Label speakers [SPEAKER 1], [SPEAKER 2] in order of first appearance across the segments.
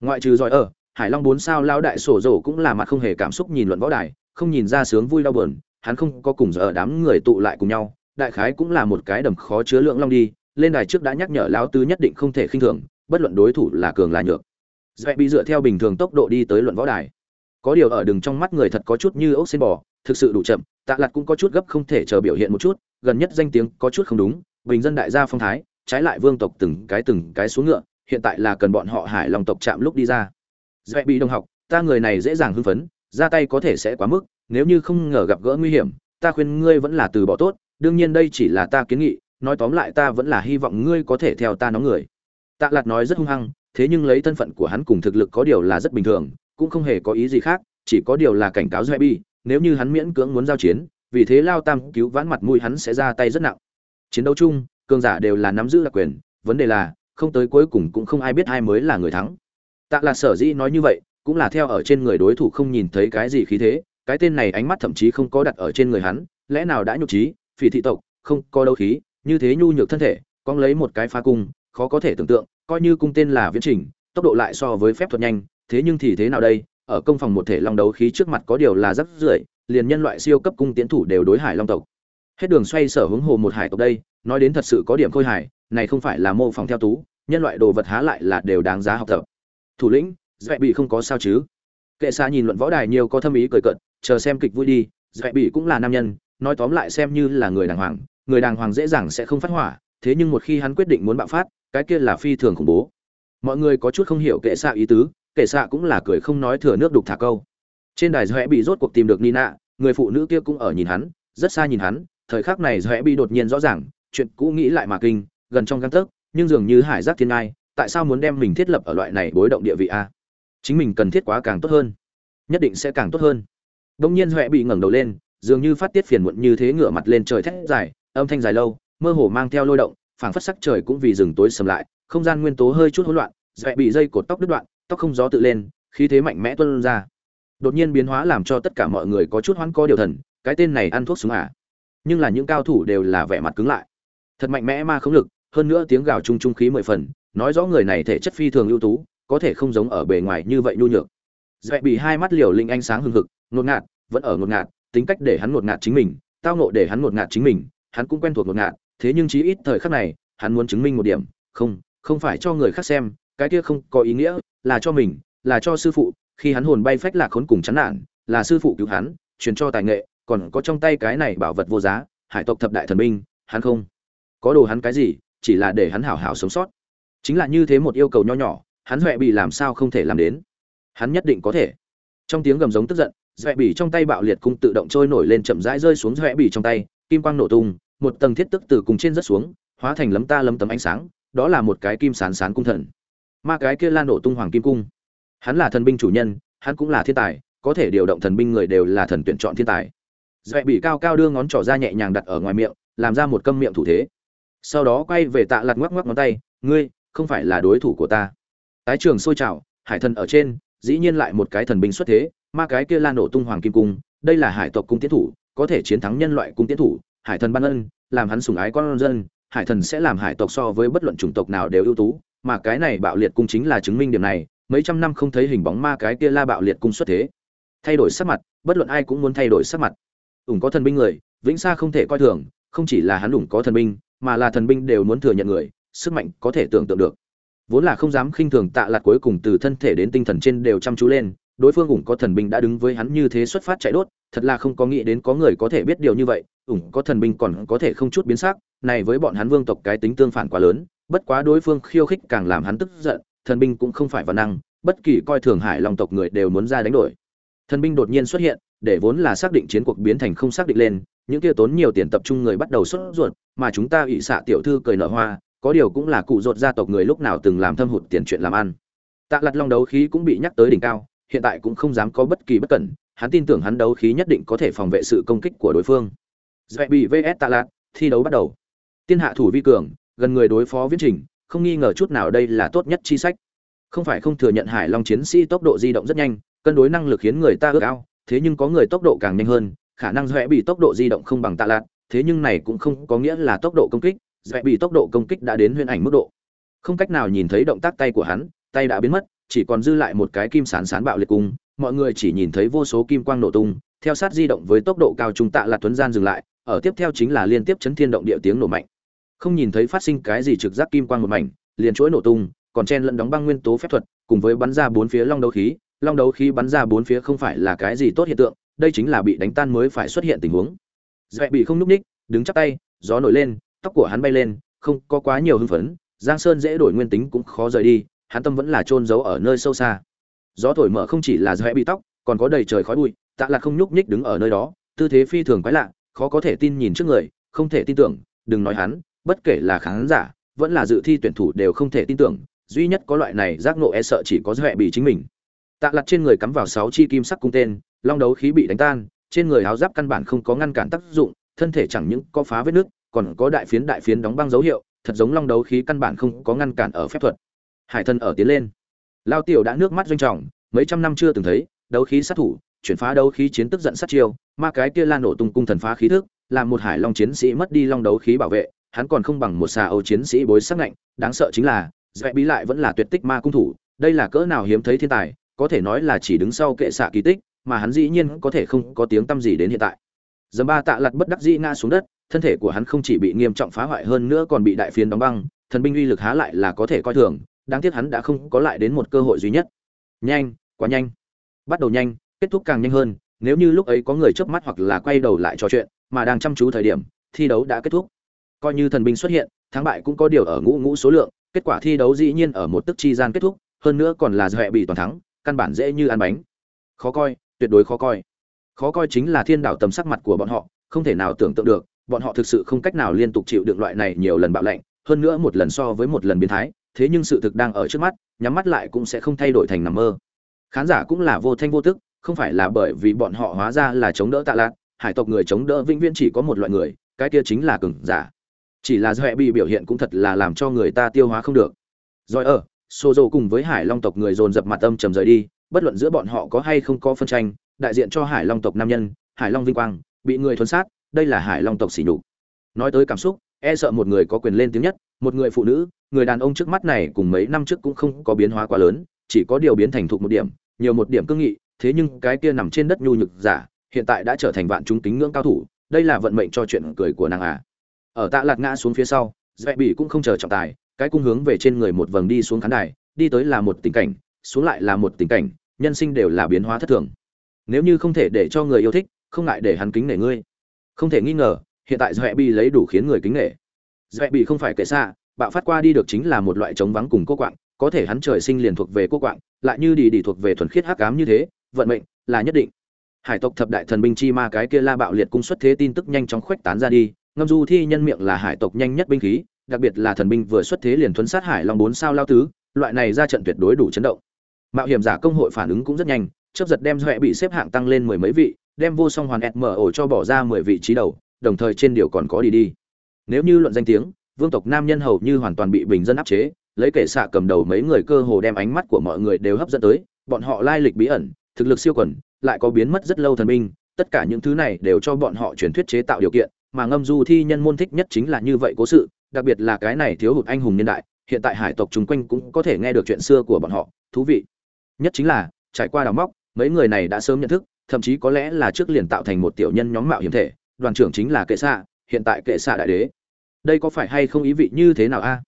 [SPEAKER 1] ngoại trừ giỏi ở, hải long bốn sao lao đại sổ rổ cũng là mặt không hề cảm xúc nhìn luận võ đài, không nhìn ra sướng vui đau buồn, hắn không có cùng giờ đám người tụ lại cùng nhau, đại khái cũng là một cái đầm khó chứa lượng long đi, lên đài trước đã nhắc nhở lão tứ nhất định không thể khinh thường, bất luận đối thủ là cường là nhược. Dạy bị dựa theo bình thường tốc độ đi tới luận võ đài. Có điều ở đường trong mắt người thật có chút như ốc xin bò, thực sự đủ chậm, tạ lặt cũng có chút gấp không thể chờ biểu hiện một chút, gần nhất danh tiếng có chút không đúng, bình dân đại gia phong thái, trái lại vương tộc từng cái từng cái xuống ngựa hiện tại là cần bọn họ hải long tộc chạm lúc đi ra. Dễ bị đồng học, ta người này dễ dàng hưng phấn, ra tay có thể sẽ quá mức, nếu như không ngờ gặp gỡ nguy hiểm, ta khuyên ngươi vẫn là từ bỏ tốt, đương nhiên đây chỉ là ta kiến nghị, nói tóm lại ta vẫn là hy vọng ngươi có thể theo ta nóng người. Tạ lạt nói rất hung hăng, thế nhưng lấy thân phận của hắn cùng thực lực có điều là rất bình thường, cũng không hề có ý gì khác, chỉ có điều là cảnh cáo dễ bị, nếu như hắn miễn cưỡng muốn giao chiến, vì thế lao tam cứu vãn mặt mũi hắn sẽ ra tay rất nặng. Chiến đấu chung, cường giả đều là nắm giữ đặc quyền, vấn đề là không tới cuối cùng cũng không ai biết ai mới là người thắng. Tạ là sở dĩ nói như vậy, cũng là theo ở trên người đối thủ không nhìn thấy cái gì khí thế, cái tên này ánh mắt thậm chí không có đặt ở trên người hắn, lẽ nào đã nhục trí, phỉ thị tộc, không có đâu khí, như thế nhu nhược thân thể con lấy một cái phá cung, khó có thể tưởng tượng, coi như cung tên là viễn trình, tốc độ lại so với phép thuật nhanh, thế nhưng thì thế nào đây, ở công phòng một thể long đấu khí trước mặt có điều là rất rưởi liền nhân loại siêu cấp cung tiến thủ đều đối hải long tộc. Hết đường xoay sở hướng hồ một hải tộc đây, nói đến thật sự có điểm khôi hài này không phải là mô phỏng theo tú, nhân loại đồ vật há lại là đều đáng giá học tập. Thủ lĩnh, dạy bị không có sao chứ? Kệ xa nhìn luận võ đài nhiều có thâm ý cười cợt, chờ xem kịch vui đi, dạy bị cũng là nam nhân, nói tóm lại xem như là người đàng hoàng, người đàng hoàng dễ dàng sẽ không phát hỏa, thế nhưng một khi hắn quyết định muốn bạo phát, cái kia là phi thường khủng bố. Mọi người có chút không hiểu kệ xạ ý tứ, kệ xạ cũng là cười không nói thừa nước đục thả câu. Trên đài dõe bị rốt cuộc tìm được nina, người phụ nữ kia cũng ở nhìn hắn, rất xa nhìn hắn, thời khắc này dõe bị đột nhiên rõ ràng, chuyện cũ nghĩ lại mà kinh gần trong găng tấc, nhưng dường như hải giác thiên ai tại sao muốn đem mình thiết lập ở loại này bối động địa vị a? Chính mình cần thiết quá càng tốt hơn, nhất định sẽ càng tốt hơn. Đông nhiên huệ bị ngẩng đầu lên, dường như phát tiết phiền muộn như thế ngửa mặt lên trời thét dài, âm thanh dài lâu, mơ hồ mang theo lôi động, phảng phất sắc trời cũng vì rừng tối sầm lại, không gian nguyên tố hơi chút hỗn loạn huệ bị dây cột tóc đứt đoạn, tóc không gió tự lên, khí thế mạnh mẽ tuôn ra. Đột nhiên biến hóa làm cho tất cả mọi người có chút hoãn co điều thần, cái tên này ăn thuốc súng à? Nhưng là những cao thủ đều là vẻ mặt cứng lại. Thật mạnh mẽ ma không lực hơn nữa tiếng gào trung trung khí mười phần, nói rõ người này thể chất phi thường ưu tú, có thể không giống ở bề ngoài như vậy nhu nhược. Dễ bị hai mắt liều linh ánh sáng hừng hực, ngột ngạt, vẫn ở ngột ngạt, tính cách để hắn ngột ngạt chính mình, tao nộ để hắn ngột ngạt chính mình, hắn cũng quen thuộc ngột ngạt, thế nhưng chí ít thời khắc này, hắn muốn chứng minh một điểm, không không phải cho người khác xem, cái kia không có ý nghĩa, là cho mình, là cho sư phụ, khi hắn hồn bay phách lạc khốn cùng chán nản, là sư phụ cứu hắn, truyền cho tài nghệ, còn có trong tay cái này bảo vật vô giá, hải tộc thập đại thần binh, hắn không, có đồ hắn cái gì chỉ là để hắn hảo hảo sống sót. Chính là như thế một yêu cầu nho nhỏ, hắn huệ bị làm sao không thể làm đến? Hắn nhất định có thể. Trong tiếng gầm giống tức giận huệ bị trong tay bạo liệt cung tự động trôi nổi lên chậm rãi rơi xuống huệ bị trong tay, kim quang nổ tung, một tầng thiết tức từ cùng trên rất xuống, hóa thành lấm ta lấm tấm ánh sáng, đó là một cái kim sán sán cung thần. Ma cái kia lan nổ tung hoàng kim cung. Hắn là thần binh chủ nhân, hắn cũng là thiên tài, có thể điều động thần binh người đều là thần tuyển chọn thiên tài. Dạy bị cao cao đưa ngón trỏ ra nhẹ nhàng đặt ở ngoài miệng, làm ra một câm miệng thủ thế sau đó quay về tạ lặt ngoắc ngoắc ngón tay, ngươi, không phải là đối thủ của ta. Tái trường sôi trào, hải thần ở trên, dĩ nhiên lại một cái thần binh xuất thế, ma cái kia lan nổ tung hoàng kim cung, đây là hải tộc cung tiến thủ, có thể chiến thắng nhân loại cung tiến thủ, hải thần ban ân, làm hắn sùng ái con dân, hải thần sẽ làm hải tộc so với bất luận chủng tộc nào đều ưu tú, mà cái này bạo liệt cung chính là chứng minh điểm này, mấy trăm năm không thấy hình bóng ma cái kia la bạo liệt cung xuất thế. Thay đổi sắc mặt, bất luận ai cũng muốn thay đổi sắc mặt. Ủng có thần binh người, vĩnh xa không thể coi thường, không chỉ là hắn ủng có thần binh mà là thần binh đều muốn thừa nhận người, sức mạnh có thể tưởng tượng được. Vốn là không dám khinh thường tạ lạt cuối cùng từ thân thể đến tinh thần trên đều chăm chú lên, đối phương ủng có thần binh đã đứng với hắn như thế xuất phát chạy đốt, thật là không có nghĩ đến có người có thể biết điều như vậy ủng có thần binh còn có thể không chút biến sắc, này với bọn hắn vương tộc cái tính tương phản quá lớn, bất quá đối phương khiêu khích càng làm hắn tức giận, thần binh cũng không phải văn năng, bất kỳ coi thường hải long tộc người đều muốn ra đánh đổi. Thần binh đột nhiên xuất hiện, để vốn là xác định chiến cuộc biến thành không xác định lên những kia tốn nhiều tiền tập trung người bắt đầu sốt ruột, mà chúng ta ỵ xạ tiểu thư cười nở hoa, có điều cũng là cụ ruột gia tộc người lúc nào từng làm thâm hụt tiền chuyện làm ăn. Tạ lặt long đấu khí cũng bị nhắc tới đỉnh cao, hiện tại cũng không dám có bất kỳ bất cẩn, hắn tin tưởng hắn đấu khí nhất định có thể phòng vệ sự công kích của đối phương. Dạy bị vs tạ lạt, thi đấu bắt đầu. Tiên hạ thủ vi cường, gần người đối phó viễn trình, không nghi ngờ chút nào đây là tốt nhất chi sách. Không phải không thừa nhận hải long chiến sĩ tốc độ di động rất nhanh, cân đối năng lực khiến người ta ước ao, thế nhưng có người tốc độ càng nhanh hơn khả năng dễ bị tốc độ di động không bằng tạ lạt, thế nhưng này cũng không có nghĩa là tốc độ công kích dễ bị tốc độ công kích đã đến huyễn ảnh mức độ. Không cách nào nhìn thấy động tác tay của hắn, tay đã biến mất, chỉ còn dư lại một cái kim sán sán bạo liệt cung, mọi người chỉ nhìn thấy vô số kim quang nổ tung, theo sát di động với tốc độ cao trung tạ Lạt tuấn gian dừng lại, ở tiếp theo chính là liên tiếp chấn thiên động địa tiếng nổ mạnh. Không nhìn thấy phát sinh cái gì trực giác kim quang một mảnh, liền chuỗi nổ tung, còn chen lẫn đóng băng nguyên tố phép thuật, cùng với bắn ra bốn phía long đấu khí, long đấu khí bắn ra bốn phía không phải là cái gì tốt hiện tượng đây chính là bị đánh tan mới phải xuất hiện tình huống. Dễ bị không núp ních, đứng chắp tay, gió nổi lên, tóc của hắn bay lên, không có quá nhiều hưng phấn, giang sơn dễ đổi nguyên tính cũng khó rời đi, hắn tâm vẫn là trôn giấu ở nơi sâu xa. Gió thổi mở không chỉ là dễ bị tóc, còn có đầy trời khói bụi, tạ là không nhúc nhích đứng ở nơi đó, tư thế phi thường quái lạ, khó có thể tin nhìn trước người, không thể tin tưởng, đừng nói hắn, bất kể là khán giả, vẫn là dự thi tuyển thủ đều không thể tin tưởng, duy nhất có loại này giác nộ e sợ chỉ có dễ bị chính mình. Tạ lặt trên người cắm vào sáu chi kim sắc cung tên long đấu khí bị đánh tan, trên người áo giáp căn bản không có ngăn cản tác dụng, thân thể chẳng những có phá vết nước còn có đại phiến đại phiến đóng băng dấu hiệu, thật giống long đấu khí căn bản không có ngăn cản ở phép thuật. Hải thân ở tiến lên. Lao tiểu đã nước mắt doanh trọng, mấy trăm năm chưa từng thấy, đấu khí sát thủ, chuyển phá đấu khí chiến tức giận sát chiêu, ma cái kia lan nổ tung cung thần phá khí thức, làm một hải long chiến sĩ mất đi long đấu khí bảo vệ, hắn còn không bằng một xà âu chiến sĩ bối sắc lạnh, đáng sợ chính là dễ bí lại vẫn là tuyệt tích ma cung thủ, đây là cỡ nào hiếm thấy thiên tài, có thể nói là chỉ đứng sau kệ xạ kỳ tích mà hắn dĩ nhiên có thể không có tiếng tăm gì đến hiện tại. Dầm ba tạ lặt bất đắc dĩ ngã xuống đất, thân thể của hắn không chỉ bị nghiêm trọng phá hoại hơn nữa còn bị đại phiến đóng băng, thần binh uy lực há lại là có thể coi thường, đáng tiếc hắn đã không có lại đến một cơ hội duy nhất. Nhanh, quá nhanh. Bắt đầu nhanh, kết thúc càng nhanh hơn, nếu như lúc ấy có người chớp mắt hoặc là quay đầu lại trò chuyện, mà đang chăm chú thời điểm, thi đấu đã kết thúc. Coi như thần binh xuất hiện, thắng bại cũng có điều ở ngũ ngũ số lượng, kết quả thi đấu dĩ nhiên ở một tức chi gian kết thúc, hơn nữa còn là dọa bị toàn thắng, căn bản dễ như ăn bánh. Khó coi tuyệt đối khó coi. Khó coi chính là thiên đảo tầm sắc mặt của bọn họ, không thể nào tưởng tượng được, bọn họ thực sự không cách nào liên tục chịu đựng loại này nhiều lần bạo lệnh, hơn nữa một lần so với một lần biến thái, thế nhưng sự thực đang ở trước mắt, nhắm mắt lại cũng sẽ không thay đổi thành nằm mơ. Khán giả cũng là vô thanh vô tức, không phải là bởi vì bọn họ hóa ra là chống đỡ tạ lạc, hải tộc người chống đỡ vĩnh viễn chỉ có một loại người, cái kia chính là cừng giả. Chỉ là do hệ bị biểu hiện cũng thật là làm cho người ta tiêu hóa không được. Rồi ở xô dầu cùng với hải long tộc người dồn dập mặt âm trầm rời đi bất luận giữa bọn họ có hay không có phân tranh, đại diện cho hải long tộc nam nhân, hải long vinh quang, bị người thuần sát, đây là hải long tộc xỉ nhục. Nói tới cảm xúc e sợ một người có quyền lên tiếng nhất, một người phụ nữ, người đàn ông trước mắt này cùng mấy năm trước cũng không có biến hóa quá lớn, chỉ có điều biến thành thục một điểm, nhiều một điểm cương nghị, thế nhưng cái kia nằm trên đất nhu nhược giả, hiện tại đã trở thành vạn chúng kính ngưỡng cao thủ, đây là vận mệnh cho chuyện cười của nàng à. Ở tạ lạc ngã xuống phía sau dạy bị cũng không chờ trọng tài, cái cung hướng về trên người một vầng đi xuống khán đài, đi tới là một tình cảnh, xuống lại là một tình cảnh nhân sinh đều là biến hóa thất thường. Nếu như không thể để cho người yêu thích, không ngại để hắn kính nể ngươi. Không thể nghi ngờ, hiện tại dạy bị lấy đủ khiến người kính nể. Dạy bị không phải kệ xa, bạo phát qua đi được chính là một loại chống vắng cùng cô quạng, có thể hắn trời sinh liền thuộc về cô quạng, lại như đi đi thuộc về thuần khiết hắc ám như thế, vận mệnh là nhất định. Hải tộc thập đại thần binh chi ma cái kia la bạo liệt cung xuất thế tin tức nhanh chóng khuếch tán ra đi, ngâm du thi nhân miệng là hải tộc nhanh nhất binh khí, đặc biệt là thần binh vừa xuất thế liền thuấn sát hải long bốn sao lao tứ, loại này ra trận tuyệt đối đủ chấn động mạo hiểm giả công hội phản ứng cũng rất nhanh chấp giật đem huệ bị xếp hạng tăng lên mười mấy vị đem vô song hoàn ổ cho bỏ ra mười vị trí đầu đồng thời trên điều còn có đi đi. Nếu như luận danh tiếng vương tộc nam nhân hầu như hoàn toàn bị bình dân áp chế lấy kể xạ cầm đầu mấy người cơ hồ đem ánh mắt của mọi người đều hấp dẫn tới bọn họ lai lịch bí ẩn thực lực siêu quần lại có biến mất rất lâu thần minh, tất cả những thứ này đều cho bọn họ truyền thuyết chế tạo điều kiện mà ngâm du thi nhân môn thích nhất chính là như vậy cố sự đặc biệt là cái này thiếu hụt anh hùng niên đại hiện tại hải tộc chung quanh cũng có thể nghe được chuyện xưa của bọn họ thú vị nhất chính là, trải qua đào móc, mấy người này đã sớm nhận thức, thậm chí có lẽ là trước liền tạo thành một tiểu nhân nhóm mạo hiểm thể, đoàn trưởng chính là kệ xạ, hiện tại kệ xạ đại đế. Đây có phải hay không ý vị như thế nào a?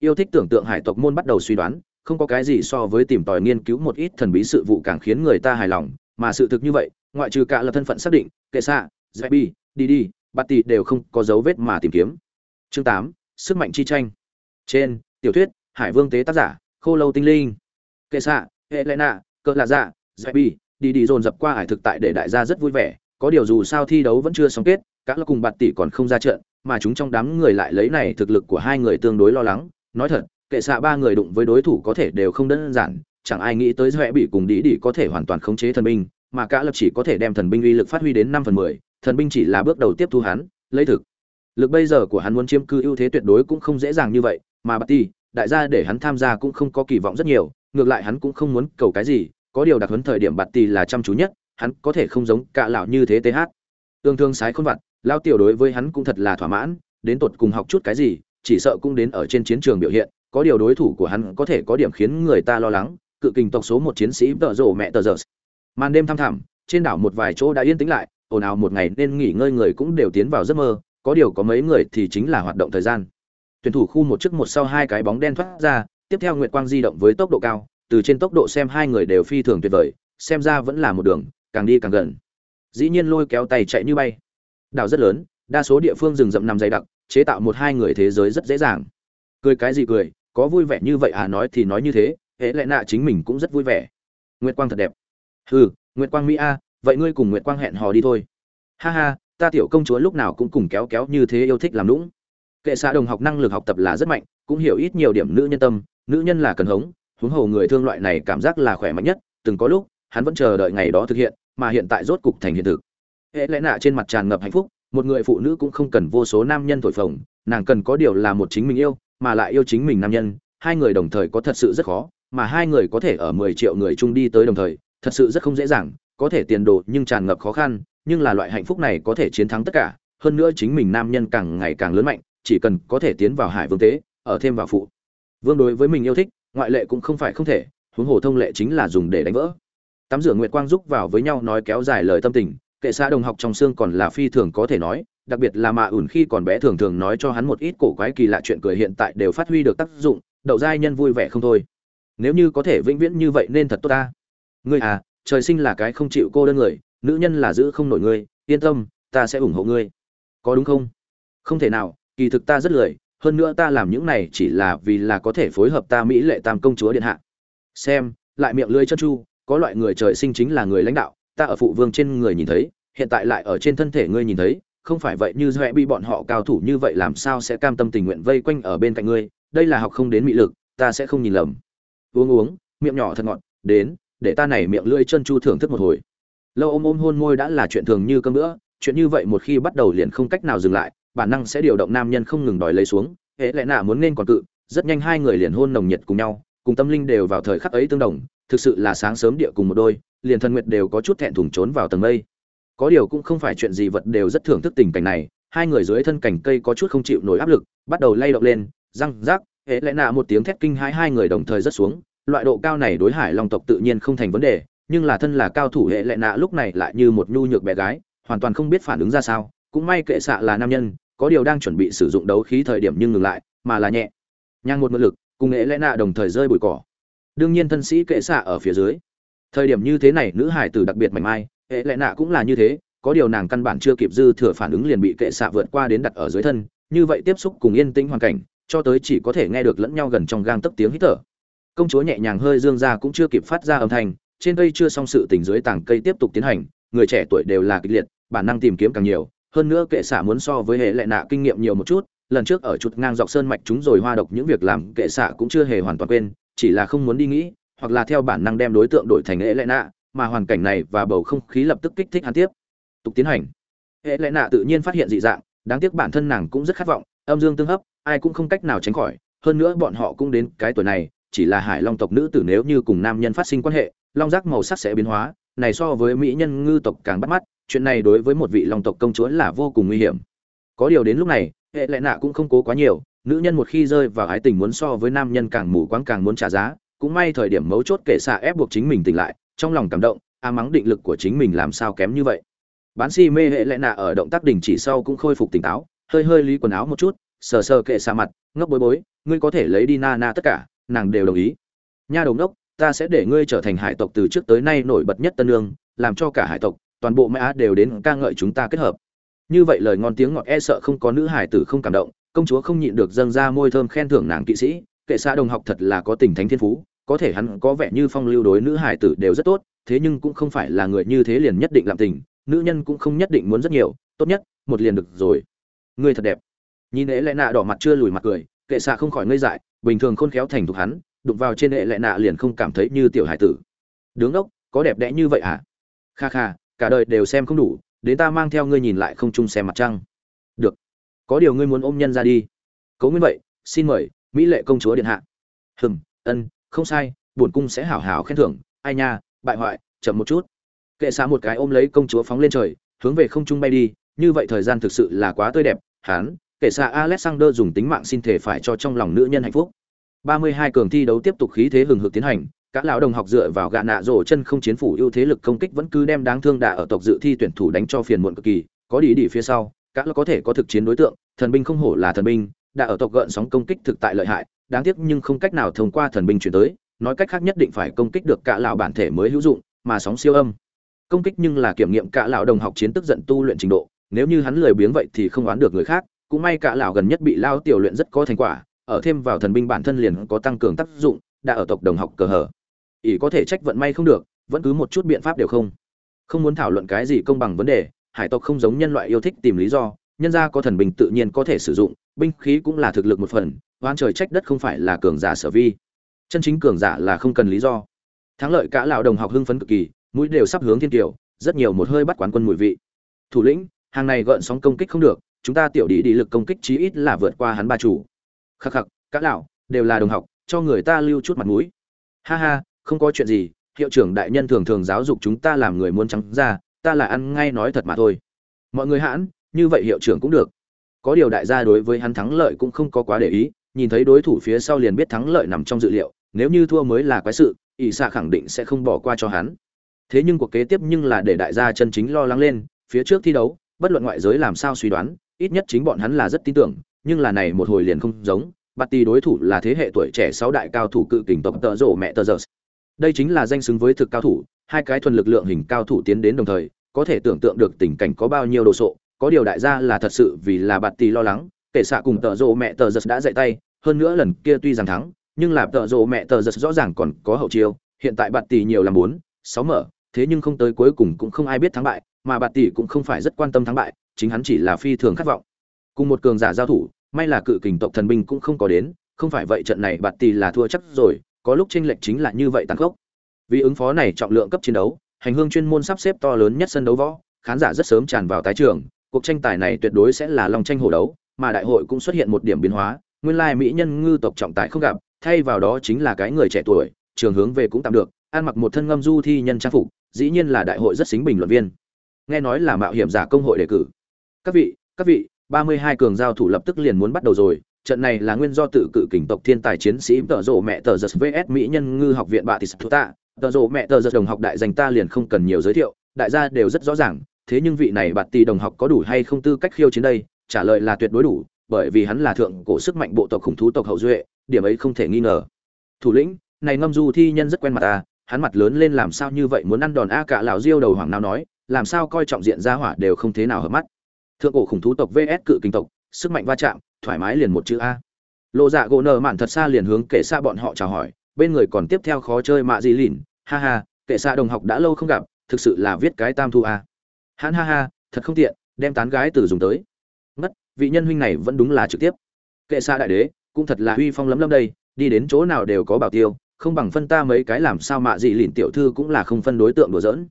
[SPEAKER 1] Yêu thích tưởng tượng hải tộc môn bắt đầu suy đoán, không có cái gì so với tìm tòi nghiên cứu một ít thần bí sự vụ càng khiến người ta hài lòng, mà sự thực như vậy, ngoại trừ cả là thân phận xác định, kệ xạ dạy bi đi đi bát tỷ đều không có dấu vết mà tìm kiếm. Chương tám, sức mạnh chi tranh. Trên, tiểu thuyết, hải vương tế tác giả, khô lâu tinh linh. Kệ xạ helena cỡ là dạ, dạ Zebi, đi đi dồn dập qua hải thực tại để đại gia rất vui vẻ. Có điều dù sao thi đấu vẫn chưa xong kết các là cùng bạt tỷ còn không ra trận mà chúng trong đám người lại lấy này thực lực của hai người tương đối lo lắng. Nói thật kệ xạ ba người đụng với đối thủ có thể đều không đơn giản chẳng ai nghĩ tới doẹ bị cùng đi đi có thể hoàn toàn khống chế thần binh mà cả lập chỉ có thể đem thần binh uy lực phát huy đến năm phần mười thần binh chỉ là bước đầu tiếp thu hắn lấy thực. Lực bây giờ của hắn muốn chiếm cư ưu thế tuyệt đối cũng không dễ dàng như vậy mà bạt tỷ đại gia để hắn tham gia cũng không có kỳ vọng rất nhiều ngược lại hắn cũng không muốn cầu cái gì, có điều đặc huấn thời điểm bạt tì là chăm chú nhất, hắn có thể không giống cả lão như thế th tương thương sái khôn vặt lao tiểu đối với hắn cũng thật là thỏa mãn, đến tột cùng học chút cái gì, chỉ sợ cũng đến ở trên chiến trường biểu hiện, có điều đối thủ của hắn có thể có điểm khiến người ta lo lắng, cự kình tộc số một chiến sĩ tợ rộ mẹ tờ giờ màn đêm thăm thẳm, trên đảo một vài chỗ đã yên tĩnh lại, ồn ào một ngày nên nghỉ ngơi người cũng đều tiến vào giấc mơ, có điều có mấy người thì chính là hoạt động thời gian. Tuyển thủ khu một trước một sau hai cái bóng đen thoát ra tiếp theo nguyệt quang di động với tốc độ cao, từ trên tốc độ xem hai người đều phi thường tuyệt vời, xem ra vẫn là một đường, càng đi càng gần. Dĩ nhiên lôi kéo tay chạy như bay. Đảo rất lớn, đa số địa phương rừng rậm nằm dày đặc, chế tạo một hai người thế giới rất dễ dàng. Cười cái gì cười, có vui vẻ như vậy à nói thì nói như thế, hễ lẽ nạ chính mình cũng rất vui vẻ. Nguyệt quang thật đẹp. Hừ, nguyệt quang mỹ a, vậy ngươi cùng nguyệt quang hẹn hò đi thôi. Ha ha, ta tiểu công chúa lúc nào cũng cùng kéo kéo như thế yêu thích làm lũng kệ xã đồng học năng lực học tập là rất mạnh, cũng hiểu ít nhiều điểm nữ nhân tâm nữ nhân là cần hống, huống hồ người thương loại này cảm giác là khỏe mạnh nhất, từng có lúc, hắn vẫn chờ đợi ngày đó thực hiện, mà hiện tại rốt cục thành hiện thực. Hễ lẽ nạ trên mặt tràn ngập hạnh phúc, một người phụ nữ cũng không cần vô số nam nhân thổi phồng, nàng cần có điều là một chính mình yêu, mà lại yêu chính mình nam nhân, hai người đồng thời có thật sự rất khó, mà hai người có thể ở mười triệu người chung đi tới đồng thời, thật sự rất không dễ dàng, có thể tiền đồ nhưng tràn ngập khó khăn, nhưng là loại hạnh phúc này có thể chiến thắng tất cả, hơn nữa chính mình nam nhân càng ngày càng lớn mạnh, chỉ cần có thể tiến vào hải vương tế, ở thêm vào phụ vương đối với mình yêu thích, ngoại lệ cũng không phải không thể, huống hồ thông lệ chính là dùng để đánh vỡ. Tắm rửa nguyệt quang giúp vào với nhau nói kéo dài lời tâm tình, kệ xã đồng học trong xương còn là phi thường có thể nói, đặc biệt là mạ ủn khi còn bé thường thường nói cho hắn một ít cổ quái kỳ lạ chuyện cười hiện tại đều phát huy được tác dụng, đậu giai nhân vui vẻ không thôi. Nếu như có thể vĩnh viễn như vậy nên thật tốt ta. Ngươi à trời sinh là cái không chịu cô đơn người, nữ nhân là giữ không nổi ngươi, yên tâm, ta sẽ ủng hộ ngươi. Có đúng không? Không thể nào, kỳ thực ta rất lười hơn nữa ta làm những này chỉ là vì là có thể phối hợp ta mỹ lệ tam công chúa điện hạ. Xem, lại miệng lưỡi chân chu, có loại người trời sinh chính là người lãnh đạo, ta ở phụ vương trên người nhìn thấy, hiện tại lại ở trên thân thể ngươi nhìn thấy, không phải vậy như doẹ bị bọn họ cao thủ như vậy làm sao sẽ cam tâm tình nguyện vây quanh ở bên cạnh ngươi, đây là học không đến mỹ lực, ta sẽ không nhìn lầm. Uống uống, miệng nhỏ thật ngọt, đến, để ta này miệng lưỡi chân chu thưởng thức một hồi. Lâu ôm ôm hôn môi đã là chuyện thường như cơm nữa chuyện như vậy một khi bắt đầu liền không cách nào dừng lại bản năng sẽ điều động nam nhân không ngừng đòi lấy xuống. Hễ lẽ nạ muốn nên còn cự, rất nhanh hai người liền hôn nồng nhiệt cùng nhau, cùng tâm linh đều vào thời khắc ấy tương đồng, thực sự là sáng sớm địa cùng một đôi, liền thần nguyệt đều có chút thẹn thùng trốn vào tầng mây. Có điều cũng không phải chuyện gì vật đều rất thưởng thức tình cảnh này, hai người dưới thân cảnh cây có chút không chịu nổi áp lực, bắt đầu lay động lên, răng, rác hễ lẽ nạ một tiếng thét kinh hãi hai người đồng thời rất xuống, loại độ cao này đối hải long tộc tự nhiên không thành vấn đề, nhưng là thân là cao thủ hệ lệ nạ lúc này lại như một nhu nhược bé gái, hoàn toàn không biết phản ứng ra sao, cũng may kệ xạ là nam nhân có điều đang chuẩn bị sử dụng đấu khí thời điểm nhưng ngừng lại, mà là nhẹ. Nhang một mượn lực, cùng nghệ lẽ nạ đồng thời rơi bụi cỏ. Đương nhiên thân sĩ kệ xạ ở phía dưới. Thời điểm như thế này, nữ hải tử đặc biệt mạnh mai hệ lẽ nạ cũng là như thế, có điều nàng căn bản chưa kịp dư thừa phản ứng liền bị kệ xạ vượt qua đến đặt ở dưới thân, như vậy tiếp xúc cùng yên tĩnh hoàn cảnh, cho tới chỉ có thể nghe được lẫn nhau gần trong gang tấc tiếng hít thở. Công chúa nhẹ nhàng hơi dương ra cũng chưa kịp phát ra âm thanh, trên cây chưa xong sự tình dưới tảng cây tiếp tục tiến hành, người trẻ tuổi đều là kịch liệt, bản năng tìm kiếm càng nhiều hơn nữa kệ xạ muốn so với hệ lệ nạ kinh nghiệm nhiều một chút, lần trước ở chuột ngang dọc sơn mạch chúng rồi hoa độc những việc làm, kệ xạ cũng chưa hề hoàn toàn quên, chỉ là không muốn đi nghĩ, hoặc là theo bản năng đem đối tượng đổi thành hệ lệ nạ, mà hoàn cảnh này và bầu không khí lập tức kích thích hắn tiếp. Tục tiến hành. Hệ lệ nạ tự nhiên phát hiện dị dạng, đáng tiếc bản thân nàng cũng rất khát vọng, âm dương tương hấp, ai cũng không cách nào tránh khỏi, hơn nữa bọn họ cũng đến cái tuổi này, chỉ là hải long tộc nữ tử nếu như cùng nam nhân phát sinh quan hệ, long giác màu sắc sẽ biến hóa này so với mỹ nhân ngư tộc càng bắt mắt, chuyện này đối với một vị long tộc công chúa là vô cùng nguy hiểm. Có điều đến lúc này, hệ lệ nạ cũng không cố quá nhiều, nữ nhân một khi rơi vào ái tình muốn so với nam nhân càng mù quáng càng muốn trả giá, cũng may thời điểm mấu chốt kể xạ ép buộc chính mình tỉnh lại, trong lòng cảm động, a mắng định lực của chính mình làm sao kém như vậy. Bán si mê hệ lệ nạ ở động tác đình chỉ sau cũng khôi phục tỉnh táo, hơi hơi lý quần áo một chút, sờ sờ kệ xạ mặt, ngốc bối bối, ngươi có thể lấy đi na na tất cả, nàng đều đồng ý. Nha đầu đốc ta sẽ để ngươi trở thành hải tộc từ trước tới nay nổi bật nhất tân lương, làm cho cả hải tộc, toàn bộ mã đều đến ca ngợi chúng ta kết hợp. Như vậy lời ngon tiếng ngọt e sợ không có nữ hải tử không cảm động, công chúa không nhịn được dâng ra môi thơm khen thưởng nàng kỵ sĩ, kệ xã đồng học thật là có tình thánh thiên phú, có thể hắn có vẻ như phong lưu đối nữ hải tử đều rất tốt, thế nhưng cũng không phải là người như thế liền nhất định làm tình, nữ nhân cũng không nhất định muốn rất nhiều, tốt nhất, một liền được rồi. Ngươi thật đẹp. Nhìn ế lẽ nạ đỏ mặt chưa lùi mặt cười, kệ xạ không khỏi ngây dại, bình thường khôn khéo thành thục hắn đụng vào trên hệ lệ nạ liền không cảm thấy như tiểu hải tử. Đứng đốc có đẹp đẽ như vậy à kha kha, cả đời đều xem không đủ, đến ta mang theo ngươi nhìn lại không chung xem mặt trăng. Được, có điều ngươi muốn ôm nhân ra đi. Cấu nguyên vậy, xin mời, mỹ lệ công chúa điện hạ. Hừm, ân, không sai, bổn cung sẽ hảo hảo khen thưởng. Ai nha, bại hoại, chậm một chút. Kệ xá một cái ôm lấy công chúa phóng lên trời, hướng về không trung bay đi. Như vậy thời gian thực sự là quá tươi đẹp. Hán, kệ xạ alexander dùng tính mạng xin thể phải cho trong lòng nữ nhân hạnh phúc. 32 cường thi đấu tiếp tục khí thế hừng hực tiến hành, các lão đồng học dựa vào gạ nạ rổ chân không chiến phủ ưu thế lực công kích vẫn cứ đem đáng thương đà ở tộc dự thi tuyển thủ đánh cho phiền muộn cực kỳ có đi đi phía sau các lão có thể có thực chiến đối tượng thần binh không hổ là thần binh đả ở tộc gợn sóng công kích thực tại lợi hại đáng tiếc nhưng không cách nào thông qua thần binh chuyển tới nói cách khác nhất định phải công kích được cả lão bản thể mới hữu dụng mà sóng siêu âm. Công kích nhưng là kiểm nghiệm cả lão đồng học chiến tức giận tu luyện trình độ nếu như hắn lười biếng vậy thì không oán được người khác cũng may cả lão gần nhất bị lao tiểu luyện rất có thành quả ở thêm vào thần binh bản thân liền có tăng cường tác dụng, đã ở tộc đồng học cờ hở ỷ có thể trách vận may không được, vẫn cứ một chút biện pháp đều không. Không muốn thảo luận cái gì công bằng vấn đề, hải tộc không giống nhân loại yêu thích tìm lý do, nhân gia có thần binh tự nhiên có thể sử dụng, binh khí cũng là thực lực một phần oan trời trách đất không phải là cường giả sở vi. Chân chính cường giả là không cần lý do. Thắng lợi cả lão đồng học hưng phấn cực kỳ, mũi đều sắp hướng thiên kiều, rất nhiều một hơi bắt quán quân mùi vị. Thủ lĩnh, hàng này gợn sóng công kích không được, chúng ta tiểu đi đi lực công kích chí ít là vượt qua hắn ba chủ khắc khắc, các lão, đều là đồng học, cho người ta lưu chút mặt mũi. Ha ha, không có chuyện gì, hiệu trưởng đại nhân thường thường giáo dục chúng ta làm người muốn trắng ra, ta là ăn ngay nói thật mà thôi. Mọi người hãn, như vậy hiệu trưởng cũng được. Có điều đại gia đối với hắn thắng lợi cũng không có quá để ý, nhìn thấy đối thủ phía sau liền biết thắng lợi nằm trong dự liệu, nếu như thua mới là quái sự, ỷ xạ khẳng định sẽ không bỏ qua cho hắn. Thế nhưng cuộc kế tiếp nhưng là để đại gia chân chính lo lắng lên, phía trước thi đấu, bất luận ngoại giới làm sao suy đoán, ít nhất chính bọn hắn là rất tin tưởng nhưng là này một hồi liền không giống bạt tì đối thủ là thế hệ tuổi trẻ sáu đại cao thủ cự kình tộc tợ rộ mẹ tờ giờ đây chính là danh xứng với thực cao thủ, hai cái thuần lực lượng hình cao thủ tiến đến đồng thời, có thể tưởng tượng được tình cảnh có bao nhiêu đồ sộ, có điều đại gia là thật sự vì là bạt tì lo lắng, kể xạ cùng tợ rộ mẹ tờ giật đã dạy tay, hơn nữa lần kia tuy rằng thắng, nhưng là tợ rộ mẹ tờ giật rõ ràng còn có hậu chiêu, hiện tại bạt tì nhiều làm bốn, sáu mở, thế nhưng không tới cuối cùng cũng không ai biết thắng bại, mà bạt tì cũng không phải rất quan tâm thắng bại, chính hắn chỉ là phi thường khát vọng cùng một cường giả giao thủ, may là cự kình tộc thần binh cũng không có đến, không phải vậy trận này bạt tì là thua chắc rồi, có lúc tranh lệch chính là như vậy tàn khốc. Vì ứng phó này trọng lượng cấp chiến đấu, hành hương chuyên môn sắp xếp to lớn nhất sân đấu võ, khán giả rất sớm tràn vào tái trường, cuộc tranh tài này tuyệt đối sẽ là lòng tranh hổ đấu, mà đại hội cũng xuất hiện một điểm biến hóa, nguyên lai mỹ nhân ngư tộc trọng tài không gặp, thay vào đó chính là cái người trẻ tuổi, trường hướng về cũng tạm được, ăn mặc một thân ngâm du thi nhân trang phục, dĩ nhiên là đại hội rất xính bình luận viên. Nghe nói là mạo hiểm giả công hội đề cử. Các vị các vị ba mươi hai cường giao thủ lập tức liền muốn bắt đầu rồi. Trận này là nguyên do tự cự kình tộc thiên tài chiến sĩ tợ rộ mẹ tờ giật vs mỹ nhân ngư học viện bạ tis tạ. Tợ rộ mẹ tờ giật đồng học đại dành ta liền không cần nhiều giới thiệu, đại gia đều rất rõ ràng. Thế nhưng vị này bạt tỷ đồng học có đủ hay không tư cách khiêu chiến đây? Trả lời là tuyệt đối đủ, bởi vì hắn là thượng cổ sức mạnh bộ tộc khủng thú tộc hậu duệ, điểm ấy không thể nghi ngờ. Thủ lĩnh, này ngâm du thi nhân rất quen mặt ta, hắn mặt lớn lên làm sao như vậy muốn ăn đòn a cả lão diêu đầu hoàng nào nói, làm sao coi trọng diện gia hỏa đều không thế nào hợp mắt thượng cổ khủng thú tộc vs cự kinh tộc, sức mạnh va chạm, thoải mái liền một chữ a. Lộ dạ gỗ nở mạn thật xa liền hướng kệ xa bọn họ chào hỏi, bên người còn tiếp theo khó chơi mạ gì lìn, ha ha, kệ xa đồng học đã lâu không gặp, thực sự là viết cái tam thu a. Hãn ha ha, thật không tiện, đem tán gái từ dùng tới. Ngất, vị nhân huynh này vẫn đúng là trực tiếp. Kệ xa đại đế, cũng thật là huy phong lấm lấm đây, đi đến chỗ nào đều có bảo tiêu, không bằng phân ta mấy cái làm sao mạ gì lìn tiểu thư cũng là không phân đối tượng đùa giỡn.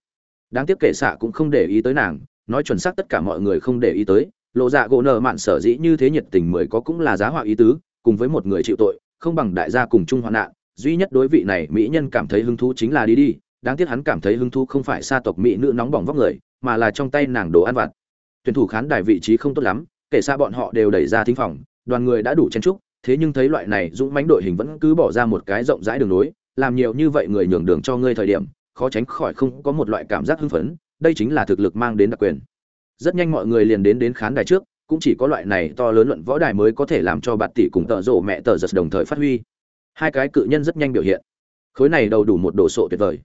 [SPEAKER 1] Đáng tiếc kệ xạ cũng không để ý tới nàng nói chuẩn xác tất cả mọi người không để ý tới, lộ dạ gỗ nợ mạn sở dĩ như thế nhiệt tình mới có cũng là giá họa ý tứ, cùng với một người chịu tội, không bằng đại gia cùng chung hoạn nạn. Duy nhất đối vị này mỹ nhân cảm thấy hứng thú chính là đi đi, đáng tiếc hắn cảm thấy hứng thú không phải xa tộc mỹ nữ nóng bỏng vóc người, mà là trong tay nàng đồ ăn vặt. Tuyển thủ khán đài vị trí không tốt lắm, kể xa bọn họ đều đẩy ra thính phòng, đoàn người đã đủ chen trúc thế nhưng thấy loại này dũng mãnh đội hình vẫn cứ bỏ ra một cái rộng rãi đường nối làm nhiều như vậy người nhường đường cho ngươi thời điểm, khó tránh khỏi không có một loại cảm giác hưng phấn đây chính là thực lực mang đến đặc quyền. Rất nhanh mọi người liền đến đến khán đài trước, cũng chỉ có loại này to lớn luận võ đài mới có thể làm cho bạt tỷ cùng tợ rộ mẹ tờ giật đồng thời phát huy. Hai cái cự nhân rất nhanh biểu hiện. Khối này đầu đủ một đồ sộ tuyệt vời.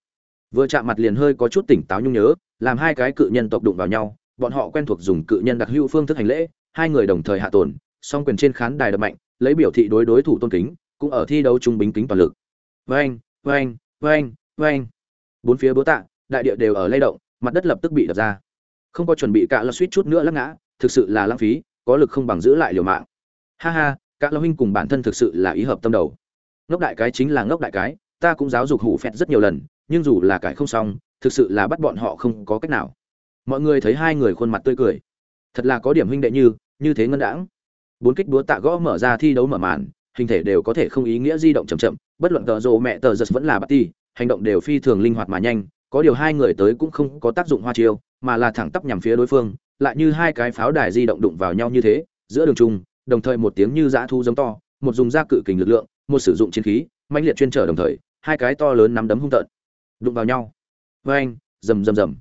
[SPEAKER 1] Vừa chạm mặt liền hơi có chút tỉnh táo nhung nhớ, làm hai cái cự nhân tộc đụng vào nhau, bọn họ quen thuộc dùng cự nhân đặc hữu phương thức hành lễ, hai người đồng thời hạ tồn, song quyền trên khán đài đập mạnh, lấy biểu thị đối đối thủ tôn kính, cũng ở thi đấu trung bính kính toàn lực. Vang vang vang vang bốn phía bố tạ, đại địa đều ở lay động mặt đất lập tức bị đập ra. Không có chuẩn bị cả là suýt chút nữa lắc ngã, thực sự là lãng phí, có lực không bằng giữ lại liều mạng. Ha ha, cả lão huynh cùng bản thân thực sự là ý hợp tâm đầu. Ngốc đại cái chính là ngốc đại cái, ta cũng giáo dục hủ phẹt rất nhiều lần, nhưng dù là cải không xong, thực sự là bắt bọn họ không có cách nào. Mọi người thấy hai người khuôn mặt tươi cười. Thật là có điểm huynh đệ như như thế ngân đãng. Bốn kích búa tạ gõ mở ra thi đấu mở màn, hình thể đều có thể không ý nghĩa di động chậm chậm, bất luận tờ rồ mẹ tờ giật vẫn là bà ti hành động đều phi thường linh hoạt mà nhanh có điều hai người tới cũng không có tác dụng hoa chiêu mà là thẳng tắp nhằm phía đối phương lại như hai cái pháo đài di động đụng vào nhau như thế giữa đường chung, đồng thời một tiếng như dã thu giống to một dùng ra cự kình lực lượng một sử dụng chiến khí mãnh liệt chuyên trở đồng thời hai cái to lớn nắm đấm hung tợn đụng vào nhau. Vê anh rầm rầm rầm.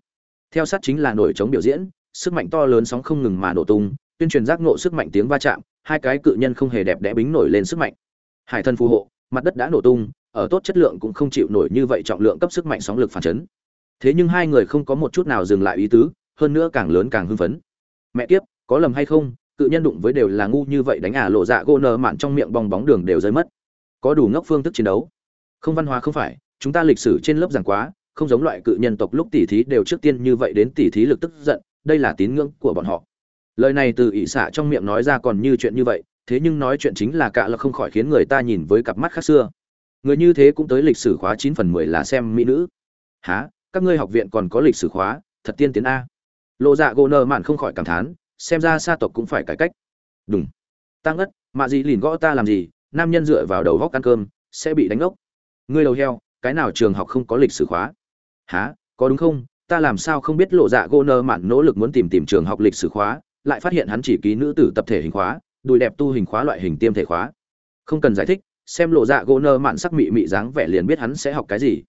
[SPEAKER 1] Theo sát chính là nổi trống biểu diễn sức mạnh to lớn sóng không ngừng mà nổ tung tuyên truyền giác ngộ sức mạnh tiếng va chạm hai cái cự nhân không hề đẹp đẽ bính nổi lên sức mạnh. Hải thân phù hộ mặt đất đã nổ tung ở tốt chất lượng cũng không chịu nổi như vậy trọng lượng cấp sức mạnh sóng lực phản chấn thế nhưng hai người không có một chút nào dừng lại ý tứ, hơn nữa càng lớn càng hưng phấn. Mẹ kiếp, có lầm hay không, cự nhân đụng với đều là ngu như vậy đánh ả lộ dạ gỗ nờ mạn trong miệng bong bóng đường đều rơi mất. Có đủ ngốc phương thức chiến đấu. Không văn hóa không phải, chúng ta lịch sử trên lớp giảng quá, không giống loại cự nhân tộc lúc tỉ thí đều trước tiên như vậy đến tỉ thí lực tức giận, đây là tín ngưỡng của bọn họ. Lời này từ ỷ xạ trong miệng nói ra còn như chuyện như vậy, thế nhưng nói chuyện chính là cả là không khỏi khiến người ta nhìn với cặp mắt khác xưa. Người như thế cũng tới lịch sử khóa chín phần mười là xem mỹ nữ. Há các ngươi học viện còn có lịch sử khóa, thật tiên tiến a. Lộ dạ gỗ nợ mạn không khỏi cảm thán, xem ra sa tộc cũng phải cải cách. Đúng tăng ất, mạ gì lìn gõ ta làm gì, nam nhân dựa vào đầu góc ăn cơm, sẽ bị đánh ốc. Ngươi đầu heo, cái nào trường học không có lịch sử khóa? Há có đúng không? Ta làm sao không biết lộ dạ gỗ nơ mạn nỗ lực muốn tìm tìm trường học lịch sử khóa, lại phát hiện hắn chỉ ký nữ tử tập thể hình khóa, đùi đẹp tu hình khóa loại hình tiêm thể khóa. Không cần giải thích, xem lộ dạ gỗ nơ mạn sắc mị mị dáng vẻ liền biết hắn sẽ học cái gì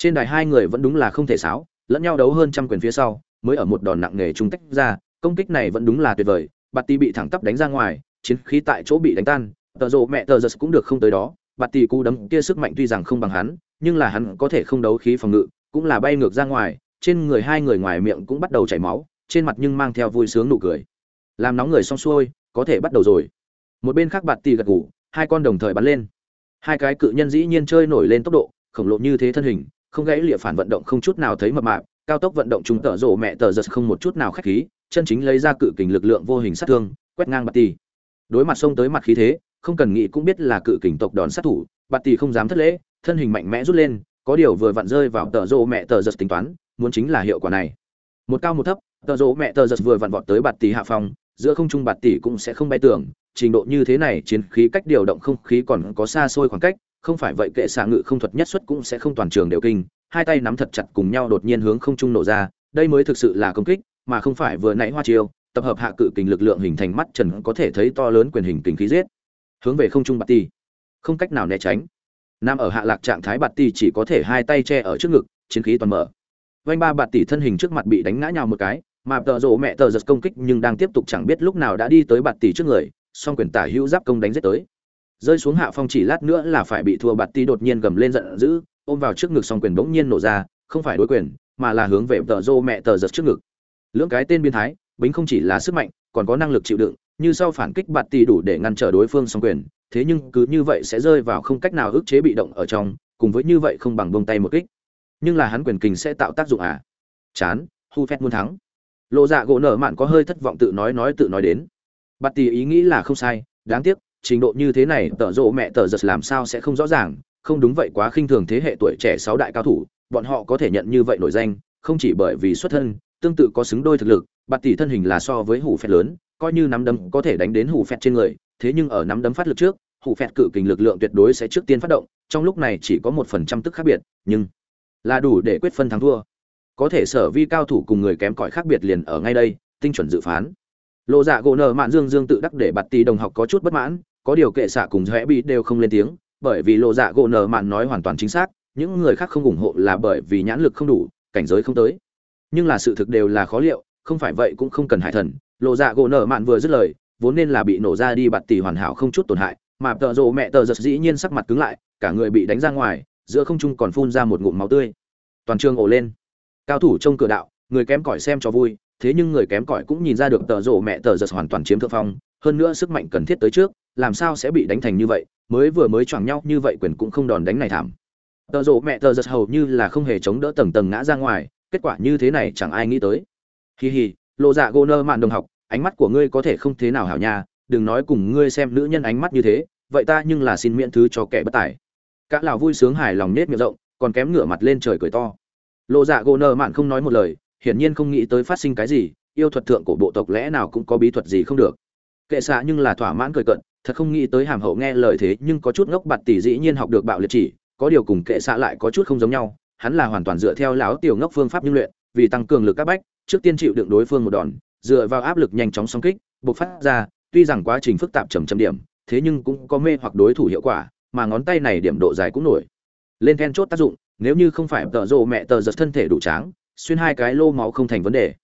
[SPEAKER 1] trên đài hai người vẫn đúng là không thể sáo lẫn nhau đấu hơn trăm quyền phía sau, mới ở một đòn nặng nề trung tách ra, công kích này vẫn đúng là tuyệt vời, bạt ti bị thẳng tắp đánh ra ngoài, chiến khí tại chỗ bị đánh tan, tờ rộ mẹ tờ giật cũng được không tới đó, bạt ti cú đấm kia sức mạnh tuy rằng không bằng hắn, nhưng là hắn có thể không đấu khí phòng ngự, cũng là bay ngược ra ngoài, trên người hai người ngoài miệng cũng bắt đầu chảy máu, trên mặt nhưng mang theo vui sướng nụ cười. Làm nóng người xong xuôi, có thể bắt đầu rồi. Một bên khác bạt ti gật ngủ hai con đồng thời bắn lên. Hai cái cự nhân dĩ nhiên chơi nổi lên tốc độ, khổng lồ như thế thân hình không gãy lịa phản vận động không chút nào thấy mập mạp, cao tốc vận động chúng tở rộ mẹ tờ giật không một chút nào khách khí, chân chính lấy ra cự kình lực lượng vô hình sát thương, quét ngang bạt tỷ đối mặt xông tới mặt khí thế, không cần nghĩ cũng biết là cự kình tộc đòn sát thủ, bạt tỷ không dám thất lễ, thân hình mạnh mẽ rút lên, có điều vừa vặn rơi vào tờ rộ mẹ tờ giật tính toán, muốn chính là hiệu quả này. Một cao một thấp, tờ rộ mẹ tờ giật vừa vặn vọt tới bạt tỷ hạ phòng, giữa không trung bạt tỷ cũng sẽ không bay tưởng trình độ như thế này, chiến khí cách điều động không khí còn có xa xôi khoảng cách không phải vậy kệ xạ ngự không thuật nhất xuất cũng sẽ không toàn trường đều kinh, hai tay nắm thật chặt cùng nhau đột nhiên hướng không trung nổ ra, đây mới thực sự là công kích, mà không phải vừa nãy hoa chiêu, tập hợp hạ cự kình lực lượng hình thành mắt trần có thể thấy to lớn quyền hình kình khí giết. Hướng về không trung bạt ti không cách nào né tránh. Nam ở hạ lạc trạng thái bạt ti chỉ có thể hai tay che ở trước ngực, chiến khí toàn mở. Vanh ba bạt tỷ thân hình trước mặt bị đánh ngã nhào một cái, mà tợ rộ mẹ tờ giật công kích nhưng đang tiếp tục chẳng biết lúc nào đã đi tới bạt tỷ trước người, song quyền tả hữu giáp công đánh giết tới rơi xuống hạ phong chỉ lát nữa là phải bị thua bạt tỷ đột nhiên gầm lên giận dữ, ôm vào trước ngực song quyền bỗng nhiên nổ ra, không phải đối quyền, mà là hướng về tờ rô mẹ tờ giật trước ngực. Lưỡng cái tên biên thái, bính không chỉ là sức mạnh, còn có năng lực chịu đựng, như sau phản kích bạt tỷ đủ để ngăn trở đối phương song quyền, thế nhưng cứ như vậy sẽ rơi vào không cách nào ức chế bị động ở trong, cùng với như vậy không bằng bông tay một kích. Nhưng là hắn quyền kình sẽ tạo tác dụng à? Chán, hu phép muốn thắng. Lộ dạ gỗ nở mạn có hơi thất vọng tự nói nói tự nói đến. Bạt tì ý nghĩ là không sai, đáng tiếc trình độ như thế này, tợ rộ mẹ tợ giật làm sao sẽ không rõ ràng, không đúng vậy quá khinh thường thế hệ tuổi trẻ sáu đại cao thủ, bọn họ có thể nhận như vậy nổi danh, không chỉ bởi vì xuất thân, tương tự có xứng đôi thực lực, bạt tỷ thân hình là so với hủ phẹt lớn, coi như nắm đấm có thể đánh đến hủ phẹt trên người, thế nhưng ở nắm đấm phát lực trước, hủ phẹt cự kình lực lượng tuyệt đối sẽ trước tiên phát động, trong lúc này chỉ có một phần trăm tức khác biệt, nhưng là đủ để quyết phân thắng thua. Có thể sở vi cao thủ cùng người kém cỏi khác biệt liền ở ngay đây, tinh chuẩn dự phán. Lộ dạ gỗ nợ mạn dương dương tự đắc để bạt tỷ đồng học có chút bất mãn có điều kệ xạ cùng rẽ bị đều không lên tiếng, bởi vì lộ dạ gỗ nở mạn nói hoàn toàn chính xác, những người khác không ủng hộ là bởi vì nhãn lực không đủ, cảnh giới không tới. Nhưng là sự thực đều là khó liệu, không phải vậy cũng không cần hải thần. Lộ dạ gỗ nở mạn vừa dứt lời, vốn nên là bị nổ ra đi bạt tỷ hoàn hảo không chút tổn hại, mà tợ rộ mẹ tờ giật dĩ nhiên sắc mặt cứng lại, cả người bị đánh ra ngoài, giữa không trung còn phun ra một ngụm máu tươi. Toàn trường ổ lên. Cao thủ trong cửa đạo, người kém cỏi xem cho vui, thế nhưng người kém cỏi cũng nhìn ra được tợ rộ mẹ tờ giật hoàn toàn chiếm thượng phong, hơn nữa sức mạnh cần thiết tới trước làm sao sẽ bị đánh thành như vậy, mới vừa mới choảng nhau như vậy quyền cũng không đòn đánh này thảm. Tợ rộ mẹ tờ giật hầu như là không hề chống đỡ tầng tầng ngã ra ngoài, kết quả như thế này chẳng ai nghĩ tới. Hì hì lộ dạ gô nơ mạn đồng học, ánh mắt của ngươi có thể không thế nào hảo nha, đừng nói cùng ngươi xem nữ nhân ánh mắt như thế, vậy ta nhưng là xin miễn thứ cho kẻ bất tài. Cả lão vui sướng hài lòng nết miệng rộng, còn kém ngửa mặt lên trời cười to. Lộ dạ gô nơ mạn không nói một lời, hiển nhiên không nghĩ tới phát sinh cái gì, yêu thuật thượng của bộ tộc lẽ nào cũng có bí thuật gì không được. Kệ xạ nhưng là thỏa mãn cười cận thật không nghĩ tới hàm hậu nghe lời thế nhưng có chút ngốc bạt tỷ dĩ nhiên học được bạo liệt chỉ, có điều cùng kệ xạ lại có chút không giống nhau, hắn là hoàn toàn dựa theo lão tiểu ngốc phương pháp nhưng luyện, vì tăng cường lực các bách, trước tiên chịu đựng đối phương một đòn, dựa vào áp lực nhanh chóng song kích, bộc phát ra, tuy rằng quá trình phức tạp trầm trầm điểm, thế nhưng cũng có mê hoặc đối thủ hiệu quả, mà ngón tay này điểm độ dài cũng nổi. Lên then chốt tác dụng, nếu như không phải tợ rộ mẹ tờ giật thân thể đủ tráng, xuyên hai cái lô máu không thành vấn đề.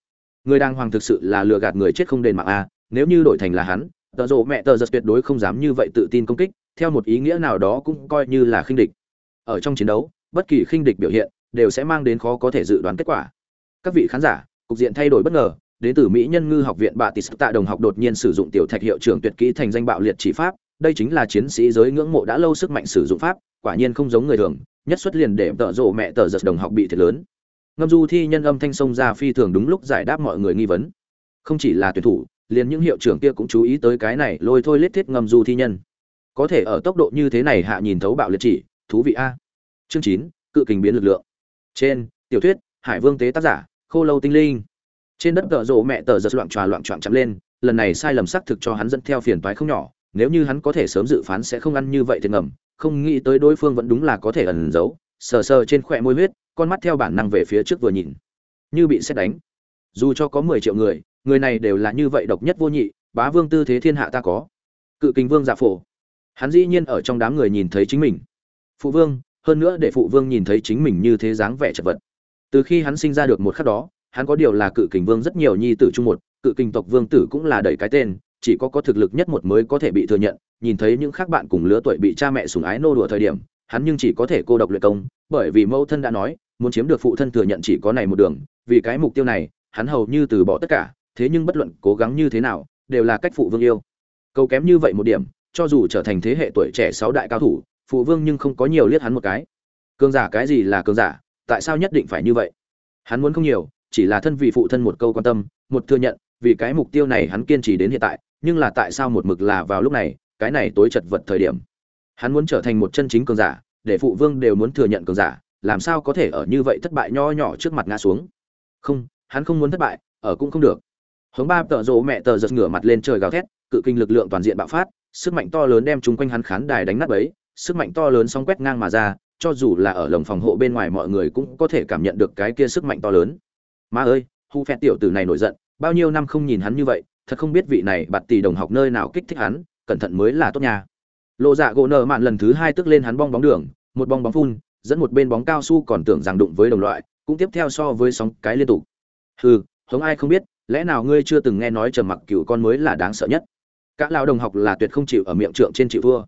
[SPEAKER 1] Người đàng hoàng thực sự là lừa gạt người chết không đền mạng a, nếu như đổi thành là hắn tợ rộ mẹ tờ giật tuyệt đối không dám như vậy tự tin công kích, theo một ý nghĩa nào đó cũng coi như là khinh địch. Ở trong chiến đấu, bất kỳ khinh địch biểu hiện đều sẽ mang đến khó có thể dự đoán kết quả. Các vị khán giả, cục diện thay đổi bất ngờ, đến từ mỹ nhân ngư học viện bà tis tạ đồng học đột nhiên sử dụng tiểu thạch hiệu trưởng tuyệt kỹ thành danh bạo liệt chỉ pháp, đây chính là chiến sĩ giới ngưỡng mộ đã lâu sức mạnh sử dụng pháp, quả nhiên không giống người thường, nhất xuất liền để tợ rộ mẹ tờ giật đồng học bị thiệt lớn. Ngâm du thi nhân âm thanh sông ra phi thường đúng lúc giải đáp mọi người nghi vấn. Không chỉ là tuyển thủ liền những hiệu trưởng kia cũng chú ý tới cái này lôi thôi lết thiết ngầm du thi nhân. Có thể ở tốc độ như thế này hạ nhìn thấu bạo liệt chỉ, thú vị a. Chương chín, cự kình biến lực lượng. Trên, tiểu thuyết, hải vương tế tác giả, khô lâu tinh linh. Trên đất cờ rộ mẹ tờ giật loạn tròa loạn trọn chậm lên, lần này sai lầm xác thực cho hắn dẫn theo phiền toái không nhỏ, nếu như hắn có thể sớm dự phán sẽ không ăn như vậy thì ngầm, không nghĩ tới đối phương vẫn đúng là có thể ẩn giấu, sờ sờ trên khỏe môi huyết, con mắt theo bản năng về phía trước vừa nhìn. Như bị xét đánh. Dù cho có mười triệu người người này đều là như vậy độc nhất vô nhị, bá vương tư thế thiên hạ ta có. Cự kình vương giả phổ. Hắn dĩ nhiên ở trong đám người nhìn thấy chính mình. Phụ vương, hơn nữa để phụ vương nhìn thấy chính mình như thế dáng vẻ chật vật. Từ khi hắn sinh ra được một khắc đó, hắn có điều là cự kình vương rất nhiều nhi tử chung một, cự kình tộc vương tử cũng là đầy cái tên, chỉ có có thực lực nhất một mới có thể bị thừa nhận, nhìn thấy những khác bạn cùng lứa tuổi bị cha mẹ sủng ái nô đùa thời điểm, hắn nhưng chỉ có thể cô độc luyện công, bởi vì mẫu thân đã nói, muốn chiếm được phụ thân thừa nhận chỉ có này một đường, vì cái mục tiêu này, hắn hầu như từ bỏ tất cả thế nhưng bất luận cố gắng như thế nào, đều là cách phụ vương yêu. Câu kém như vậy một điểm, cho dù trở thành thế hệ tuổi trẻ sáu đại cao thủ, phụ vương nhưng không có nhiều liếc hắn một cái. Cường giả cái gì là cường giả, tại sao nhất định phải như vậy? Hắn muốn không nhiều, chỉ là thân vì phụ thân một câu quan tâm, một thừa nhận, vì cái mục tiêu này hắn kiên trì đến hiện tại, nhưng là tại sao một mực là vào lúc này, cái này tối chật vật thời điểm. Hắn muốn trở thành một chân chính cường giả, để phụ vương đều muốn thừa nhận cường giả, làm sao có thể ở như vậy thất bại nho nhỏ trước mặt ngã xuống? Không, hắn không muốn thất bại, ở cũng không được hướng ba tợ rộ mẹ tờ giật ngửa mặt lên trời gào thét, cự kinh lực lượng toàn diện bạo phát, sức mạnh to lớn đem chúng quanh hắn khán đài đánh nát bấy, sức mạnh to lớn sóng quét ngang mà ra, cho dù là ở lồng phòng hộ bên ngoài mọi người cũng có thể cảm nhận được cái kia sức mạnh to lớn. Ma ơi, hu phe tiểu tử này nổi giận, bao nhiêu năm không nhìn hắn như vậy, thật không biết vị này bạt tỷ đồng học nơi nào kích thích hắn, cẩn thận mới là tốt nha. Lộ dạ gỗ nợ mạn lần thứ hai tức lên hắn bong bóng đường, một bong bóng phun, dẫn một bên bóng cao su còn tưởng rằng đụng với đồng loại, cũng tiếp theo so với sóng cái liên tục. Hừ, hống ai không biết lẽ nào ngươi chưa từng nghe nói trầm mặc cựu con mới là đáng sợ nhất? Cả lao đồng học là tuyệt không chịu ở miệng trượng trên chịu vua.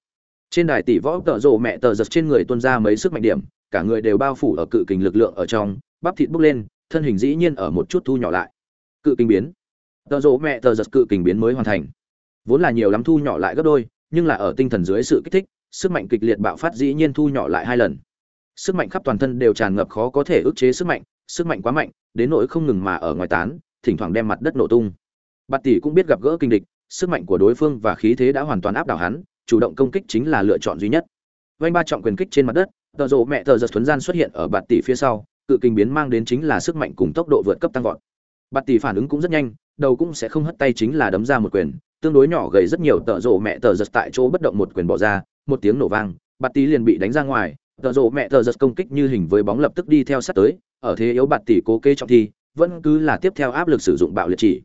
[SPEAKER 1] trên đài tỷ võ tợ rộ mẹ tờ giật trên người tuôn ra mấy sức mạnh điểm, cả người đều bao phủ ở cự kình lực lượng ở trong, bắp thịt bốc lên, thân hình dĩ nhiên ở một chút thu nhỏ lại. Cự kình biến. Tợ rộ mẹ tờ giật cự kình biến mới hoàn thành. Vốn là nhiều lắm thu nhỏ lại gấp đôi, nhưng là ở tinh thần dưới sự kích thích, sức mạnh kịch liệt bạo phát dĩ nhiên thu nhỏ lại hai lần. Sức mạnh khắp toàn thân đều tràn ngập khó có thể ức chế sức mạnh sức mạnh quá mạnh, đến nỗi không ngừng mà ở ngoài tán thỉnh thoảng đem mặt đất nổ tung. Bạt tỷ cũng biết gặp gỡ kinh địch, sức mạnh của đối phương và khí thế đã hoàn toàn áp đảo hắn, chủ động công kích chính là lựa chọn duy nhất. Vanh ba trọng quyền kích trên mặt đất, tờ rộ mẹ tờ giật thuấn gian xuất hiện ở bạt tỷ phía sau, cự kinh biến mang đến chính là sức mạnh cùng tốc độ vượt cấp tăng vọt. Bạt tỷ phản ứng cũng rất nhanh, đầu cũng sẽ không hất tay chính là đấm ra một quyền, tương đối nhỏ gầy rất nhiều tờ rộ mẹ tờ giật tại chỗ bất động một quyền bỏ ra, một tiếng nổ vang, bạt tỷ liền bị đánh ra ngoài, tờ rộ mẹ tờ giật công kích như hình với bóng lập tức đi theo sát tới, ở thế yếu bạt tỷ cố kê trọng thi vẫn cứ là tiếp theo áp lực sử dụng bạo liệt chỉ.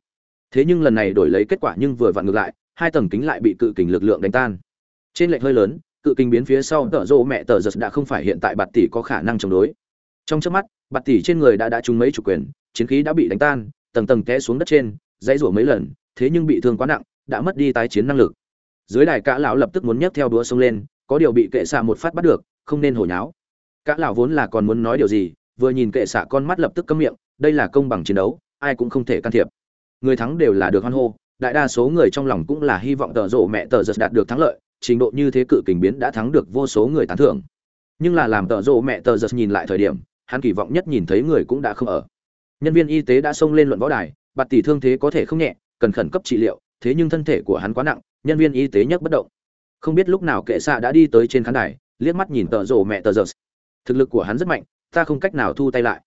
[SPEAKER 1] Thế nhưng lần này đổi lấy kết quả nhưng vừa vặn ngược lại, hai tầng kính lại bị cự kình lực lượng đánh tan. Trên lệch hơi lớn, cự kình biến phía sau tợ rộ mẹ tờ giật đã không phải hiện tại bạt tỷ có khả năng chống đối. Trong trước mắt, bạt tỷ trên người đã đã trúng mấy chủ quyền, chiến khí đã bị đánh tan, tầng tầng té xuống đất trên, dãy rủa mấy lần, thế nhưng bị thương quá nặng, đã mất đi tái chiến năng lực. Dưới đài cả lão lập tức muốn nhấc theo đũa xông lên, có điều bị kệ xạ một phát bắt được, không nên hồi nháo cả lão vốn là còn muốn nói điều gì, vừa nhìn kệ xạ con mắt lập tức cấm miệng đây là công bằng chiến đấu, ai cũng không thể can thiệp. Người thắng đều là được hoan hô, đại đa số người trong lòng cũng là hy vọng tợ rộ mẹ tợ giật đạt được thắng lợi, trình độ như thế cự kình biến đã thắng được vô số người tán thưởng. Nhưng là làm tợ rộ mẹ tợ giật nhìn lại thời điểm, hắn kỳ vọng nhất nhìn thấy người cũng đã không ở. Nhân viên y tế đã xông lên luận võ đài, bạt tỷ thương thế có thể không nhẹ, cần khẩn cấp trị liệu, thế nhưng thân thể của hắn quá nặng, nhân viên y tế nhấc bất động. Không biết lúc nào kệ xạ đã đi tới trên khán đài, liếc mắt nhìn tợ rộ mẹ tợ giật. Thực lực của hắn rất mạnh, ta không cách nào thu tay lại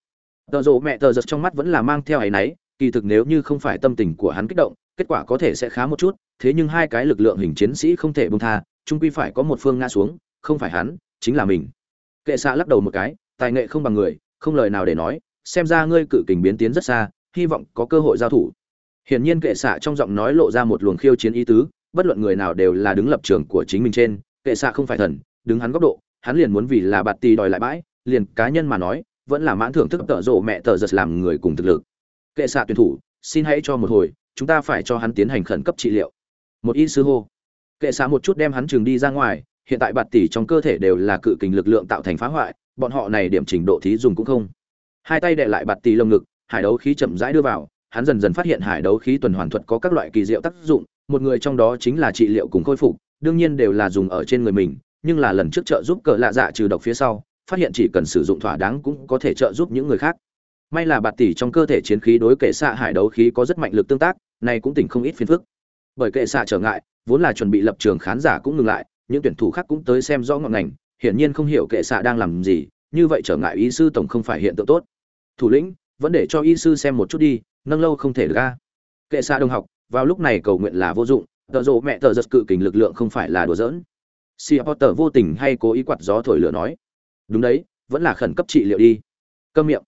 [SPEAKER 1] tờ rộ mẹ tờ giật trong mắt vẫn là mang theo áy náy, kỳ thực nếu như không phải tâm tình của hắn kích động, kết quả có thể sẽ khá một chút, thế nhưng hai cái lực lượng hình chiến sĩ không thể bông tha trung quy phải có một phương ngã xuống, không phải hắn, chính là mình. Kệ xạ lắc đầu một cái, tài nghệ không bằng người, không lời nào để nói, xem ra ngươi cự kình biến tiến rất xa, hy vọng có cơ hội giao thủ. Hiển nhiên kệ xạ trong giọng nói lộ ra một luồng khiêu chiến ý tứ, bất luận người nào đều là đứng lập trường của chính mình trên, kệ xạ không phải thần, đứng hắn góc độ, hắn liền muốn vì là bạt tì đòi lại bãi, liền cá nhân mà nói vẫn là mãn thưởng thức tợ rộ mẹ tờ giật làm người cùng thực lực. Kệ xạ tuyển thủ, xin hãy cho một hồi, chúng ta phải cho hắn tiến hành khẩn cấp trị liệu. Một y sư hô. Kệ xạ một chút đem hắn trường đi ra ngoài, hiện tại bạt tỷ trong cơ thể đều là cự kình lực lượng tạo thành phá hoại, bọn họ này điểm trình độ thí dùng cũng không. Hai tay đệ lại bạt tỷ lồng ngực, hải đấu khí chậm rãi đưa vào, hắn dần dần phát hiện hải đấu khí tuần hoàn thuật có các loại kỳ diệu tác dụng, một người trong đó chính là trị liệu cùng khôi phục, đương nhiên đều là dùng ở trên người mình, nhưng là lần trước trợ giúp cờ lạ dạ trừ độc phía sau phát hiện chỉ cần sử dụng thỏa đáng cũng có thể trợ giúp những người khác. May là bạt tỷ trong cơ thể chiến khí đối kệ xạ hải đấu khí có rất mạnh lực tương tác này cũng tỉnh không ít phiền phức. Bởi kệ xạ trở ngại, vốn là chuẩn bị lập trường khán giả cũng ngừng lại, những tuyển thủ khác cũng tới xem rõ ngọn ngành, hiển nhiên không hiểu kệ xạ đang làm gì, như vậy trở ngại y sư tổng không phải hiện tượng tốt. Thủ lĩnh, vẫn để cho y sư xem một chút đi, nâng lâu không thể ra kệ xạ đông học, vào lúc này cầu nguyện là vô dụng, tợ rộ mẹ tợ giật cự kình lực lượng không phải là đùa giỡn. Si potter vô tình hay cố ý quạt gió thổi lửa nói đúng đấy, vẫn là khẩn cấp trị liệu đi. Câm miệng.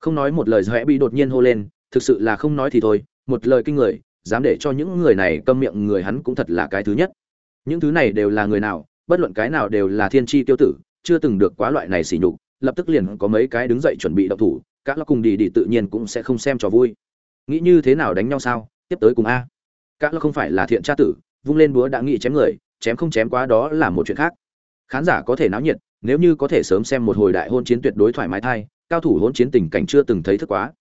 [SPEAKER 1] Không nói một lời rẽ bị đột nhiên hô lên, thực sự là không nói thì thôi, một lời kinh người, dám để cho những người này câm miệng, người hắn cũng thật là cái thứ nhất. Những thứ này đều là người nào, bất luận cái nào đều là thiên tri tiêu tử, chưa từng được quá loại này xỉ nhục, lập tức liền có mấy cái đứng dậy chuẩn bị động thủ, các lo cùng đi đi tự nhiên cũng sẽ không xem cho vui. Nghĩ như thế nào đánh nhau sao? Tiếp tới cùng a. Các lo không phải là thiện tra tử, vung lên búa đã nghĩ chém người, chém không chém quá đó là một chuyện khác. Khán giả có thể náo nhiệt nếu như có thể sớm xem một hồi đại hôn chiến tuyệt đối thoải mái thai, cao thủ hôn chiến tình cảnh chưa từng thấy thức quá.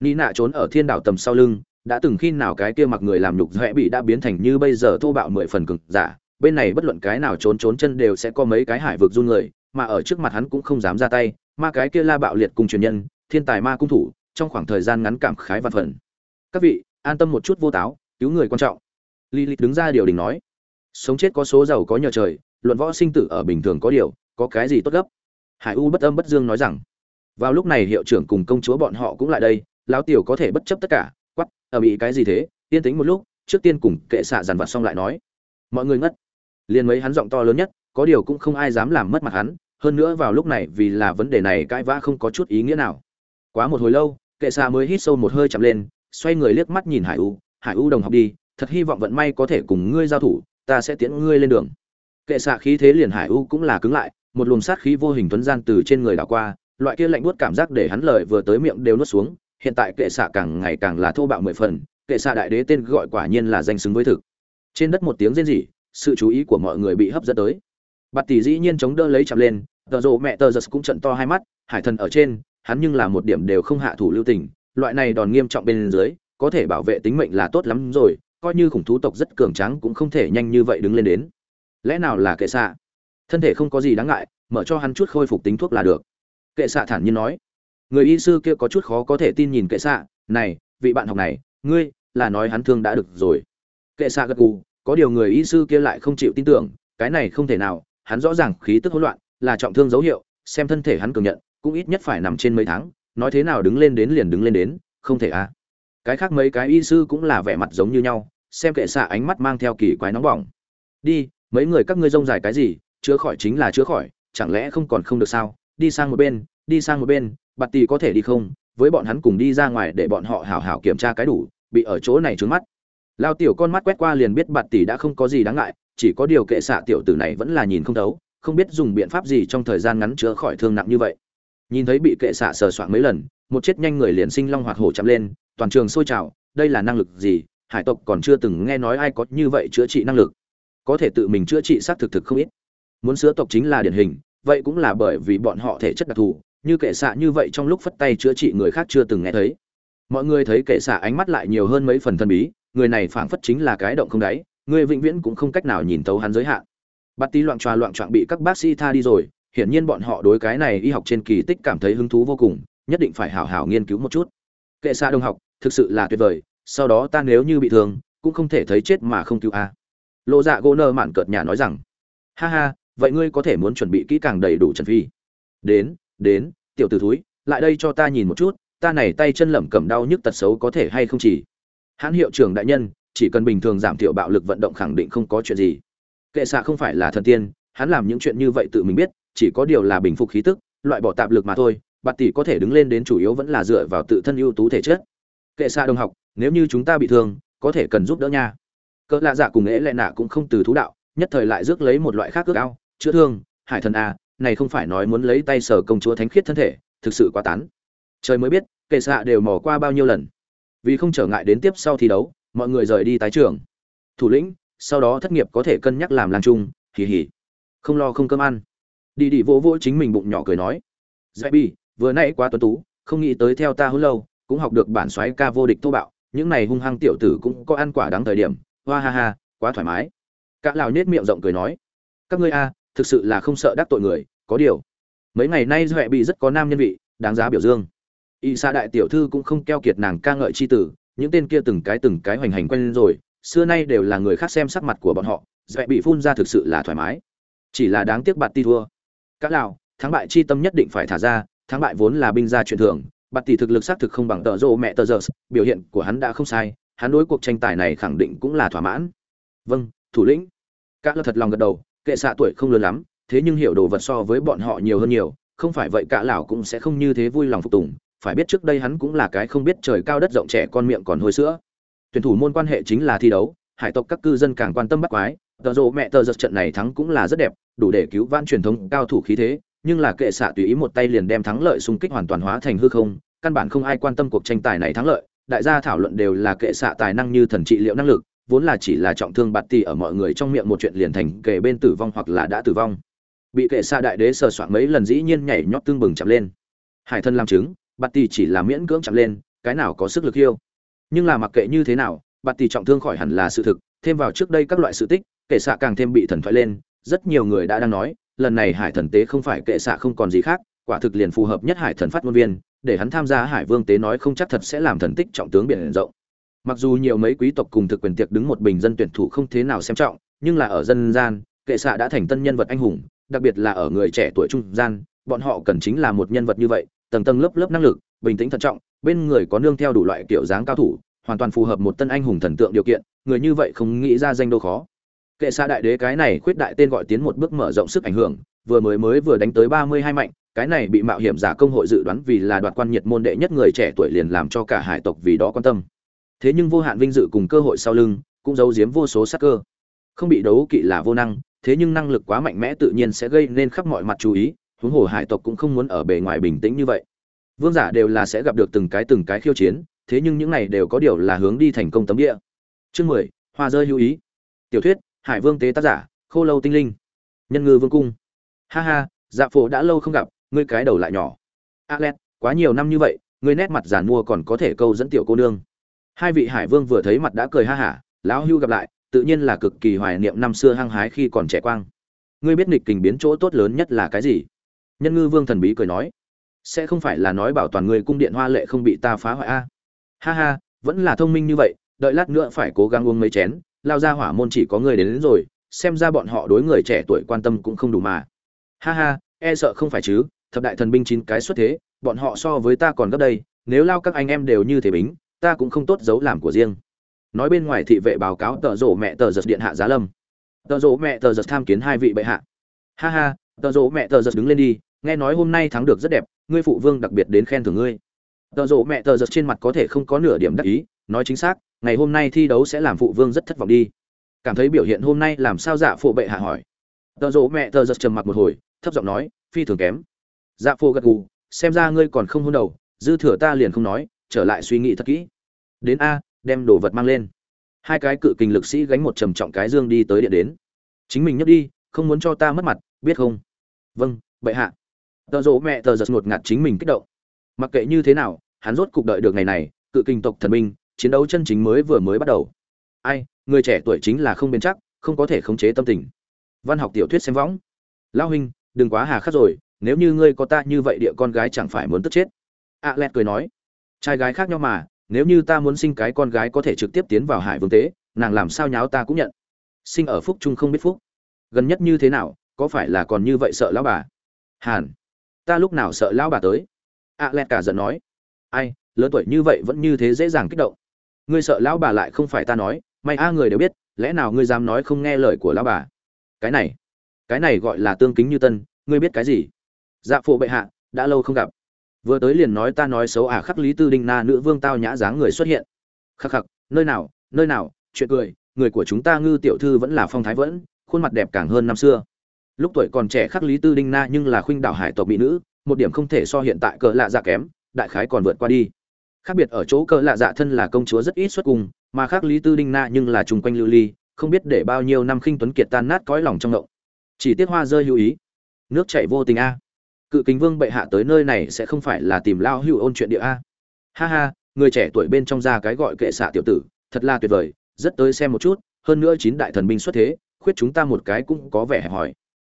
[SPEAKER 1] Ni nạ trốn ở thiên đảo tầm sau lưng, đã từng khi nào cái kia mặc người làm nhục dễ bị đã biến thành như bây giờ thô bạo mười phần cực giả, bên này bất luận cái nào trốn trốn chân đều sẽ có mấy cái hải vực run người, mà ở trước mặt hắn cũng không dám ra tay ma cái kia la bạo liệt cùng truyền nhân, thiên tài ma cung thủ, trong khoảng thời gian ngắn cảm khái văn phần. Các vị, an tâm một chút vô táo, cứu người quan trọng. Lilith đứng ra điều đình nói. Sống chết có số giàu có nhờ trời, luận võ sinh tử ở bình thường có điều có cái gì tốt gấp? Hải u bất âm bất dương nói rằng, vào lúc này hiệu trưởng cùng công chúa bọn họ cũng lại đây, lão tiểu có thể bất chấp tất cả quắp ở bị cái gì thế? Yên tính một lúc, trước tiên cùng kệ xạ dàn vặt xong lại nói. Mọi người ngất. Liền mấy hắn giọng to lớn nhất, có điều cũng không ai dám làm mất mặt hắn, hơn nữa vào lúc này vì là vấn đề này cãi vã không có chút ý nghĩa nào. Quá một hồi lâu, kệ xạ mới hít sâu một hơi chậm lên, xoay người liếc mắt nhìn hải u hải u đồng học đi, thật hy vọng vận may có thể cùng ngươi giao thủ, ta sẽ tiễn ngươi lên đường. Kệ xạ khí thế liền hải u cũng là cứng lại một luồng sát khí vô hình tuấn gian từ trên người đảo qua, loại kia lạnh buốt cảm giác để hắn lời vừa tới miệng đều nuốt xuống, hiện tại kệ xạ càng ngày càng là thô bạo mười phần, kệ xạ đại đế tên gọi quả nhiên là danh xứng với thực. Trên đất một tiếng rên rỉ, sự chú ý của mọi người bị hấp dẫn tới. Bạt tỷ dĩ nhiên chống đỡ lấy chạm lên, tờ rồ mẹ tờ giật cũng trận to hai mắt, hải thần ở trên, hắn nhưng là một điểm đều không hạ thủ lưu tình, loại này đòn nghiêm trọng bên dưới, có thể bảo vệ tính mệnh là tốt lắm rồi, coi như khủng thú tộc rất cường tráng cũng không thể nhanh như vậy đứng lên đến. Lẽ nào là kệ xạ? Thân thể không có gì đáng ngại, mở cho hắn chút khôi phục tính thuốc là được. Kệ xạ thản nhiên nói. Người y sư kia có chút khó có thể tin nhìn kệ xạ, này, vị bạn học này, ngươi là nói hắn thương đã được rồi. Kệ xạ gật gù, có điều người y sư kia lại không chịu tin tưởng, cái này không thể nào, hắn rõ ràng khí tức hỗn loạn, là trọng thương dấu hiệu, xem thân thể hắn cường nhận, cũng ít nhất phải nằm trên mấy tháng, nói thế nào đứng lên đến liền đứng lên đến, không thể à. Cái khác mấy cái y sư cũng là vẻ mặt giống như nhau, xem kệ xạ ánh mắt mang theo kỳ quái nóng bỏng. Đi, mấy người các ngươi rông dài cái gì chữa khỏi chính là chữa khỏi, chẳng lẽ không còn không được sao? Đi sang một bên, đi sang một bên, bạt tì có thể đi không? Với bọn hắn cùng đi ra ngoài để bọn họ hảo hảo kiểm tra cái đủ, bị ở chỗ này trướng mắt. Lao tiểu con mắt quét qua liền biết bạt tỷ đã không có gì đáng ngại, chỉ có điều kệ xạ tiểu tử này vẫn là nhìn không thấu, không biết dùng biện pháp gì trong thời gian ngắn chữa khỏi thương nặng như vậy. Nhìn thấy bị kệ xạ sờ soạn mấy lần, một chết nhanh người liền sinh long hoạt hổ chạm lên, toàn trường sôi trào, đây là năng lực gì? Hải tộc còn chưa từng nghe nói ai có như vậy chữa trị năng lực. Có thể tự mình chữa trị xác thực thực không ít muốn sữa tộc chính là điển hình, vậy cũng là bởi vì bọn họ thể chất đặc thù, như kệ xạ như vậy trong lúc phất tay chữa trị người khác chưa từng nghe thấy. Mọi người thấy kệ xạ ánh mắt lại nhiều hơn mấy phần thân bí, người này phảng phất chính là cái động không đáy, người vĩnh viễn cũng không cách nào nhìn thấu hắn giới hạn. Bát tí loạn tròa loạn trọn bị các bác sĩ tha đi rồi, hiển nhiên bọn họ đối cái này y học trên kỳ tích cảm thấy hứng thú vô cùng, nhất định phải hảo hảo nghiên cứu một chút. Kệ xạ đông học, thực sự là tuyệt vời, sau đó ta nếu như bị thương, cũng không thể thấy chết mà không cứu a. Lộ dạ gỗ nơ mạn cợt nhà nói rằng, ha ha vậy ngươi có thể muốn chuẩn bị kỹ càng đầy đủ trần phi. Đến đến, tiểu t ử thúi, lại đây cho ta nhìn một chút, ta này tay chân lẩm cẩm đau nhức tật xấu có thể hay không chỉ? Hãn hiệu trưởng đại nhân, chỉ cần bình thường giảm thiểu bạo lực vận động khẳng định không có chuyện gì. Kệ xạ không phải là thần tiên, hắn làm những chuyện như vậy tự mình biết, chỉ có điều là bình phục khí tức, loại bỏ tạp lực mà thôi, bạt tỷ có thể đứng lên đến chủ yếu vẫn là dựa vào tự thân ưu tú thể chất. Kệ xạ đồng học, nếu như chúng ta bị thương, có thể cần giúp đỡ nha. Cỡ lạ dạ cùng ế lệ nạ cũng không từ thú đạo, nhất thời lại rước lấy một loại khác ước ao chữa thương hải thần a này không phải nói muốn lấy tay sở công chúa thánh khiết thân thể thực sự quá tán. Trời mới biết kệ xạ đều mò qua bao nhiêu lần. Vì không trở ngại đến tiếp sau thi đấu mọi người rời đi tái trường. Thủ lĩnh sau đó thất nghiệp có thể cân nhắc làm lang chung, hì hì. Không lo không cơm ăn. Đi đi vỗ vỗ chính mình bụng nhỏ cười nói. Dạy bi vừa nãy quá tuấn tú không nghĩ tới theo ta hôn lâu cũng học được bản xoáy ca vô địch thô bạo những này hung hăng tiểu tử cũng có ăn quả đáng thời điểm. Hoa ha ha quá thoải mái. Cả lào nết miệng rộng cười nói. Các ngươi a thực sự là không sợ đắc tội người, có điều. Mấy ngày nay huệ bị rất có nam nhân vị, đáng giá biểu dương. Y sa đại tiểu thư cũng không keo kiệt nàng ca ngợi c h i tử, những tên kia từng cái từng cái hoành hành quen rồi, xưa nay đều là người khác xem sắc mặt của bọn họ dễ bị phun ra thực sự là thoải mái. Chỉ là đáng tiếc bạt ti thua. Các lào thắng bại chi tâm nhất định phải thả ra, thắng bại vốn là binh gia truyền thường bạt tỷ thực lực xác thực không bằng tợ rộ mẹ tờ giờ biểu hiện của hắn đã không sai, hắn đối cuộc tranh tài này khẳng định cũng là thỏa mãn. Vâng thủ lĩnh. Các lơ thật lòng gật đầu kệ xạ tuổi không lớn lắm, thế nhưng hiểu đồ vật so với bọn họ nhiều hơn nhiều, không phải vậy cả lão cũng sẽ không như thế vui lòng phục tùng, phải biết trước đây hắn cũng là cái không biết trời cao đất rộng trẻ con miệng còn hôi sữa. Tuyển thủ môn quan hệ chính là thi đấu, hải tộc các cư dân càng quan tâm bắt quái, tờ rộ mẹ tờ giật trận này thắng cũng là rất đẹp, đủ để cứu vãn truyền thống cao thủ khí thế, nhưng là kệ xạ tùy ý một tay liền đem thắng lợi xung kích hoàn toàn hóa thành hư không, căn bản không ai quan tâm cuộc tranh tài này thắng lợi, đại gia thảo luận đều là kệ xạ tài năng như thần trị liệu năng lực vốn là chỉ là trọng thương bạt tỷ ở mọi người trong miệng một chuyện liền thành kệ bên tử vong hoặc là đã tử vong. Bị kệ xa đại đế sờ soạn mấy lần dĩ nhiên nhảy nhót tương bừng chạm lên. Hải thân làm chứng, bạt tỷ chỉ là miễn cưỡng chạm lên, cái nào có sức lực yêu. Nhưng là mặc kệ như thế nào, bạt tỷ trọng thương khỏi hẳn là sự thực, thêm vào trước đây các loại sự tích, kệ xạ càng thêm bị thần thoại lên, rất nhiều người đã đang nói, lần này hải thần tế không phải kệ xạ không còn gì khác, quả thực liền phù hợp nhất hải thần phát ngôn viên, để hắn tham gia hải vương tế nói không chắc thật sẽ làm thần tích trọng tướng biển rộng mặc dù nhiều mấy quý tộc cùng thực quyền tiệc đứng một bình dân tuyển thủ không thế nào xem trọng, nhưng là ở dân gian, kệ xạ đã thành tân nhân vật anh hùng, đặc biệt là ở người trẻ tuổi trung gian, bọn họ cần chính là một nhân vật như vậy, tầng tầng lớp lớp năng lực, bình tĩnh thận trọng, bên người có nương theo đủ loại kiểu dáng cao thủ, hoàn toàn phù hợp một tân anh hùng thần tượng điều kiện, người như vậy không nghĩ ra danh đô khó. Kệ xa đại đế cái này khuyết đại tên gọi tiến một bước mở rộng sức ảnh hưởng, vừa mới mới vừa đánh tới ba mươi hai mạnh, cái này bị mạo hiểm giả công hội dự đoán vì là đoạt quan nhiệt môn đệ nhất người trẻ tuổi liền làm cho cả hải tộc vì đó quan tâm thế nhưng vô hạn vinh dự cùng cơ hội sau lưng, cũng giấu giếm vô số sắc cơ. Không bị đấu kỵ là vô năng, thế nhưng năng lực quá mạnh mẽ tự nhiên sẽ gây nên khắp mọi mặt chú ý, huống hồ hải tộc cũng không muốn ở bề ngoài bình tĩnh như vậy. Vương giả đều là sẽ gặp được từng cái từng cái khiêu chiến, thế nhưng những này đều có điều là hướng đi thành công tấm địa. Chương mười, hoa rơi hữu ý. Tiểu thuyết, hải vương tế tác giả, khô lâu tinh linh. Nhân ngư vương cung. Ha ha dạ phổ đã lâu không gặp, ngươi cái đầu lại nhỏ. Alex quá nhiều năm như vậy, ngươi nét mặt giàn mua còn có thể câu dẫn tiểu cô nương hai vị hải vương vừa thấy mặt đã cười ha hả lão hưu gặp lại tự nhiên là cực kỳ hoài niệm năm xưa hăng hái khi còn trẻ quang. Ngươi biết nghịch kình biến chỗ tốt lớn nhất là cái gì? Nhân ngư vương thần bí cười nói. Sẽ không phải là nói bảo toàn người cung điện hoa lệ không bị ta phá hoại a. Ha ha vẫn là thông minh như vậy đợi lát nữa phải cố gắng uống mấy chén lao ra hỏa môn chỉ có người đến, đến rồi xem ra bọn họ đối người trẻ tuổi quan tâm cũng không đủ mà. Ha ha e sợ không phải chứ thập đại thần binh chín cái xuất thế bọn họ so với ta còn gấp đây nếu lao các anh em đều như thế bính ta cũng không tốt giấu làm của riêng. Nói bên ngoài thị vệ báo cáo tợ rỗ mẹ tờ giật điện hạ giá lâm. Tợ rỗ mẹ tờ giật tham kiến hai vị bệ hạ. Ha ha, tợ rỗ mẹ tờ giật đứng lên đi, nghe nói hôm nay thắng được rất đẹp, ngươi phụ vương đặc biệt đến khen thưởng ngươi. Tợ rộ mẹ tờ giật trên mặt có thể không có nửa điểm đắc ý, nói chính xác, ngày hôm nay thi đấu sẽ làm phụ vương rất thất vọng đi. Cảm thấy biểu hiện hôm nay làm sao dạ phụ bệ hạ hỏi. Tợ rộ mẹ tờ giật trầm mặt một hồi, thấp giọng nói, phi thường kém. Dạ phụ gật gù, xem ra ngươi còn không hôn đầu, dư thừa ta liền không nói, trở lại suy nghĩ thật kỹ đến a đem đồ vật mang lên. Hai cái cự kình lực sĩ gánh một trầm trọng cái dương đi tới điện đến. Chính mình nhấc đi không muốn cho ta mất mặt biết không? Vâng bệ hạ. Tờ rỗ mẹ tờ giật ngột ngạt chính mình kích động. Mặc kệ như thế nào hắn rốt cục đợi được ngày này cự kinh tộc thần minh chiến đấu chân chính mới vừa mới bắt đầu. Ai người trẻ tuổi chính là không bền chắc không có thể khống chế tâm tình. Văn học tiểu thuyết xem võng. Lao huynh đừng quá hà khắc rồi nếu như ngươi có ta như vậy địa con gái chẳng phải muốn tức chết. A à, lẹt cười nói. Trai gái khác nhau mà nếu như ta muốn sinh cái con gái có thể trực tiếp tiến vào hải vương tế, nàng làm sao nháo ta cũng nhận. Sinh ở phúc trung không biết phúc. Gần nhất như thế nào, có phải là còn như vậy sợ lão bà? Hàn. Ta lúc nào sợ lão bà tới? A lẹt cả giận nói. Ai, lớn tuổi như vậy vẫn như thế dễ dàng kích động. Ngươi sợ lão bà lại không phải ta nói, may a người đều biết, lẽ nào ngươi dám nói không nghe lời của lão bà? Cái này cái này gọi là tương kính như tân, ngươi biết cái gì? Dạ phụ bệ hạ, đã lâu không gặp vừa tới liền nói ta nói xấu à khắc lý tư đinh na nữ vương tao nhã dáng người xuất hiện. Khắc khắc, nơi nào nơi nào, chuyện cười, người của chúng ta ngư tiểu thư vẫn là phong thái vẫn, khuôn mặt đẹp càng hơn năm xưa. Lúc tuổi còn trẻ khắc lý tư đinh na nhưng là khuynh đảo hải tộc mỹ nữ, một điểm không thể so hiện tại cỡ lạ dạ kém, đại khái còn vượt qua đi. Khác biệt ở chỗ cỡ lạ dạ thân là công chúa rất ít xuất cùng, mà khác lý tư đinh na nhưng là chung quanh lưu ly, không biết để bao nhiêu năm khinh tuấn kiệt tan nát cõi lòng trong ngộng. Chỉ tiếc hoa rơi lưu ý. Nước chảy vô tình a cự kính vương bệ hạ tới nơi này sẽ không phải là tìm lao hữu ôn chuyện địa a. Ha ha, người trẻ tuổi bên trong ra cái gọi kệ xạ tiểu tử, thật là tuyệt vời, rất tới xem một chút, hơn nữa chín đại thần binh xuất thế, khuyết chúng ta một cái cũng có vẻ hẹp hòi.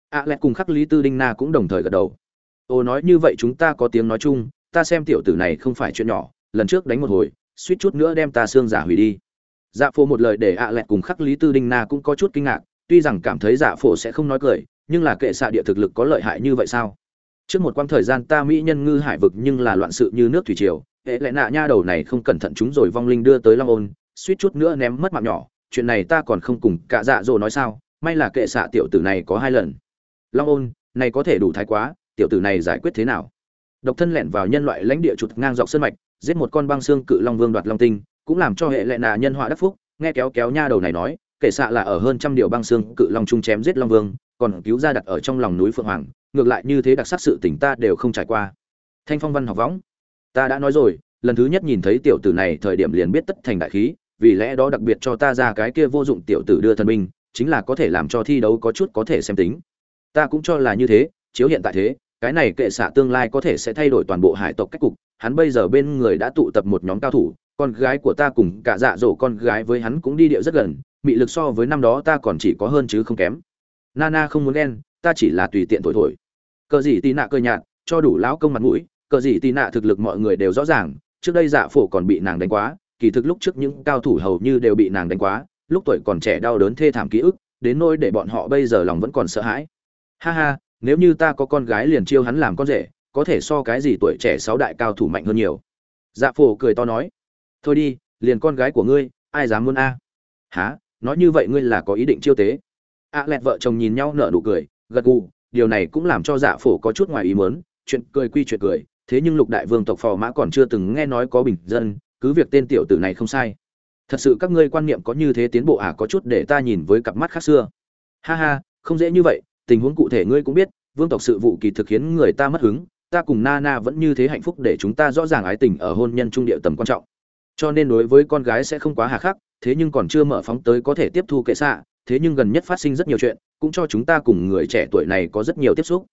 [SPEAKER 1] A lẽ cùng khắc lý tư đinh na cũng đồng thời gật đầu. Ô, nói như vậy chúng ta có tiếng nói chung, ta xem tiểu tử này không phải chuyện nhỏ, lần trước đánh một hồi, suýt chút nữa đem ta xương giả hủy đi. Dạ phổ một lời để ạ lẹt cùng khắc lý tư đinh na cũng có chút kinh ngạc, tuy rằng cảm thấy dạ phổ sẽ không nói cười, nhưng là kệ xạ địa thực lực có lợi hại như vậy sao? Trước một quãng thời gian ta mỹ nhân ngư hải vực nhưng là loạn sự như nước thủy triều. Hệ lẽ nạ nha đầu này không cẩn thận chúng rồi vong linh đưa tới long ôn, suýt chút nữa ném mất mạng nhỏ. Chuyện này ta còn không cùng cả dạ dỗ nói sao, may là kệ xạ tiểu tử này có hai lần. Long ôn, này có thể đủ thái quá, tiểu tử này giải quyết thế nào? Độc thân lẻn vào nhân loại lãnh địa chuột ngang dọc sân mạch, giết một con băng xương cự long vương đoạt long tinh, cũng làm cho hệ lệ nạ nhân họa đắc phúc. Nghe kéo kéo nha đầu này nói, kệ xạ là ở hơn trăm điều băng xương cự long trung chém giết long vương còn cứu ra đặt ở trong lòng núi phượng hoàng, ngược lại như thế đặc sắc sự tình ta đều không trải qua. Thanh phong văn học võng. Ta đã nói rồi, lần thứ nhất nhìn thấy tiểu tử này thời điểm liền biết tất thành đại khí, vì lẽ đó đặc biệt cho ta ra cái kia vô dụng tiểu tử đưa thần binh, chính là có thể làm cho thi đấu có chút có thể xem tính. Ta cũng cho là như thế, chiếu hiện tại thế, cái này kệ xạ tương lai có thể sẽ thay đổi toàn bộ hải tộc cách cục, hắn bây giờ bên người đã tụ tập một nhóm cao thủ, con gái của ta cùng cả dạ dỗ con gái với hắn cũng đi điệu rất gần, mị lực so với năm đó ta còn chỉ có hơn chứ không kém nana không muốn ghen, ta chỉ là tùy tiện thổi thổi. Cờ gì tì nạ cơ nhạt, cho đủ lão công mặt mũi, cờ gì tì nạ thực lực mọi người đều rõ ràng, trước đây dạ phổ còn bị nàng đánh quá, kỳ thực lúc trước những cao thủ hầu như đều bị nàng đánh quá, lúc tuổi còn trẻ đau đớn thê thảm ký ức, đến nỗi để bọn họ bây giờ lòng vẫn còn sợ hãi. Ha ha, nếu như ta có con gái liền chiêu hắn làm con rể, có thể so cái gì tuổi trẻ sáu đại cao thủ mạnh hơn nhiều. Dạ phổ cười to nói, thôi đi, liền con gái của ngươi, ai dám muốn a? À? há nói như vậy ngươi là có ý định chiêu tế? A lẹt vợ chồng nhìn nhau nở nụ cười, gật gù, điều này cũng làm cho dạ phổ có chút ngoài ý mớn chuyện cười quy chuyện cười, thế nhưng lục đại vương tộc phò mã còn chưa từng nghe nói có bình dân, cứ việc tên tiểu tử này không sai. Thật sự các ngươi quan niệm có như thế tiến bộ à có chút để ta nhìn với cặp mắt khác xưa. Ha ha, không dễ như vậy, tình huống cụ thể ngươi cũng biết, vương tộc sự vụ kỳ thực khiến người ta mất hứng, ta cùng na na vẫn như thế hạnh phúc để chúng ta rõ ràng ái tình ở hôn nhân trung địa tầm quan trọng. Cho nên đối với con gái sẽ không quá hà khắc, thế nhưng còn chưa mở phóng tới có thể tiếp thu kệ xạ thế nhưng gần nhất phát sinh rất nhiều chuyện, cũng cho chúng ta cùng người trẻ tuổi này có rất nhiều tiếp xúc.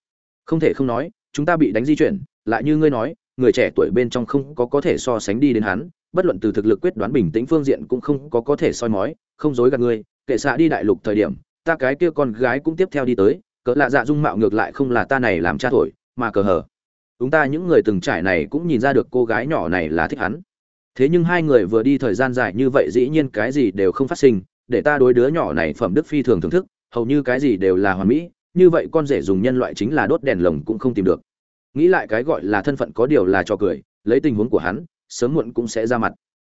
[SPEAKER 1] Không thể không nói, chúng ta bị đánh di chuyển, lại như ngươi nói, người trẻ tuổi bên trong không có có thể so sánh đi đến hắn, bất luận từ thực lực quyết đoán bình tĩnh phương diện cũng không có có thể soi mói, không dối gạt ngươi, kệ xạ đi đại lục thời điểm, ta cái kia con gái cũng tiếp theo đi tới, cỡ lạ dạ dung mạo ngược lại không là ta này làm cha thổi, mà cờ hở chúng ta những người từng trải này cũng nhìn ra được cô gái nhỏ này là thích hắn. Thế nhưng hai người vừa đi thời gian dài như vậy dĩ nhiên cái gì đều không phát sinh để ta đối đứa nhỏ này phẩm đức phi thường thưởng thức, hầu như cái gì đều là hoàn mỹ, như vậy con rể dùng nhân loại chính là đốt đèn lồng cũng không tìm được. Nghĩ lại cái gọi là thân phận có điều là cho cười, lấy tình huống của hắn, sớm muộn cũng sẽ ra mặt.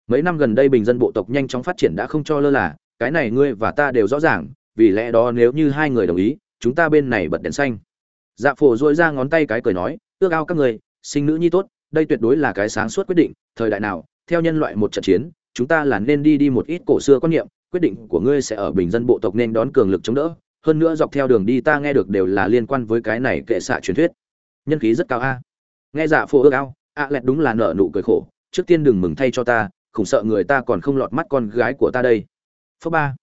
[SPEAKER 1] Mấy năm gần đây bình dân bộ tộc nhanh chóng phát triển đã không cho lơ là, cái này ngươi và ta đều rõ ràng, vì lẽ đó nếu như hai người đồng ý, chúng ta bên này bật đèn xanh. Dạ phổ dội ra ngón tay cái cười nói, ước ao các người, sinh nữ nhi tốt, đây tuyệt đối là cái sáng suốt quyết định, thời đại nào, theo nhân loại một trận chiến, chúng ta là nên đi đi một ít cổ xưa quan niệm quyết định của ngươi sẽ ở bình dân bộ tộc nên đón cường lực chống đỡ. Hơn nữa dọc theo đường đi ta nghe được đều là liên quan với cái này kệ xạ truyền thuyết. Nhân khí rất cao a. Nghe dạ phô ước ao ạ lẹt đúng là nợ nụ cười khổ. Trước tiên đừng mừng thay cho ta, khủng sợ người ta còn không lọt mắt con gái của ta đây. Phớ ba.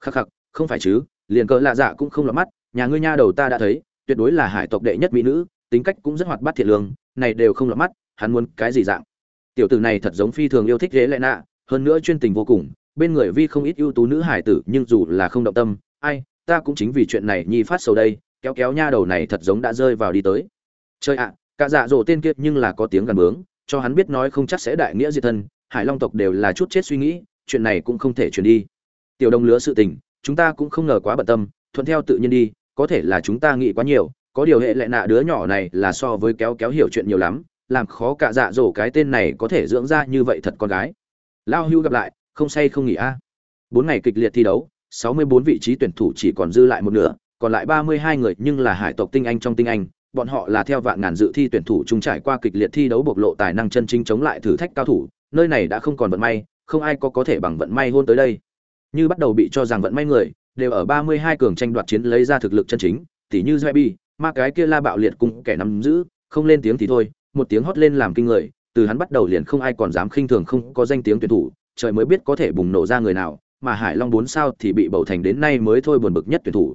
[SPEAKER 1] Khắc khắc, không phải chứ, liền cỡ lạ dạ cũng không lọt mắt, nhà ngươi nha đầu ta đã thấy, tuyệt đối là hải tộc đệ nhất mỹ nữ, tính cách cũng rất hoạt bát thiệt lương, này đều không lọt mắt, hắn muốn cái gì dạng? Tiểu tử này thật giống phi thường yêu thích ghế lệ nạ, hơn nữa chuyên tình vô cùng bên người vi không ít ưu tú nữ hải tử, nhưng dù là không động tâm, ai, ta cũng chính vì chuyện này nhi phát sầu đây, kéo kéo nha đầu này thật giống đã rơi vào đi tới. Chơi ạ, cả dạ dỗ tên kiệt nhưng là có tiếng gần bướng, cho hắn biết nói không chắc sẽ đại nghĩa diệt thân, hải long tộc đều là chút chết suy nghĩ, chuyện này cũng không thể chuyển đi. Tiểu đồng lứa sự tình, chúng ta cũng không ngờ quá bận tâm, thuận theo tự nhiên đi, có thể là chúng ta nghĩ quá nhiều, có điều hệ lệ nạ đứa nhỏ này là so với kéo kéo hiểu chuyện nhiều lắm, làm khó cả dạ dỗ cái tên này có thể dưỡng ra như vậy thật con gái. Lao hưu gặp lại không say không nghỉ a. Bốn ngày kịch liệt thi đấu sáu mươi bốn vị trí tuyển thủ chỉ còn dư lại một nửa còn lại ba mươi hai người nhưng là hải tộc tinh anh trong tinh anh bọn họ là theo vạn ngàn dự thi tuyển thủ chung trải qua kịch liệt thi đấu bộc lộ tài năng chân chính chống lại thử thách cao thủ nơi này đã không còn vận may không ai có có thể bằng vận may hôn tới đây. Như bắt đầu bị cho rằng vận may người đều ở 32 cường tranh đoạt chiến lấy ra thực lực chân chính, tỉ như Zebi, ma cái kia la bạo liệt cùng kẻ nắm giữ, không lên tiếng thì thôi, một tiếng hót lên làm kinh người, từ hắn bắt đầu liền không ai còn dám khinh thường không có danh tiếng tuyển thủ, trời mới biết có thể bùng nổ ra người nào, mà Hải Long bốn sao thì bị bầu thành đến nay mới thôi buồn bực nhất tuyển thủ.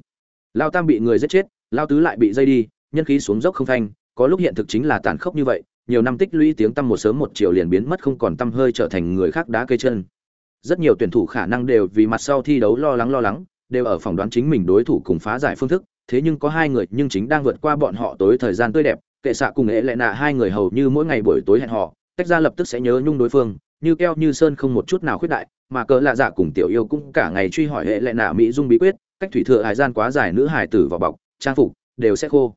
[SPEAKER 1] Lao Tam bị người giết chết, Lao Tứ lại bị dây đi, nhân khí xuống dốc không phanh, có lúc hiện thực chính là tàn khốc như vậy, nhiều năm tích lũy tiếng tăm một sớm một chiều liền biến mất không còn tăm hơi trở thành người khác đá cây chân. Rất nhiều tuyển thủ khả năng đều vì mặt sau thi đấu lo lắng lo lắng, đều ở phỏng đoán chính mình đối thủ cùng phá giải phương thức, thế nhưng có hai người nhưng chính đang vượt qua bọn họ tối thời gian tươi đẹp, kệ xạ cùng ế lệ nạ hai người hầu như mỗi ngày buổi tối hẹn họ, tách ra lập tức sẽ nhớ nhung đối phương, như keo như sơn không một chút nào khuyết đại, mà cỡ lạ dạ cùng tiểu yêu cũng cả ngày truy hỏi hệ lệ nạ mỹ dung bí quyết, cách thủy thừa hải gian quá dài nữ hải tử vào bọc, trang phục đều sẽ khô.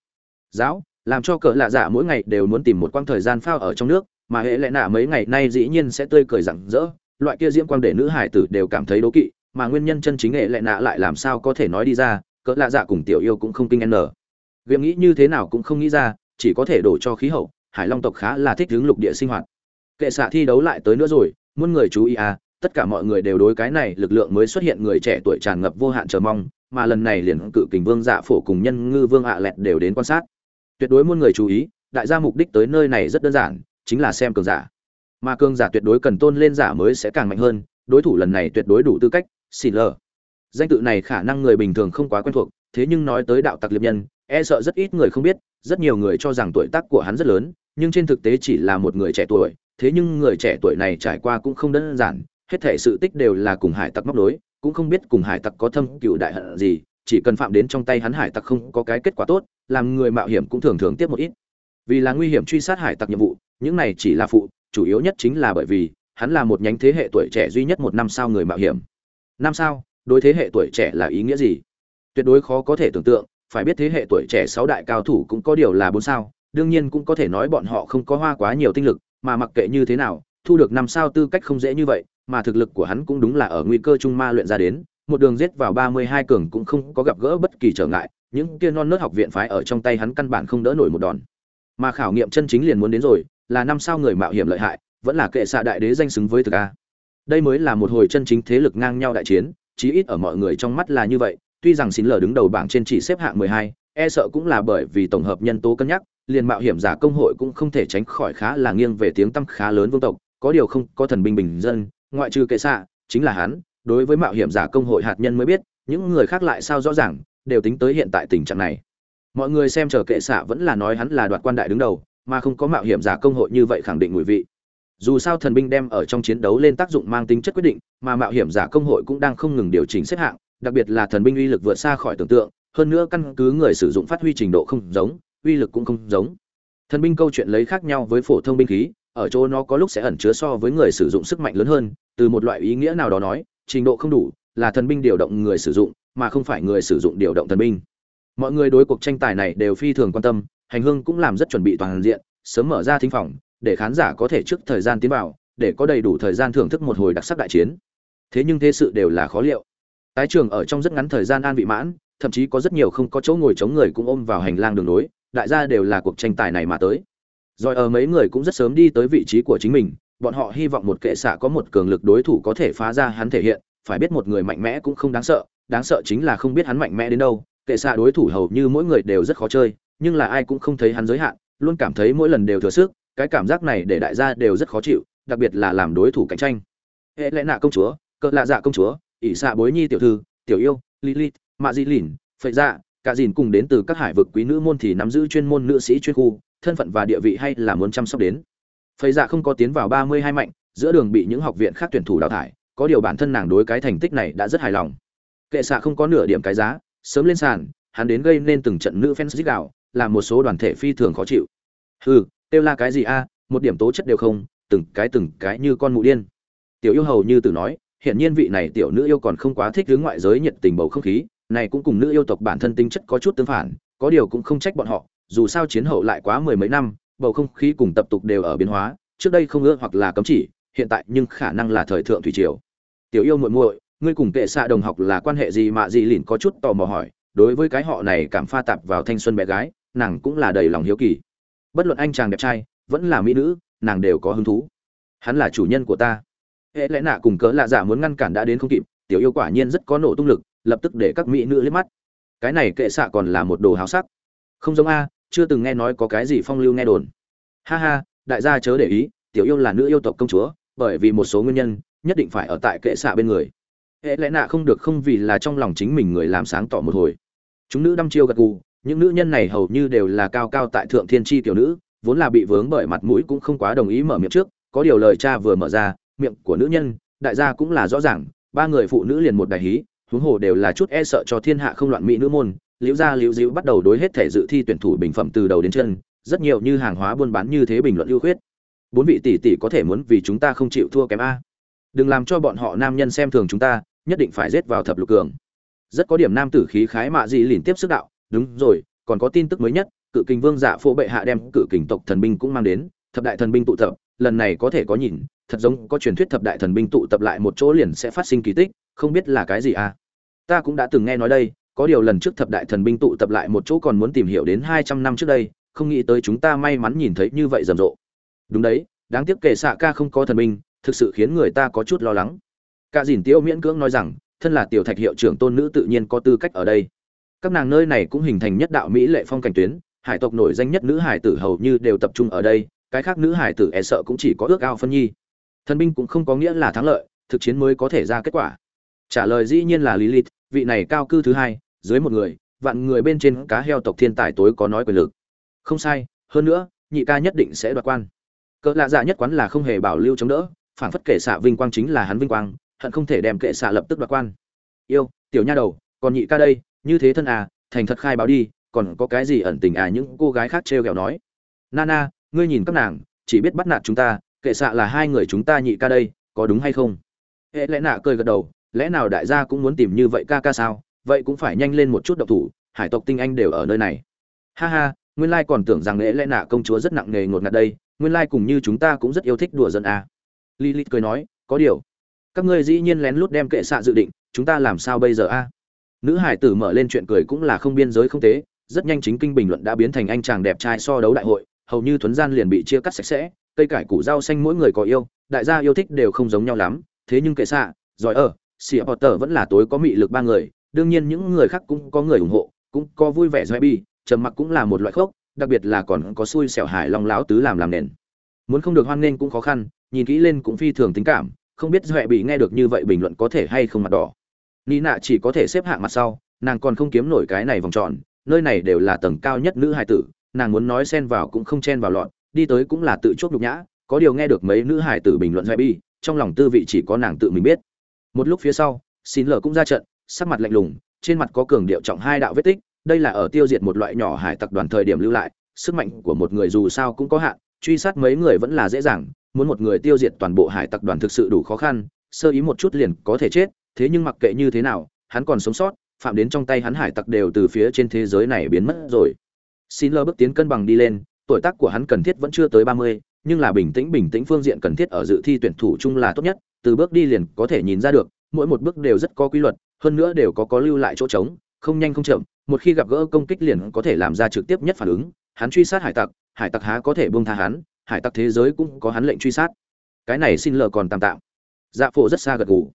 [SPEAKER 1] Giáo, làm cho cỡ lạ dạ mỗi ngày đều muốn tìm một quãng thời gian phao ở trong nước, mà hệ lệ nạ mấy ngày nay dĩ nhiên sẽ tươi cười rặng rỡ, loại kia diễm quang để nữ hải tử đều cảm thấy đố kỵ, mà nguyên nhân chân chính hệ lệ nạ lại làm sao có thể nói đi ra, cỡ lạ dạ cùng tiểu yêu cũng không kinh n việc nghĩ như thế nào cũng không nghĩ ra chỉ có thể đổ cho khí hậu hải long tộc khá là thích hướng lục địa sinh hoạt kệ xạ thi đấu lại tới nữa rồi, muôn người chú ý à tất cả mọi người đều đối cái này lực lượng mới xuất hiện người trẻ tuổi tràn ngập vô hạn chờ mong, mà lần này liền cự kình vương dạ phổ cùng nhân ngư vương ạ lẹt đều đến quan sát. Tuyệt đối muôn người chú ý, đại gia mục đích tới nơi này rất đơn giản, chính là xem cường giả. Mà cường giả tuyệt đối cần tôn lên giả mới sẽ càng mạnh hơn, đối thủ lần này tuyệt đối đủ tư cách xin lờ. Danh tự này khả năng người bình thường không quá quen thuộc, thế nhưng nói tới đạo tặc liệp nhân e sợ rất ít người không biết, rất nhiều người cho rằng tuổi tác của hắn rất lớn, nhưng trên thực tế chỉ là một người trẻ tuổi thế nhưng người trẻ tuổi này trải qua cũng không đơn giản, hết thể sự tích đều là cùng hải tặc móc nối, cũng không biết cùng hải tặc có thâm cựu đại hận gì, chỉ cần phạm đến trong tay hắn hải tặc không có cái kết quả tốt, làm người mạo hiểm cũng thường thường tiếp một ít. Vì là nguy hiểm truy sát hải tặc nhiệm vụ, những này chỉ là phụ, chủ yếu nhất chính là bởi vì, hắn là một nhánh thế hệ tuổi trẻ duy nhất một năm sao người mạo hiểm. Năm sao đối thế hệ tuổi trẻ là ý nghĩa gì? Tuyệt đối khó có thể tưởng tượng, phải biết thế hệ tuổi trẻ sáu đại cao thủ cũng có điều là bốn sao, đương nhiên cũng có thể nói bọn họ không có hoa quá nhiều tinh lực mà mặc kệ như thế nào thu được năm sao tư cách không dễ như vậy mà thực lực của hắn cũng đúng là ở nguy cơ trung ma luyện ra đến một đường giết vào ba mươi hai cường cũng không có gặp gỡ bất kỳ trở ngại những kia non nớt học viện phái ở trong tay hắn căn bản không đỡ nổi một đòn. Mà khảo nghiệm chân chính liền muốn đến rồi là năm sao người mạo hiểm lợi hại vẫn là kệ xạ đại đế danh xứng với thực a. Đây mới là một hồi chân chính thế lực ngang nhau đại chiến chí ít ở mọi người trong mắt là như vậy, tuy rằng xin lờ đứng đầu bảng trên chỉ xếp hạng 12, e sợ cũng là bởi vì tổng hợp nhân tố cân nhắc, liền mạo hiểm giả công hội cũng không thể tránh khỏi khá là nghiêng về tiếng tăm khá lớn vương tộc, có điều không, có thần binh bình dân, ngoại trừ kệ xạ, chính là hắn, đối với mạo hiểm giả công hội hạt nhân mới biết, những người khác lại sao rõ ràng, đều tính tới hiện tại tình trạng này. Mọi người xem chờ kệ xạ vẫn là nói hắn là đoạt quan đại đứng đầu, mà không có mạo hiểm giả công hội như vậy khẳng định ngụy vị dù sao thần binh đem ở trong chiến đấu lên tác dụng mang tính chất quyết định mà mạo hiểm giả công hội cũng đang không ngừng điều chỉnh xếp hạng đặc biệt là thần binh uy lực vượt xa khỏi tưởng tượng hơn nữa căn cứ người sử dụng phát huy trình độ không giống uy lực cũng không giống thần binh câu chuyện lấy khác nhau với phổ thông binh khí ở chỗ nó có lúc sẽ ẩn chứa so với người sử dụng sức mạnh lớn hơn từ một loại ý nghĩa nào đó nói trình độ không đủ là thần binh điều động người sử dụng mà không phải người sử dụng điều động thần binh mọi người đối cuộc tranh tài này đều phi thường quan tâm hành hương cũng làm rất chuẩn bị toàn diện sớm mở ra thính phòng để khán giả có thể trước thời gian tiến vào, để có đầy đủ thời gian thưởng thức một hồi đặc sắc đại chiến. Thế nhưng thế sự đều là khó liệu. Tái trường ở trong rất ngắn thời gian an vị mãn, thậm chí có rất nhiều không có chỗ ngồi chống người cũng ôm vào hành lang đường nối, đại gia đều là cuộc tranh tài này mà tới. Rồi ở mấy người cũng rất sớm đi tới vị trí của chính mình, bọn họ hy vọng một kệ xạ có một cường lực đối thủ có thể phá ra hắn thể hiện, phải biết một người mạnh mẽ cũng không đáng sợ, đáng sợ chính là không biết hắn mạnh mẽ đến đâu. Kệ xạ đối thủ hầu như mỗi người đều rất khó chơi, nhưng là ai cũng không thấy hắn giới hạn, luôn cảm thấy mỗi lần đều thừa sức, cái cảm giác này để đại gia đều rất khó chịu đặc biệt là làm đối thủ cạnh tranh hệ lẽ nạ công chúa cỡ lạ dạ công chúa ỷ xạ bối nhi tiểu thư tiểu yêu lilith mạ di lìn phệ dạ cả dìn cùng đến từ các hải vực quý nữ môn thì nắm giữ chuyên môn nữ sĩ chuyên khu, thân phận và địa vị hay là muốn chăm sóc đến. Phầy dạ không có tiến vào ba mươi hai mạnh, giữa đường bị những học viện khác tuyển thủ đào thải, có điều bản thân nàng đối cái thành tích này đã rất hài lòng. Kệ xạ không có nửa điểm cái giá, sớm lên sàn, hắn đến gây nên từng trận nữ fans dích đạo làm một số đoàn thể phi thường khó chịu. Hừ, kêu la cái gì a, một điểm tố chất đều không, từng cái từng cái như con mụ điên. Tiểu yêu hầu như từ nói hiện nhiên vị này tiểu nữ yêu còn không quá thích hướng ngoại giới nhiệt tình bầu không khí này cũng cùng nữ yêu tộc bản thân tính chất có chút tương phản, có điều cũng không trách bọn họ, dù sao chiến hậu lại quá mười mấy năm, bầu không khí cùng tập tục đều ở biến hóa, trước đây không ưa hoặc là cấm chỉ, hiện tại nhưng khả năng là thời thượng thủy triều. Tiểu yêu muội muội, ngươi cùng kệ xạ đồng học là quan hệ gì mà gì lìn có chút tò mò hỏi, đối với cái họ này cảm pha tạp vào thanh xuân bé gái, nàng cũng là đầy lòng hiếu kỳ. Bất luận anh chàng đẹp trai, vẫn là mỹ nữ, nàng đều có hứng thú. Hắn là chủ nhân của ta. Hệ lẽ nạ cùng cớ lạ giả muốn ngăn cản đã đến không kịp, tiểu yêu quả nhiên rất có nổ tung lực lập tức để các mỹ nữ liếc mắt. Cái này kệ xạ còn là một đồ háo sắc. Không giống a, chưa từng nghe nói có cái gì phong lưu nghe đồn. Ha ha, đại gia chớ để ý, tiểu yêu là nữ yêu tộc công chúa, bởi vì một số nguyên nhân, nhất định phải ở tại kệ xạ bên người. Hệ lẽ nạ không được không vì là trong lòng chính mình người làm sáng tỏ một hồi. Chúng nữ đăm chiêu gật gù, những nữ nhân này hầu như đều là cao cao tại thượng thiên tri tiểu nữ, vốn là bị vướng bởi mặt mũi cũng không quá đồng ý mở miệng trước, có điều lời cha vừa mở ra, miệng của nữ nhân, đại gia cũng là rõ ràng, ba người phụ nữ liền một đại hí huống hồ đều là chút e sợ cho thiên hạ không loạn mỹ nữ môn, liễu gia liễu diễu bắt đầu đối hết thể dự thi tuyển thủ bình phẩm từ đầu đến chân, rất nhiều như hàng hóa buôn bán như thế bình luận ưu khuyết. Bốn vị tỷ tỷ có thể muốn vì chúng ta không chịu thua kém a. Đừng làm cho bọn họ nam nhân xem thường chúng ta, nhất định phải giết vào thập lục cường. Rất có điểm nam tử khí khái mạ gì liền tiếp sức đạo, đúng rồi, còn có tin tức mới nhất, cự kình vương giả phô bệ hạ đem cự kình tộc thần binh cũng mang đến, thập đại thần binh tụ tập, lần này có thể có nhìn, thật giống có truyền thuyết thập đại thần binh tụ tập lại một chỗ liền sẽ phát sinh kỳ tích không biết là cái gì à. Ta cũng đã từng nghe nói đây, có điều lần trước thập đại thần binh tụ tập lại một chỗ còn muốn tìm hiểu đến hai trăm năm trước đây, không nghĩ tới chúng ta may mắn nhìn thấy như vậy rầm rộ. Đúng đấy, đáng tiếc kệ xạ ca không có thần binh, thực sự khiến người ta có chút lo lắng. Cả dìn tiêu miễn cưỡng nói rằng, thân là tiểu thạch hiệu trưởng tôn nữ tự nhiên có tư cách ở đây. Các nàng nơi này cũng hình thành nhất đạo mỹ lệ phong cảnh tuyến, hải tộc nổi danh nhất nữ hải tử hầu như đều tập trung ở đây, cái khác nữ hải tử e sợ cũng chỉ có ước ao phân nhi. Thần binh cũng không có nghĩa là thắng lợi, thực chiến mới có thể ra kết quả trả lời dĩ nhiên là lilith, vị này cao cư thứ hai, dưới một người, vạn người bên trên cá heo tộc thiên tài tối có nói quyền lực. Không sai, hơn nữa, nhị ca nhất định sẽ đoạt quan. Cỡ lạ dạ nhất quán là không hề bảo lưu chống đỡ, phản phất kệ xạ vinh quang chính là hắn vinh quang, hận không thể đem kệ xạ lập tức đoạt quan. Yêu, tiểu nha đầu, còn nhị ca đây, như thế thân à thành thật khai báo đi, còn có cái gì ẩn tình à những cô gái khác trêu ghẹo nói. Nana, ngươi nhìn các nàng, chỉ biết bắt nạt chúng ta, kệ xạ là hai người chúng ta nhị ca đây, có đúng hay không? Hệ lẽ nạ cười gật đầu lẽ nào đại gia cũng muốn tìm như vậy ca ca sao? Vậy cũng phải nhanh lên một chút độc thủ, hải tộc tinh anh đều ở nơi này. Ha ha, nguyên lai còn tưởng rằng lẽ lẽ nạ công chúa rất nặng nề ngột ngạt đây, nguyên lai cùng như chúng ta cũng rất yêu thích đùa dân à. lilith cười nói, có điều, các ngươi dĩ nhiên lén lút đem kệ xạ dự định, chúng ta làm sao bây giờ a nữ hải tử mở lên chuyện cười cũng là không biên giới không tế, rất nhanh chính kinh bình luận đã biến thành anh chàng đẹp trai so đấu đại hội, hầu như thuấn gian liền bị chia cắt sạch sẽ, cây cải củ rau xanh mỗi người có yêu, đại gia yêu thích đều không giống nhau lắm, thế nhưng kệ xạ, giỏi ở sĩ potter vẫn là tối có mị lực ba người đương nhiên những người khác cũng có người ủng hộ cũng có vui vẻ doe bi trầm mặc cũng là một loại khốc đặc biệt là còn có xui xẻo hải long láo tứ làm làm nền. Muốn không được hoan nghênh cũng khó khăn nhìn kỹ lên cũng phi thường tính cảm không biết doẹ bị nghe được như vậy bình luận có thể hay không mặt đỏ. Ni nạ chỉ có thể xếp hạng mặt sau nàng còn không kiếm nổi cái này vòng tròn nơi này đều là tầng cao nhất nữ hài tử nàng muốn nói xen vào cũng không chen vào loạn, đi tới cũng là tự chuốc nhục nhã có điều nghe được mấy nữ hài tử bình luận doẹ bi trong lòng tư vị chỉ có nàng tự mình biết một lúc phía sau, xin lờ cũng ra trận, sắc mặt lạnh lùng, trên mặt có cường điệu trọng hai đạo vết tích, đây là ở tiêu diệt một loại nhỏ hải tặc đoàn thời điểm lưu lại, sức mạnh của một người dù sao cũng có hạn, truy sát mấy người vẫn là dễ dàng, muốn một người tiêu diệt toàn bộ hải tặc đoàn thực sự đủ khó khăn, sơ ý một chút liền có thể chết, thế nhưng mặc kệ như thế nào, hắn còn sống sót, phạm đến trong tay hắn hải tặc đều từ phía trên thế giới này biến mất rồi. Xin lơ bước tiến cân bằng đi lên, tuổi tác của hắn cần thiết vẫn chưa tới ba mươi, nhưng là bình tĩnh bình tĩnh phương diện cần thiết ở dự thi tuyển thủ chung là tốt nhất từ bước đi liền có thể nhìn ra được, mỗi một bước đều rất có quy luật, hơn nữa đều có có lưu lại chỗ trống, không nhanh không chậm, một khi gặp gỡ công kích liền có thể làm ra trực tiếp nhất phản ứng, hắn truy sát hải tặc hải tặc há có thể buông tha hắn, hải tặc thế giới cũng có hắn lệnh truy sát. Cái này xin lờ còn tạm tạm. Dạ phổ rất xa gật gù.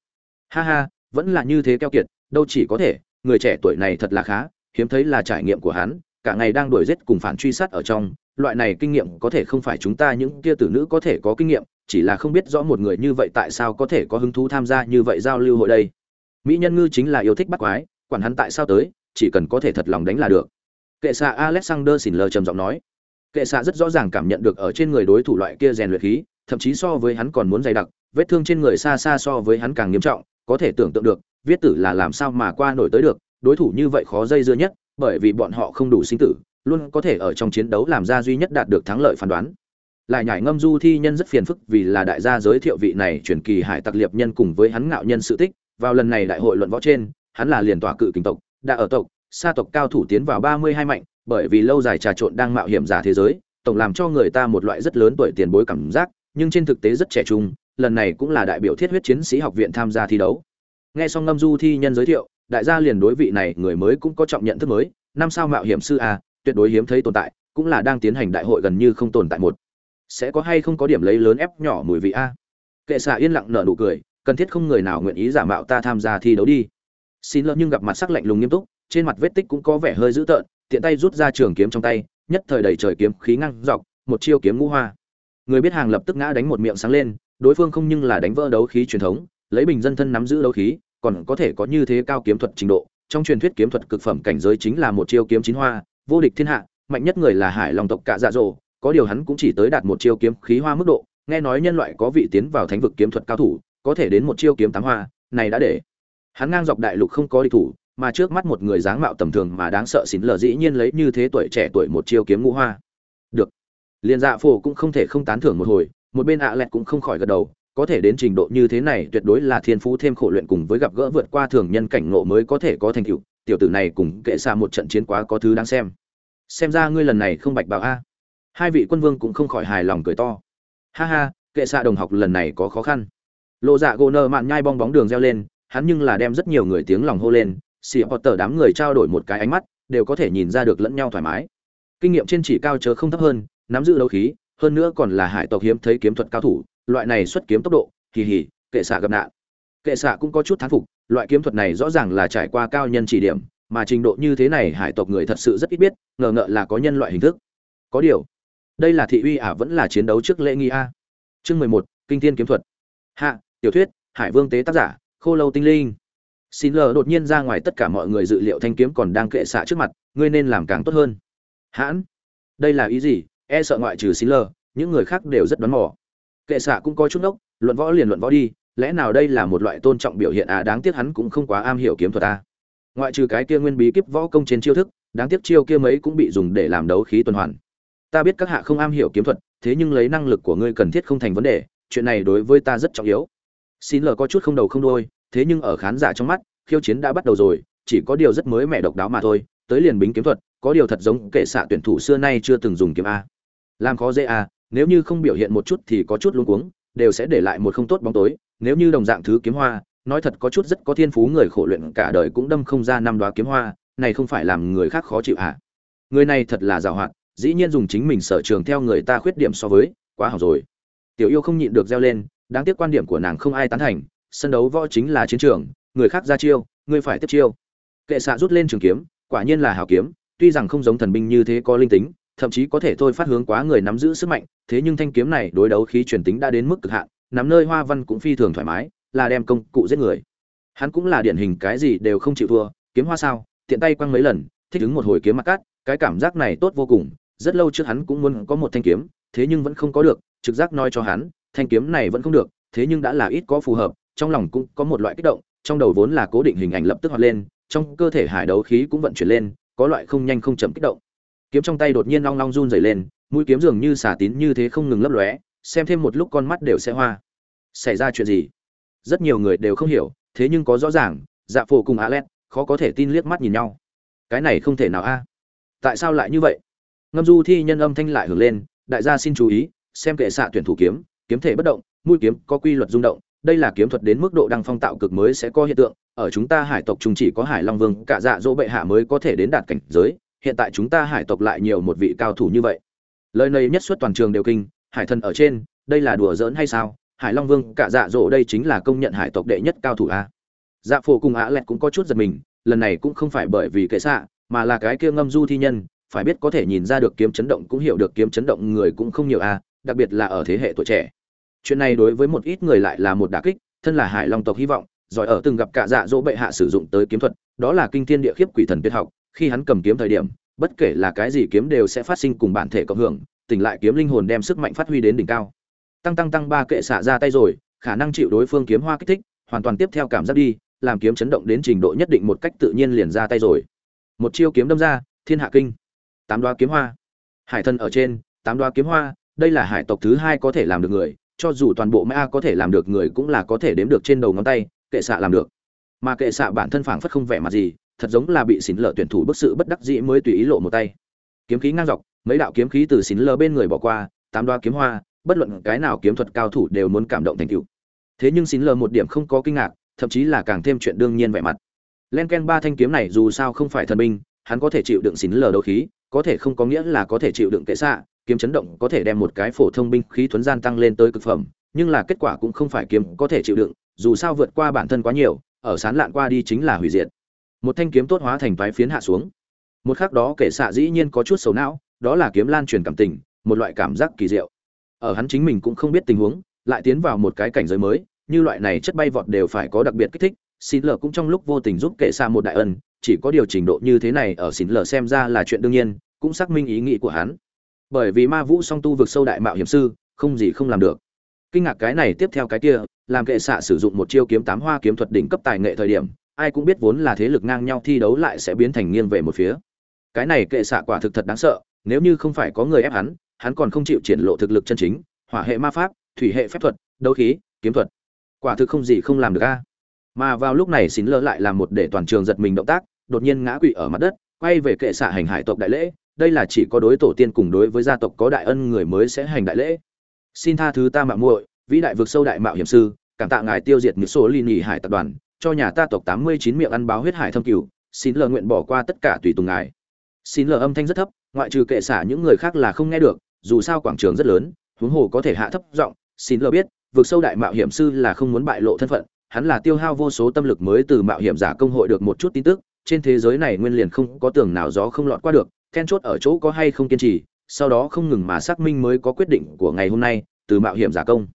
[SPEAKER 1] Ha ha, vẫn là như thế keo kiệt, đâu chỉ có thể, người trẻ tuổi này thật là khá, hiếm thấy là trải nghiệm của hắn, cả ngày đang đuổi giết cùng phản truy sát ở trong, loại này kinh nghiệm có thể không phải chúng ta những kia tử nữ có thể có kinh nghiệm chỉ là không biết rõ một người như vậy tại sao có thể có hứng thú tham gia như vậy giao lưu hội đây. Mỹ nhân ngư chính là yêu thích bắt quái, quản hắn tại sao tới, chỉ cần có thể thật lòng đánh là được. Kệ xạ alexander xin lờ trầm giọng nói. Kệ xạ rất rõ ràng cảm nhận được ở trên người đối thủ loại kia rèn luyện khí, thậm chí so với hắn còn muốn dày đặc, vết thương trên người xa xa so với hắn càng nghiêm trọng, có thể tưởng tượng được, viết tử là làm sao mà qua nổi tới được, đối thủ như vậy khó dây dưa nhất, bởi vì bọn họ không đủ sinh tử, luôn có thể ở trong chiến đấu làm ra duy nhất đạt được thắng lợi phán đoán lại nhảy ngâm du thi nhân rất phiền phức vì là đại gia giới thiệu vị này truyền kỳ hải tặc liệp nhân cùng với hắn ngạo nhân sự tích. Vào lần này đại hội luận võ trên, hắn là liền tỏa cự kình tộc, đã ở tộc, sa tộc cao thủ tiến vào ba mươi hai mạnh, bởi vì lâu dài trà trộn đang mạo hiểm giả thế giới, tổng làm cho người ta một loại rất lớn tuổi tiền bối cảm giác, nhưng trên thực tế rất trẻ trung, lần này cũng là đại biểu thiết huyết chiến sĩ học viện tham gia thi đấu. Nghe xong ngâm du thi nhân giới thiệu, đại gia liền đối vị này người mới cũng có trọng nhận thức mới, năm sao mạo hiểm sư a, tuyệt đối hiếm thấy tồn tại, cũng là đang tiến hành đại hội gần như không tồn tại một sẽ có hay không có điểm lấy lớn ép nhỏ mùi vị a? Kệ xạ yên lặng nở nụ cười, cần thiết không người nào nguyện ý giả mạo ta tham gia thi đấu đi. Xin lỗi nhưng gặp mặt sắc lạnh lùng nghiêm túc, trên mặt vết tích cũng có vẻ hơi dữ tợn, tiện tay rút ra trường kiếm trong tay, nhất thời đầy trời kiếm khí ngang dọc, một chiêu kiếm ngũ hoa. Người biết hàng lập tức ngã đánh một miệng sáng lên, đối phương không nhưng là đánh vỡ đấu khí truyền thống, lấy bình dân thân nắm giữ đấu khí, còn có thể có như thế cao kiếm thuật trình độ. Trong truyền thuyết kiếm thuật cực phẩm cảnh giới chính là một chiêu kiếm chín hoa, vô địch thiên hạ, mạnh nhất người là hải long tộc cạ dạ dỗ có điều hắn cũng chỉ tới đạt một chiêu kiếm khí hoa mức độ, nghe nói nhân loại có vị tiến vào thánh vực kiếm thuật cao thủ, có thể đến một chiêu kiếm tám hoa, này đã để. Hắn ngang dọc đại lục không có địch thủ, mà trước mắt một người dáng mạo tầm thường mà đáng sợ xín lờ dĩ nhiên lấy như thế tuổi trẻ tuổi một chiêu kiếm ngũ hoa. Được. Liền dạ phổ cũng không thể không tán thưởng một hồi, một bên ạ à lẹt cũng không khỏi gật đầu, có thể đến trình độ như thế này tuyệt đối là thiên phú thêm khổ luyện cùng với gặp gỡ vượt qua thường nhân cảnh ngộ mới có thể có thành tựu, tiểu tử này cùng kệ xa một trận chiến quá có thứ đáng xem. Xem ra ngươi lần này không bạch bảo a hai vị quân vương cũng không khỏi hài lòng cười to. Ha ha, kệ xạ đồng học lần này có khó khăn. Lộ dạ gỗ nợ mạn nhai bong bóng đường reo lên, hắn nhưng là đem rất nhiều người tiếng lòng hô lên. Xì họ tờ đám người trao đổi một cái ánh mắt, đều có thể nhìn ra được lẫn nhau thoải mái. Kinh nghiệm trên chỉ cao chớ không thấp hơn, nắm giữ đấu khí, hơn nữa còn là hải tộc hiếm thấy kiếm thuật cao thủ, loại này xuất kiếm tốc độ kỳ hỉ kệ xạ gặp nạn. Kệ xạ cũng có chút thán phục, loại kiếm thuật này rõ ràng là trải qua cao nhân chỉ điểm, mà trình độ như thế này hải tộc người thật sự rất ít biết, ngờ ngợ là có nhân loại hình thức. Có điều đây là thị uy ả vẫn là chiến đấu trước lễ nghi a. Chương mười một, kinh thiên kiếm thuật. Hạ, tiểu thuyết, hải vương tế tác giả, khô lâu tinh linh. Xin lờ đột nhiên ra ngoài tất cả mọi người dự liệu thanh kiếm còn đang kệ xạ trước mặt, ngươi nên làm càng tốt hơn. Hãn, đây là ý gì? E sợ ngoại trừ xin lờ, những người khác đều rất đoán mò. Kệ xạ cũng có chút nốc luận võ liền luận võ đi, lẽ nào đây là một loại tôn trọng biểu hiện à? Đáng tiếc hắn cũng không quá am hiểu kiếm thuật à. ngoại trừ cái kia nguyên bí kíp võ công trên chiêu thức, đáng tiếc chiêu kia mấy cũng bị dùng để làm đấu khí tuần hoàn ta biết các hạ không am hiểu kiếm thuật, thế nhưng lấy năng lực của ngươi cần thiết không thành vấn đề, chuyện này đối với ta rất trọng yếu. Xin lờ có chút không đầu không đôi thế nhưng ở khán giả trong mắt, khiêu chiến đã bắt đầu rồi, chỉ có điều rất mới mẻ độc đáo mà thôi, tới liền bính kiếm thuật, có điều thật giống kệ xạ tuyển thủ xưa nay chưa từng dùng kiếm a. Làm khó dễ a, nếu như không biểu hiện một chút thì có chút luống cuống, đều sẽ để lại một không tốt bóng tối, nếu như đồng dạng thứ kiếm hoa, nói thật có chút rất có thiên phú người khổ luyện cả đời cũng đâm không ra năm đoá kiếm hoa, này không phải làm người khác khó chịu à. Người này thật là giàu hoạt dĩ nhiên dùng chính mình sở trường theo người ta khuyết điểm so với, quá hỏng rồi. Tiểu yêu không nhịn được reo lên, đáng tiếc quan điểm của nàng không ai tán thành, sân đấu võ chính là chiến trường, người khác ra chiêu ngươi phải tiếp chiêu. Kệ xạ rút lên trường kiếm, quả nhiên là hào kiếm, tuy rằng không giống thần binh như thế có linh tính, thậm chí có thể thôi phát hướng quá người nắm giữ sức mạnh, thế nhưng thanh kiếm này đối đấu khí truyền tính đã đến mức cực hạn, nắm nơi hoa văn cũng phi thường thoải mái, là đem công cụ giết người. Hắn cũng là điển hình cái gì đều không chịu thua, kiếm hoa sao, tiện tay quăng mấy lần, thích ứng một hồi kiếm mặt cát cái cảm giác này tốt vô cùng rất lâu trước hắn cũng muốn có một thanh kiếm, thế nhưng vẫn không có được, trực giác nói cho hắn, thanh kiếm này vẫn không được, thế nhưng đã là ít có phù hợp, trong lòng cũng có một loại kích động, trong đầu vốn là cố định hình ảnh lập tức hoạt lên, trong cơ thể hải đấu khí cũng vận chuyển lên, có loại không nhanh không chậm kích động. Kiếm trong tay đột nhiên long long run rẩy lên, mũi kiếm dường như xả tín như thế không ngừng lấp lóe, xem thêm một lúc con mắt đều sẽ hoa. Xảy ra chuyện gì? Rất nhiều người đều không hiểu, thế nhưng có rõ ràng dạ phổ cùng alet khó có thể tin liếc mắt nhìn nhau. Cái này không thể nào a. Tại sao lại như vậy? Ngâm du thi nhân âm thanh lại hưởng lên, đại gia xin chú ý, xem kệ xạ tuyển thủ kiếm kiếm thể bất động, mũi kiếm có quy luật rung động, đây là kiếm thuật đến mức độ đăng phong tạo cực mới sẽ có hiện tượng, ở chúng ta hải tộc chúng chỉ có hải long vương, cả dạ dỗ bệ hạ mới có thể đến đạt cảnh giới, hiện tại chúng ta hải tộc lại nhiều một vị cao thủ như vậy. Lời này nhất suất toàn trường đều kinh, hải thần ở trên, đây là đùa giỡn hay sao? Hải long vương, cả dạ dỗ đây chính là công nhận hải tộc đệ nhất cao thủ a. Dạ phổ cùng ạ lẹt cũng có chút giật mình, lần này cũng không phải bởi vì kệ xạ, mà là cái kia ngâm du thi nhân phải biết có thể nhìn ra được kiếm chấn động cũng hiểu được kiếm chấn động người cũng không nhiều a, đặc biệt là ở thế hệ tuổi trẻ. Chuyện này đối với một ít người lại là một đả kích, thân là hải long tộc hy vọng, giỏi ở từng gặp cả dạ dỗ bệ hạ sử dụng tới kiếm thuật, đó là kinh thiên địa khiếp quỷ thần tuyệt học, khi hắn cầm kiếm thời điểm, bất kể là cái gì kiếm đều sẽ phát sinh cùng bản thể cộng hưởng, tỉnh lại kiếm linh hồn đem sức mạnh phát huy đến đỉnh cao. Tăng tăng tăng ba kệ xạ ra tay rồi, khả năng chịu đối phương kiếm hoa kích thích, hoàn toàn tiếp theo cảm giác đi, làm kiếm chấn động đến trình độ nhất định một cách tự nhiên liền ra tay rồi. Một chiêu kiếm đâm ra, thiên hạ kinh tám đoá kiếm hoa. Hải thần ở trên, tám đoá kiếm hoa, đây là hải tộc thứ hai có thể làm được người, cho dù toàn bộ ma có thể làm được người cũng là có thể đếm được trên đầu ngón tay, kệ xạ làm được. Mà kệ xạ bản thân phảng phất không vẻ mặt gì, thật giống là bị xỉn lờ tuyển thủ bức sự bất đắc dĩ mới tùy ý lộ một tay. Kiếm khí ngang dọc, mấy đạo kiếm khí từ xỉn lờ bên người bỏ qua, tám đoá kiếm hoa, bất luận cái nào kiếm thuật cao thủ đều muốn cảm động thành tựu. Thế nhưng xỉn lờ một điểm không có kinh ngạc, thậm chí là càng thêm chuyện đương nhiên vẻ mặt. Len ken ba thanh kiếm này dù sao không phải thần binh, hắn có thể chịu đựng xỉn lờ đấu khí có thể không có nghĩa là có thể chịu đựng kệ xạ, kiếm chấn động có thể đem một cái phổ thông binh khí thuấn gian tăng lên tới cực phẩm, nhưng là kết quả cũng không phải kiếm có thể chịu đựng, dù sao vượt qua bản thân quá nhiều, ở sán lạn qua đi chính là hủy diệt. Một thanh kiếm tốt hóa thành toái phiến hạ xuống. Một khắc đó kệ xạ dĩ nhiên có chút xấu não, đó là kiếm lan truyền cảm tình, một loại cảm giác kỳ diệu. Ở hắn chính mình cũng không biết tình huống, lại tiến vào một cái cảnh giới mới, như loại này chất bay vọt đều phải có đặc biệt kích thích xin lờ cũng trong lúc vô tình giúp kệ xạ một đại ân chỉ có điều trình độ như thế này ở xin lờ xem ra là chuyện đương nhiên, cũng xác minh ý nghĩ của hắn. Bởi vì ma vũ song tu vực sâu đại mạo hiểm sư, không gì không làm được. Kinh ngạc cái này tiếp theo cái kia, làm kệ xạ sử dụng một chiêu kiếm tám hoa kiếm thuật đỉnh cấp tài nghệ thời điểm, ai cũng biết vốn là thế lực ngang nhau thi đấu lại sẽ biến thành nghiêng về một phía. Cái này kệ xạ quả thực thật đáng sợ, nếu như không phải có người ép hắn hắn còn không chịu triển lộ thực lực chân chính, hỏa hệ ma pháp, thủy hệ phép thuật, đấu khí, kiếm thuật. Quả thực không gì không làm được a. Mà vào lúc này xin lơ lại làm một để toàn trường giật mình động tác đột nhiên ngã quỵ ở mặt đất, quay về kệ xạ hành hải tộc đại lễ, đây là chỉ có đối tổ tiên cùng đối với gia tộc có đại ân người mới sẽ hành đại lễ. Xin tha thứ ta mạo muội, vĩ đại vực sâu đại mạo hiểm sư, cảm tạ ngài tiêu diệt những số linh nhì hải tập đoàn, cho nhà ta tộc tám mươi chín miệng ăn báo huyết hải thâm cửu, xin lờ nguyện bỏ qua tất cả tùy tùng ngài. Xin lờ âm thanh rất thấp, ngoại trừ kệ xả những người khác là không nghe được, dù sao quảng trường rất lớn, huống hồ có thể hạ thấp giọng, xin lờ biết, vực sâu đại mạo hiểm sư là không muốn bại lộ thân phận, hắn là tiêu hao vô số tâm lực mới từ mạo hiểm giả công hội được một chút tin tức trên thế giới này nguyên liền không có tường nào gió không lọt qua được, then chốt ở chỗ có hay không kiên trì, sau đó không ngừng mà xác minh mới có quyết định của ngày hôm nay, từ mạo hiểm giả công.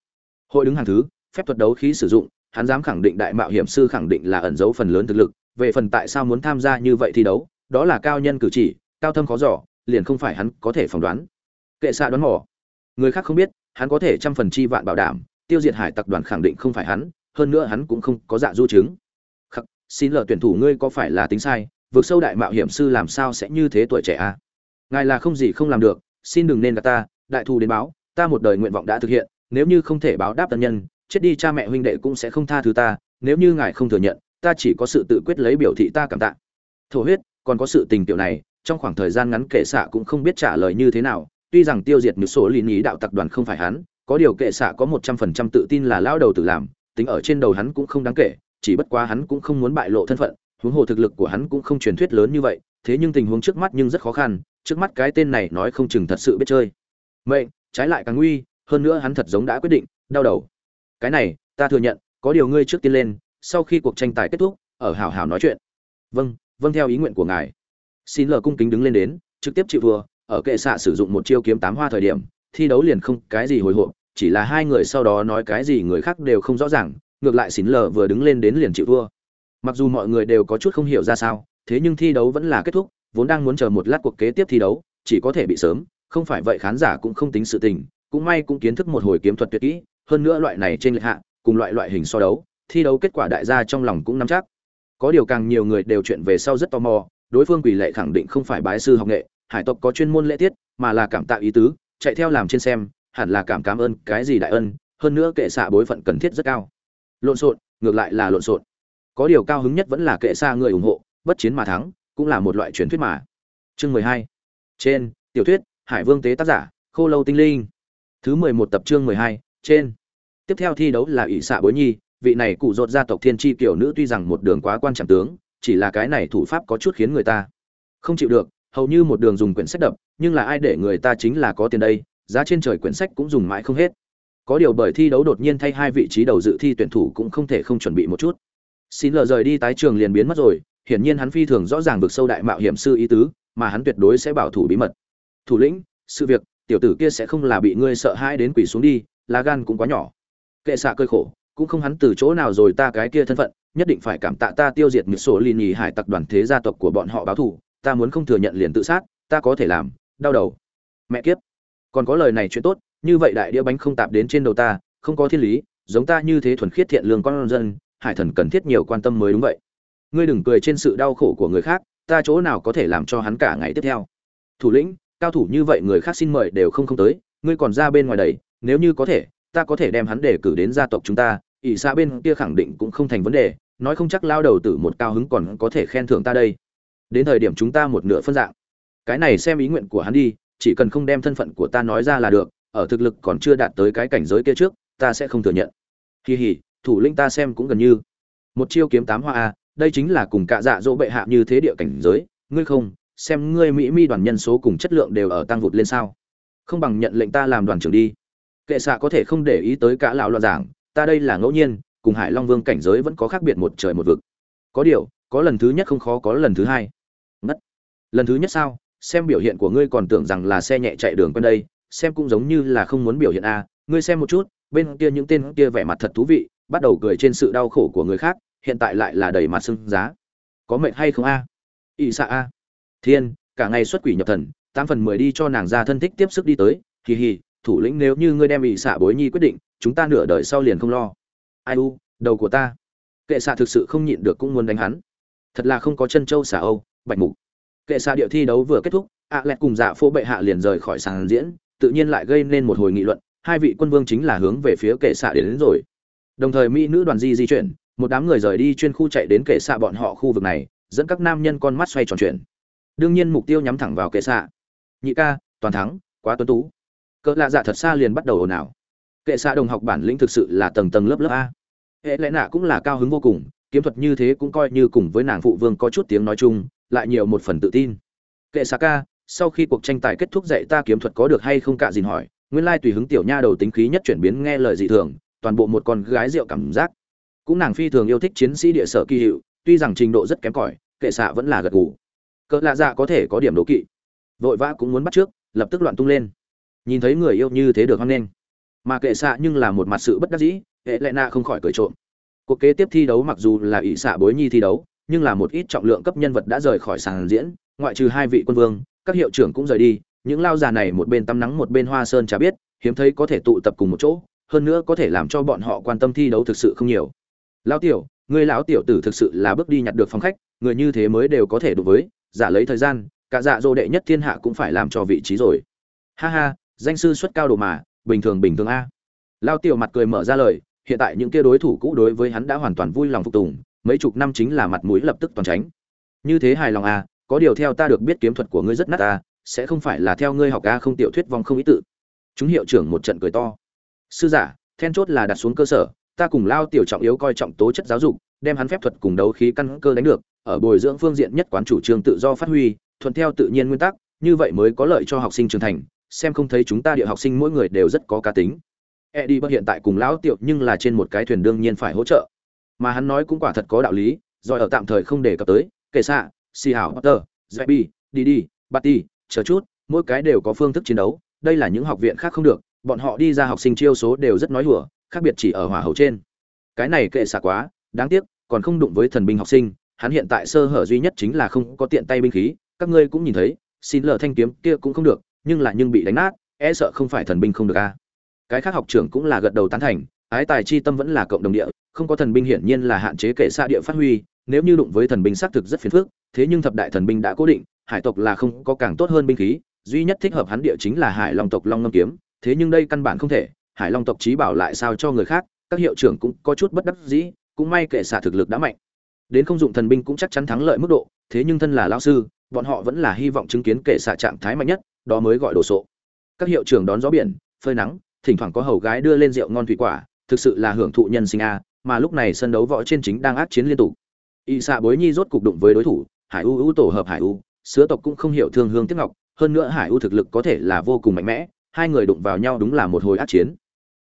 [SPEAKER 1] Hội đứng hàng thứ, phép thuật đấu khí sử dụng, hắn dám khẳng định đại mạo hiểm sư khẳng định là ẩn giấu phần lớn thực lực, về phần tại sao muốn tham gia như vậy thi đấu, đó là cao nhân cử chỉ, cao thâm khó giỏ liền không phải hắn có thể phỏng đoán. Kệ xạ đoán mò. Người khác không biết, hắn có thể trăm phần chi vạn bảo đảm, tiêu diệt hải tặc đoàn khẳng định không phải hắn, hơn nữa hắn cũng không có dạ du chứng xin lờ tuyển thủ ngươi có phải là tính sai, vượt sâu đại mạo hiểm sư làm sao sẽ như thế tuổi trẻ a à? ngài là không gì không làm được, xin đừng nên gạt ta, đại thù đến báo, ta một đời nguyện vọng đã thực hiện, nếu như không thể báo đáp tân nhân, chết đi cha mẹ huynh đệ cũng sẽ không tha thứ ta, nếu như ngài không thừa nhận, ta chỉ có sự tự quyết lấy biểu thị ta cảm tạ thổ huyết, còn có sự tình tiểu này, trong khoảng thời gian ngắn kệ xạ cũng không biết trả lời như thế nào, tuy rằng tiêu diệt một số lý ý đạo tập đoàn không phải hắn, có điều kệ xạ có một trăm phần trăm tự tin là lao đầu tự làm, tính ở trên đầu hắn cũng không đáng kể chỉ bất quá hắn cũng không muốn bại lộ thân phận, huống hồ thực lực của hắn cũng không truyền thuyết lớn như vậy, thế nhưng tình huống trước mắt nhưng rất khó khăn, trước mắt cái tên này nói không chừng thật sự biết chơi. Mệnh, trái lại càng nguy, hơn nữa hắn thật giống đã quyết định, đau đầu. Cái này, ta thừa nhận, có điều ngươi trước tiên lên, sau khi cuộc tranh tài kết thúc, ở hảo hảo nói chuyện. Vâng vâng theo ý nguyện của ngài. Xin lờ cung kính đứng lên đến, trực tiếp chịu vừa ở kệ xạ sử dụng một chiêu kiếm tám hoa thời điểm, thi đấu liền không cái gì hồi hộp, chỉ là hai người sau đó nói cái gì người khác đều không rõ ràng ngược lại xin lờ vừa đứng lên đến liền chịu thua. Mặc dù mọi người đều có chút không hiểu ra sao, thế nhưng thi đấu vẫn là kết thúc, vốn đang muốn chờ một lát cuộc kế tiếp thi đấu, chỉ có thể bị sớm, không phải vậy khán giả cũng không tính sự tình, cũng may cũng kiến thức một hồi kiếm thuật tuyệt kỹ, hơn nữa loại này trên lệch hạ, cùng loại loại hình so đấu, thi đấu kết quả đại gia trong lòng cũng nắm chắc. Có điều càng nhiều người đều chuyện về sau rất tò mò, đối phương quỷ lệ khẳng định không phải bái sư học nghệ, hải tộc có chuyên môn lễ tiết, mà là cảm tạ ý tứ, chạy theo làm trên xem, hẳn là cảm cảm ơn cái gì đại ân, hơn nữa kệ xạ bối phận cần thiết rất cao lộn xộn, ngược lại là lộn xộn. Có điều cao hứng nhất vẫn là kệ xa người ủng hộ, bất chiến mà thắng, cũng là một loại truyền thuyết mà. Chương mười hai. Trên, tiểu thuyết, hải vương tế tác giả, khô lâu tinh linh. Thứ mười một tập chương mười hai, trên. Tiếp theo thi đấu là ỷ xạ bối nhi, vị này cụ rột gia tộc thiên tri kiểu nữ tuy rằng một đường quá quan trọng tướng, chỉ là cái này thủ pháp có chút khiến người ta không chịu được, hầu như một đường dùng quyển sách đập, nhưng là ai để người ta chính là có tiền đây, giá trên trời quyển sách cũng dùng mãi không hết có điều bởi thi đấu đột nhiên thay hai vị trí đầu dự thi tuyển thủ cũng không thể không chuẩn bị một chút. Xin lờ rời đi tái trường liền biến mất rồi, hiển nhiên hắn phi thường rõ ràng vực sâu đại mạo hiểm sư ý tứ, mà hắn tuyệt đối sẽ bảo thủ bí mật. Thủ lĩnh, sự việc, tiểu tử kia sẽ không là bị ngươi sợ hãi đến quỷ xuống đi, lá gan cũng quá nhỏ. Kệ xạ cơi khổ, cũng không hắn từ chỗ nào rồi ta cái kia thân phận, nhất định phải cảm tạ ta tiêu diệt một số lì nhì hải tặc đoàn thế gia tộc của bọn họ báo thù, ta muốn không thừa nhận liền tự sát, ta có thể làm, đau đầu. Mẹ kiếp. Còn có lời này chuyện tốt như vậy đại đĩa bánh không tạp đến trên đầu ta, không có thiên lý, giống ta như thế thuần khiết thiện lương con dân, hải thần cần thiết nhiều quan tâm mới đúng vậy. Ngươi đừng cười trên sự đau khổ của người khác, ta chỗ nào có thể làm cho hắn cả ngày tiếp theo. Thủ lĩnh, cao thủ như vậy người khác xin mời đều không không tới, ngươi còn ra bên ngoài đầy, nếu như có thể, ta có thể đem hắn để cử đến gia tộc chúng ta, ỷ xa bên kia khẳng định cũng không thành vấn đề, nói không chắc lao đầu tử một cao hứng còn có thể khen thưởng ta đây. Đến thời điểm chúng ta một nửa phân dạng. Cái này xem ý nguyện của hắn đi, chỉ cần không đem thân phận của ta nói ra là được ở thực lực còn chưa đạt tới cái cảnh giới kia trước, ta sẽ không thừa nhận. Kỳ hỉ, thủ lĩnh ta xem cũng gần như. Một chiêu kiếm tám hoa a, đây chính là cùng cạ dạ dỗ bệ hạ như thế địa cảnh giới. Ngươi không, xem ngươi mỹ mi đoàn nhân số cùng chất lượng đều ở tăng vụt lên sao. Không bằng nhận lệnh ta làm đoàn trưởng đi. Kệ xạ có thể không để ý tới cả lão loạn giảng, ta đây là ngẫu nhiên, cùng hải long vương cảnh giới vẫn có khác biệt một trời một vực. Có điều, có lần thứ nhất không khó, có lần thứ hai. Ngất. Lần thứ nhất sao? Xem biểu hiện của ngươi còn tưởng rằng là xe nhẹ chạy đường quen đây xem cũng giống như là không muốn biểu hiện a, ngươi xem một chút, bên kia những tên kia vẻ mặt thật thú vị, bắt đầu cười trên sự đau khổ của người khác, hiện tại lại là đầy mặt sưng giá. Có mệnh hay không a? À? ỵ xạ a. Thiên, cả ngày xuất quỷ nhập thần, tám phần mười đi cho nàng ra thân thích tiếp sức đi tới kỳ hì, thủ lĩnh nếu như ngươi đem ỵ xạ bối nhi quyết định, chúng ta nửa đời sau liền không lo. Ai u, đầu của ta. Kệ xạ thực sự không nhịn được cũng muốn đánh hắn. Thật là không có chân châu xả âu, bạch mục. Kệ xạ địa thi đấu vừa kết thúc ạ lẹt cùng dạ phố bệ hạ liền rời khỏi sàn diễn tự nhiên lại gây nên một hồi nghị luận hai vị quân vương chính là hướng về phía kệ xạ đến, đến rồi. Đồng thời mỹ nữ đoàn di di chuyển một đám người rời đi chuyên khu chạy đến kệ xạ bọn họ khu vực này dẫn các nam nhân con mắt xoay tròn chuyển. Đương nhiên mục tiêu nhắm thẳng vào kệ xạ. Nhị ca toàn thắng quá tuấn tú. Cỡ lạ dạ thật xa liền bắt đầu ồn ào. Kệ xạ đồng học bản lĩnh thực sự là tầng tầng lớp lớp a. Hệ lẽ nạ cũng là cao hứng vô cùng kiếm thuật như thế cũng coi như cùng với nàng phụ vương có chút tiếng nói chung lại nhiều một phần tự tin. Kệ xạ ca sau khi cuộc tranh tài kết thúc dạy ta kiếm thuật có được hay không cả dìn hỏi, nguyên lai tùy hứng tiểu nha đầu tính khí nhất chuyển biến nghe lời dị thường, toàn bộ một con gái rượu cảm giác. Cũng nàng phi thường yêu thích chiến sĩ địa sở kỳ hiệu, tuy rằng trình độ rất kém cỏi, kệ xạ vẫn là gật gù. Cỡ lạ dạ có thể có điểm đố kỵ. Vội vã cũng muốn bắt trước, lập tức loạn tung lên. Nhìn thấy người yêu như thế được hoan nghênh. Mà kệ xạ nhưng là một mặt sự bất đắc dĩ, hệ lệ nạ không khỏi cười trộm. Cuộc kế tiếp thi đấu mặc dù là ỷ xạ bối nhi thi đấu, nhưng là một ít trọng lượng cấp nhân vật đã rời khỏi sàn diễn, ngoại trừ hai vị quân vương các hiệu trưởng cũng rời đi, những lao già này một bên tắm nắng một bên hoa sơn chả biết, hiếm thấy có thể tụ tập cùng một chỗ, hơn nữa có thể làm cho bọn họ quan tâm thi đấu thực sự không nhiều. Lão tiểu người lão tiểu tử thực sự là bước đi nhặt được phòng khách, người như thế mới đều có thể đụng với, giả lấy thời gian, cả dạ dỗ đệ nhất thiên hạ cũng phải làm cho vị trí rồi. Ha ha, danh sư xuất cao đồ mà, bình thường bình thường a. Lao tiểu mặt cười mở ra lời, hiện tại những kia đối thủ cũ đối với hắn đã hoàn toàn vui lòng phục tùng, mấy chục năm chính là mặt mũi lập tức toàn tránh. Như thế hài lòng a có điều theo ta được biết kiếm thuật của ngươi rất nát ta, sẽ không phải là theo ngươi học a không tiểu thuyết vong không ý tự. Chúng hiệu trưởng một trận cười to. Sư giả, then chốt là đặt xuống cơ sở, ta cùng lao tiểu trọng yếu coi trọng tố chất giáo dục, đem hắn phép thuật cùng đấu khí căn cơ đánh được, ở bồi dưỡng phương diện nhất quán chủ trương tự do phát huy, thuận theo tự nhiên nguyên tắc, như vậy mới có lợi cho học sinh trưởng thành, xem không thấy chúng ta địa học sinh mỗi người đều rất có cá tính. E đi bất hiện tại cùng lão tiểu nhưng là trên một cái thuyền đương nhiên phải hỗ trợ. Mà hắn nói cũng quả thật có đạo lý, rồi ở tạm thời không để cập tới, kể xạ si hảo potter zebi didi Ti, chờ chút mỗi cái đều có phương thức chiến đấu đây là những học viện khác không được bọn họ đi ra học sinh chiêu số đều rất nói hùa khác biệt chỉ ở hỏa hầu trên. Cái này kệ xạ quá đáng tiếc còn không đụng với thần binh học sinh hắn hiện tại sơ hở duy nhất chính là không có tiện tay binh khí các ngươi cũng nhìn thấy xin lờ thanh kiếm kia cũng không được nhưng là nhưng bị đánh nát e sợ không phải thần binh không được a cái khác học trưởng cũng là gật đầu tán thành ái tài chi tâm vẫn là cộng đồng địa không có thần binh hiển nhiên là hạn chế kệ xạ địa phát huy nếu như đụng với thần binh xác thực rất phiền phức thế nhưng thập đại thần binh đã cố định, hải tộc là không có càng tốt hơn binh khí, duy nhất thích hợp hắn địa chính là hải long tộc long ngâm kiếm, thế nhưng đây căn bản không thể, hải long tộc trí bảo lại sao cho người khác, các hiệu trưởng cũng có chút bất đắc dĩ, cũng may kệ xạ thực lực đã mạnh. Đến không dụng thần binh cũng chắc chắn thắng lợi mức độ, thế nhưng thân là lao sư, bọn họ vẫn là hy vọng chứng kiến kệ xạ trạng thái mạnh nhất, đó mới gọi đồ sộ. Các hiệu trưởng đón gió biển, phơi nắng, thỉnh thoảng có hầu gái đưa lên rượu ngon thủy quả, thực sự là hưởng thụ nhân sinh a, mà lúc này sân đấu võ trên chính đang ác chiến liên tục. Y xạ bối nhi rốt cục đụng với đối thủ hải u u tổ hợp hải u, sứa tộc cũng không hiểu thương hương tiếc ngọc, hơn nữa hải u thực lực có thể là vô cùng mạnh mẽ, hai người đụng vào nhau đúng là một hồi át chiến.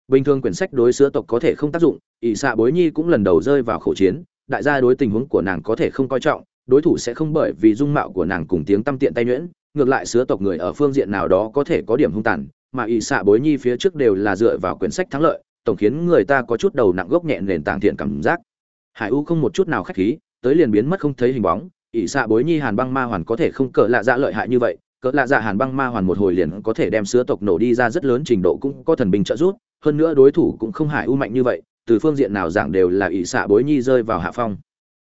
[SPEAKER 1] Bình thường quyển sách đối sứa tộc có thể không tác dụng ỵ xạ bối nhi cũng lần đầu rơi vào khẩu chiến, đại gia đối tình huống của nàng có thể không coi trọng, đối thủ sẽ không bởi vì dung mạo của nàng cùng tiếng tăm tiện tay nhuyễn, ngược lại sứa tộc người ở phương diện nào đó có thể có điểm hung tàn, mà ỵ xạ bối nhi phía trước đều là dựa vào quyển sách thắng lợi, tổng khiến người ta có chút đầu nặng gốc nhẹ nền tảng thiện cảm giác. Hải u không một chút nào khách khí, tới liền biến mất không thấy hình bóng ỷ xạ bối nhi hàn băng ma hoàn có thể không cỡ lạ dạ lợi hại như vậy, cỡ lạ dạ hàn băng ma hoàn một hồi liền có thể đem sứa tộc nổ đi ra rất lớn trình độ cũng có thần binh trợ giúp, hơn nữa đối thủ cũng không hải u mạnh như vậy, từ phương diện nào giảng đều là ỷ xạ bối nhi rơi vào hạ phong.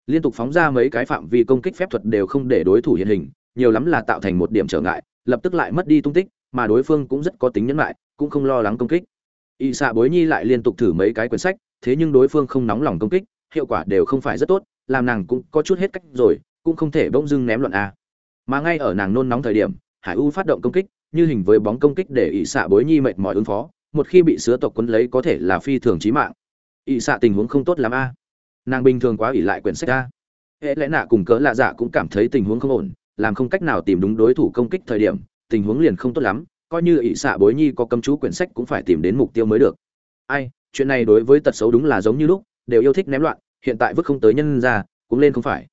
[SPEAKER 1] Liên tục phóng ra mấy cái phạm vi công kích phép thuật đều không để đối thủ hiện hình, nhiều lắm là tạo thành một điểm trở ngại, lập tức lại mất đi tung tích, mà đối phương cũng rất có tính nhẫn lại cũng không lo lắng công kích. Ỷ xạ bối nhi lại liên tục thử mấy cái quyển sách, thế nhưng đối phương không nóng lòng công kích, hiệu quả đều không phải rất tốt, làm nàng cũng có chút hết cách rồi cũng không thể bỗng dưng ném loạn a. Mà ngay ở nàng nôn nóng thời điểm, hải u phát động công kích, như hình với bóng công kích để ỷ xạ bối nhi mệt mỏi ứng phó, một khi bị sứa tộc quấn lấy có thể là phi thường chí mạng. Ỷ xạ tình huống không tốt lắm a. Nàng bình thường quá ỷ lại quyển sách a. Hệ lẽ nạ cùng cỡ lạ dạ cũng cảm thấy tình huống không ổn, làm không cách nào tìm đúng đối thủ công kích thời điểm, tình huống liền không tốt lắm, coi như ỷ xạ bối nhi có cấm chú quyển sách cũng phải tìm đến mục tiêu mới được. Ai, chuyện này đối với tật xấu đúng là giống như lúc, đều yêu thích ném loạn, hiện tại vứt không tới nhân ra, cũng lên không phải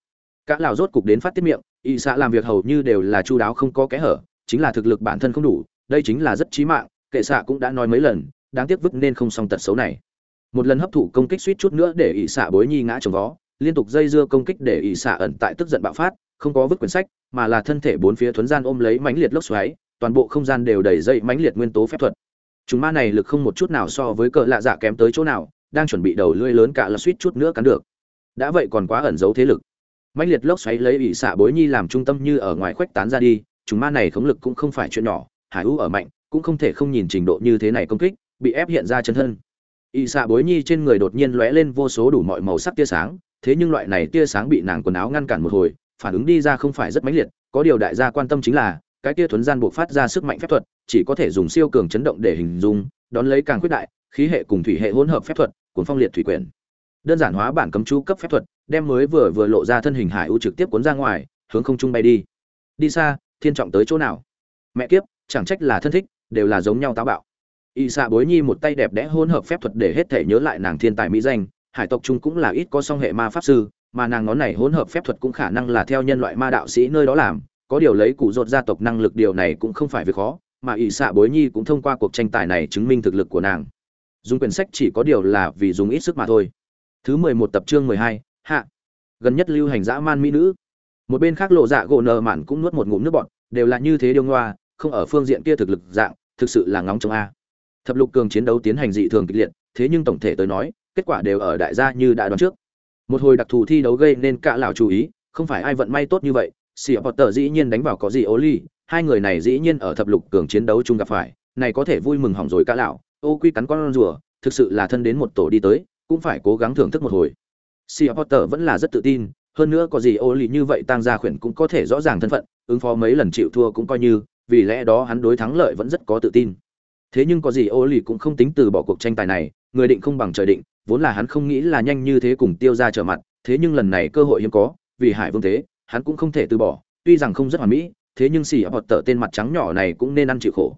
[SPEAKER 1] cả lão rốt cục đến phát tiết miệng, y xạ làm việc hầu như đều là chu đáo không có kẽ hở, chính là thực lực bản thân không đủ, đây chính là rất chí mạng, kệ xạ cũng đã nói mấy lần, đáng tiếc vứt nên không xong tật xấu này. Một lần hấp thụ công kích suýt chút nữa để ỷ xạ bối nhi ngã trồng vó, liên tục dây dưa công kích để ỷ xạ ẩn tại tức giận bạo phát, không có vứt quyển sách, mà là thân thể bốn phía thuấn gian ôm lấy mãnh liệt lốc xoáy, toàn bộ không gian đều đầy dây mãnh liệt nguyên tố phép thuật. Chúng ma này lực không một chút nào so với cỡ lạ dạ kém tới chỗ nào, đang chuẩn bị đầu lưỡi lớn cả là suýt chút nữa cắn được. Đã vậy còn quá ẩn giấu thế lực mãnh liệt lốc xoáy lấy ỷ xạ bối nhi làm trung tâm như ở ngoài khuếch tán ra đi, chúng ma này khống lực cũng không phải chuyện nhỏ, hải u ở mạnh, cũng không thể không nhìn trình độ như thế này công kích, bị ép hiện ra chân thân. Ỷ xạ bối nhi trên người đột nhiên lóe lên vô số đủ mọi màu sắc tia sáng, thế nhưng loại này tia sáng bị nàng quần áo ngăn cản một hồi, phản ứng đi ra không phải rất mãnh liệt, có điều đại gia quan tâm chính là, cái tia thuấn gian buộc phát ra sức mạnh phép thuật, chỉ có thể dùng siêu cường chấn động để hình dung, đón lấy càng quyết đại, khí hệ cùng thủy hệ hỗn hợp phép thuật cuốn phong liệt thủy quyển. Đơn giản hóa bản cấm chú cấp phép thuật đem mới vừa vừa lộ ra thân hình hải u trực tiếp cuốn ra ngoài, hướng không trung bay đi. Đi xa, thiên trọng tới chỗ nào? Mẹ kiếp, chẳng trách là thân thích, đều là giống nhau táo bạo. Y xạ bối nhi một tay đẹp đẽ hỗn hợp phép thuật để hết thể nhớ lại nàng thiên tài mỹ danh, hải tộc trung cũng là ít có song hệ ma pháp sư, mà nàng ngón này hỗn hợp phép thuật cũng khả năng là theo nhân loại ma đạo sĩ nơi đó làm, có điều lấy cụ rột gia tộc năng lực điều này cũng không phải việc khó, mà ỷ xạ bối nhi cũng thông qua cuộc tranh tài này chứng minh thực lực của nàng. Dùng quyển sách chỉ có điều là vì dùng ít sức mà thôi. Thứ mười một tập chương mười hai hạ. Gần nhất lưu hành dã man mỹ nữ. Một bên khác lộ dạ gỗ nợ mạn cũng nuốt một ngụm nước bọt, đều là như thế điêu ngoa, không ở phương diện kia thực lực dạng, thực sự là ngóng trong a. Thập lục cường chiến đấu tiến hành dị thường kịch liệt, thế nhưng tổng thể tới nói, kết quả đều ở đại gia như đã đoán trước. Một hồi đặc thù thi đấu gây nên cả lão chú ý, không phải ai vận may tốt như vậy sĩ potter dĩ nhiên đánh vào có gì ố ly hai người này dĩ nhiên ở thập lục cường chiến đấu chung gặp phải, này có thể vui mừng hỏng rồi cả lão, ô quy cắn con rùa, thực sự là thân đến một tổ đi tới, cũng phải cố gắng thưởng thức một hồi sĩ potter vẫn là rất tự tin, hơn nữa có gì ô lì như vậy tăng gia khuyển cũng có thể rõ ràng thân phận, ứng phó mấy lần chịu thua cũng coi như, vì lẽ đó hắn đối thắng lợi vẫn rất có tự tin. Thế nhưng có gì ô lì cũng không tính từ bỏ cuộc tranh tài này, người định không bằng trời định, vốn là hắn không nghĩ là nhanh như thế cùng tiêu ra trở mặt, thế nhưng lần này cơ hội hiếm có, vì hải vương thế, hắn cũng không thể từ bỏ, tuy rằng không rất hoàn mỹ, thế nhưng xì hoặc tở tên mặt trắng nhỏ này cũng nên ăn chịu khổ.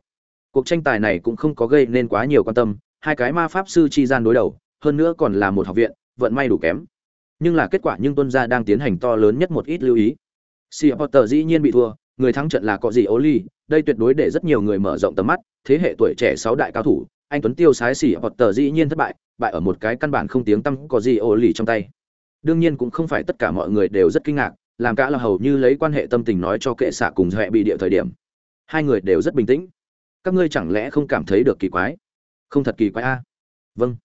[SPEAKER 1] Cuộc tranh tài này cũng không có gây nên quá nhiều quan tâm, hai cái ma pháp sư chi gian đối đầu, hơn nữa còn là một học viện, vận may đủ kém nhưng là kết quả nhưng tuân gia đang tiến hành to lớn nhất một ít lưu ý. Sea potter dĩ nhiên bị thua, người thắng trận là có gì ố ly đây tuyệt đối để rất nhiều người mở rộng tầm mắt, thế hệ tuổi trẻ sáu đại cao thủ, anh tuấn tiêu sái xỉ hoặc tờ dĩ nhiên thất bại bại ở một cái căn bản không tiếng tăm có gì ổ lì trong tay. Đương nhiên cũng không phải tất cả mọi người đều rất kinh ngạc, làm cả là hầu như lấy quan hệ tâm tình nói cho kệ xạ cùng huệ bị địa thời điểm. Hai người đều rất bình tĩnh. Các ngươi chẳng lẽ không cảm thấy được kỳ quái? Không thật kỳ quái a? Vâng.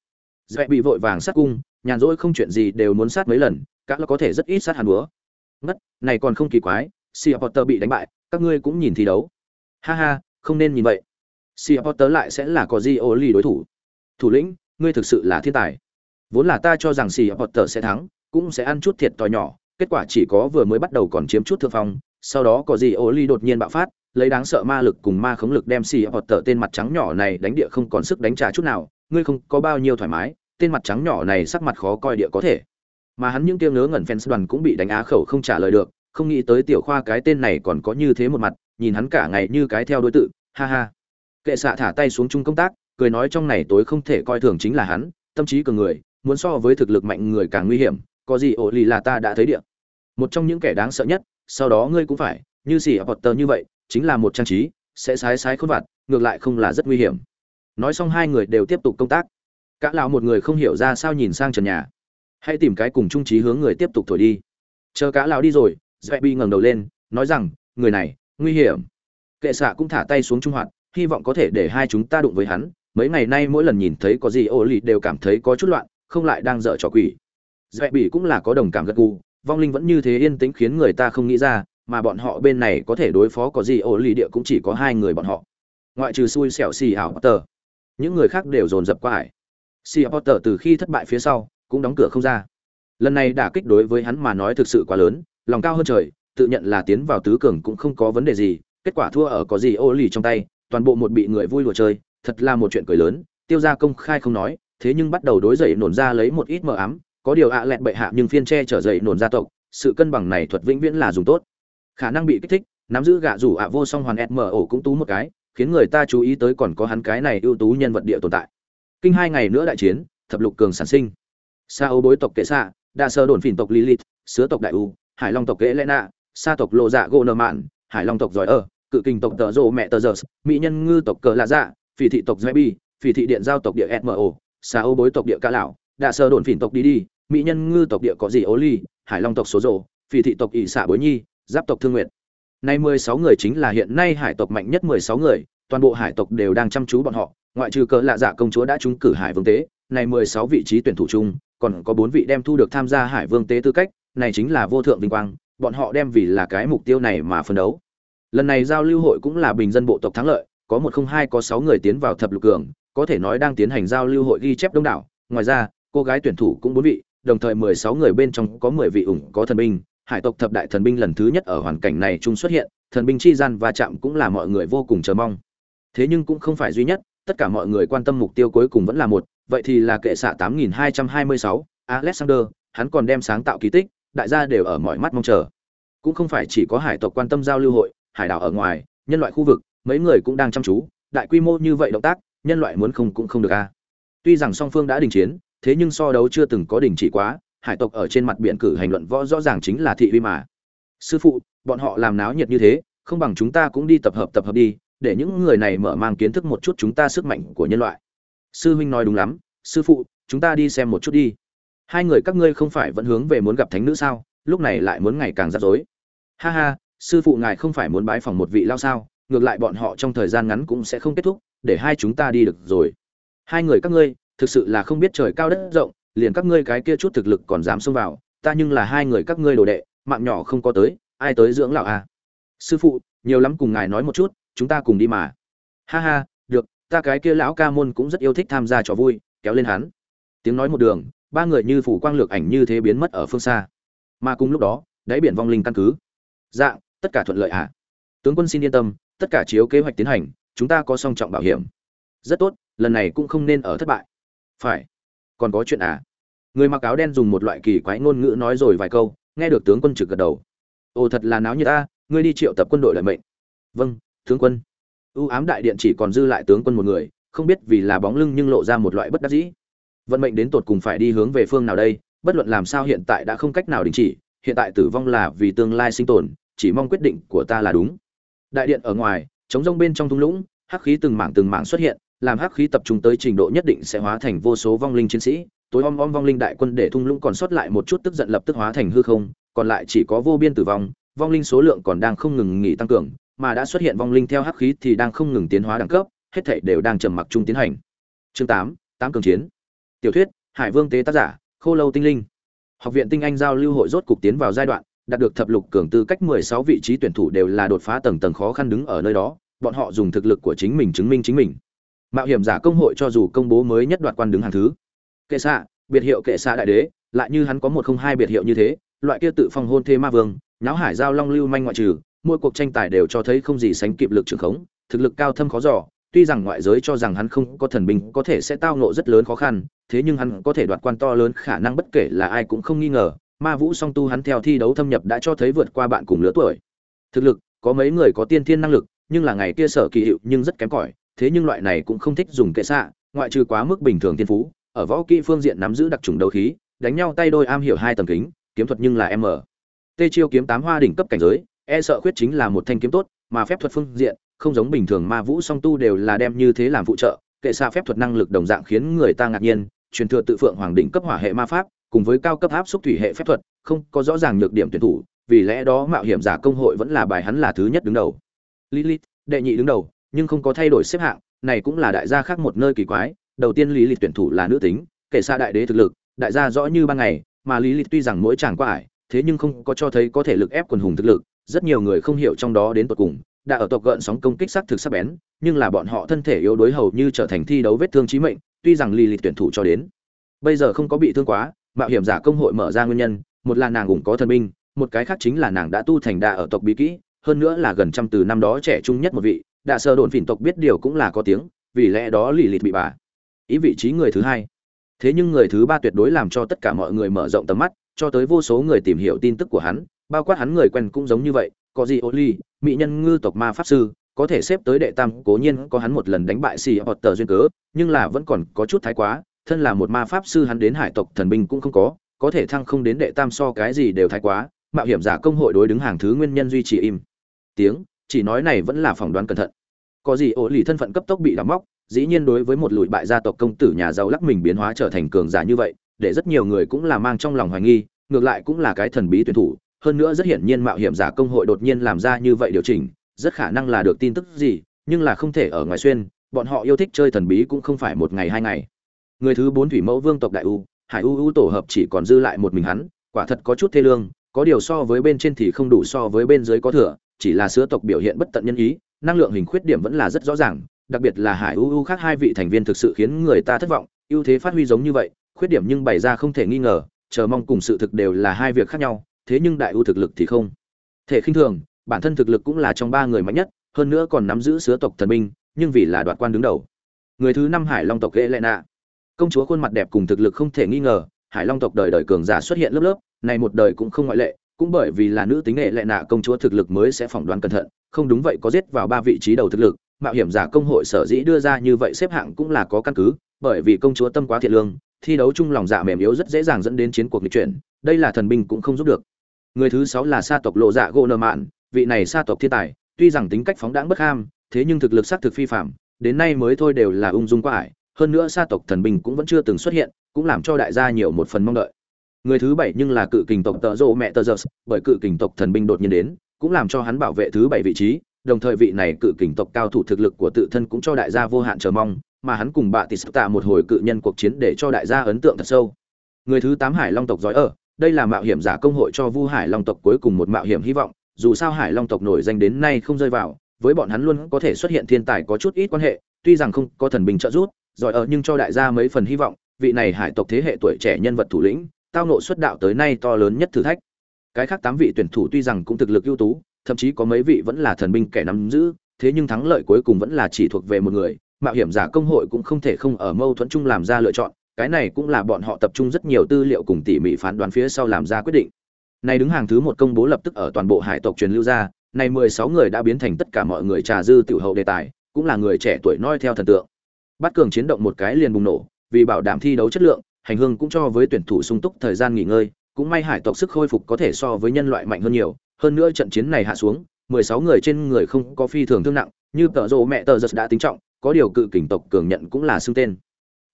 [SPEAKER 1] Dễ bị vội vàng sát cung nhàn rỗi không chuyện gì đều muốn sát mấy lần các là có thể rất ít sát hàn búa. Ngất, này còn không kỳ quái si potter bị đánh bại, các ngươi cũng nhìn thi đấu. Ha ha, không nên nhìn vậy. Si potter lại sẽ là có Di ô ly đối thủ? Thủ lĩnh, ngươi thực sự là thiên tài. Vốn là ta cho rằng si potter sẽ thắng, cũng sẽ ăn chút thiệt to nhỏ, kết quả chỉ có vừa mới bắt đầu còn chiếm chút thương phong, sau đó có gì ô ly đột nhiên bạo phát, lấy đáng sợ ma lực cùng ma khống lực đem xì hoặc tờ tên mặt trắng nhỏ này đánh địa không còn sức đánh trả chút nào, ngươi không có bao nhiêu thoải mái tên mặt trắng nhỏ này sắc mặt khó coi địa có thể. Mà hắn những tiêu ngớ ngẩn fans đoàn cũng bị đánh á khẩu không trả lời được, không nghĩ tới tiểu khoa cái tên này còn có như thế một mặt, nhìn hắn cả ngày như cái theo đối tượng ha ha. Kệ xạ thả tay xuống chung công tác, cười nói trong này tối không thể coi thường chính là hắn, tâm trí cường người, muốn so với thực lực mạnh người càng nguy hiểm, có gì ổ lì là ta đã thấy địa. Một trong những kẻ đáng sợ nhất, sau đó ngươi cũng phải, như xì ở tờ như vậy, chính là một trang trí, sẽ sái sái khôn vặt, ngược lại không là rất nguy hiểm. Nói xong hai người đều tiếp tục công tác cả lão một người không hiểu ra sao nhìn sang trần nhà. Hãy tìm cái cùng trung trí hướng người tiếp tục thổi đi. Chờ cả lão đi rồi dẹp bị ngẩng đầu lên nói rằng người này nguy hiểm. Kệ xạ cũng thả tay xuống trung hoạt hy vọng có thể để hai chúng ta đụng với hắn. Mấy ngày nay mỗi lần nhìn thấy có gì ô lì đều cảm thấy có chút loạn không lại đang dở trò quỷ. Dẹp bị cũng là có đồng cảm gật gù vong linh vẫn như thế yên tĩnh khiến người ta không nghĩ ra mà bọn họ bên này có thể đối phó có gì ô lì địa cũng chỉ có hai người bọn họ. Ngoại trừ xui xẻo xì ảo tờ, những người khác đều dồn dập qua ải xì ảo potter từ khi thất bại phía sau, cũng đóng cửa không ra. Lần này đả kích đối với hắn mà nói thực sự quá lớn, lòng cao hơn trời, tự nhận là tiến vào tứ cường cũng không có vấn đề gì, kết quả thua ở có gì ô lì trong tay, toàn bộ một bị người vui lùa chơi, thật là một chuyện cười lớn, tiêu gia công khai không nói, thế nhưng bắt đầu đối dậy nổn ra lấy một ít mờ ám, có điều ạ à lẹn bệ hạ nhưng phiên che trở dậy nổn gia tộc, sự cân bằng này thuật vĩnh viễn là dùng tốt. Khả năng bị kích thích, nắm giữ gạ rủ ạ vô song hoàn ổ cũng tú một cái, khiến người ta chú ý tới còn có hắn cái này ưu tú nhân vật địa tồn tại kinh hai ngày nữa đại chiến, thập lục cường sản sinh. Sa ô bối tộc kệ xạ đa sơ đồn phìn tộc lilith, sứa tộc đại u, hải long tộc kệ lẽ nạ sa tộc lộ dạ gỗ nợ mạn, hải long tộc giỏi ơ, cự kinh tộc tờ rộ mẹ tờ giờ mỹ nhân ngư tộc cờ lạ dạ phỉ thị tộc dễ bi, phỉ thị điện giao tộc địa smo sa ô bối tộc địa ca lão, đa sơ đồn phìn tộc đi đi, mỹ nhân ngư tộc địa có gì ố ly hải long tộc số rộ phỉ thị tộc ỷ xạ bối nhi, giáp tộc thương nguyện nay mười sáu người chính là hiện nay hải tộc mạnh nhất mười sáu người toàn bộ hải tộc đều đang chăm chú bọn họ, ngoại trừ cỡ lạ dạ công chúa đã trúng cử hải vương tế, này mười sáu vị trí tuyển thủ chung, còn có bốn vị đem thu được tham gia hải vương tế tư cách, này chính là vô thượng vinh quang, bọn họ đem vì là cái mục tiêu này mà phấn đấu. Lần này giao lưu hội cũng là bình dân bộ tộc thắng lợi, có một không hai có sáu người tiến vào thập lục cường, có thể nói đang tiến hành giao lưu hội ghi chép đông đảo. Ngoài ra, cô gái tuyển thủ cũng bốn vị, đồng thời mười sáu người bên trong có mười vị ủng có thần binh. Hải tộc thập đại thần binh lần thứ nhất ở hoàn cảnh này chung xuất hiện, thần binh chi gian va chạm cũng là mọi người vô cùng chờ mong thế nhưng cũng không phải duy nhất tất cả mọi người quan tâm mục tiêu cuối cùng vẫn là một vậy thì là kệ xạ 8226, alexander hắn còn đem sáng tạo kỳ tích đại gia đều ở mọi mắt mong chờ. Cũng không phải chỉ có hải tộc quan tâm giao lưu hội hải đảo ở ngoài nhân loại khu vực mấy người cũng đang chăm chú đại quy mô như vậy động tác nhân loại muốn không cũng không được a tuy rằng song phương đã đình chiến thế nhưng so đấu chưa từng có đình chỉ quá hải tộc ở trên mặt biển cử hành luận võ rõ ràng chính là thị uy mà. Sư phụ bọn họ làm náo nhiệt như thế không bằng chúng ta cũng đi tập hợp tập hợp đi để những người này mở mang kiến thức một chút chúng ta sức mạnh của nhân loại. Sư huynh nói đúng lắm, sư phụ, chúng ta đi xem một chút đi. Hai người các ngươi không phải vẫn hướng về muốn gặp thánh nữ sao? Lúc này lại muốn ngày càng rắc rối. Ha ha, sư phụ ngài không phải muốn bái phòng một vị lao sao? Ngược lại bọn họ trong thời gian ngắn cũng sẽ không kết thúc, để hai chúng ta đi được rồi. Hai người các ngươi, thực sự là không biết trời cao đất rộng, liền các ngươi cái kia chút thực lực còn dám xông vào, ta nhưng là hai người các ngươi đồ đệ, mạng nhỏ không có tới, ai tới dưỡng lão à? Sư phụ, nhiều lắm cùng ngài nói một chút chúng ta cùng đi mà. Ha ha, được, ta cái kia lão ca môn cũng rất yêu thích tham gia trò vui, kéo lên hắn. Tiếng nói một đường, ba người như phủ quang lược ảnh như thế biến mất ở phương xa. Mà cùng lúc đó, đáy biển vong linh căn cứ. Dạng tất cả thuận lợi ạ. À? tướng quân xin yên tâm, tất cả chiếu kế hoạch tiến hành, chúng ta có song trọng bảo hiểm. Rất tốt, lần này cũng không nên ở thất bại. Phải. Còn có chuyện à người mặc áo đen dùng một loại kỳ quái ngôn ngữ nói rồi vài câu, nghe được tướng quân trực gật đầu. Ồ, thật là náo như ta, ngươi đi triệu tập quân đội lợi mệnh. Vâng tướng quân. Ưu ám đại điện chỉ còn dư lại tướng quân một người, không biết vì là bóng lưng nhưng lộ ra một loại bất đắc dĩ. Vận mệnh đến tột cùng phải đi hướng về phương nào đây, bất luận làm sao hiện tại đã không cách nào đình chỉ, hiện tại tử vong là vì tương lai sinh tồn, chỉ mong quyết định của ta là đúng. Đại điện ở ngoài chống rông bên trong thung lũng, hắc khí từng mảng từng mảng xuất hiện, làm hắc khí tập trung tới trình độ nhất định sẽ hóa thành vô số vong linh chiến sĩ, tối om om vong linh đại quân để thung lũng còn sót lại một chút tức giận lập tức hóa thành hư không, còn lại chỉ có vô biên tử vong vong linh số lượng còn đang không ngừng nghỉ tăng cường mà đã xuất hiện vong linh theo hắc khí thì đang không ngừng tiến hóa đẳng cấp, hết thảy đều đang trầm mặc chung tiến hành. Chương tám tám cường chiến. Tiểu thuyết, hải vương tế tác giả, khô lâu tinh linh. Học viện tinh anh giao lưu hội rốt cục tiến vào giai đoạn, đạt được thập lục cường tư cách 16 vị trí tuyển thủ đều là đột phá tầng tầng khó khăn đứng ở nơi đó, bọn họ dùng thực lực của chính mình chứng minh chính mình. Mạo hiểm giả công hội cho dù công bố mới nhất đoạt quan đứng hàng thứ. Kệ xạ biệt hiệu kệ xạ đại đế, lại như hắn có một không hai biệt hiệu như thế, loại kia tự phong hôn thê ma vương, náo hải giao long lưu manh ngoại trừ mỗi cuộc tranh tài đều cho thấy không gì sánh kịp lực trường khống, thực lực cao thâm khó dò, tuy rằng ngoại giới cho rằng hắn không có thần binh có thể sẽ tao nộ rất lớn khó khăn, thế nhưng hắn có thể đoạt quan to lớn khả năng bất kể là ai cũng không nghi ngờ, ma vũ song tu hắn theo thi đấu thâm nhập đã cho thấy vượt qua bạn cùng lứa tuổi. Thực lực, có mấy người có tiên thiên năng lực, nhưng là ngày kia sở kỳ hiệu nhưng rất kém cỏi, thế nhưng loại này cũng không thích dùng kệ xạ, ngoại trừ quá mức bình thường tiên phú, ở võ kỹ phương diện nắm giữ đặc trùng đấu khí, đánh nhau tay đôi am hiểu hai tầng kính, kiếm thuật nhưng là m. Tê chiêu kiếm tám hoa đỉnh cấp cảnh giới e sợ khuyết chính là một thanh kiếm tốt, mà phép thuật phương diện, không giống bình thường ma vũ song tu đều là đem như thế làm phụ trợ, kệ xa phép thuật năng lực đồng dạng khiến người ta ngạc nhiên, truyền thừa tự phượng hoàng đỉnh cấp hỏa hệ ma pháp, cùng với cao cấp áp xúc thủy hệ phép thuật, không có rõ ràng nhược điểm tuyển thủ, vì lẽ đó mạo hiểm giả công hội vẫn là bài hắn là thứ nhất đứng đầu. Lilith, đệ nhị đứng đầu, nhưng không có thay đổi xếp hạng, này cũng là đại gia khác một nơi kỳ quái, đầu tiên lý lịch tuyển thủ là nữ tính kể xa đại đế thực lực, đại gia rõ như ban ngày, mà lý lịch tuy rằng mỗi chàng qua ải, thế nhưng không có cho thấy có thể lực ép quần hùng thực lực rất nhiều người không hiểu trong đó đến tột cùng, đã ở tộc gợn sóng công kích sắc thực sắc bén, nhưng là bọn họ thân thể yếu đuối hầu như trở thành thi đấu vết thương chí mệnh, tuy rằng lì lịch tuyển thủ cho đến bây giờ không có bị thương quá, mạo hiểm giả công hội mở ra nguyên nhân, một là nàng cũng có thần binh, một cái khác chính là nàng đã tu thành đa ở tộc bí kỹ, hơn nữa là gần trăm từ năm đó trẻ trung nhất một vị đạ sơ đồn phỉn tộc biết điều cũng là có tiếng, vì lẽ đó lì lì bị bà ý vị trí người thứ hai. Thế nhưng người thứ ba tuyệt đối làm cho tất cả mọi người mở rộng tầm mắt, cho tới vô số người tìm hiểu tin tức của hắn bao quát hắn người quen cũng giống như vậy, có gì ô ly mỹ nhân ngư tộc ma pháp sư, có thể xếp tới đệ tam, cố nhiên có hắn một lần đánh bại xì hoặc tờ duyên cớ, nhưng là vẫn còn có chút thái quá, thân là một ma pháp sư hắn đến hải tộc thần binh cũng không có có thể thăng không đến đệ tam so cái gì đều thái quá, mạo hiểm giả công hội đối đứng hàng thứ nguyên nhân duy trì im. Tiếng, chỉ nói này vẫn là phỏng đoán cẩn thận. Có gì ổ lì thân phận cấp tốc bị đắm móc, dĩ nhiên đối với một lùi bại gia tộc công tử nhà giàu lắc mình biến hóa trở thành cường giả như vậy, để rất nhiều người cũng là mang trong lòng hoài nghi, ngược lại cũng là cái thần bí tuyển thủ hơn nữa rất hiển nhiên mạo hiểm giả công hội đột nhiên làm ra như vậy điều chỉnh, rất khả năng là được tin tức gì, nhưng là không thể ở ngoài xuyên, bọn họ yêu thích chơi thần bí cũng không phải một ngày hai ngày. Người thứ bốn thủy mẫu vương tộc đại u, hải u u tổ hợp chỉ còn dư lại một mình hắn, quả thật có chút thê lương, có điều so với bên trên thì không đủ so với bên dưới có thừa, chỉ là sữa tộc biểu hiện bất tận nhân ý, năng lượng hình khuyết điểm vẫn là rất rõ ràng, đặc biệt là hải u u khác hai vị thành viên thực sự khiến người ta thất vọng, ưu thế phát huy giống như vậy, khuyết điểm nhưng bày ra không thể nghi ngờ, chờ mong cùng sự thực đều là hai việc khác nhau thế nhưng đại ưu thực lực thì không. Thể khinh thường, bản thân thực lực cũng là trong ba người mạnh nhất, hơn nữa còn nắm giữ sứa tộc thần binh nhưng vì là đoạt quan đứng đầu. Người thứ năm hải long tộc ghệ lệ nạ. Công chúa khuôn mặt đẹp cùng thực lực không thể nghi ngờ, hải long tộc đời đời cường giả xuất hiện lớp lớp, này một đời cũng không ngoại lệ, cũng bởi vì là nữ tính nghệ lệ nạ công chúa thực lực mới sẽ phỏng đoán cẩn thận, không đúng vậy có giết vào ba vị trí đầu thực lực, mạo hiểm giả công hội sở dĩ đưa ra như vậy xếp hạng cũng là có căn cứ, bởi vì công chúa tâm quá thiện lương, thi đấu chung lòng giả mềm yếu rất dễ dàng dẫn đến chiến cuộc nghịch chuyển, đây là thần binh cũng không giúp được người thứ sáu là sa tộc lộ dạ gỗ nợ mạn, vị này sa tộc thiên tài, tuy rằng tính cách phóng đãng bất ham, thế nhưng thực lực xác thực phi phạm đến nay mới thôi đều là ung dung quá ải. Hơn nữa sa tộc thần binh cũng vẫn chưa từng xuất hiện, cũng làm cho đại gia nhiều một phần mong đợi. Người thứ bảy nhưng là cự kình tộc tợ rộ mẹ tờ giơ bởi cự kình tộc thần binh đột nhiên đến, cũng làm cho hắn bảo vệ thứ bảy vị trí, đồng thời vị này cự kình tộc cao thủ thực lực của tự thân cũng cho đại gia vô hạn chờ mong, mà hắn cùng bạ tỷ tạ một hồi cự nhân cuộc chiến để cho đại gia ấn tượng thật sâu. Người thứ tám hải long tộc giỏi ở đây là mạo hiểm giả công hội cho vu hải long tộc cuối cùng một mạo hiểm hy vọng, dù sao hải long tộc nổi danh đến nay không rơi vào, với bọn hắn luôn có thể xuất hiện thiên tài có chút ít quan hệ, tuy rằng không có thần bình trợ giúp, giỏi ở nhưng cho đại gia mấy phần hy vọng, vị này hải tộc thế hệ tuổi trẻ nhân vật thủ lĩnh, tao ngộ xuất đạo tới nay to lớn nhất thử thách. Cái khác tám vị tuyển thủ tuy rằng cũng thực lực ưu tú, thậm chí có mấy vị vẫn là thần binh kẻ nắm giữ, thế nhưng thắng lợi cuối cùng vẫn là chỉ thuộc về một người, mạo hiểm giả công hội cũng không thể không ở mâu thuẫn chung làm ra lựa chọn cái này cũng là bọn họ tập trung rất nhiều tư liệu cùng tỉ mỉ phán đoán phía sau làm ra quyết định. Này đứng hàng thứ một công bố lập tức ở toàn bộ hải tộc truyền lưu ra, này mười sáu người đã biến thành tất cả mọi người trà dư tiểu hậu đề tài, cũng là người trẻ tuổi noi theo thần tượng. Bắt cường chiến động một cái liền bùng nổ, vì bảo đảm thi đấu chất lượng, hành hương cũng cho với tuyển thủ sung túc thời gian nghỉ ngơi, cũng may hải tộc sức khôi phục có thể so với nhân loại mạnh hơn nhiều, hơn nữa trận chiến này hạ xuống, mười sáu người trên người không có phi thường thương nặng, như tợ rồ mẹ tờ giật đã tính trọng, có điều cự kình tộc cường nhận cũng là xưng tên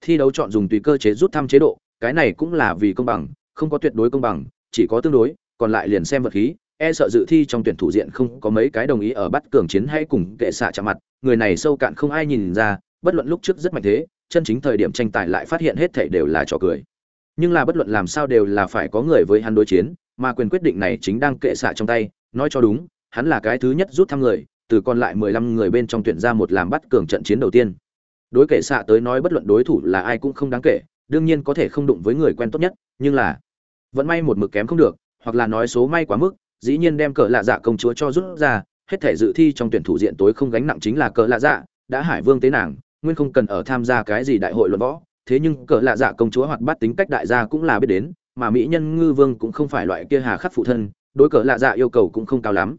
[SPEAKER 1] thi đấu chọn dùng tùy cơ chế rút thăm chế độ, cái này cũng là vì công bằng, không có tuyệt đối công bằng, chỉ có tương đối, còn lại liền xem vật khí e sợ dự thi trong tuyển thủ diện không có mấy cái đồng ý ở bắt cường chiến hay cùng kệ xạ chạm mặt, người này sâu cạn không ai nhìn ra, bất luận lúc trước rất mạnh thế, chân chính thời điểm tranh tài lại phát hiện hết thảy đều là trò cười. Nhưng là bất luận làm sao đều là phải có người với hắn đối chiến, mà quyền quyết định này chính đang kệ xạ trong tay, nói cho đúng, hắn là cái thứ nhất rút thăm người, từ còn lại mười lăm người bên trong tuyển ra một làm bắt cường trận chiến đầu tiên đối kệ xạ tới nói bất luận đối thủ là ai cũng không đáng kể, đương nhiên có thể không đụng với người quen tốt nhất, nhưng là vẫn may một mực kém không được, hoặc là nói số may quá mức, dĩ nhiên đem cờ lạ dạ công chúa cho rút ra, hết thể dự thi trong tuyển thủ diện tối không gánh nặng chính là cờ lạ dạ đã hải vương tế nàng, nguyên không cần ở tham gia cái gì đại hội luận võ, thế nhưng cờ lạ dạ công chúa hoặc bắt tính cách đại gia cũng là biết đến, mà mỹ nhân ngư vương cũng không phải loại kia hà khắc phụ thân, đối cờ lạ dạ yêu cầu cũng không cao lắm.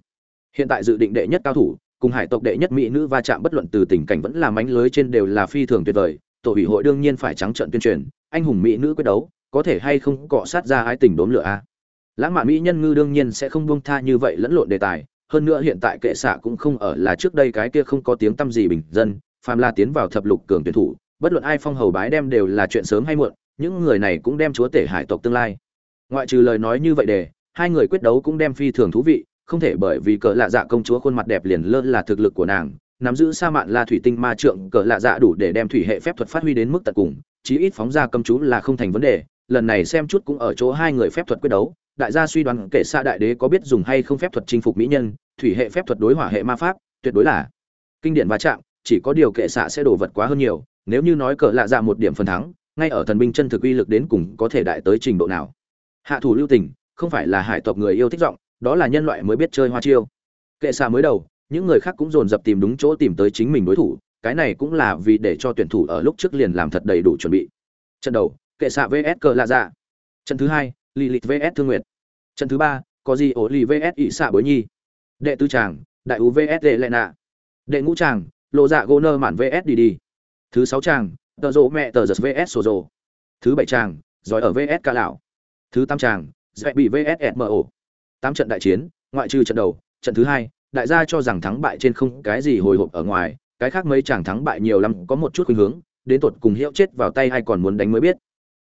[SPEAKER 1] Hiện tại dự định đệ nhất cao thủ cùng hải tộc đệ nhất mỹ nữ va chạm bất luận từ tình cảnh vẫn là mánh lưới trên đều là phi thường tuyệt vời, tổ ủy hội đương nhiên phải trắng trợn tuyên truyền, anh hùng mỹ nữ quyết đấu, có thể hay không cọ sát ra ái tình đốn lửa a. Lãng mạn mỹ nhân ngư đương nhiên sẽ không buông tha như vậy lẫn lộn đề tài, hơn nữa hiện tại kệ xạ cũng không ở là trước đây cái kia không có tiếng tăm gì bình dân, phàm là tiến vào thập lục cường tuyển thủ, bất luận ai phong hầu bái đem đều là chuyện sớm hay muộn, những người này cũng đem chúa tể hải tộc tương lai. Ngoại trừ lời nói như vậy để, hai người quyết đấu cũng đem phi thường thú vị không thể bởi vì cỡ lạ dạ công chúa khuôn mặt đẹp liền lơ là thực lực của nàng, nắm giữ sa mạn la thủy tinh ma trượng cỡ lạ dạ đủ để đem thủy hệ phép thuật phát huy đến mức tận cùng, chí ít phóng ra công chú là không thành vấn đề. Lần này xem chút cũng ở chỗ hai người phép thuật quyết đấu, đại gia suy đoán kể xa đại đế có biết dùng hay không phép thuật chinh phục mỹ nhân, thủy hệ phép thuật đối hỏa hệ ma pháp, tuyệt đối là kinh điển va chạm, chỉ có điều kệ xạ sẽ đổ vật quá hơn nhiều, nếu như nói cỡ lạ dạ một điểm phần thắng, ngay ở thần binh chân thực uy lực đến cùng có thể đại tới trình độ nào. Hạ thủ lưu tình, không phải là hải tộc người yêu thích giọng đó là nhân loại mới biết chơi hoa chiêu. Kệ xa mới đầu, những người khác cũng dồn dập tìm đúng chỗ tìm tới chính mình đối thủ, cái này cũng là vì để cho tuyển thủ ở lúc trước liền làm thật đầy đủ chuẩn bị. Trận đầu, kệ xạ vs cờ lạ dạ. Trận thứ hai, lilith vs thương nguyệt. Trận thứ ba có gì ổ lì vs ỵ xạ bối nhi. Đệ tứ tràng đại u vs đệ lệ nạ. Đệ ngũ tràng lộ dạ gô nơ mản vs đi đi. Thứ sáu tràng tờ rộ mẹ tờ giật vs sổ rồ thứ bảy tràng giỏi ở vs ca lão. Thứ tám tràng dạy bị vs mo tám trận đại chiến, ngoại trừ trận đầu, trận thứ hai, đại gia cho rằng thắng bại trên không cái gì hồi hộp ở ngoài, cái khác mấy chàng thắng bại nhiều lắm có một chút khuynh hướng, đến tột cùng hiệu chết vào tay hay còn muốn đánh mới biết.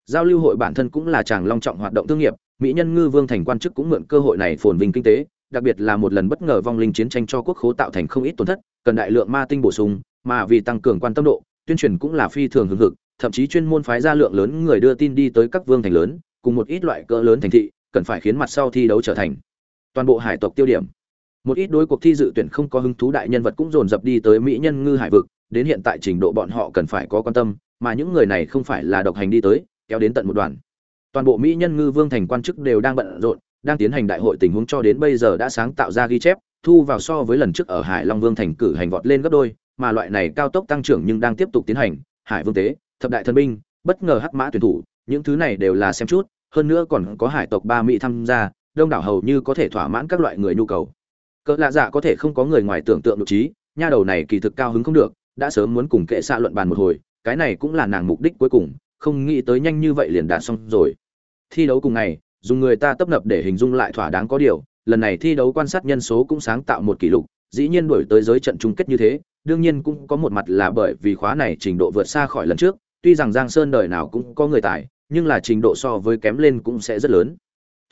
[SPEAKER 1] Giao lưu hội bản thân cũng là chàng long trọng hoạt động thương nghiệp, mỹ nhân ngư vương thành quan chức cũng mượn cơ hội này phồn vinh kinh tế, đặc biệt là một lần bất ngờ vong linh chiến tranh cho quốc khố tạo thành không ít tổn thất, cần đại lượng ma tinh bổ sung, mà vì tăng cường quan tâm độ, tuyên truyền cũng là phi thường hưng hực, thậm chí chuyên môn phái ra lượng lớn người đưa tin đi tới các vương thành lớn, cùng một ít loại cỡ lớn thành thị cần phải khiến mặt sau thi đấu trở thành toàn bộ hải tộc tiêu điểm. Một ít đối cuộc thi dự tuyển không có hứng thú đại nhân vật cũng dồn dập đi tới mỹ nhân ngư hải vực, đến hiện tại trình độ bọn họ cần phải có quan tâm, mà những người này không phải là độc hành đi tới, kéo đến tận một đoàn. Toàn bộ mỹ nhân ngư vương thành quan chức đều đang bận rộn, đang tiến hành đại hội tình huống cho đến bây giờ đã sáng tạo ra ghi chép, thu vào so với lần trước ở hải long vương thành cử hành vọt lên gấp đôi, mà loại này cao tốc tăng trưởng nhưng đang tiếp tục tiến hành. Hải vương tế, thập đại thần binh, bất ngờ hắc mã tuyển thủ, những thứ này đều là xem chút hơn nữa còn có hải tộc ba mỹ tham gia, đông đảo hầu như có thể thỏa mãn các loại người nhu cầu. Cỡ lạ dạ có thể không có người ngoài tưởng tượng được trí, nha đầu này kỳ thực cao hứng không được, đã sớm muốn cùng kệ xạ luận bàn một hồi, cái này cũng là nàng mục đích cuối cùng, không nghĩ tới nhanh như vậy liền đạt xong rồi. Thi đấu cùng ngày, dùng người ta tấp nập để hình dung lại thỏa đáng có điều, lần này thi đấu quan sát nhân số cũng sáng tạo một kỷ lục, dĩ nhiên đổi tới giới trận chung kết như thế, đương nhiên cũng có một mặt là bởi vì khóa này trình độ vượt xa khỏi lần trước, tuy rằng giang sơn đời nào cũng có người tài nhưng là trình độ so với kém lên cũng sẽ rất lớn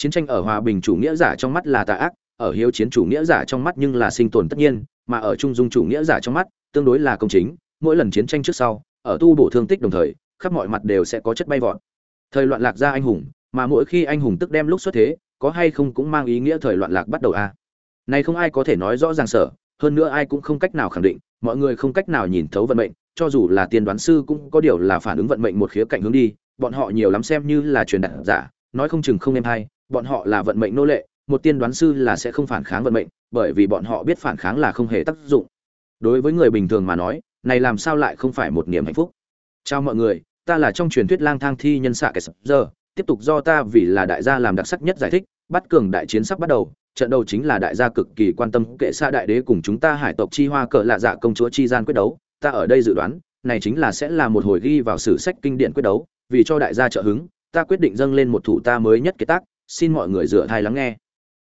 [SPEAKER 1] chiến tranh ở hòa bình chủ nghĩa giả trong mắt là tà ác, ở hiếu chiến chủ nghĩa giả trong mắt nhưng là sinh tồn tất nhiên, mà ở trung dung chủ nghĩa giả trong mắt, tương đối là công chính, mỗi lần chiến tranh trước sau, ở tu bổ thương tích đồng thời, khắp mọi mặt đều sẽ có chất bay vọt thời loạn lạc ra anh hùng, mà mỗi khi anh hùng tức đem lúc xuất thế, có hay không cũng mang ý nghĩa thời loạn lạc bắt đầu a à. này không ai có thể nói rõ ràng sở, hơn nữa ai cũng không cách nào khẳng định, mọi người không cách nào nhìn thấu vận mệnh, cho dù là tiên đoán sư cũng có điều là phản ứng vận mệnh một khía cạnh hướng đi bọn họ nhiều lắm xem như là truyền đạt giả, nói không chừng không em hay, bọn họ là vận mệnh nô lệ, một tiên đoán sư là sẽ không phản kháng vận mệnh, bởi vì bọn họ biết phản kháng là không hề tác dụng. Đối với người bình thường mà nói, này làm sao lại không phải một niềm hạnh phúc? Chào mọi người, ta là trong truyền thuyết lang thang thi nhân xạ kẻ sập giờ tiếp tục do ta vì là đại gia làm đặc sắc nhất giải thích, bắt cường đại chiến sắp bắt đầu, trận đầu chính là đại gia cực kỳ quan tâm kệ xa đại đế cùng chúng ta hải tộc chi hoa cờ lạ dạ công chúa chi gian quyết đấu, ta ở đây dự đoán, này chính là sẽ là một hồi ghi vào sử sách kinh điển quyết đấu vì cho đại gia trợ hứng, ta quyết định dâng lên một thủ ta mới nhất kế tác, xin mọi người dựa thai lắng nghe.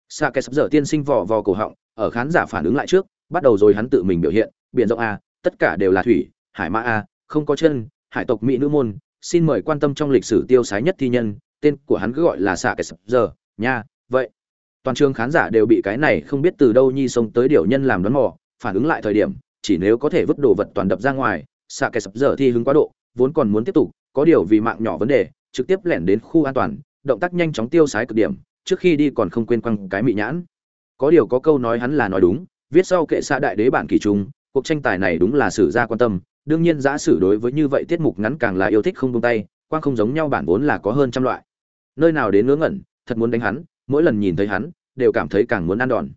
[SPEAKER 1] Xa kẻ sắp dở tiên sinh vò vò cổ họng, ở khán giả phản ứng lại trước, bắt đầu rồi hắn tự mình biểu hiện, biển rộng a tất cả đều là thủy, hải mã a không có chân, hải tộc mỹ nữ môn, xin mời quan tâm trong lịch sử tiêu sái nhất thi nhân, tên của hắn cứ gọi là xạ kẻ sập giờ nha, vậy. Toàn trường khán giả đều bị cái này không biết từ đâu nhi sông tới điều nhân làm đoán mò, phản ứng lại thời điểm, chỉ nếu có thể vứt đồ vật toàn đập ra ngoài xạ kẻ sập giờ thi hứng quá độ, vốn còn muốn tiếp tục có điều vì mạng nhỏ vấn đề, trực tiếp lẻn đến khu an toàn, động tác nhanh chóng tiêu sái cực điểm, trước khi đi còn không quên quăng cái mị nhãn. Có điều có câu nói hắn là nói đúng, viết sau kệ xã đại đế bản kỳ trung, cuộc tranh tài này đúng là sử gia quan tâm, đương nhiên giả sử đối với như vậy tiết mục ngắn càng là yêu thích không buông tay, quang không giống nhau bản vốn là có hơn trăm loại. Nơi nào đến ngớ ngẩn, thật muốn đánh hắn, mỗi lần nhìn thấy hắn, đều cảm thấy càng muốn ăn đòn.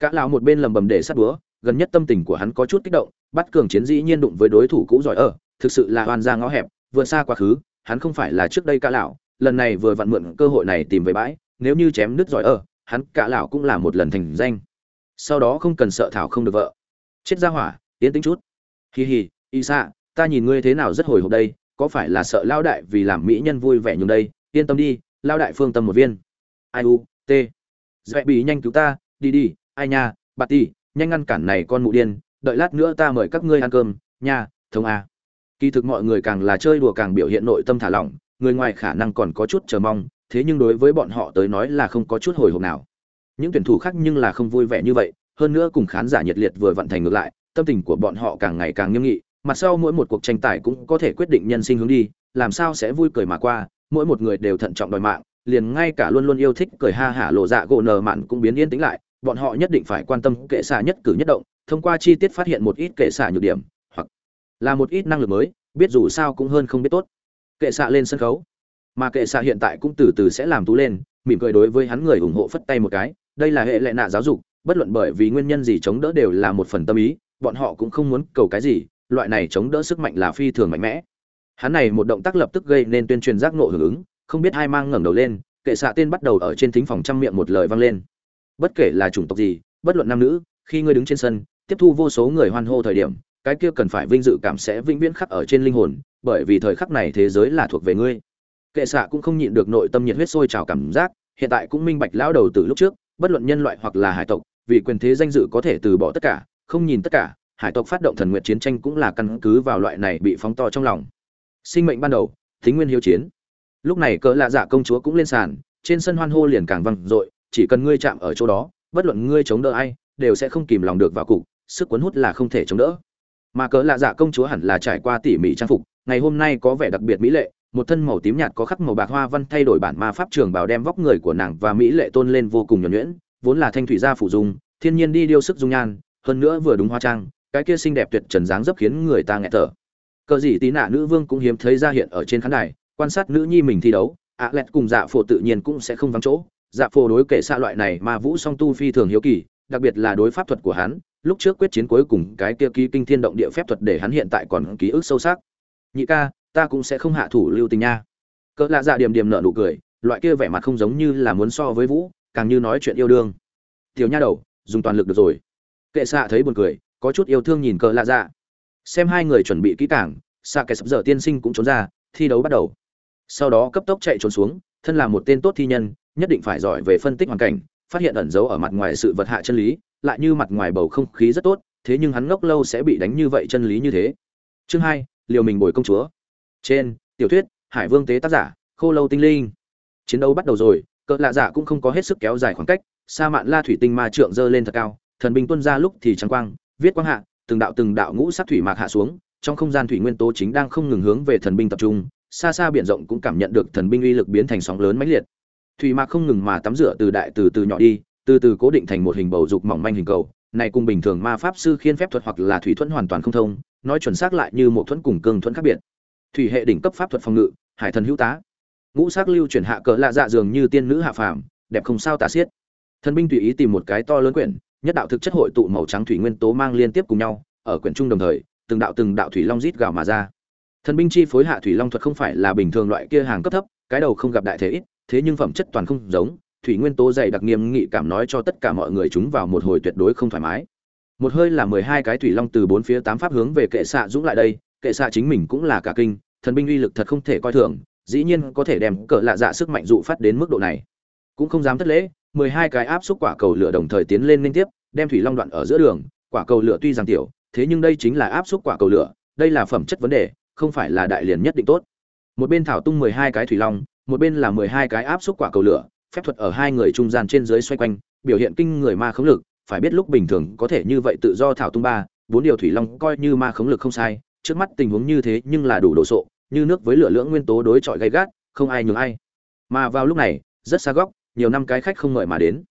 [SPEAKER 1] Cả lão một bên lầm bầm để sát búa, gần nhất tâm tình của hắn có chút kích động, bắt cường chiến dĩ nhiên đụng với đối thủ cũ giỏi ở, thực sự là oan ra ngõ hẹp vừa xa quá khứ, hắn không phải là trước đây cả lão, lần này vừa vặn mượn cơ hội này tìm về bãi, nếu như chém đứt giỏi ở, hắn cả lão cũng là một lần thành danh. Sau đó không cần sợ thảo không được vợ. Chết ra hỏa, yên tĩnh chút. Hì hì y xạ ta nhìn ngươi thế nào rất hồi hộp đây, có phải là sợ lao đại vì làm mỹ nhân vui vẻ nhường đây? Yên tâm đi lao đại phương tâm một viên. Ai u t dẹp bị nhanh cứu ta, đi đi, ai nha, bà ti nhanh ngăn cản này con mụ điên, đợi lát nữa ta mời các ngươi ăn cơm, nha, thông a kỳ thực mọi người càng là chơi đùa càng biểu hiện nội tâm thả lỏng, người ngoài khả năng còn có chút chờ mong, thế nhưng đối với bọn họ tới nói là không có chút hồi hộp nào. Những tuyển thủ khác nhưng là không vui vẻ như vậy, hơn nữa cùng khán giả nhiệt liệt vừa vận thành ngược lại, tâm tình của bọn họ càng ngày càng nghiêm nghị mặt sau mỗi một cuộc tranh tài cũng có thể quyết định nhân sinh hướng đi, làm sao sẽ vui cười mà qua, mỗi một người đều thận trọng đòi mạng, liền ngay cả luôn luôn yêu thích cười ha hả lộ dạ gỗ nờ mạn cũng biến yên tĩnh lại, bọn họ nhất định phải quan tâm kệ xạ nhất cử nhất động, thông qua chi tiết phát hiện một ít kệ xạ nhược điểm là một ít năng lực mới, biết dù sao cũng hơn không biết tốt. Kệ xạ lên sân khấu. Mà kệ xạ hiện tại cũng từ từ sẽ làm tú lên, mỉm cười đối với hắn người ủng hộ phất tay một cái, đây là hệ lệ nạ giáo dục, bất luận bởi vì nguyên nhân gì chống đỡ đều là một phần tâm ý, bọn họ cũng không muốn cầu cái gì, loại này chống đỡ sức mạnh là phi thường mạnh mẽ. Hắn này một động tác lập tức gây nên tuyên truyền giác nộ hưởng ứng, không biết hai mang ngẩng đầu lên, kệ xạ tên bắt đầu ở trên thính phòng trăm miệng một lời vang lên. Bất kể là chủng tộc gì, bất luận nam nữ, khi ngươi đứng trên sân, tiếp thu vô số người hoan hô thời điểm cái kia cần phải vinh dự cảm sẽ vĩnh viễn khắc ở trên linh hồn, bởi vì thời khắc này thế giới là thuộc về ngươi. Kệ xạ cũng không nhịn được nội tâm nhiệt huyết sôi trào cảm giác, hiện tại cũng minh bạch lão đầu từ lúc trước, bất luận nhân loại hoặc là hải tộc, vì quyền thế danh dự có thể từ bỏ tất cả, không nhìn tất cả, hải tộc phát động thần nguyện chiến tranh cũng là căn cứ vào loại này bị phóng to trong lòng. Sinh mệnh ban đầu, thính nguyên hiếu chiến. Lúc này cỡ lạ dạ công chúa cũng lên sàn, trên sân hoan hô liền càng văng dội, chỉ cần ngươi chạm ở chỗ đó, bất luận ngươi chống đỡ ai, đều sẽ không kìm lòng được vào cục, sức cuốn hút là không thể chống đỡ mà cỡ lạ dạ công chúa hẳn là trải qua tỉ mỉ trang phục, ngày hôm nay có vẻ đặc biệt mỹ lệ, một thân màu tím nhạt có khắc màu bạc hoa văn thay đổi bản ma pháp trường bảo đem vóc người của nàng và mỹ lệ tôn lên vô cùng nhuẩn nhuyễn, vốn là thanh thủy gia phủ dung, thiên nhiên đi điêu sức dung nhan, hơn nữa vừa đúng hoa trang, cái kia xinh đẹp tuyệt trần dáng dấp khiến người ta nghẹt thở. Cờ gì tí nạ nữ vương cũng hiếm thấy ra hiện ở trên khán đài, quan sát nữ nhi mình thi đấu, ạ lẹt cùng dạ phổ tự nhiên cũng sẽ không vắng chỗ dạ phổ đối kể xa loại này mà vũ song tu phi thường hiếu kỳ, đặc biệt là đối pháp thuật của hắn lúc trước quyết chiến cuối cùng cái kia ký kinh thiên động địa phép thuật để hắn hiện tại còn ký ức sâu sắc. Nhị ca, ta cũng sẽ không hạ thủ lưu tình nha. Cỡ lạ dạ điểm điểm nợ nụ cười, loại kia vẻ mặt không giống như là muốn so với vũ, càng như nói chuyện yêu đương. Tiểu nha đầu, dùng toàn lực được rồi. Kệ xạ thấy buồn cười, có chút yêu thương nhìn cỡ lạ dạ. Xem hai người chuẩn bị kỹ càng, xạ kẻ sập dở tiên sinh cũng trốn ra, thi đấu bắt đầu. Sau đó cấp tốc chạy trốn xuống, thân là một tên tốt thi nhân, nhất định phải giỏi về phân tích hoàn cảnh phát hiện ẩn giấu ở mặt ngoài sự vật hạ chân lý, lại như mặt ngoài bầu không khí rất tốt, thế nhưng hắn ngốc lâu sẽ bị đánh như vậy chân lý như thế. Chương hai, liều mình bồi công chúa. Trên, tiểu thuyết, hải vương tế tác giả, khô lâu tinh linh. Chiến đấu bắt đầu rồi, cỡ lạ giả cũng không có hết sức kéo dài khoảng cách, sa mạn la thủy tinh ma trượng dơ lên thật cao, thần binh tuân ra lúc thì trắng quang, viết quang hạ, từng đạo từng đạo ngũ sắc thủy mạc hạ xuống, trong không gian thủy nguyên tố chính đang không ngừng hướng về thần binh tập trung, xa xa biển rộng cũng cảm nhận được thần binh uy lực biến thành sóng lớn mãnh liệt thủy mạc không ngừng mà tắm rửa từ đại từ từ nhỏ đi, từ từ cố định thành một hình bầu dục mỏng manh hình cầu. Này cùng bình thường ma pháp sư khiên phép thuật hoặc là thủy thuẫn hoàn toàn không thông, nói chuẩn xác lại như một thuẫn cùng cương thuẫn khác biệt. Thủy hệ đỉnh cấp pháp thuật phòng ngự, hải thần hữu tá. Ngũ sắc lưu chuyển hạ cỡ lạ dạ dường như tiên nữ hạ phàm, đẹp không sao tả xiết. Thần binh tùy ý tìm một cái to lớn quyển, nhất đạo thực chất hội tụ màu trắng thủy nguyên tố mang liên tiếp cùng nhau, ở quyển trung đồng thời, từng đạo từng đạo thủy long rít gào mà ra. Thần binh chi phối hạ thủy long thuật không phải là bình thường loại kia hàng cấp thấp, cái đầu không gặp đại thế ít thế nhưng phẩm chất toàn không giống, thủy nguyên tố dày đặc nghiêm nghị cảm nói cho tất cả mọi người chúng vào một hồi tuyệt đối không thoải mái. Một hơi là mười hai cái thủy long từ bốn phía tám pháp hướng về kệ xạ dũng lại đây, kệ xạ chính mình cũng là cả kinh, thần binh uy lực thật không thể coi thường, dĩ nhiên có thể đem cỡ lạ dạ sức mạnh dụ phát đến mức độ này. Cũng không dám thất lễ, mười hai cái áp xúc quả cầu lửa đồng thời tiến lên liên tiếp, đem thủy long đoạn ở giữa đường, quả cầu lửa tuy rằng tiểu, thế nhưng đây chính là áp xúc quả cầu lửa, đây là phẩm chất vấn đề, không phải là đại liền nhất định tốt. Một bên thảo tung mười hai cái thủy long một bên là mười hai cái áp xúc quả cầu lửa, phép thuật ở hai người trung gian trên dưới xoay quanh, biểu hiện kinh người ma khống lực, phải biết lúc bình thường có thể như vậy tự do thảo tung ba, bốn điều thủy long coi như ma khống lực không sai, trước mắt tình huống như thế nhưng là đủ đồ sộ, như nước với lửa lưỡng nguyên tố đối chọi gay gắt, không ai nhường ai. Mà vào lúc này, rất xa góc, nhiều năm cái khách không mời mà đến.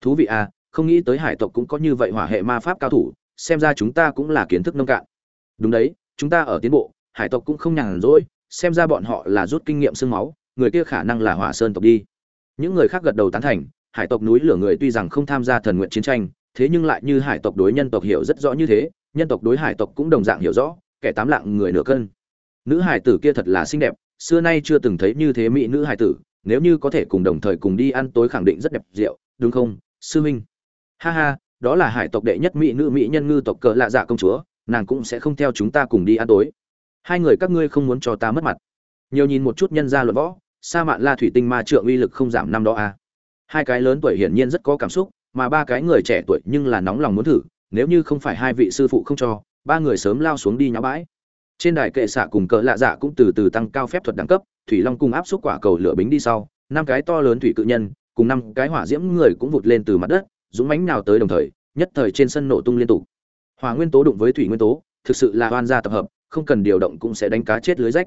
[SPEAKER 1] Thú vị à không nghĩ tới hải tộc cũng có như vậy hỏa hệ ma pháp cao thủ, xem ra chúng ta cũng là kiến thức nông cạn. Đúng đấy, chúng ta ở tiến bộ, hải tộc cũng không nhàn rỗi, xem ra bọn họ là rút kinh nghiệm sương máu người kia khả năng là hỏa sơn tộc đi. Những người khác gật đầu tán thành, hải tộc núi lửa người tuy rằng không tham gia thần nguyện chiến tranh, thế nhưng lại như hải tộc đối nhân tộc hiểu rất rõ như thế, nhân tộc đối hải tộc cũng đồng dạng hiểu rõ, kẻ tám lạng người nửa cân. Nữ hải tử kia thật là xinh đẹp, xưa nay chưa từng thấy như thế mỹ nữ hải tử, nếu như có thể cùng đồng thời cùng đi ăn tối khẳng định rất đẹp rượu, đúng không, sư minh ha ha, đó là hải tộc đệ nhất mỹ nữ mỹ nhân ngư tộc cỡ lạ dạ công chúa, nàng cũng sẽ không theo chúng ta cùng đi ăn tối. Hai người các ngươi không muốn cho ta mất mặt. Nhiều nhìn một chút nhân gia luận võ sa mạn la thủy tinh ma trượng uy lực không giảm năm đó à. hai cái lớn tuổi hiển nhiên rất có cảm xúc, mà ba cái người trẻ tuổi nhưng là nóng lòng muốn thử, nếu như không phải hai vị sư phụ không cho, ba người sớm lao xuống đi nháo bãi. Trên đài kệ xạ cùng cỡ lạ dạ cũng từ từ tăng cao phép thuật đẳng cấp, thủy long cùng áp xúc quả cầu lửa bính đi sau, năm cái to lớn thủy cự nhân, cùng năm cái hỏa diễm người cũng vụt lên từ mặt đất, dũng mãnh nào tới đồng thời, nhất thời trên sân nổ tung liên tục. Hỏa nguyên tố đụng với thủy nguyên tố, thực sự là oan gia tập hợp, không cần điều động cũng sẽ đánh cá chết lưới rách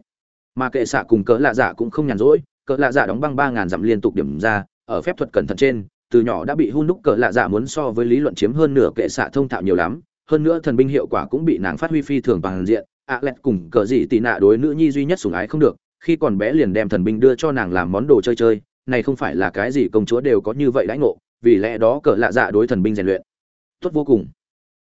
[SPEAKER 1] mà kệ xạ cùng cỡ lạ dạ cũng không nhàn rỗi, cỡ lạ dạ đóng băng ba ngàn dặm liên tục điểm ra, ở phép thuật cẩn thận trên, từ nhỏ đã bị hun đúc cỡ lạ dạ muốn so với lý luận chiếm hơn nửa kệ xạ thông thạo nhiều lắm, hơn nữa thần binh hiệu quả cũng bị nàng phát huy phi thường bằng diện, ạ lẹt cùng cờ gì tị nạ đối nữ nhi duy nhất sủng ái không được, khi còn bé liền đem thần binh đưa cho nàng làm món đồ chơi chơi, này không phải là cái gì công chúa đều có như vậy đãi ngộ, vì lẽ đó cỡ lạ dạ đối thần binh rèn luyện, tốt vô cùng.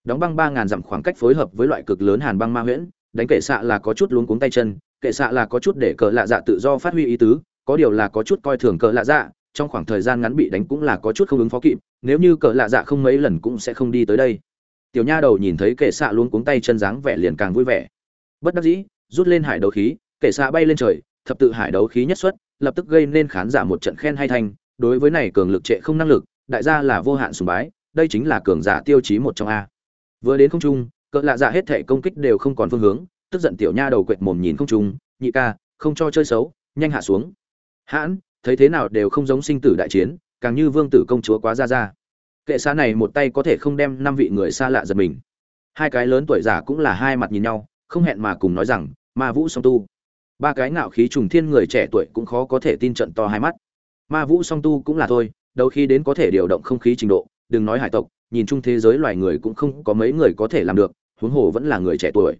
[SPEAKER 1] Đóng băng ba ngàn dặm khoảng cách phối hợp với loại cực lớn hàn băng ma huyễn, đánh kệ xạ là có chút luống cuống tay chân kệ xạ là có chút để cờ lạ dạ tự do phát huy ý tứ, có điều là có chút coi thường cờ lạ dạ trong khoảng thời gian ngắn bị đánh cũng là có chút không ứng phó kịp, nếu như cờ lạ dạ không mấy lần cũng sẽ không đi tới đây. Tiểu nha đầu nhìn thấy kệ xạ luôn cuống tay chân dáng vẻ liền càng vui vẻ. Bất đắc dĩ, rút lên hải đấu khí, kệ xạ bay lên trời, thập tự hải đấu khí nhất xuất, lập tức gây nên khán giả một trận khen hay thanh, đối với này cường lực trệ không năng lực, đại gia là vô hạn sùng bái, đây chính là cường giả tiêu chí một trong a. Vừa đến không trung cỡ lạ dạ hết thể công kích đều không còn phương hướng tức giận tiểu nha đầu quệt mồm nhìn không trung, nhị ca, không cho chơi xấu, nhanh hạ xuống. Hãn, thấy thế nào đều không giống sinh tử đại chiến, càng như vương tử công chúa quá ra ra. Kệ xa này một tay có thể không đem năm vị người xa lạ giật mình. Hai cái lớn tuổi giả cũng là hai mặt nhìn nhau, không hẹn mà cùng nói rằng, ma vũ song tu. Ba cái ngạo khí trùng thiên người trẻ tuổi cũng khó có thể tin trận to hai mắt. Ma vũ song tu cũng là thôi đầu khi đến có thể điều động không khí trình độ, đừng nói hải tộc, nhìn chung thế giới loài người cũng không có mấy người có thể làm được, huống hồ vẫn là người trẻ tuổi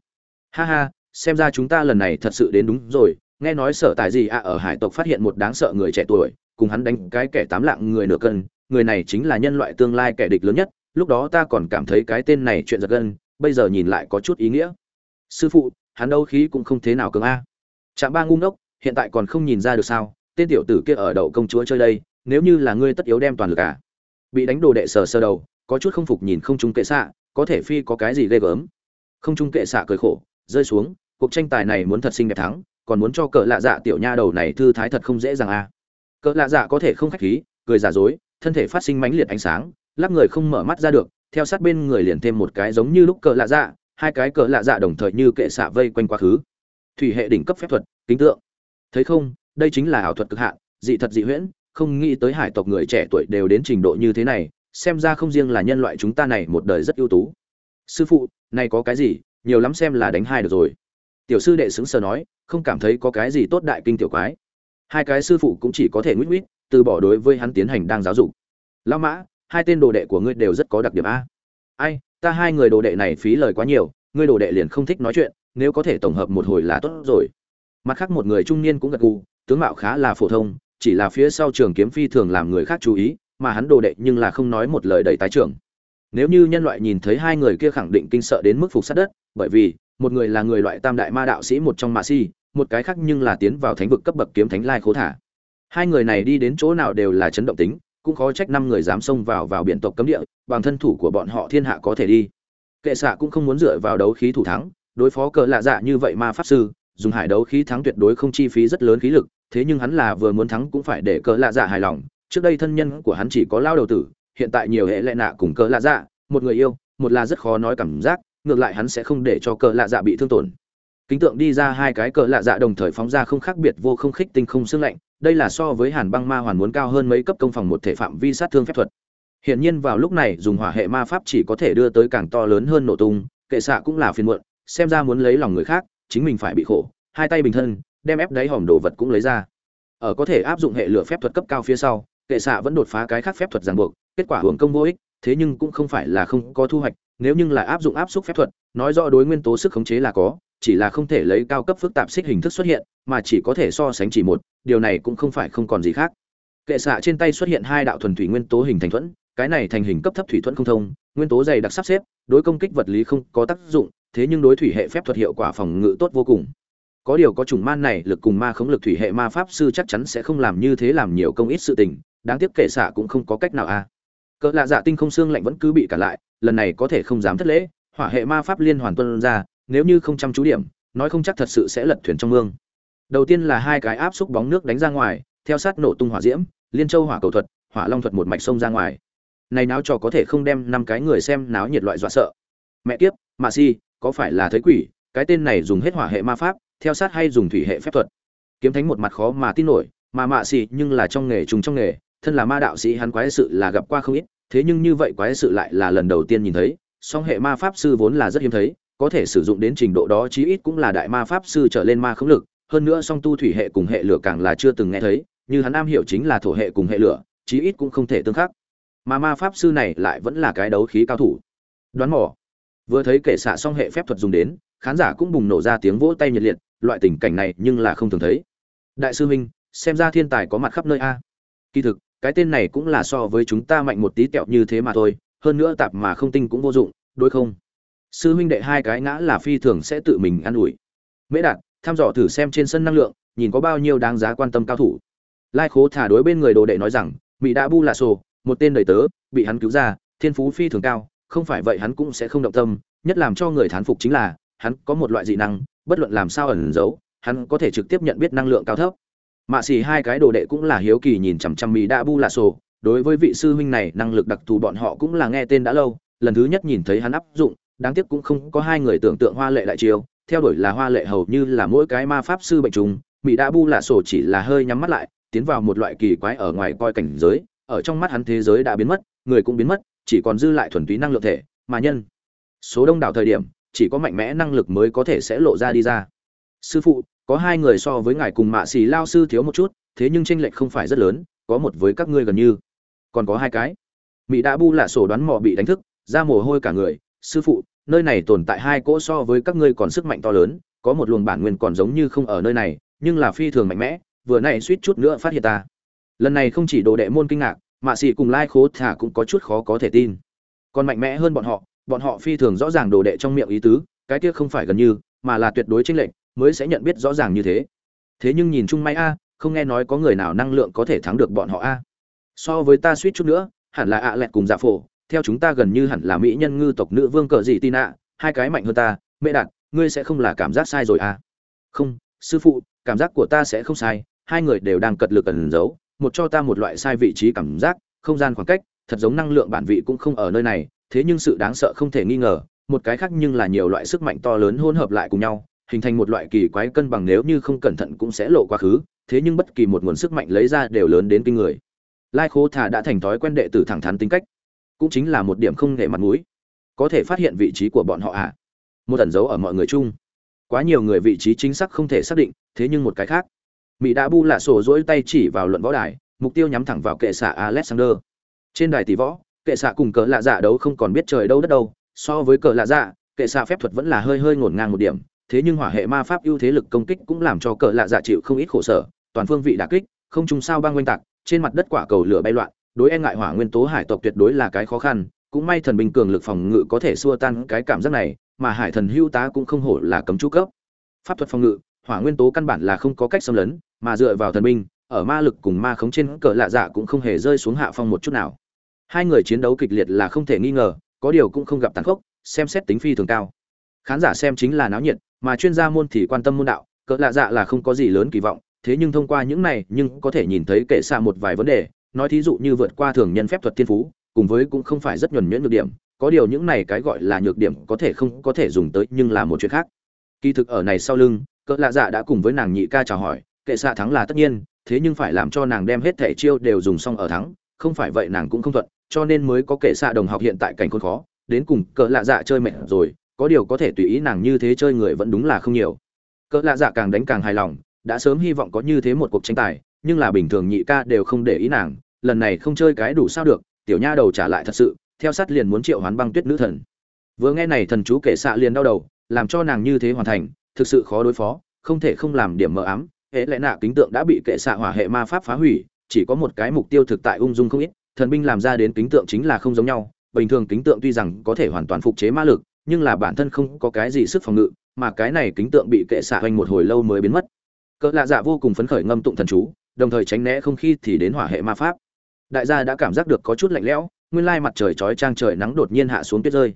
[SPEAKER 1] ha ha, xem ra chúng ta lần này thật sự đến đúng rồi. Nghe nói sở tài gì à ở hải tộc phát hiện một đáng sợ người trẻ tuổi, cùng hắn đánh cái kẻ tám lạng người nửa cân. Người này chính là nhân loại tương lai kẻ địch lớn nhất. Lúc đó ta còn cảm thấy cái tên này chuyện giật gân, bây giờ nhìn lại có chút ý nghĩa. Sư phụ, hắn đâu khí cũng không thế nào cường a. Chạm ba ngu ngốc, hiện tại còn không nhìn ra được sao, tên tiểu tử kia ở đậu công chúa chơi đây, nếu như là ngươi tất yếu đem toàn lực à. Bị đánh đồ đệ sờ sơ đầu, có chút không phục nhìn không trung kệ xạ, có thể phi có cái gì ghê gớm. Không trung kệ xạ cười khổ rơi xuống, cuộc tranh tài này muốn thật xinh đẹp thắng, còn muốn cho cỡ lạ dạ tiểu nha đầu này thư thái thật không dễ dàng à. Cỡ lạ dạ có thể không khách khí, cười giả dối, thân thể phát sinh mãnh liệt ánh sáng, lắc người không mở mắt ra được, theo sát bên người liền thêm một cái giống như lúc cỡ lạ dạ hai cái cỡ lạ dạ đồng thời như kệ xạ vây quanh quá khứ. Thủy hệ đỉnh cấp phép thuật, kính tượng. Thấy không, đây chính là ảo thuật cực hạn, dị thật dị huyễn, không nghĩ tới hải tộc người trẻ tuổi đều đến trình độ như thế này, xem ra không riêng là nhân loại chúng ta này một đời rất ưu tú. Sư phụ, này có cái gì? Nhiều lắm xem là đánh hai được rồi. Tiểu sư đệ xứng sờ nói, không cảm thấy có cái gì tốt đại kinh tiểu quái. Hai cái sư phụ cũng chỉ có thể nguyết nguyết, từ bỏ đối với hắn tiến hành đang giáo dục. Lao mã, hai tên đồ đệ của ngươi đều rất có đặc điểm a. Ai, ta hai người đồ đệ này phí lời quá nhiều, ngươi đồ đệ liền không thích nói chuyện, nếu có thể tổng hợp một hồi là tốt rồi. Mặt khác một người trung niên cũng gật gù, tướng mạo khá là phổ thông, chỉ là phía sau trường kiếm phi thường làm người khác chú ý, mà hắn đồ đệ nhưng là không nói một lời đầy tái trưởng. Nếu như nhân loại nhìn thấy hai người kia khẳng định kinh sợ đến mức phục sát đất bởi vì, một người là người loại tam đại ma đạo sĩ một trong mạ si, một cái khác nhưng là tiến vào thánh vực cấp bậc kiếm thánh lai khố thả. Hai người này đi đến chỗ nào đều là chấn động tính, cũng khó trách năm người dám xông vào vào biển tộc cấm địa, bằng thân thủ của bọn họ thiên hạ có thể đi. Kệ xạ cũng không muốn dựa vào đấu khí thủ thắng, đối phó cờ lạ dạ như vậy ma pháp sư, dùng hải đấu khí thắng tuyệt đối không chi phí rất lớn khí lực, thế nhưng hắn là vừa muốn thắng cũng phải để cờ lạ dạ hài lòng. Trước đây thân nhân của hắn chỉ có lao đầu tử, hiện tại nhiều hệ lệ nạ cùng cờ lạ dạ một người yêu, một là rất khó nói cảm giác ngược lại hắn sẽ không để cho cờ lạ dạ bị thương tổn kính tượng đi ra hai cái cờ lạ dạ đồng thời phóng ra không khác biệt vô không khích tinh không xương lạnh đây là so với hàn băng ma hoàn muốn cao hơn mấy cấp công phòng một thể phạm vi sát thương phép thuật Hiển nhiên vào lúc này dùng hỏa hệ ma pháp chỉ có thể đưa tới càng to lớn hơn nổ tung, kệ xạ cũng là phiền muộn, xem ra muốn lấy lòng người khác, chính mình phải bị khổ, hai tay bình thân, đem ép đáy hòm đồ vật cũng lấy ra. Ở có thể áp dụng hệ lửa phép thuật cấp cao phía sau, kệ xạ vẫn đột phá cái khác phép thuật ràng buộc, kết quả hưởng công vô ích, thế nhưng cũng không phải là không có thu hoạch, nếu như là áp dụng áp xúc phép thuật, nói rõ đối nguyên tố sức khống chế là có, chỉ là không thể lấy cao cấp phức tạp xích hình thức xuất hiện, mà chỉ có thể so sánh chỉ một, điều này cũng không phải không còn gì khác. Kệ xạ trên tay xuất hiện hai đạo thuần thủy nguyên tố hình thành thuẫn, cái này thành hình cấp thấp thủy thuẫn không thông, nguyên tố dày đặc sắp xếp, đối công kích vật lý không có tác dụng, thế nhưng đối thủy hệ phép thuật hiệu quả phòng ngự tốt vô cùng. Có điều có chủng man này, lực cùng ma khống lực thủy hệ ma pháp sư chắc chắn sẽ không làm như thế làm nhiều công ít sự tình, đáng tiếc kệ xạ cũng không có cách nào a. À. Cỡ lạ dạ tinh không xương lạnh vẫn cứ bị cả lại, lần này có thể không dám thất lễ, hỏa hệ ma pháp liên hoàn tuân ra, nếu như không chăm chú điểm, nói không chắc thật sự sẽ lật thuyền trong mương. Đầu tiên là hai cái áp xúc bóng nước đánh ra ngoài, theo sát nổ tung hỏa diễm, liên châu hỏa cầu thuật, hỏa long thuật một mạch sông ra ngoài. Này náo trò có thể không đem năm cái người xem náo nhiệt loại dọa sợ. Mẹ kiếp mà si có phải là thấy quỷ cái tên này dùng hết hỏa hệ ma pháp theo sát hay dùng thủy hệ phép thuật? Kiếm thánh một mặt khó mà tin nổi mà mạ xì nhưng là trong nghề trùng trong nghề thân là ma đạo sĩ hắn quái sự là gặp qua không ít thế nhưng như vậy quái sự lại là lần đầu tiên nhìn thấy, song hệ ma pháp sư vốn là rất hiếm thấy, có thể sử dụng đến trình độ đó chí ít cũng là đại ma pháp sư trở lên ma khống lực, hơn nữa song tu thủy hệ cùng hệ lửa càng là chưa từng nghe thấy, như hắn am hiểu chính là thổ hệ cùng hệ lửa, chí ít cũng không thể tương khắc. Mà ma pháp sư này lại vẫn là cái đấu khí cao thủ. Đoán mò. Vừa thấy kể xạ song hệ phép thuật dùng đến, khán giả cũng bùng nổ ra tiếng vỗ tay nhiệt liệt, loại tình cảnh này nhưng là không thường thấy. Đại sư huynh xem ra thiên tài có mặt khắp nơi a. Kỳ thực cái tên này cũng là so với chúng ta mạnh một tí tẹo như thế mà thôi, hơn nữa tạp mà không tinh cũng vô dụng, đối không? Sư huynh đệ hai cái ngã là phi thường sẽ tự mình ă n ủi. Mễ đạt thăm dò thử xem trên sân năng lượng, nhìn có bao nhiêu đáng giá quan tâm cao thủ. Lai khố thả đối bên người đồ đệ nói rằng mỹ đã bu là sổ, một tên đời tớ, bị hắn cứu ra, thiên phú phi thường cao, không phải vậy hắn cũng sẽ không động tâm, nhất làm cho người thán phục chính là, hắn có một loại dị năng, bất luận làm sao ẩn giấu, hắn có thể trực tiếp nhận biết năng lượng cao thấp mạ xì hai cái đồ đệ cũng là hiếu kỳ nhìn chằm chằm mỹ đa bu lạ sổ. Đối với vị sư huynh này, năng lực đặc thù bọn họ cũng là nghe tên đã lâu. Lần thứ nhất nhìn thấy hắn áp dụng, đáng tiếc cũng không có hai người tưởng tượng hoa lệ đại chiêu. Theo đuổi là hoa lệ hầu như là mỗi cái ma pháp sư bệnh trùng. Mỹ đã bu lạ sổ chỉ là hơi nhắm mắt lại, tiến vào một loại kỳ quái ở ngoài coi cảnh giới. Ở trong mắt hắn thế giới đã biến mất, người cũng biến mất, chỉ còn dư lại thuần túy năng lượng thể, mà nhân. Số đông đảo thời điểm, chỉ có mạnh mẽ năng lực mới có thể sẽ lộ ra đi ra sư phụ, có hai người so với ngài cùng mạ xì lao sư thiếu một chút, thế nhưng tranh lệch không phải rất lớn, có một với các ngươi gần như. Còn có hai cái. Mỹ đã bu lạ sổ đoán mò bị đánh thức, ra mồ hôi cả người. Sư phụ, nơi này tồn tại hai cỗ so với các ngươi còn sức mạnh to lớn, có một luồng bản nguyên còn giống như không ở nơi này, nhưng là phi thường mạnh mẽ, vừa nay suýt chút nữa phát hiện ta. Lần này không chỉ đồ đệ môn kinh ngạc, mạ xì cùng lai khố thả cũng có chút khó có thể tin. Còn mạnh mẽ hơn bọn họ bọn họ phi thường rõ ràng đồ đệ trong miệng ý tứ, cái kia không phải gần như, mà là tuyệt đối chênh lệch mới sẽ nhận biết rõ ràng như thế. Thế nhưng nhìn chung may a, không nghe nói có người nào năng lượng có thể thắng được bọn họ a. So với ta suýt chút nữa, hẳn là ạ lẹt cùng dạ phổ, theo chúng ta gần như hẳn là mỹ nhân ngư tộc nữ vương cờ gì tin ạ hai cái mạnh hơn ta, mẹ đạt, ngươi sẽ không là cảm giác sai rồi à không, sư phụ, cảm giác của ta sẽ không sai, hai người đều đang cật lực ẩn giấu, một cho ta một loại sai vị trí cảm giác, không gian khoảng cách, thật giống năng lượng bản vị cũng không ở nơi này, thế nhưng sự đáng sợ không thể nghi ngờ, một cái khác nhưng là nhiều loại sức mạnh to lớn hỗn hợp lại cùng nhau hình thành một loại kỳ quái cân bằng nếu như không cẩn thận cũng sẽ lộ quá khứ, thế nhưng bất kỳ một nguồn sức mạnh lấy ra đều lớn đến kinh người. Lai khố thà đã thành thói quen đệ tử thẳng thắn tính cách, cũng chính là một điểm không nể mặt mũi. Có thể phát hiện vị trí của bọn họ à? Một ẩn dấu ở mọi người chung. Quá nhiều người vị trí chính xác không thể xác định, thế nhưng một cái khác. Mỹ đã bu lạ sổ dỗi tay chỉ vào luận võ đài, mục tiêu nhắm thẳng vào kệ xạ alexander. Trên đài tỷ võ, kệ xạ cùng cờ lạ dạ đấu không còn biết trời đâu đất đâu, so với cờ lạ dạ kệ xạ phép thuật vẫn là hơi hơi ngổn ngang một điểm thế nhưng hỏa hệ ma pháp ưu thế lực công kích cũng làm cho cờ lạ dạ chịu không ít khổ sở, toàn phương vị đả kích, không trung sao băng oanh tạc, trên mặt đất quả cầu lửa bay loạn, đối e ngại hỏa nguyên tố hải tộc tuyệt đối là cái khó khăn, cũng may thần binh cường lực phòng ngự có thể xua tan cái cảm giác này, mà hải thần hưu tá cũng không hổ là cấm chú cấp. Pháp thuật phòng ngự, hỏa nguyên tố căn bản là không có cách xâm lấn, mà dựa vào thần binh, ở ma lực cùng ma khống trên cờ lạ dạ cũng không hề rơi xuống hạ phong một chút nào. Hai người chiến đấu kịch liệt là không thể nghi ngờ, có điều cũng không gặp tàn khốc, xem xét tính phi thường cao khán giả xem chính là náo nhiệt, mà chuyên gia môn thì quan tâm môn đạo, cỡ lạ dạ là không có gì lớn kỳ vọng, thế nhưng thông qua những này nhưng có thể nhìn thấy kệ xạ một vài vấn đề, nói thí dụ như vượt qua thường nhân phép thuật thiên phú, cùng với cũng không phải rất nhuẩn nhuyễn nhược điểm, có điều những này cái gọi là nhược điểm có thể không có thể dùng tới nhưng là một chuyện khác. Kỳ thực ở này sau lưng, cỡ lạ dạ đã cùng với nàng nhị ca chào hỏi, kệ xạ thắng là tất nhiên, thế nhưng phải làm cho nàng đem hết thẻ chiêu đều dùng xong ở thắng, không phải vậy nàng cũng không thuận, cho nên mới có kệ xạ đồng học hiện tại cảnh khốn khó, đến cùng cỡ lạ dạ chơi mệt rồi có điều có thể tùy ý nàng như thế chơi người vẫn đúng là không nhiều. Cỡ lạ dạ càng đánh càng hài lòng, đã sớm hy vọng có như thế một cuộc tranh tài, nhưng là bình thường nhị ca đều không để ý nàng, lần này không chơi cái đủ sao được, tiểu nha đầu trả lại thật sự, theo sát liền muốn triệu hoán băng tuyết nữ thần. Vừa nghe này thần chú kể xạ liền đau đầu, làm cho nàng như thế hoàn thành, thực sự khó đối phó, không thể không làm điểm mờ ám hệ lẽ nạ kính tượng đã bị kệ xạ hỏa hệ ma pháp phá hủy, chỉ có một cái mục tiêu thực tại ung dung không ít, thần binh làm ra đến kính tượng chính là không giống nhau, bình thường kính tượng tuy rằng có thể hoàn toàn phục chế ma lực nhưng là bản thân không có cái gì sức phòng ngự, mà cái này kính tượng bị kệ xạ hoành một hồi lâu mới biến mất. Cỡ lạ dạ vô cùng phấn khởi ngâm tụng thần chú, đồng thời tránh né không khí thì đến hỏa hệ ma pháp. Đại gia đã cảm giác được có chút lạnh lẽo, nguyên lai mặt trời chói trang trời nắng đột nhiên hạ xuống tuyết rơi.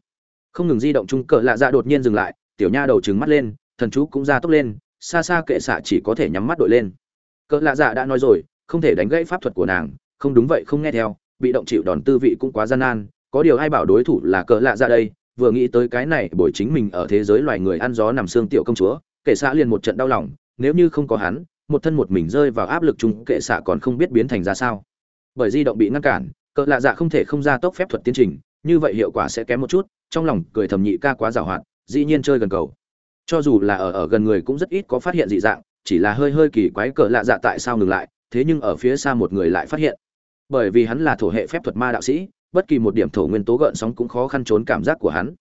[SPEAKER 1] Không ngừng di động chung, cỡ lạ dạ đột nhiên dừng lại, tiểu nha đầu trừng mắt lên, thần chú cũng ra tốc lên, xa xa kệ xạ chỉ có thể nhắm mắt đội lên. Cỡ lạ dạ đã nói rồi, không thể đánh gãy pháp thuật của nàng, không đúng vậy không nghe theo, bị động chịu đòn tư vị cũng quá gian nan, có điều ai bảo đối thủ là cỡ lạ dạ đây vừa nghĩ tới cái này bởi chính mình ở thế giới loài người ăn gió nằm xương tiểu công chúa kệ xạ liền một trận đau lòng, nếu như không có hắn, một thân một mình rơi vào áp lực chung kệ xạ còn không biết biến thành ra sao. Bởi di động bị ngăn cản, cỡ lạ dạ không thể không ra tốc phép thuật tiến trình, như vậy hiệu quả sẽ kém một chút, trong lòng cười thầm nhị ca quá giàu hoạt, dĩ nhiên chơi gần cầu. Cho dù là ở ở gần người cũng rất ít có phát hiện dị dạng, chỉ là hơi hơi kỳ quái cỡ lạ dạ tại sao ngừng lại, thế nhưng ở phía xa một người lại phát hiện. Bởi vì hắn là thổ hệ phép thuật ma đạo sĩ bất kỳ một điểm thổ nguyên tố gợn sóng cũng khó khăn trốn cảm giác của hắn.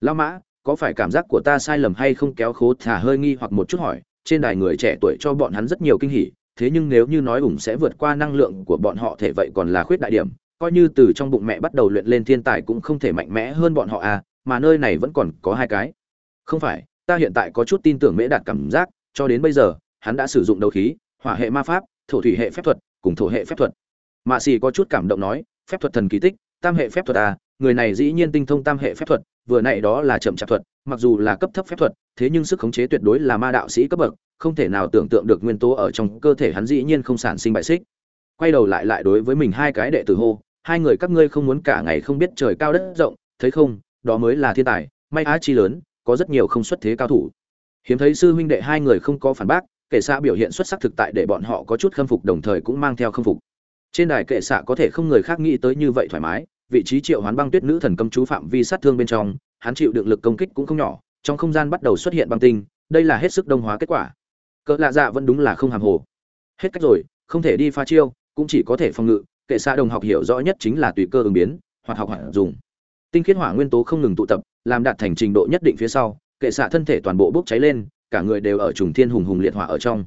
[SPEAKER 1] Lao mã, có phải cảm giác của ta sai lầm hay không? Kéo khố thả hơi nghi hoặc một chút hỏi. Trên đài người trẻ tuổi cho bọn hắn rất nhiều kinh hỉ, thế nhưng nếu như nói ủng sẽ vượt qua năng lượng của bọn họ thể vậy còn là khuyết đại điểm. Coi như từ trong bụng mẹ bắt đầu luyện lên thiên tài cũng không thể mạnh mẽ hơn bọn họ à mà nơi này vẫn còn có hai cái. Không phải, ta hiện tại có chút tin tưởng mễ đạt cảm giác, cho đến bây giờ, hắn đã sử dụng đấu khí, hỏa hệ ma pháp, thổ thủy hệ phép thuật, cùng thổ hệ phép thuật. Mạ xì có chút cảm động nói, phép thuật thần kỳ tích tam hệ phép thuật à người này dĩ nhiên tinh thông tam hệ phép thuật, vừa nãy đó là chậm chạp thuật, mặc dù là cấp thấp phép thuật, thế nhưng sức khống chế tuyệt đối là ma đạo sĩ cấp bậc, không thể nào tưởng tượng được nguyên tố ở trong cơ thể hắn dĩ nhiên không sản sinh bại xích. Quay đầu lại lại đối với mình hai cái đệ tử hô, hai người các ngươi không muốn cả ngày không biết trời cao đất rộng, thấy không, đó mới là thiên tài, may á chi lớn, có rất nhiều không xuất thế cao thủ. Hiếm thấy sư huynh đệ hai người không có phản bác, kể xa biểu hiện xuất sắc thực tại để bọn họ có chút khâm phục, đồng thời cũng mang theo khâm phục trên đài kệ xạ có thể không người khác nghĩ tới như vậy thoải mái, vị trí triệu hoán băng tuyết nữ thần cầm chú phạm vi sát thương bên trong, hắn chịu đựng lực công kích cũng không nhỏ, trong không gian bắt đầu xuất hiện băng tinh, đây là hết sức đông hóa kết quả. Cỡ lạ dạ vẫn đúng là không hàm hồ. Hết cách rồi, không thể đi pha chiêu, cũng chỉ có thể phòng ngự, kệ xạ đồng học hiểu rõ nhất chính là tùy cơ ứng biến, hoặc học hoặc dùng tinh khiết hỏa nguyên tố không ngừng tụ tập, làm đạt thành trình độ nhất định phía sau, kệ xạ thân thể toàn bộ bốc cháy lên, cả người đều ở trùng thiên hùng hùng liệt hỏa ở trong.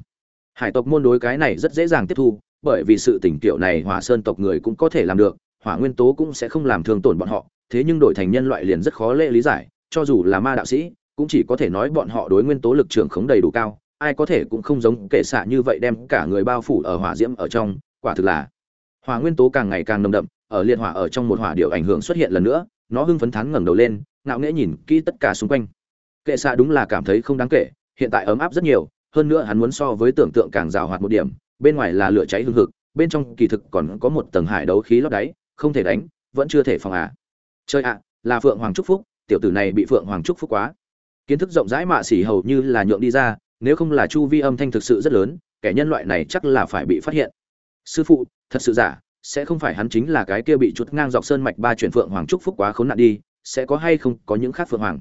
[SPEAKER 1] Hải tộc môn đối cái này rất dễ dàng tiếp thu bởi vì sự tỉnh kiểu này hỏa sơn tộc người cũng có thể làm được, hỏa nguyên tố cũng sẽ không làm thương tổn bọn họ, thế nhưng đổi thành nhân loại liền rất khó lễ lý giải, cho dù là ma đạo sĩ, cũng chỉ có thể nói bọn họ đối nguyên tố lực trưởng khống đầy đủ cao, ai có thể cũng không giống kệ xạ như vậy đem cả người bao phủ ở hỏa diễm ở trong, quả thực là. Hỏa nguyên tố càng ngày càng nồng đậm, ở liên hỏa ở trong một hỏa điệu ảnh hưởng xuất hiện lần nữa, nó hưng phấn thắng ngẩng đầu lên, ngạo nghễ nhìn kỹ tất cả xung quanh. Kệ xạ đúng là cảm thấy không đáng kể, hiện tại ấm áp rất nhiều, hơn nữa hắn muốn so với tưởng tượng càng rào hoạt một điểm bên ngoài là lửa cháy hương hực, bên trong kỳ thực còn có một tầng hải đấu khí lót đáy, không thể đánh, vẫn chưa thể phòng à. Chơi ạ, là phượng hoàng trúc phúc, tiểu tử này bị phượng hoàng trúc phúc quá. Kiến thức rộng rãi mạ xỉ hầu như là nhượng đi ra, nếu không là chu vi âm thanh thực sự rất lớn, kẻ nhân loại này chắc là phải bị phát hiện. Sư phụ, thật sự giả, sẽ không phải hắn chính là cái kia bị chuột ngang dọc sơn mạch ba chuyển phượng hoàng trúc phúc quá khốn nạn đi, sẽ có hay không có những khác phượng hoàng.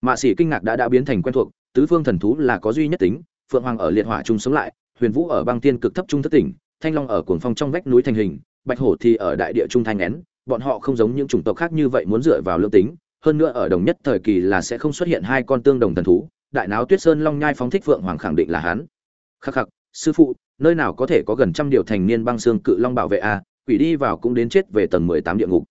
[SPEAKER 1] Mạ xỉ kinh ngạc đã đã biến thành quen thuộc, tứ phương thần thú là có duy nhất tính, phượng hoàng ở liệt hỏa trung sống lại huyền vũ ở băng tiên cực thấp trung thất tỉnh, thanh long ở cuồng phong trong vách núi thành hình, bạch hổ thì ở đại địa trung thanh nén bọn họ không giống những chủng tộc khác như vậy muốn dựa vào lương tính, hơn nữa ở đồng nhất thời kỳ là sẽ không xuất hiện hai con tương đồng thần thú, đại náo tuyết sơn long nhai phóng thích phượng hoàng khẳng định là hắn. Khắc khắc, sư phụ, nơi nào có thể có gần trăm điều thành niên băng xương cự long bảo vệ a, quỷ đi vào cũng đến chết về tầng mười tám địa ngục.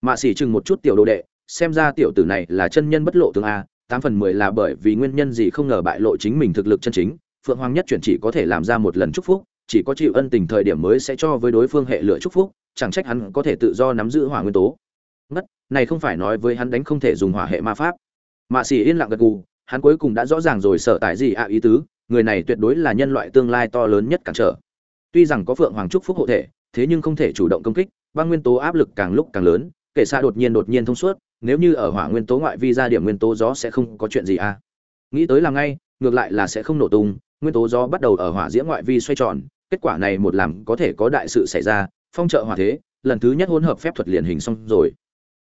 [SPEAKER 1] Mạ xỉ chừng một chút tiểu đồ đệ, xem ra tiểu tử này là chân nhân bất lộ tương a, tám phần mười là bởi vì nguyên nhân gì không ngờ bại lộ chính mình thực lực chân chính phượng hoàng nhất chuyển chỉ có thể làm ra một lần chúc phúc, chỉ có chịu ân tình thời điểm mới sẽ cho với đối phương hệ lựa chúc phúc, chẳng trách hắn có thể tự do nắm giữ hỏa nguyên tố. Ngất, này không phải nói với hắn đánh không thể dùng hỏa hệ ma pháp. Mạ xỉ yên lặng gật gù, hắn cuối cùng đã rõ ràng rồi sợ tại gì ạ ý tứ, người này tuyệt đối là nhân loại tương lai to lớn nhất cản trở. Tuy rằng có phượng hoàng trúc phúc hộ thể, thế nhưng không thể chủ động công kích, băng nguyên tố áp lực càng lúc càng lớn kể xa đột nhiên đột nhiên thông suốt, nếu như ở hỏa nguyên tố ngoại vi ra điểm nguyên tố gió sẽ không có chuyện gì à. Nghĩ tới là ngay, ngược lại là sẽ không nổ tung nguyên tố gió bắt đầu ở hỏa diễm ngoại vi xoay tròn, kết quả này một làm có thể có đại sự xảy ra, phong trợ hỏa thế, lần thứ nhất hỗn hợp phép thuật liền hình xong rồi.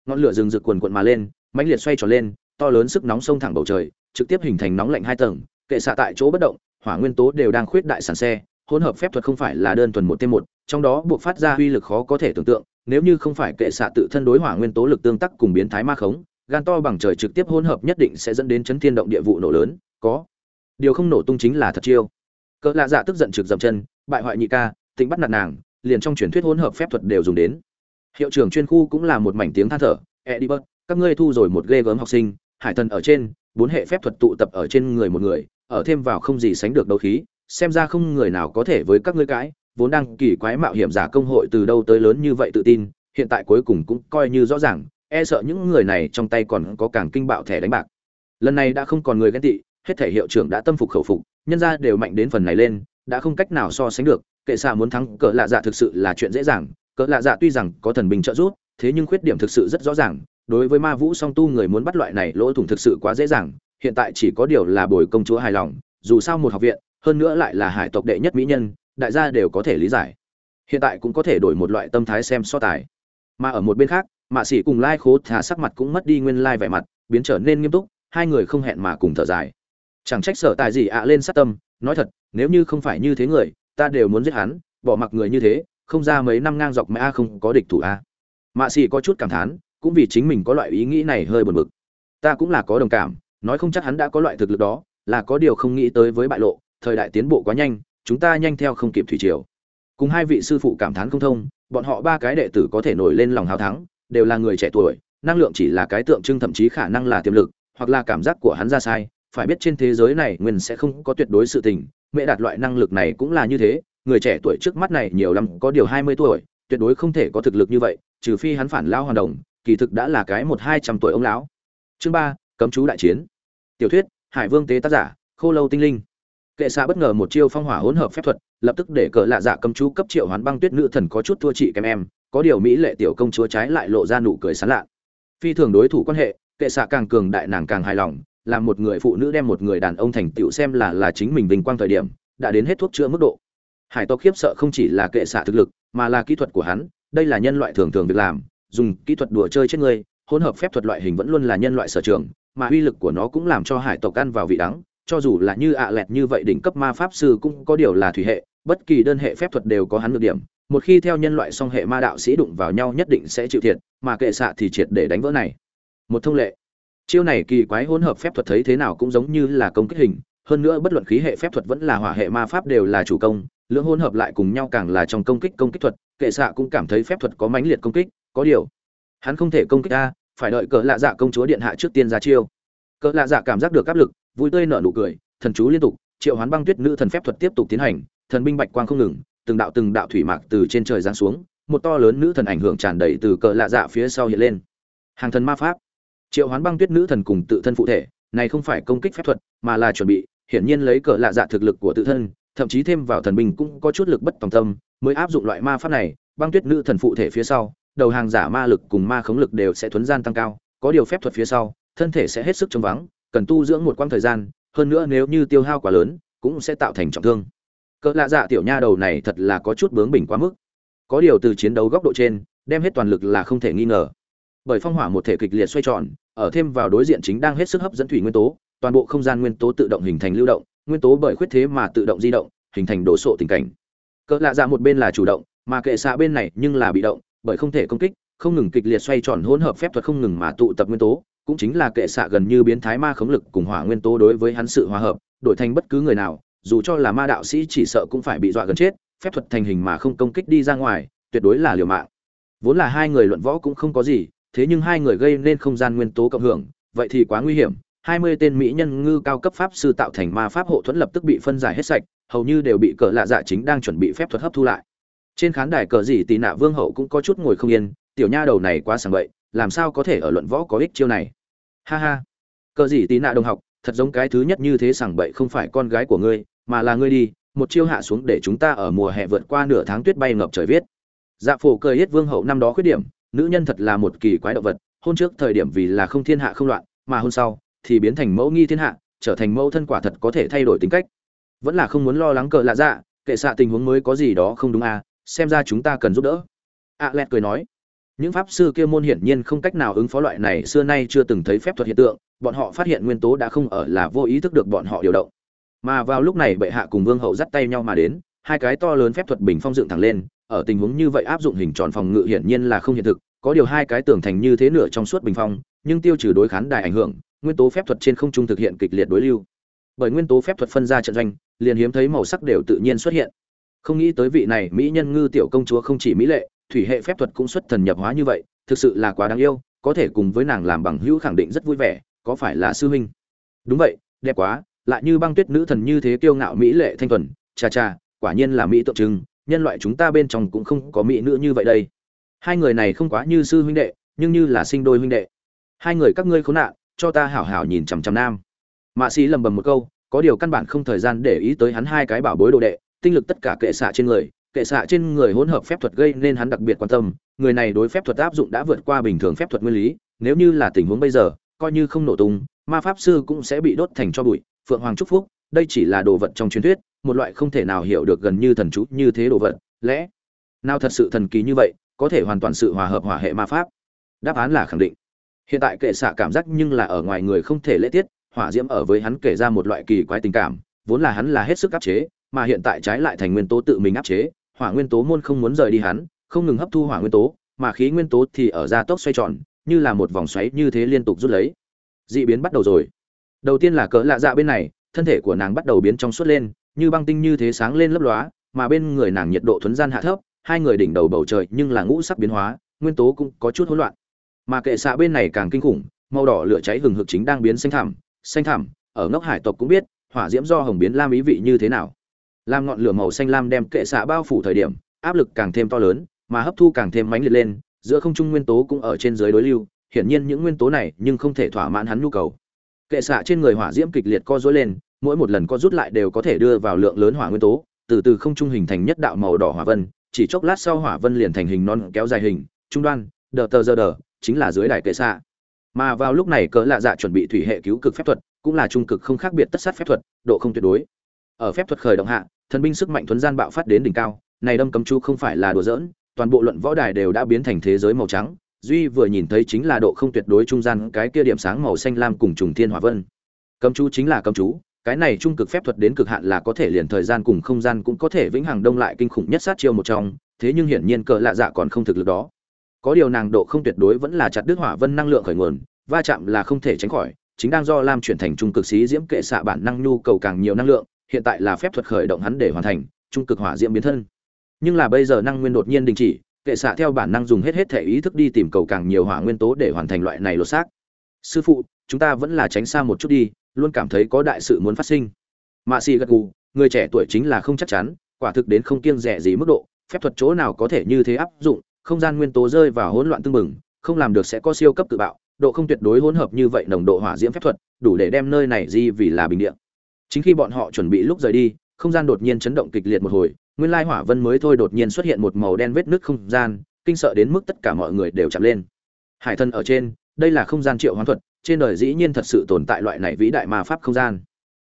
[SPEAKER 1] Ngọn lửa rừng rực quần quận mà lên, mãnh liệt xoay tròn lên, to lớn sức nóng sông thẳng bầu trời, trực tiếp hình thành nóng lạnh hai tầng, kệ xạ tại chỗ bất động, hỏa nguyên tố đều đang khuyết đại sản xe, hỗn hợp phép thuật không phải là đơn thuần một thêm một, trong đó buộc phát ra uy lực khó có thể tưởng tượng, nếu như không phải kệ xạ tự thân đối hỏa nguyên tố lực tương tác cùng biến thái ma khống, gan to bằng trời trực tiếp hỗn hợp nhất định sẽ dẫn đến chấn thiên động địa vụ nổ lớn, có điều không nổ tung chính là thật chiêu. Cỡ lạ dạ tức giận trực dậm chân, bại hoại nhị ca tính bắt nạt nàng, liền trong truyền thuyết hỗn hợp phép thuật đều dùng đến. Hiệu trưởng chuyên khu cũng là một mảnh tiếng than thở edibert các ngươi thu rồi một ghê gớm học sinh, hải thần ở trên, bốn hệ phép thuật tụ tập ở trên người một người, ở thêm vào không gì sánh được đấu khí, xem ra không người nào có thể với các ngươi cãi, vốn đang kỳ quái mạo hiểm giả công hội từ đâu tới lớn như vậy tự tin, hiện tại cuối cùng cũng coi như rõ ràng e sợ những người này trong tay còn có càng kinh bạo thẻ đánh bạc. Lần này đã không còn người ghen tị hết thể hiệu trưởng đã tâm phục khẩu phục, nhân ra đều mạnh đến phần này lên, đã không cách nào so sánh được, kệ xạ muốn thắng cỡ lạ dạ thực sự là chuyện dễ dàng, cỡ lạ dạ tuy rằng có thần bình trợ giúp, thế nhưng khuyết điểm thực sự rất rõ ràng, đối với ma vũ song tu người muốn bắt loại này lỗ thủng thực sự quá dễ dàng, hiện tại chỉ có điều là bồi công chúa hài lòng, dù sao một học viện, hơn nữa lại là hải tộc đệ nhất mỹ nhân, đại gia đều có thể lý giải. Hiện tại cũng có thể đổi một loại tâm thái xem so tài. Mà ở một bên khác, mạ sĩ cùng lai khố thả sắc mặt cũng mất đi nguyên lai vẻ mặt, biến trở nên nghiêm túc, hai người không hẹn mà cùng thở dài chẳng trách sở tài gì ạ lên sát tâm, nói thật, nếu như không phải như thế người, ta đều muốn giết hắn, bỏ mặc người như thế, không ra mấy năm ngang dọc mà a không có địch thủ a. Mạ xì có chút cảm thán, cũng vì chính mình có loại ý nghĩ này hơi buồn bực. Ta cũng là có đồng cảm, nói không chắc hắn đã có loại thực lực đó, là có điều không nghĩ tới với bại lộ, thời đại tiến bộ quá nhanh, chúng ta nhanh theo không kịp thủy triều. Cùng hai vị sư phụ cảm thán không thông, bọn họ ba cái đệ tử có thể nổi lên lòng hào thắng, đều là người trẻ tuổi, năng lượng chỉ là cái tượng trưng, thậm chí khả năng là tiềm lực, hoặc là cảm giác của hắn ra sai phải biết trên thế giới này nguyên sẽ không có tuyệt đối sự tình, mẹ đạt loại năng lực này cũng là như thế, người trẻ tuổi trước mắt này nhiều lắm có điều hai mươi tuổi, tuyệt đối không thể có thực lực như vậy, trừ phi hắn phản lao hoàn đồng, kỳ thực đã là cái một hai trăm tuổi ông lão. Chương ba, cấm chú đại chiến. Tiểu thuyết, hải vương tế tác giả, khô lâu tinh linh. Kệ xạ bất ngờ một chiêu phong hỏa hỗn hợp phép thuật, lập tức để cờ lạ dạ cầm chú cấp triệu hoán băng tuyết nữ thần có chút thua chị kém em, có điều mỹ lệ tiểu công chúa trái lại lộ ra nụ cười sán lạ. Phi thường đối thủ quan hệ, kệ xạ càng cường đại nàng càng hài lòng làm một người phụ nữ đem một người đàn ông thành tựu xem là là chính mình vinh quang thời điểm, đã đến hết thuốc chữa mức độ. Hải tộc khiếp sợ không chỉ là kệ xạ thực lực, mà là kỹ thuật của hắn, đây là nhân loại thường thường việc làm, dùng kỹ thuật đùa chơi chết người, hỗn hợp phép thuật loại hình vẫn luôn là nhân loại sở trường, mà uy lực của nó cũng làm cho hải tộc ăn vào vị đắng, cho dù là như ạ lẹt như vậy đỉnh cấp ma pháp sư cũng có điều là thủy hệ, bất kỳ đơn hệ phép thuật đều có hắn được điểm, một khi theo nhân loại song hệ ma đạo sĩ đụng vào nhau nhất định sẽ chịu thiệt, mà kệ xạ thì triệt để đánh vỡ này. Một thông lệ chiêu này kỳ quái hỗn hợp phép thuật thấy thế nào cũng giống như là công kích hình, hơn nữa bất luận khí hệ phép thuật vẫn là hỏa hệ ma pháp đều là chủ công, lưỡng hỗn hợp lại cùng nhau càng là trong công kích công kích thuật, kệ xạ cũng cảm thấy phép thuật có mãnh liệt công kích, có điều, hắn không thể công kích a, phải đợi cỡ lạ dạ công chúa điện hạ trước tiên ra chiêu. Cỡ lạ dạ cảm giác được áp lực, vui tươi nở nụ cười, thần chú liên tục, triệu hoán băng tuyết nữ thần phép thuật tiếp tục tiến hành, thần binh bạch quang không ngừng, từng đạo từng đạo thủy mạc từ trên trời giáng xuống, một to lớn nữ thần ảnh hưởng tràn đầy từ cỡ lạ dạ phía sau hiện lên. Hàng thần ma pháp triệu hoán băng tuyết nữ thần cùng tự thân phụ thể, này không phải công kích phép thuật, mà là chuẩn bị, hiển nhiên lấy cỡ lạ dạ thực lực của tự thân, thậm chí thêm vào thần binh cũng có chút lực bất tòng tâm, mới áp dụng loại ma pháp này, băng tuyết nữ thần phụ thể phía sau, đầu hàng giả ma lực cùng ma khống lực đều sẽ thuấn gian tăng cao, có điều phép thuật phía sau, thân thể sẽ hết sức chống vắng, cần tu dưỡng một quãng thời gian, hơn nữa nếu như tiêu hao quá lớn, cũng sẽ tạo thành trọng thương. Cỡ lạ dạ tiểu nha đầu này thật là có chút bướng bỉnh quá mức. Có điều từ chiến đấu góc độ trên, đem hết toàn lực là không thể nghi ngờ. Bởi phong hỏa một thể kịch liệt xoay tròn ở thêm vào đối diện chính đang hết sức hấp dẫn thủy nguyên tố, toàn bộ không gian nguyên tố tự động hình thành lưu động, nguyên tố bởi khuyết thế mà tự động di động, hình thành đổ sộ tình cảnh. Cỡ lạ dạ một bên là chủ động, mà kệ xạ bên này nhưng là bị động, bởi không thể công kích, không ngừng kịch liệt xoay tròn hỗn hợp phép thuật không ngừng mà tụ tập nguyên tố, cũng chính là kệ xạ gần như biến thái ma khống lực cùng hỏa nguyên tố đối với hắn sự hòa hợp, đổi thành bất cứ người nào, dù cho là ma đạo sĩ chỉ sợ cũng phải bị dọa gần chết, phép thuật thành hình mà không công kích đi ra ngoài, tuyệt đối là liều mạng. Vốn là hai người luận võ cũng không có gì thế nhưng hai người gây nên không gian nguyên tố cộng hưởng, vậy thì quá nguy hiểm. Hai mươi tên mỹ nhân ngư cao cấp pháp sư tạo thành ma pháp hộ thuẫn lập tức bị phân giải hết sạch, hầu như đều bị cờ lạ dạ chính đang chuẩn bị phép thuật hấp thu lại. Trên khán đài cờ gì tì nạ vương hậu cũng có chút ngồi không yên, tiểu nha đầu này quá sảng bậy, làm sao có thể ở luận võ có ích chiêu này? Ha ha. Cờ gì tì nạ đồng học, thật giống cái thứ nhất như thế sảng bậy không phải con gái của ngươi, mà là ngươi đi, một chiêu hạ xuống để chúng ta ở mùa hè vượt qua nửa tháng tuyết bay ngập trời viết. Dạ phổ cười hết vương hậu năm đó khuyết điểm nữ nhân thật là một kỳ quái động vật hôn trước thời điểm vì là không thiên hạ không loạn mà hôn sau thì biến thành mẫu nghi thiên hạ trở thành mẫu thân quả thật có thể thay đổi tính cách. Vẫn là không muốn lo lắng cờ lạ dạ kệ xạ tình huống mới có gì đó không đúng à xem ra chúng ta cần giúp đỡ. A à, lẹt cười nói những pháp sư kia môn hiển nhiên không cách nào ứng phó loại này xưa nay chưa từng thấy phép thuật hiện tượng bọn họ phát hiện nguyên tố đã không ở là vô ý thức được bọn họ điều động. Mà vào lúc này bệ hạ cùng vương hậu dắt tay nhau mà đến hai cái to lớn phép thuật bình phong dựng thẳng lên ở tình huống như vậy áp dụng hình tròn phòng ngự hiển nhiên là không hiện thực, có điều hai cái tường thành như thế nửa trong suốt bình phong, nhưng tiêu trừ đối khán đài ảnh hưởng, nguyên tố phép thuật trên không trung thực hiện kịch liệt đối lưu. Bởi nguyên tố phép thuật phân ra trận doanh, liền hiếm thấy màu sắc đều tự nhiên xuất hiện. Không nghĩ tới vị này mỹ nhân ngư tiểu công chúa không chỉ mỹ lệ, thủy hệ phép thuật cũng xuất thần nhập hóa như vậy, thực sự là quá đáng yêu, có thể cùng với nàng làm bằng hữu khẳng định rất vui vẻ, có phải là sư huynh? Đúng vậy, đẹp quá, lại như băng tuyết nữ thần như thế kiêu ngạo mỹ lệ thanh thuần, cha cha, quả nhiên là mỹ tượng trưng nhân loại chúng ta bên trong cũng không có mỹ nữ như vậy đây. Hai người này không quá như sư huynh đệ, nhưng như là sinh đôi huynh đệ. Hai người các ngươi khốn nạn, cho ta hảo hảo nhìn chằm chằm nam. Mạ sĩ lầm bầm một câu, có điều căn bản không thời gian để ý tới hắn hai cái bảo bối đồ đệ, tinh lực tất cả kệ xạ trên người, kệ xạ trên người hỗn hợp phép thuật gây nên hắn đặc biệt quan tâm, người này đối phép thuật áp dụng đã vượt qua bình thường phép thuật nguyên lý, nếu như là tình huống bây giờ, coi như không nổ tung, ma pháp sư cũng sẽ bị đốt thành cho bụi, phượng hoàng trúc phúc, đây chỉ là đồ vật trong truyền thuyết một loại không thể nào hiểu được gần như thần chú như thế đồ vật, lẽ nào thật sự thần kỳ như vậy, có thể hoàn toàn sự hòa hợp hỏa hệ ma pháp? Đáp án là khẳng định. Hiện tại kệ xạ cảm giác nhưng là ở ngoài người không thể lễ tiết, hỏa diễm ở với hắn kể ra một loại kỳ quái tình cảm, vốn là hắn là hết sức áp chế, mà hiện tại trái lại thành nguyên tố tự mình áp chế, hỏa nguyên tố môn không muốn rời đi hắn, không ngừng hấp thu hỏa nguyên tố, mà khí nguyên tố thì ở gia tốc xoay tròn, như là một vòng xoáy như thế liên tục rút lấy. Dị biến bắt đầu rồi. Đầu tiên là cỡ lạ dạ bên này, thân thể của nàng bắt đầu biến trong suốt lên như băng tinh như thế sáng lên lấp lóa, mà bên người nàng nhiệt độ thuấn gian hạ thấp, hai người đỉnh đầu bầu trời nhưng là ngũ sắc biến hóa, nguyên tố cũng có chút hỗn loạn. Mà kệ xạ bên này càng kinh khủng, màu đỏ lửa cháy hừng hực chính đang biến xanh thẳm xanh thẳm, ở ngốc hải tộc cũng biết, hỏa diễm do hồng biến lam ý vị như thế nào. Làm ngọn lửa màu xanh lam đem kệ xạ bao phủ thời điểm, áp lực càng thêm to lớn, mà hấp thu càng thêm mãnh liệt lên, giữa không trung nguyên tố cũng ở trên dưới đối lưu, hiển nhiên những nguyên tố này nhưng không thể thỏa mãn hắn nhu cầu. Kệ xạ trên người hỏa diễm kịch liệt co dối lên mỗi một lần có rút lại đều có thể đưa vào lượng lớn hỏa nguyên tố, từ từ không trung hình thành nhất đạo màu đỏ hỏa vân, chỉ chốc lát sau hỏa vân liền thành hình non kéo dài hình, trung đoan, đờ tờ giờ đờ, chính là dưới đài kệ xạ. Mà vào lúc này cỡ lạ dạ chuẩn bị thủy hệ cứu cực phép thuật, cũng là trung cực không khác biệt tất sát phép thuật, độ không tuyệt đối. Ở phép thuật khởi động hạ, thần binh sức mạnh thuấn gian bạo phát đến đỉnh cao, này đâm cấm chu không phải là đùa giỡn, toàn bộ luận võ đài đều đã biến thành thế giới màu trắng, duy vừa nhìn thấy chính là độ không tuyệt đối trung gian cái kia điểm sáng màu xanh lam cùng trùng thiên hỏa vân. Cấm chú chính là cấm chú cái này trung cực phép thuật đến cực hạn là có thể liền thời gian cùng không gian cũng có thể vĩnh hằng đông lại kinh khủng nhất sát chiêu một trong, thế nhưng hiển nhiên cờ lạ dạ còn không thực lực đó. Có điều nàng độ không tuyệt đối vẫn là chặt đứt hỏa vân năng lượng khởi nguồn, va chạm là không thể tránh khỏi, chính đang do lam chuyển thành trung cực xí diễm kệ xạ bản năng nhu cầu càng nhiều năng lượng, hiện tại là phép thuật khởi động hắn để hoàn thành, trung cực hỏa diễm biến thân. Nhưng là bây giờ năng nguyên đột nhiên đình chỉ, kệ xạ theo bản năng dùng hết hết thể ý thức đi tìm cầu càng nhiều hỏa nguyên tố để hoàn thành loại này lột xác. Sư phụ, chúng ta vẫn là tránh xa một chút đi luôn cảm thấy có đại sự muốn phát sinh. Mạ xì gật gù, người trẻ tuổi chính là không chắc chắn, quả thực đến không kiêng rẻ gì mức độ, phép thuật chỗ nào có thể như thế áp dụng, không gian nguyên tố rơi vào hỗn loạn tương mừng không làm được sẽ có siêu cấp tự bạo, độ không tuyệt đối hỗn hợp như vậy nồng độ hỏa diễm phép thuật, đủ để đem nơi này di vì là bình địa. Chính khi bọn họ chuẩn bị lúc rời đi, không gian đột nhiên chấn động kịch liệt một hồi, nguyên lai hỏa vân mới thôi đột nhiên xuất hiện một màu đen vết nứt không gian, kinh sợ đến mức tất cả mọi người đều chạm lên. Hải thân ở trên, đây là không gian triệu hoán thuật trên đời dĩ nhiên thật sự tồn tại loại này vĩ đại ma pháp không gian.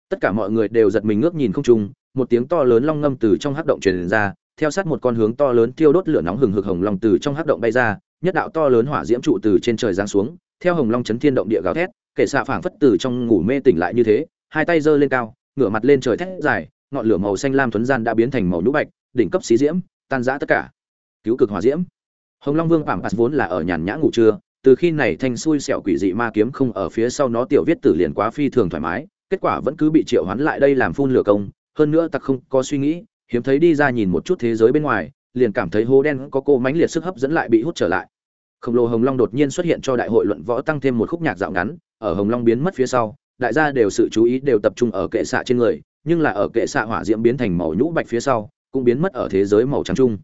[SPEAKER 1] Tất cả mọi người đều giật mình ngước nhìn không trung, một tiếng to lớn long ngâm từ trong hắc động truyền ra, theo sát một con hướng to lớn thiêu đốt lửa nóng hừng hực hồng long từ trong hắc động bay ra, nhất đạo to lớn hỏa diễm trụ từ trên trời giáng xuống, theo hồng long chấn thiên động địa gào thét, kể xạ phảng phất từ trong ngủ mê tỉnh lại như thế, hai tay giơ lên cao, ngửa mặt lên trời thét dài, ngọn lửa màu xanh lam thuấn gian đã biến thành màu nhũ bạch, đỉnh cấp xí diễm, tan rã tất cả. Cứu cực hỏa diễm. Hồng long vương phảng phất vốn là ở nhàn nhã ngủ trưa từ khi này thanh xui xẻo quỷ dị ma kiếm không ở phía sau nó tiểu viết tử liền quá phi thường thoải mái, kết quả vẫn cứ bị triệu hoán lại đây làm phun lửa công, hơn nữa tặc không có suy nghĩ, hiếm thấy đi ra nhìn một chút thế giới bên ngoài, liền cảm thấy hố đen có cô mánh liệt sức hấp dẫn lại bị hút trở lại. Khổng lồ hồng long đột nhiên xuất hiện cho đại hội luận võ tăng thêm một khúc nhạc dạo ngắn, ở hồng long biến mất phía sau, đại gia đều sự chú ý đều tập trung ở kệ xạ trên người, nhưng là ở kệ xạ hỏa diễm biến thành màu nhũ bạch phía sau, cũng biến mất ở thế giới màu trắng trung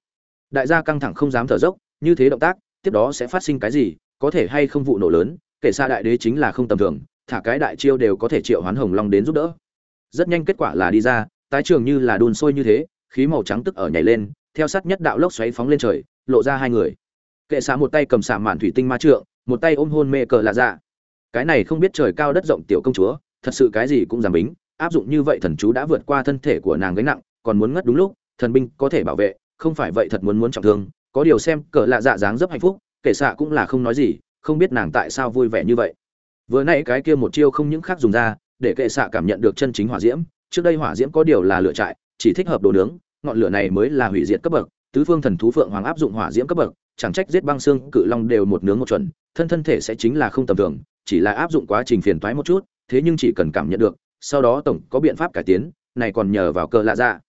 [SPEAKER 1] đại gia căng thẳng không dám thở dốc, như thế động tác, tiếp đó sẽ phát sinh cái gì có thể hay không vụ nổ lớn, kể xa đại đế chính là không tầm thường, thả cái đại chiêu đều có thể triệu hoán hồng long đến giúp đỡ. Rất nhanh kết quả là đi ra, tái trường như là đun sôi như thế, khí màu trắng tức ở nhảy lên, theo sát nhất đạo lốc xoáy phóng lên trời, lộ ra hai người. Kệ xạ một tay cầm xạ mạn thủy tinh ma trượng, một tay ôm hôn mê cờ lạ dạ. Cái này không biết trời cao đất rộng tiểu công chúa, thật sự cái gì cũng giảm bính, áp dụng như vậy thần chú đã vượt qua thân thể của nàng gánh nặng, còn muốn ngất đúng lúc, thần binh có thể bảo vệ, không phải vậy thật muốn muốn trọng thương, có điều xem cờ lạ dạ dáng dấp hạnh phúc kệ xạ cũng là không nói gì, không biết nàng tại sao vui vẻ như vậy. Vừa nãy cái kia một chiêu không những khác dùng ra để kệ xạ cảm nhận được chân chính hỏa diễm, trước đây hỏa diễm có điều là lửa trại, chỉ thích hợp đồ nướng, ngọn lửa này mới là hủy diệt cấp bậc, tứ phương thần thú phượng hoàng áp dụng hỏa diễm cấp bậc, chẳng trách giết băng xương, cự long đều một nướng một chuẩn, thân thân thể sẽ chính là không tầm thường, chỉ là áp dụng quá trình phiền toái một chút, thế nhưng chỉ cần cảm nhận được, sau đó tổng có biện pháp cải tiến, này còn nhờ vào cờ lạ dạ.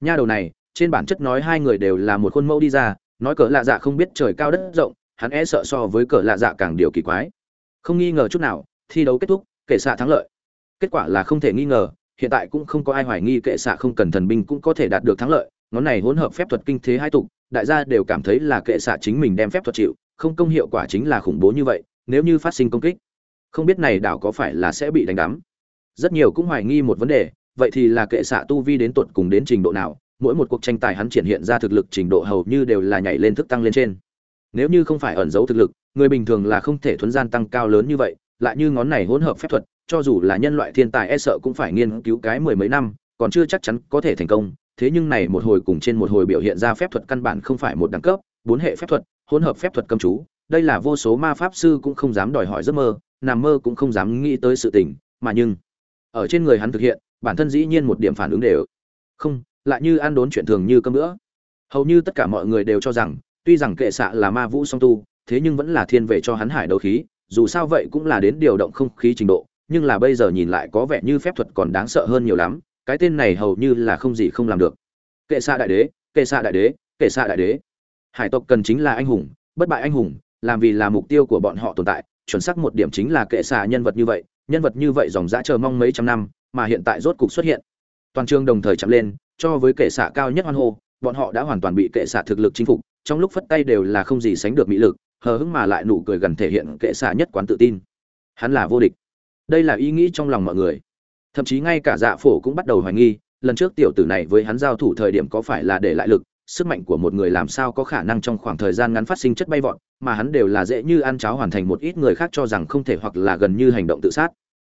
[SPEAKER 1] Nha đầu này, trên bản chất nói hai người đều là một khuôn mẫu đi ra, nói cờ lạ dạ không biết trời cao đất rộng hắn e sợ so với cờ lạ dạ càng điều kỳ quái. Không nghi ngờ chút nào, thi đấu kết thúc, kệ xạ thắng lợi. Kết quả là không thể nghi ngờ, hiện tại cũng không có ai hoài nghi kệ xạ không cần thần binh cũng có thể đạt được thắng lợi. Ngón này hỗn hợp phép thuật kinh thế hai tục, đại gia đều cảm thấy là kệ xạ chính mình đem phép thuật chịu, không công hiệu quả chính là khủng bố như vậy, nếu như phát sinh công kích, không biết này đảo có phải là sẽ bị đánh đắm. Rất nhiều cũng hoài nghi một vấn đề, vậy thì là kệ xạ tu vi đến tột cùng đến trình độ nào, mỗi một cuộc tranh tài hắn triển hiện ra thực lực trình độ hầu như đều là nhảy lên thức tăng lên trên nếu như không phải ẩn giấu thực lực, người bình thường là không thể thuấn gian tăng cao lớn như vậy, lại như ngón này hỗn hợp phép thuật, cho dù là nhân loại thiên tài e sợ cũng phải nghiên cứu cái mười mấy năm, còn chưa chắc chắn có thể thành công. Thế nhưng này một hồi cùng trên một hồi biểu hiện ra phép thuật căn bản không phải một đẳng cấp, bốn hệ phép thuật, hỗn hợp phép thuật cầm chú, đây là vô số ma pháp sư cũng không dám đòi hỏi giấc mơ, nằm mơ cũng không dám nghĩ tới sự tình, mà nhưng, ở trên người hắn thực hiện, bản thân dĩ nhiên một điểm phản ứng đều không, lại như ăn đốn chuyện thường như cơm nữa hầu như tất cả mọi người đều cho rằng tuy rằng kệ xạ là ma vũ song tu, thế nhưng vẫn là thiên về cho hắn hải đấu khí, dù sao vậy cũng là đến điều động không khí trình độ, nhưng là bây giờ nhìn lại có vẻ như phép thuật còn đáng sợ hơn nhiều lắm, cái tên này hầu như là không gì không làm được. Kệ xạ đại đế, kệ xạ đại đế, kệ xạ đại đế. Hải tộc cần chính là anh hùng, bất bại anh hùng, làm vì là mục tiêu của bọn họ tồn tại, chuẩn xác một điểm chính là kệ xạ nhân vật như vậy, nhân vật như vậy dòng dã chờ mong mấy trăm năm, mà hiện tại rốt cục xuất hiện. Toàn trường đồng thời chạm lên, cho với kệ xạ cao nhất hoan hô, bọn họ đã hoàn toàn bị kệ xạ thực lực chinh phục trong lúc phất tay đều là không gì sánh được mỹ lực, hờ hững mà lại nụ cười gần thể hiện kệ xạ nhất quán tự tin. Hắn là vô địch. Đây là ý nghĩ trong lòng mọi người. Thậm chí ngay cả dạ phổ cũng bắt đầu hoài nghi, lần trước tiểu tử này với hắn giao thủ thời điểm có phải là để lại lực, sức mạnh của một người làm sao có khả năng trong khoảng thời gian ngắn phát sinh chất bay vọt, mà hắn đều là dễ như ăn cháo hoàn thành một ít người khác cho rằng không thể hoặc là gần như hành động tự sát.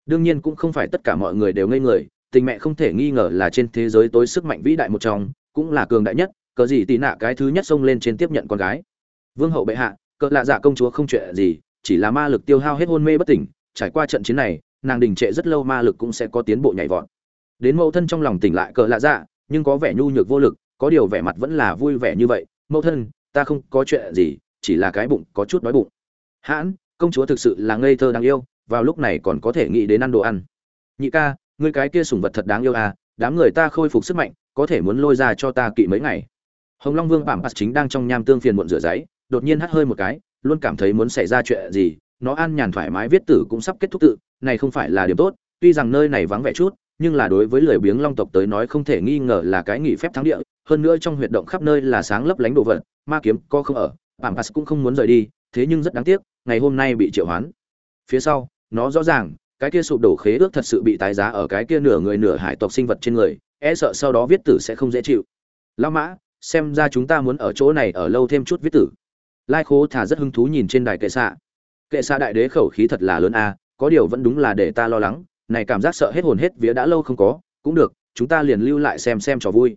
[SPEAKER 1] Đương nhiên cũng không phải tất cả mọi người đều ngây người, tình mẹ không thể nghi ngờ là trên thế giới tối sức mạnh vĩ đại một trong, cũng là cường đại nhất cờ gì tì nạ cái thứ nhất xông lên trên tiếp nhận con gái. Vương hậu bệ hạ cỡ lạ dạ công chúa không chuyện gì, chỉ là ma lực tiêu hao hết hôn mê bất tỉnh, trải qua trận chiến này, nàng đình trệ rất lâu ma lực cũng sẽ có tiến bộ nhảy vọt. Đến mẫu thân trong lòng tỉnh lại cỡ lạ dạ nhưng có vẻ nhu nhược vô lực, có điều vẻ mặt vẫn là vui vẻ như vậy. Mẫu thân, ta không có chuyện gì, chỉ là cái bụng có chút đói bụng. Hãn, công chúa thực sự là ngây thơ đáng yêu, vào lúc này còn có thể nghĩ đến ăn đồ ăn. Nhị ca người cái kia sủng vật thật đáng yêu à đám người ta khôi phục sức mạnh, có thể muốn lôi ra cho ta kỵ mấy ngày hồng long vương Bạm Bạt chính đang trong nham tương phiền muộn rửa giấy, đột nhiên hắt hơi một cái, luôn cảm thấy muốn xảy ra chuyện gì, nó an nhàn thoải mái viết tử cũng sắp kết thúc tự, này không phải là điểm tốt, tuy rằng nơi này vắng vẻ chút, nhưng là đối với lười biếng long tộc tới nói không thể nghi ngờ là cái nghỉ phép thắng địa, hơn nữa trong huyệt động khắp nơi là sáng lấp lánh đồ vật, ma kiếm co không ở Bạm Bạt cũng không muốn rời đi, thế nhưng rất đáng tiếc, ngày hôm nay bị triệu hoán. Phía sau, nó rõ ràng, cái kia sụp đổ khế ước thật sự bị tái giá ở cái kia nửa người nửa hải tộc sinh vật trên người e sợ sau đó viết tử sẽ không dễ chịu. Lao mã xem ra chúng ta muốn ở chỗ này ở lâu thêm chút viết tử. Lai khố thả rất hứng thú nhìn trên đài kệ xạ. Kệ xạ đại đế khẩu khí thật là lớn a, có điều vẫn đúng là để ta lo lắng, này cảm giác sợ hết hồn hết vía đã lâu không có, cũng được, chúng ta liền lưu lại xem xem trò vui.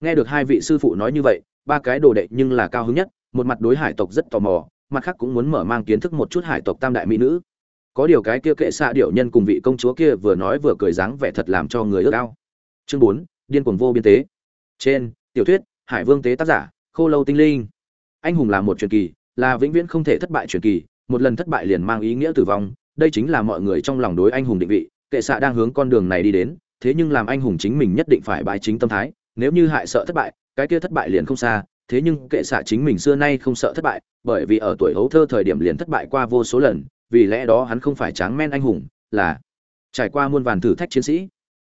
[SPEAKER 1] Nghe được hai vị sư phụ nói như vậy, ba cái đồ đệ nhưng là cao hứng nhất, một mặt đối hải tộc rất tò mò, mặt khác cũng muốn mở mang kiến thức một chút hải tộc tam đại mỹ nữ. Có điều cái kia kệ xạ điệu nhân cùng vị công chúa kia vừa nói vừa cười dáng vẻ thật làm cho người ước ao. Chương bốn, điên cuồng vô biên tế. Trên, tiểu thuyết hải vương tế tác giả, khô lâu tinh linh. Anh hùng là một truyền kỳ, là vĩnh viễn không thể thất bại truyền kỳ, một lần thất bại liền mang ý nghĩa tử vong. Đây chính là mọi người trong lòng đối anh hùng định vị. Kệ xạ đang hướng con đường này đi đến, thế nhưng làm anh hùng chính mình nhất định phải bài chính tâm thái. Nếu như hại sợ thất bại, cái kia thất bại liền không xa. Thế nhưng kệ xạ chính mình xưa nay không sợ thất bại, bởi vì ở tuổi hấu thơ thời điểm liền thất bại qua vô số lần. Vì lẽ đó hắn không phải tráng men anh hùng, là trải qua muôn vàn thử thách chiến sĩ.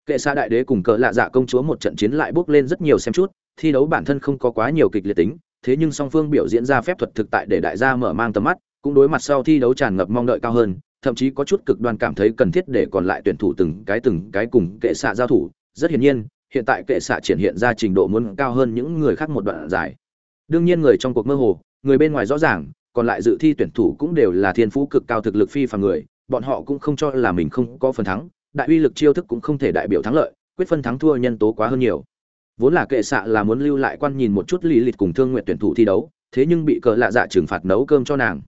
[SPEAKER 1] Kệ xạ đại đế cùng cỡ lạ dạ công chúa một trận chiến lại bước lên rất nhiều xem chút thi đấu bản thân không có quá nhiều kịch liệt tính, thế nhưng song phương biểu diễn ra phép thuật thực tại để đại gia mở mang tầm mắt, cũng đối mặt sau thi đấu tràn ngập mong đợi cao hơn, thậm chí có chút cực đoan cảm thấy cần thiết để còn lại tuyển thủ từng cái từng cái cùng kệ xạ giao thủ. Rất hiển nhiên, hiện tại kệ xạ triển hiện ra trình độ muốn cao hơn những người khác một đoạn dài. Đương nhiên người trong cuộc mơ hồ, người bên ngoài rõ ràng, còn lại dự thi tuyển thủ cũng đều là thiên phú cực cao thực lực phi phàm người, bọn họ cũng không cho là mình không có phần thắng, đại uy lực chiêu thức cũng không thể đại biểu thắng lợi, quyết phân thắng thua nhân tố quá hơn nhiều vốn là kệ xạ là muốn lưu lại quan nhìn một chút lý lịch cùng thương nguyện tuyển thủ thi đấu thế nhưng bị cờ lạ dạ trừng phạt nấu cơm cho nàng.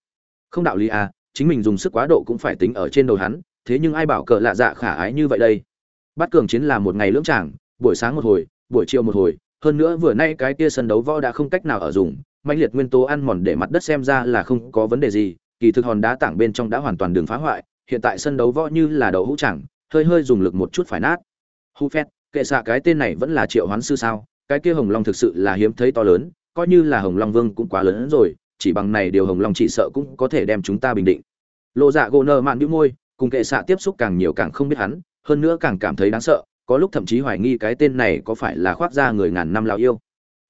[SPEAKER 1] Không đạo lý à chính mình dùng sức quá độ cũng phải tính ở trên đầu hắn thế nhưng ai bảo cờ lạ dạ khả ái như vậy đây? Bắt cường chiến là một ngày lưỡng chẳng, buổi sáng một hồi buổi chiều một hồi hơn nữa vừa nay cái kia sân đấu võ đã không cách nào ở dùng mạnh liệt nguyên tố ăn mòn để mặt đất xem ra là không có vấn đề gì kỳ thực hòn đá tảng bên trong đã hoàn toàn đường phá hoại hiện tại sân đấu võ như là đầu hũ chẳng hơi hơi dùng lực một chút phải nát. Hu phét kệ xạ cái tên này vẫn là triệu hoán sư sao? Cái kia hồng long thực sự là hiếm thấy to lớn, coi như là hồng long vương cũng quá lớn hơn rồi, chỉ bằng này điều hồng long chỉ sợ cũng có thể đem chúng ta bình định. Lộ dạ gỗ nơ mạn đĩu môi, cùng kệ xạ tiếp xúc càng nhiều càng không biết hắn, hơn nữa càng cảm thấy đáng sợ, có lúc thậm chí hoài nghi cái tên này có phải là khoác ra người ngàn năm lão yêu.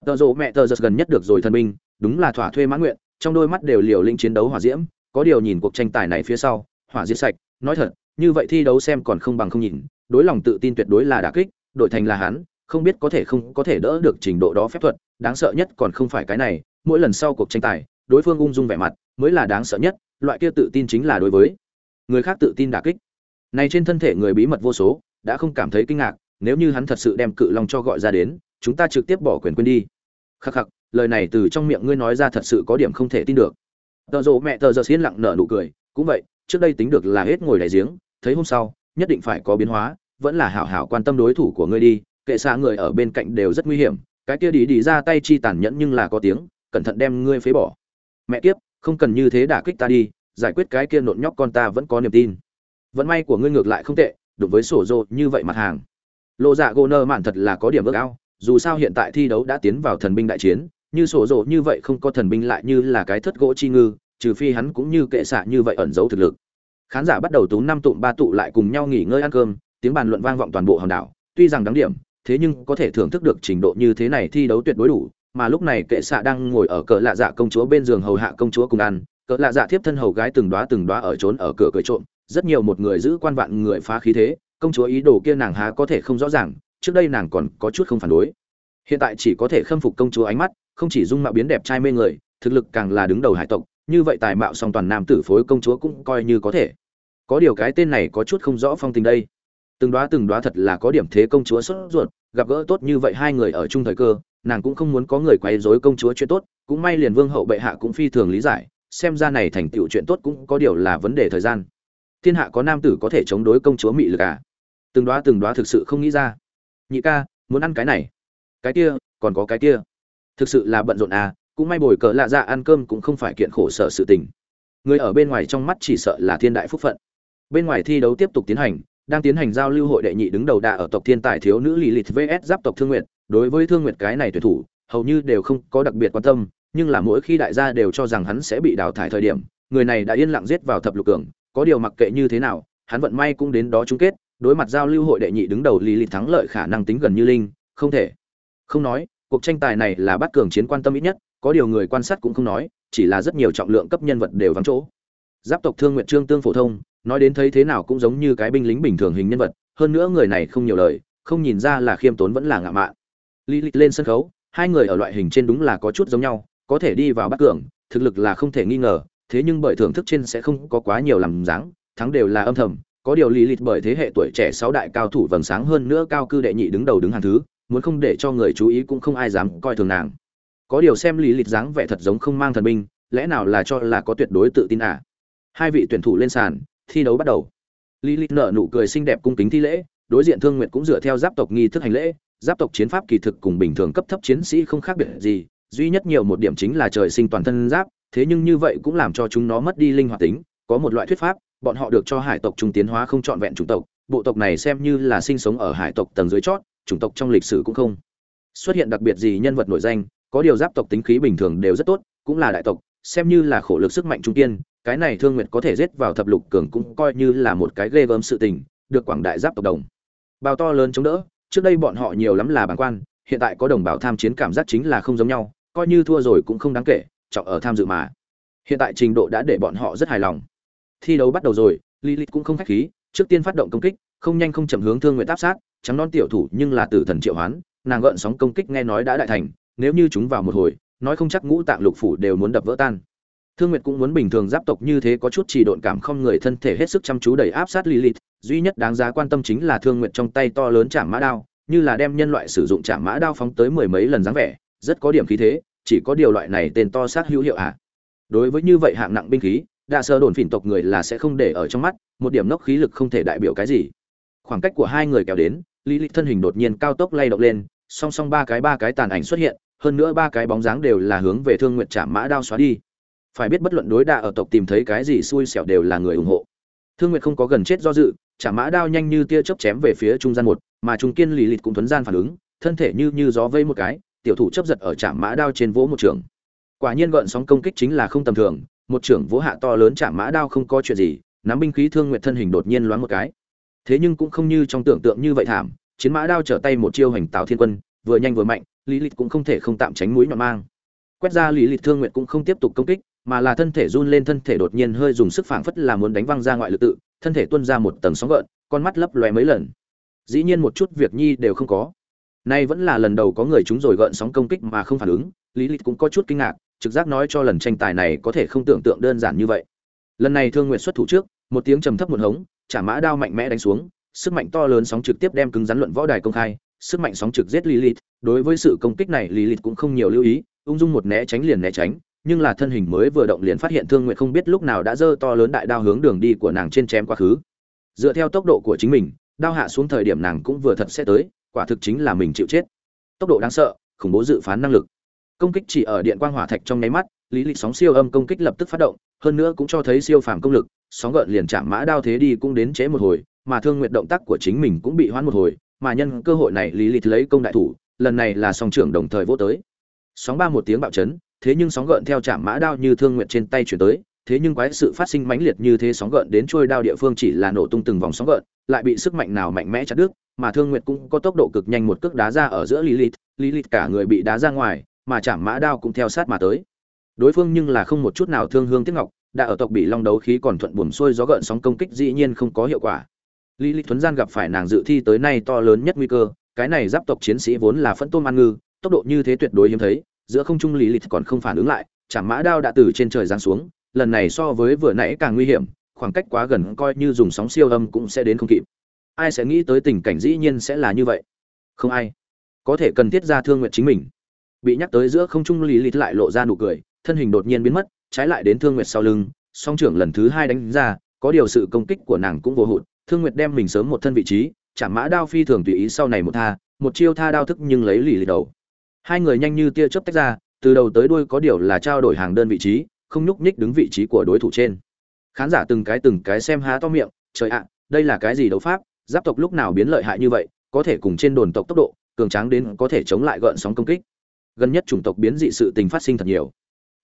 [SPEAKER 1] Tợ rộ mẹ tờ giật gần nhất được rồi thân binh, đúng là thỏa thuê mãn nguyện, trong đôi mắt đều liều linh chiến đấu hỏa diễm, có điều nhìn cuộc tranh tài này phía sau, hỏa diễm sạch, nói thật, như vậy thi đấu xem còn không bằng không nhìn, đối lòng tự tin tuyệt đối là đả kích đội thành là hắn, không biết có thể không có thể đỡ được trình độ đó phép thuật, đáng sợ nhất còn không phải cái này, mỗi lần sau cuộc tranh tài, đối phương ung dung vẻ mặt mới là đáng sợ nhất, loại kia tự tin chính là đối với người khác tự tin đả kích. Này trên thân thể người bí mật vô số, đã không cảm thấy kinh ngạc, nếu như hắn thật sự đem cự long cho gọi ra đến, chúng ta trực tiếp bỏ quyền quên đi. Khắc khắc, lời này từ trong miệng ngươi nói ra thật sự có điểm không thể tin được. Tờ rộ mẹ tờ giờ xiên lặng nở nụ cười, cũng vậy, trước đây tính được là hết ngồi đại giếng, thấy hôm sau, nhất định phải có biến hóa vẫn là hảo hảo quan tâm đối thủ của ngươi đi, kệ xa người ở bên cạnh đều rất nguy hiểm, cái kia đi đi ra tay chi tàn nhẫn nhưng là có tiếng, cẩn thận đem ngươi phế bỏ. Mẹ kiếp, không cần như thế đả kích ta đi, giải quyết cái kia nộn nhóc con ta vẫn có niềm tin. Vận may của ngươi ngược lại không tệ, đụng với sổ rộ như vậy mặt hàng. Lộ dạ gô nơ mạn thật là có điểm ước ao, dù sao hiện tại thi đấu đã tiến vào thần binh đại chiến, như sổ rộ như vậy không có thần binh lại như là cái thất gỗ chi ngư, trừ phi hắn cũng như kệ xạ như vậy ẩn giấu thực lực. Khán giả bắt đầu tú năm tụm ba tụ lại cùng nhau nghỉ ngơi ăn cơm tiếng bàn luận vang vọng toàn bộ hòn đảo, tuy rằng đáng điểm, thế nhưng có thể thưởng thức được trình độ như thế này thi đấu tuyệt đối đủ, mà lúc này kệ xạ đang ngồi ở cỡ lạ dạ công chúa bên giường hầu hạ công chúa cùng ăn cỡ lạ dạ thiếp thân hầu gái từng đoá từng đoá ở trốn ở cửa cười trộm, rất nhiều một người giữ quan vạn người phá khí thế, công chúa ý đồ kia nàng há có thể không rõ ràng, trước đây nàng còn có chút không phản đối. Hiện tại chỉ có thể khâm phục công chúa ánh mắt, không chỉ dung mạo biến đẹp trai mê người, thực lực càng là đứng đầu hải tộc, như vậy tài mạo song toàn nam tử phối công chúa cũng coi như có thể. Có điều cái tên này có chút không rõ phong tình đây từng đoá từng đoá thật là có điểm thế công chúa sốt ruột, gặp gỡ tốt như vậy hai người ở chung thời cơ, nàng cũng không muốn có người quấy rối công chúa chuyện tốt, cũng may liền vương hậu bệ hạ cũng phi thường lý giải, xem ra này thành tựu chuyện tốt cũng có điều là vấn đề thời gian. Thiên hạ có nam tử có thể chống đối công chúa mị lực à? Từng đoá từng đoá thực sự không nghĩ ra. Nhị ca, muốn ăn cái này. Cái kia, còn có cái kia. Thực sự là bận rộn à cũng may bồi cỡ lạ ra ăn cơm cũng không phải kiện khổ sở sự tình. Người ở bên ngoài trong mắt chỉ sợ là thiên đại phúc phận. Bên ngoài thi đấu tiếp tục tiến hành đang tiến hành giao lưu hội đệ nhị đứng đầu đà ở tộc thiên tài thiếu nữ lì lịt vs giáp tộc thương nguyện đối với thương nguyện cái này tuyển thủ, hầu như đều không có đặc biệt quan tâm, nhưng là mỗi khi đại gia đều cho rằng hắn sẽ bị đào thải thời điểm, người này đã yên lặng giết vào thập lục cường. Có điều mặc kệ như thế nào, hắn vận may cũng đến đó chung kết. Đối mặt giao lưu hội đệ nhị đứng đầu lì lịt thắng lợi khả năng tính gần như linh, không thể. Không nói, cuộc tranh tài này là bắt cường chiến quan tâm ít nhất, có điều người quan sát cũng không nói, chỉ là rất nhiều trọng lượng cấp nhân vật đều vắng chỗ. Giáp tộc thương nguyện trương tương phổ thông nói đến thấy thế nào cũng giống như cái binh lính bình thường hình nhân vật, hơn nữa người này không nhiều lời, không nhìn ra là khiêm tốn vẫn là ngạo mạn. Lý lịch lên sân khấu, hai người ở loại hình trên đúng là có chút giống nhau, có thể đi vào bắt cường, thực lực là không thể nghi ngờ, thế nhưng bởi thưởng thức trên sẽ không có quá nhiều làm dáng, thắng đều là âm thầm, có điều lý lịch bởi thế hệ tuổi trẻ sáu đại cao thủ vầng sáng hơn nữa cao cư đệ nhị đứng đầu đứng hàng thứ, muốn không để cho người chú ý cũng không ai dám coi thường nàng. Có điều xem lý lịch dáng vẻ thật giống không mang thần binh, lẽ nào là cho là có tuyệt đối tự tin à? Hai vị tuyển thủ lên sàn thi đấu bắt đầu. Lý lịch nở nụ cười xinh đẹp cung kính thi lễ, đối diện thương nguyện cũng dựa theo giáp tộc nghi thức hành lễ, giáp tộc chiến pháp kỳ thực cùng bình thường cấp thấp chiến sĩ không khác biệt gì, duy nhất nhiều một điểm chính là trời sinh toàn thân giáp, thế nhưng như vậy cũng làm cho chúng nó mất đi linh hoạt tính, có một loại thuyết pháp, bọn họ được cho hải tộc trung tiến hóa không trọn vẹn chủng tộc, bộ tộc này xem như là sinh sống ở hải tộc tầng dưới chót, chủng tộc trong lịch sử cũng không xuất hiện đặc biệt gì nhân vật nổi danh, có điều giáp tộc tính khí bình thường đều rất tốt, cũng là đại tộc, xem như là khổ lực sức mạnh trung tiên cái này thương nguyệt có thể giết vào thập lục cường cũng coi như là một cái ghê gớm sự tình, được quảng đại giáp tộc đồng. Bào to lớn chống đỡ, trước đây bọn họ nhiều lắm là bản quan, hiện tại có đồng bào tham chiến cảm giác chính là không giống nhau, coi như thua rồi cũng không đáng kể, trọng ở tham dự mà. Hiện tại trình độ đã để bọn họ rất hài lòng. Thi đấu bắt đầu rồi, lilith cũng không khách khí, trước tiên phát động công kích, không nhanh không chậm hướng thương nguyện áp sát, trắng non tiểu thủ nhưng là tử thần triệu hoán, nàng gợn sóng công kích nghe nói đã đại thành, nếu như chúng vào một hồi, nói không chắc ngũ tạng lục phủ đều muốn đập vỡ tan thương nguyệt cũng muốn bình thường giáp tộc như thế có chút trì độn cảm không, người thân thể hết sức chăm chú đẩy áp sát lilith. Duy nhất đáng giá quan tâm chính là thương nguyệt trong tay to lớn chạm mã đao, như là đem nhân loại sử dụng chạm mã đao phóng tới mười mấy lần dáng vẻ, rất có điểm khí thế, chỉ có điều loại này tên to sát hữu hiệu ạ à. đối với như vậy hạng nặng binh khí, đa sơ đồn phỉn tộc người là sẽ không để ở trong mắt, một điểm nốc khí lực không thể đại biểu cái gì. Khoảng cách của hai người kéo đến lý thân hình đột nhiên cao tốc lay động lên, song song ba cái ba cái tàn ảnh xuất hiện, hơn nữa ba cái bóng dáng đều là hướng về thương Nguyệt chạm mã đao xóa đi phải biết bất luận đối đạ ở tộc tìm thấy cái gì xui xẻo đều là người ủng hộ. Thương nguyệt không có gần chết do dự trả mã đao nhanh như tia chớp chém về phía trung gian một, mà trung kiên lì lịt cũng thuấn gian phản ứng, thân thể như như gió vây một cái, tiểu thủ chấp giật ở trả mã đao trên vỗ một trường. Quả nhiên gợn sóng công kích chính là không tầm thường, một trưởng vỗ hạ to lớn trả mã đao không có chuyện gì, nắm binh khí thương nguyệt thân hình đột nhiên loáng một cái. Thế nhưng cũng không như trong tưởng tượng như vậy thảm, chiến mã đao trở tay một chiêu hành tào thiên quân, vừa nhanh vừa mạnh lý lịch cũng không thể không tạm tránh mũi nhọn mang. Quét ra lý lịch thương nguyệt cũng không tiếp tục công kích mà là thân thể run lên thân thể đột nhiên hơi dùng sức phảng phất là muốn đánh văng ra ngoại lực tự thân thể tuôn ra một tầng sóng gợn con mắt lấp lóe mấy lần. Dĩ nhiên một chút việc nhi đều không có. Nay vẫn là lần đầu có người chúng rồi gợn sóng công kích mà không phản ứng lý lịch cũng có chút kinh ngạc trực giác nói cho lần tranh tài này có thể không tưởng tượng đơn giản như vậy. Lần này thương nguyện xuất thủ trước một tiếng trầm thấp một hống chả mã đao mạnh mẽ đánh xuống sức mạnh to lớn sóng trực tiếp đem cứng rắn luận võ đài công khai sức mạnh sóng trực giết Lilith, đối với sự công kích này Lilith cũng không nhiều lưu ý, ung dung một né tránh liền né tránh, nhưng là thân hình mới vừa động liền phát hiện Thương Nguyệt không biết lúc nào đã giơ to lớn đại đao hướng đường đi của nàng trên chém quá khứ. Dựa theo tốc độ của chính mình, đao hạ xuống thời điểm nàng cũng vừa thật sẽ tới, quả thực chính là mình chịu chết. Tốc độ đáng sợ, khủng bố dự phán năng lực. Công kích chỉ ở điện quang hỏa thạch trong nháy mắt, Lý Lịch sóng siêu âm công kích lập tức phát động, hơn nữa cũng cho thấy siêu phàm công lực, sóng gợn liền chạm mã đao thế đi cũng đến chế một hồi, mà Thương Nguyệt động tác của chính mình cũng bị hoãn một hồi, mà nhân cơ hội này lý lịch lấy công đại thủ lần này là song trưởng đồng thời vô tới sóng ba một tiếng bạo chấn thế nhưng sóng gợn theo chạm mã đao như thương nguyện trên tay chuyển tới, thế nhưng quái sự phát sinh mãnh liệt như thế sóng gợn đến trôi đao địa phương chỉ là nổ tung từng vòng sóng gợn, lại bị sức mạnh nào mạnh mẽ chặt đứt, mà thương nguyệt cũng có tốc độ cực nhanh một cước đá ra ở giữa lý lilith lý cả người bị đá ra ngoài, mà chạm mã đao cũng theo sát mà tới. Đối phương nhưng là không một chút nào thương hương tiếc ngọc, đã ở tộc bị long đấu khí còn thuận buồm xuôi gió gợn sóng công kích dĩ nhiên không có hiệu quả. Lý lịch thuấn gian gặp phải nàng dự thi tới nay to lớn nhất nguy cơ, cái này giáp tộc chiến sĩ vốn là phẫn tôm ăn ngư, tốc độ như thế tuyệt đối hiếm thấy giữa không trung lý lịch còn không phản ứng lại chạm mã đao đã từ trên trời giáng xuống, lần này so với vừa nãy càng nguy hiểm, khoảng cách quá gần coi như dùng sóng siêu âm cũng sẽ đến không kịp. Ai sẽ nghĩ tới tình cảnh dĩ nhiên sẽ là như vậy? Không ai. Có thể cần thiết ra thương nguyện chính mình. Bị nhắc tới giữa không trung lý lịch lại lộ ra nụ cười, thân hình đột nhiên biến mất, trái lại đến thương nguyệt sau lưng, song trưởng lần thứ hai đánh ra, có điều sự công kích của nàng cũng vô hụt, thương nguyệt đem mình sớm một thân vị trí chạm mã đao phi thường tùy ý sau này một tha, một chiêu tha đao thức nhưng lấy lì lì đầu hai người nhanh như tia chớp tách ra, từ đầu tới đuôi có điều là trao đổi hàng đơn vị trí, không nhúc nhích đứng vị trí của đối thủ trên. Khán giả từng cái từng cái xem há to miệng, trời ạ, đây là cái gì đấu pháp, giáp tộc lúc nào biến lợi hại như vậy, có thể cùng trên đồn tộc tốc độ, cường tráng đến có thể chống lại gợn sóng công kích. Gần nhất chủng tộc biến dị sự tình phát sinh thật nhiều.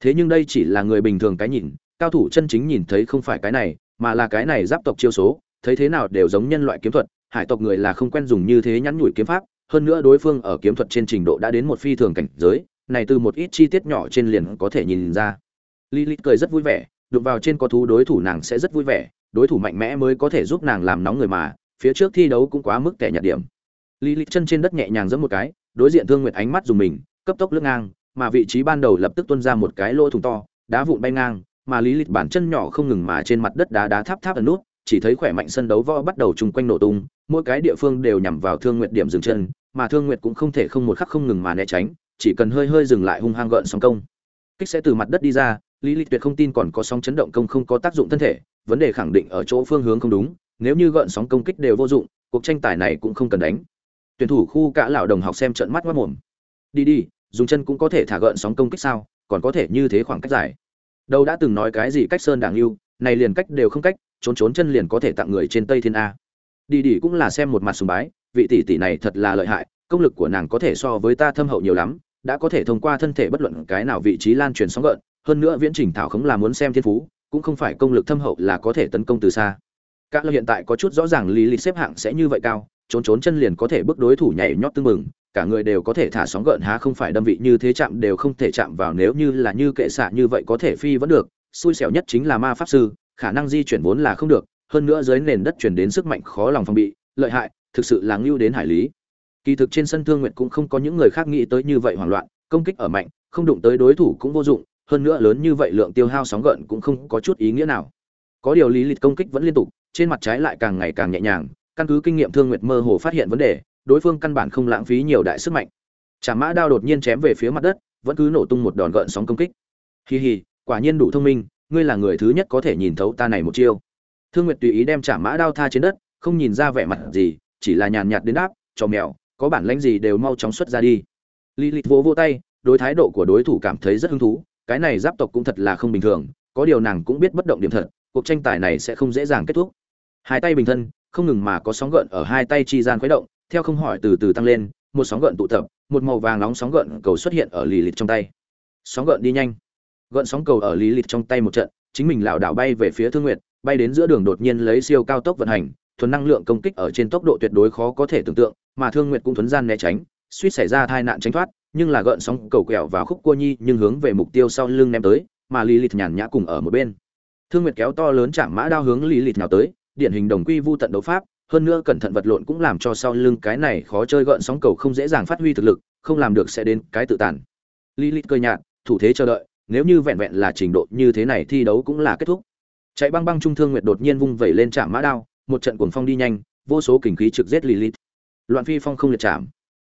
[SPEAKER 1] Thế nhưng đây chỉ là người bình thường cái nhìn, cao thủ chân chính nhìn thấy không phải cái này, mà là cái này giáp tộc chiêu số, thấy thế nào đều giống nhân loại kiếm thuật, hải tộc người là không quen dùng như thế nhắn nhủi kiếm pháp hơn nữa đối phương ở kiếm thuật trên trình độ đã đến một phi thường cảnh giới, này từ một ít chi tiết nhỏ trên liền có thể nhìn ra. Lilith cười rất vui vẻ, đụng vào trên có thú đối thủ nàng sẽ rất vui vẻ, đối thủ mạnh mẽ mới có thể giúp nàng làm nóng người mà, phía trước thi đấu cũng quá mức tệ nhạt điểm. Lilith chân trên đất nhẹ nhàng giẫm một cái, đối diện thương nguyệt ánh mắt dùng mình, cấp tốc lướt ngang, mà vị trí ban đầu lập tức tuôn ra một cái lỗ thùng to, đá vụn bay ngang, mà lý lịch bản chân nhỏ không ngừng mà trên mặt đất đá đá tháp tháp ẩn nút, chỉ thấy khỏe mạnh sân đấu võ bắt đầu chung quanh nổ tung mỗi cái địa phương đều nhằm vào thương nguyệt điểm dừng chân, mà thương nguyệt cũng không thể không một khắc không ngừng mà né tránh, chỉ cần hơi hơi dừng lại hung hăng gợn sóng công. Kích sẽ từ mặt đất đi ra, lý lịch tuyệt không tin còn có sóng chấn động công không có tác dụng thân thể, vấn đề khẳng định ở chỗ phương hướng không đúng, nếu như gợn sóng công kích đều vô dụng, cuộc tranh tài này cũng không cần đánh. Tuyển thủ khu cả lão đồng học xem trận mắt mất mồm. Đi đi, dùng chân cũng có thể thả gợn sóng công kích sao, còn có thể như thế khoảng cách dài. Đâu đã từng nói cái gì cách sơn đảng yêu, này liền cách đều không cách, trốn trốn chân liền có thể tặng người trên tây thiên a đi đi cũng là xem một mặt sùng bái, vị tỷ tỷ này thật là lợi hại, công lực của nàng có thể so với ta thâm hậu nhiều lắm, đã có thể thông qua thân thể bất luận cái nào vị trí lan truyền sóng gợn, hơn nữa viễn trình thảo khống là muốn xem thiên phú, cũng không phải công lực thâm hậu là có thể tấn công từ xa. Các hiện tại có chút rõ ràng lý lịch xếp hạng sẽ như vậy cao, trốn trốn chân liền có thể bước đối thủ nhảy nhót tương mừng cả người đều có thể thả sóng gợn há không phải đâm vị như thế chạm đều không thể chạm vào nếu như là như kệ xạ như vậy có thể phi vẫn được, xui xẻo nhất chính là ma pháp sư, khả năng di chuyển vốn là không được hơn nữa dưới nền đất chuyển đến sức mạnh khó lòng phòng bị, lợi hại, thực sự là ngưu đến hải lý. Kỳ thực trên sân thương nguyện cũng không có những người khác nghĩ tới như vậy hoảng loạn, công kích ở mạnh, không đụng tới đối thủ cũng vô dụng, hơn nữa lớn như vậy lượng tiêu hao sóng gợn cũng không có chút ý nghĩa nào. Có điều lý lịch công kích vẫn liên tục, trên mặt trái lại càng ngày càng nhẹ nhàng, căn cứ kinh nghiệm thương nguyện mơ hồ phát hiện vấn đề, đối phương căn bản không lãng phí nhiều đại sức mạnh. Chả mã đao đột nhiên chém về phía mặt đất, vẫn cứ nổ tung một đòn gợn sóng công kích. Hì hì, quả nhiên đủ thông minh, ngươi là người thứ nhất có thể nhìn thấu ta này một chiêu thương nguyệt tùy ý đem trả mã đao tha trên đất, không nhìn ra vẻ mặt gì, chỉ là nhàn nhạt đến đáp cho mèo, có bản lãnh gì đều mau chóng xuất ra đi. Lý lịch vỗ vỗ tay, đối thái độ của đối thủ cảm thấy rất hứng thú, cái này giáp tộc cũng thật là không bình thường, có điều nàng cũng biết bất động điểm thật, cuộc tranh tài này sẽ không dễ dàng kết thúc. Hai tay bình thân, không ngừng mà có sóng gợn ở hai tay chi gian khuấy động, theo không hỏi từ từ tăng lên, một sóng gợn tụ tập, một màu vàng nóng sóng gợn cầu xuất hiện ở lì lịt trong tay. Sóng gợn đi nhanh. Gợn sóng cầu ở lý lịt trong tay một trận, chính mình lảo đảo bay về phía thương nguyệt bay đến giữa đường đột nhiên lấy siêu cao tốc vận hành, thuần năng lượng công kích ở trên tốc độ tuyệt đối khó có thể tưởng tượng, mà thương nguyệt cũng thuấn gian né tránh, suýt xảy ra tai nạn tránh thoát, nhưng là gợn sóng cầu quẹo vào khúc cua nhi nhưng hướng về mục tiêu sau lưng ném tới, mà lý lịt nhàn nhã cùng ở một bên. Thương nguyệt kéo to lớn chạm mã đao hướng lý lịt nào tới, điển hình đồng quy vu tận đấu pháp, hơn nữa cẩn thận vật lộn cũng làm cho sau lưng cái này khó chơi gợn sóng cầu không dễ dàng phát huy thực lực, không làm được sẽ đến cái tự tàn. Lilith cơ nhạt, thủ thế chờ đợi, nếu như vẹn vẹn là trình độ như thế này thi đấu cũng là kết thúc chạy băng băng trung thương nguyệt đột nhiên vung vẩy lên chạm mã đao, một trận cuồng phong đi nhanh, vô số kình khí trực giết lilith. Loạn phi phong không liệt chạm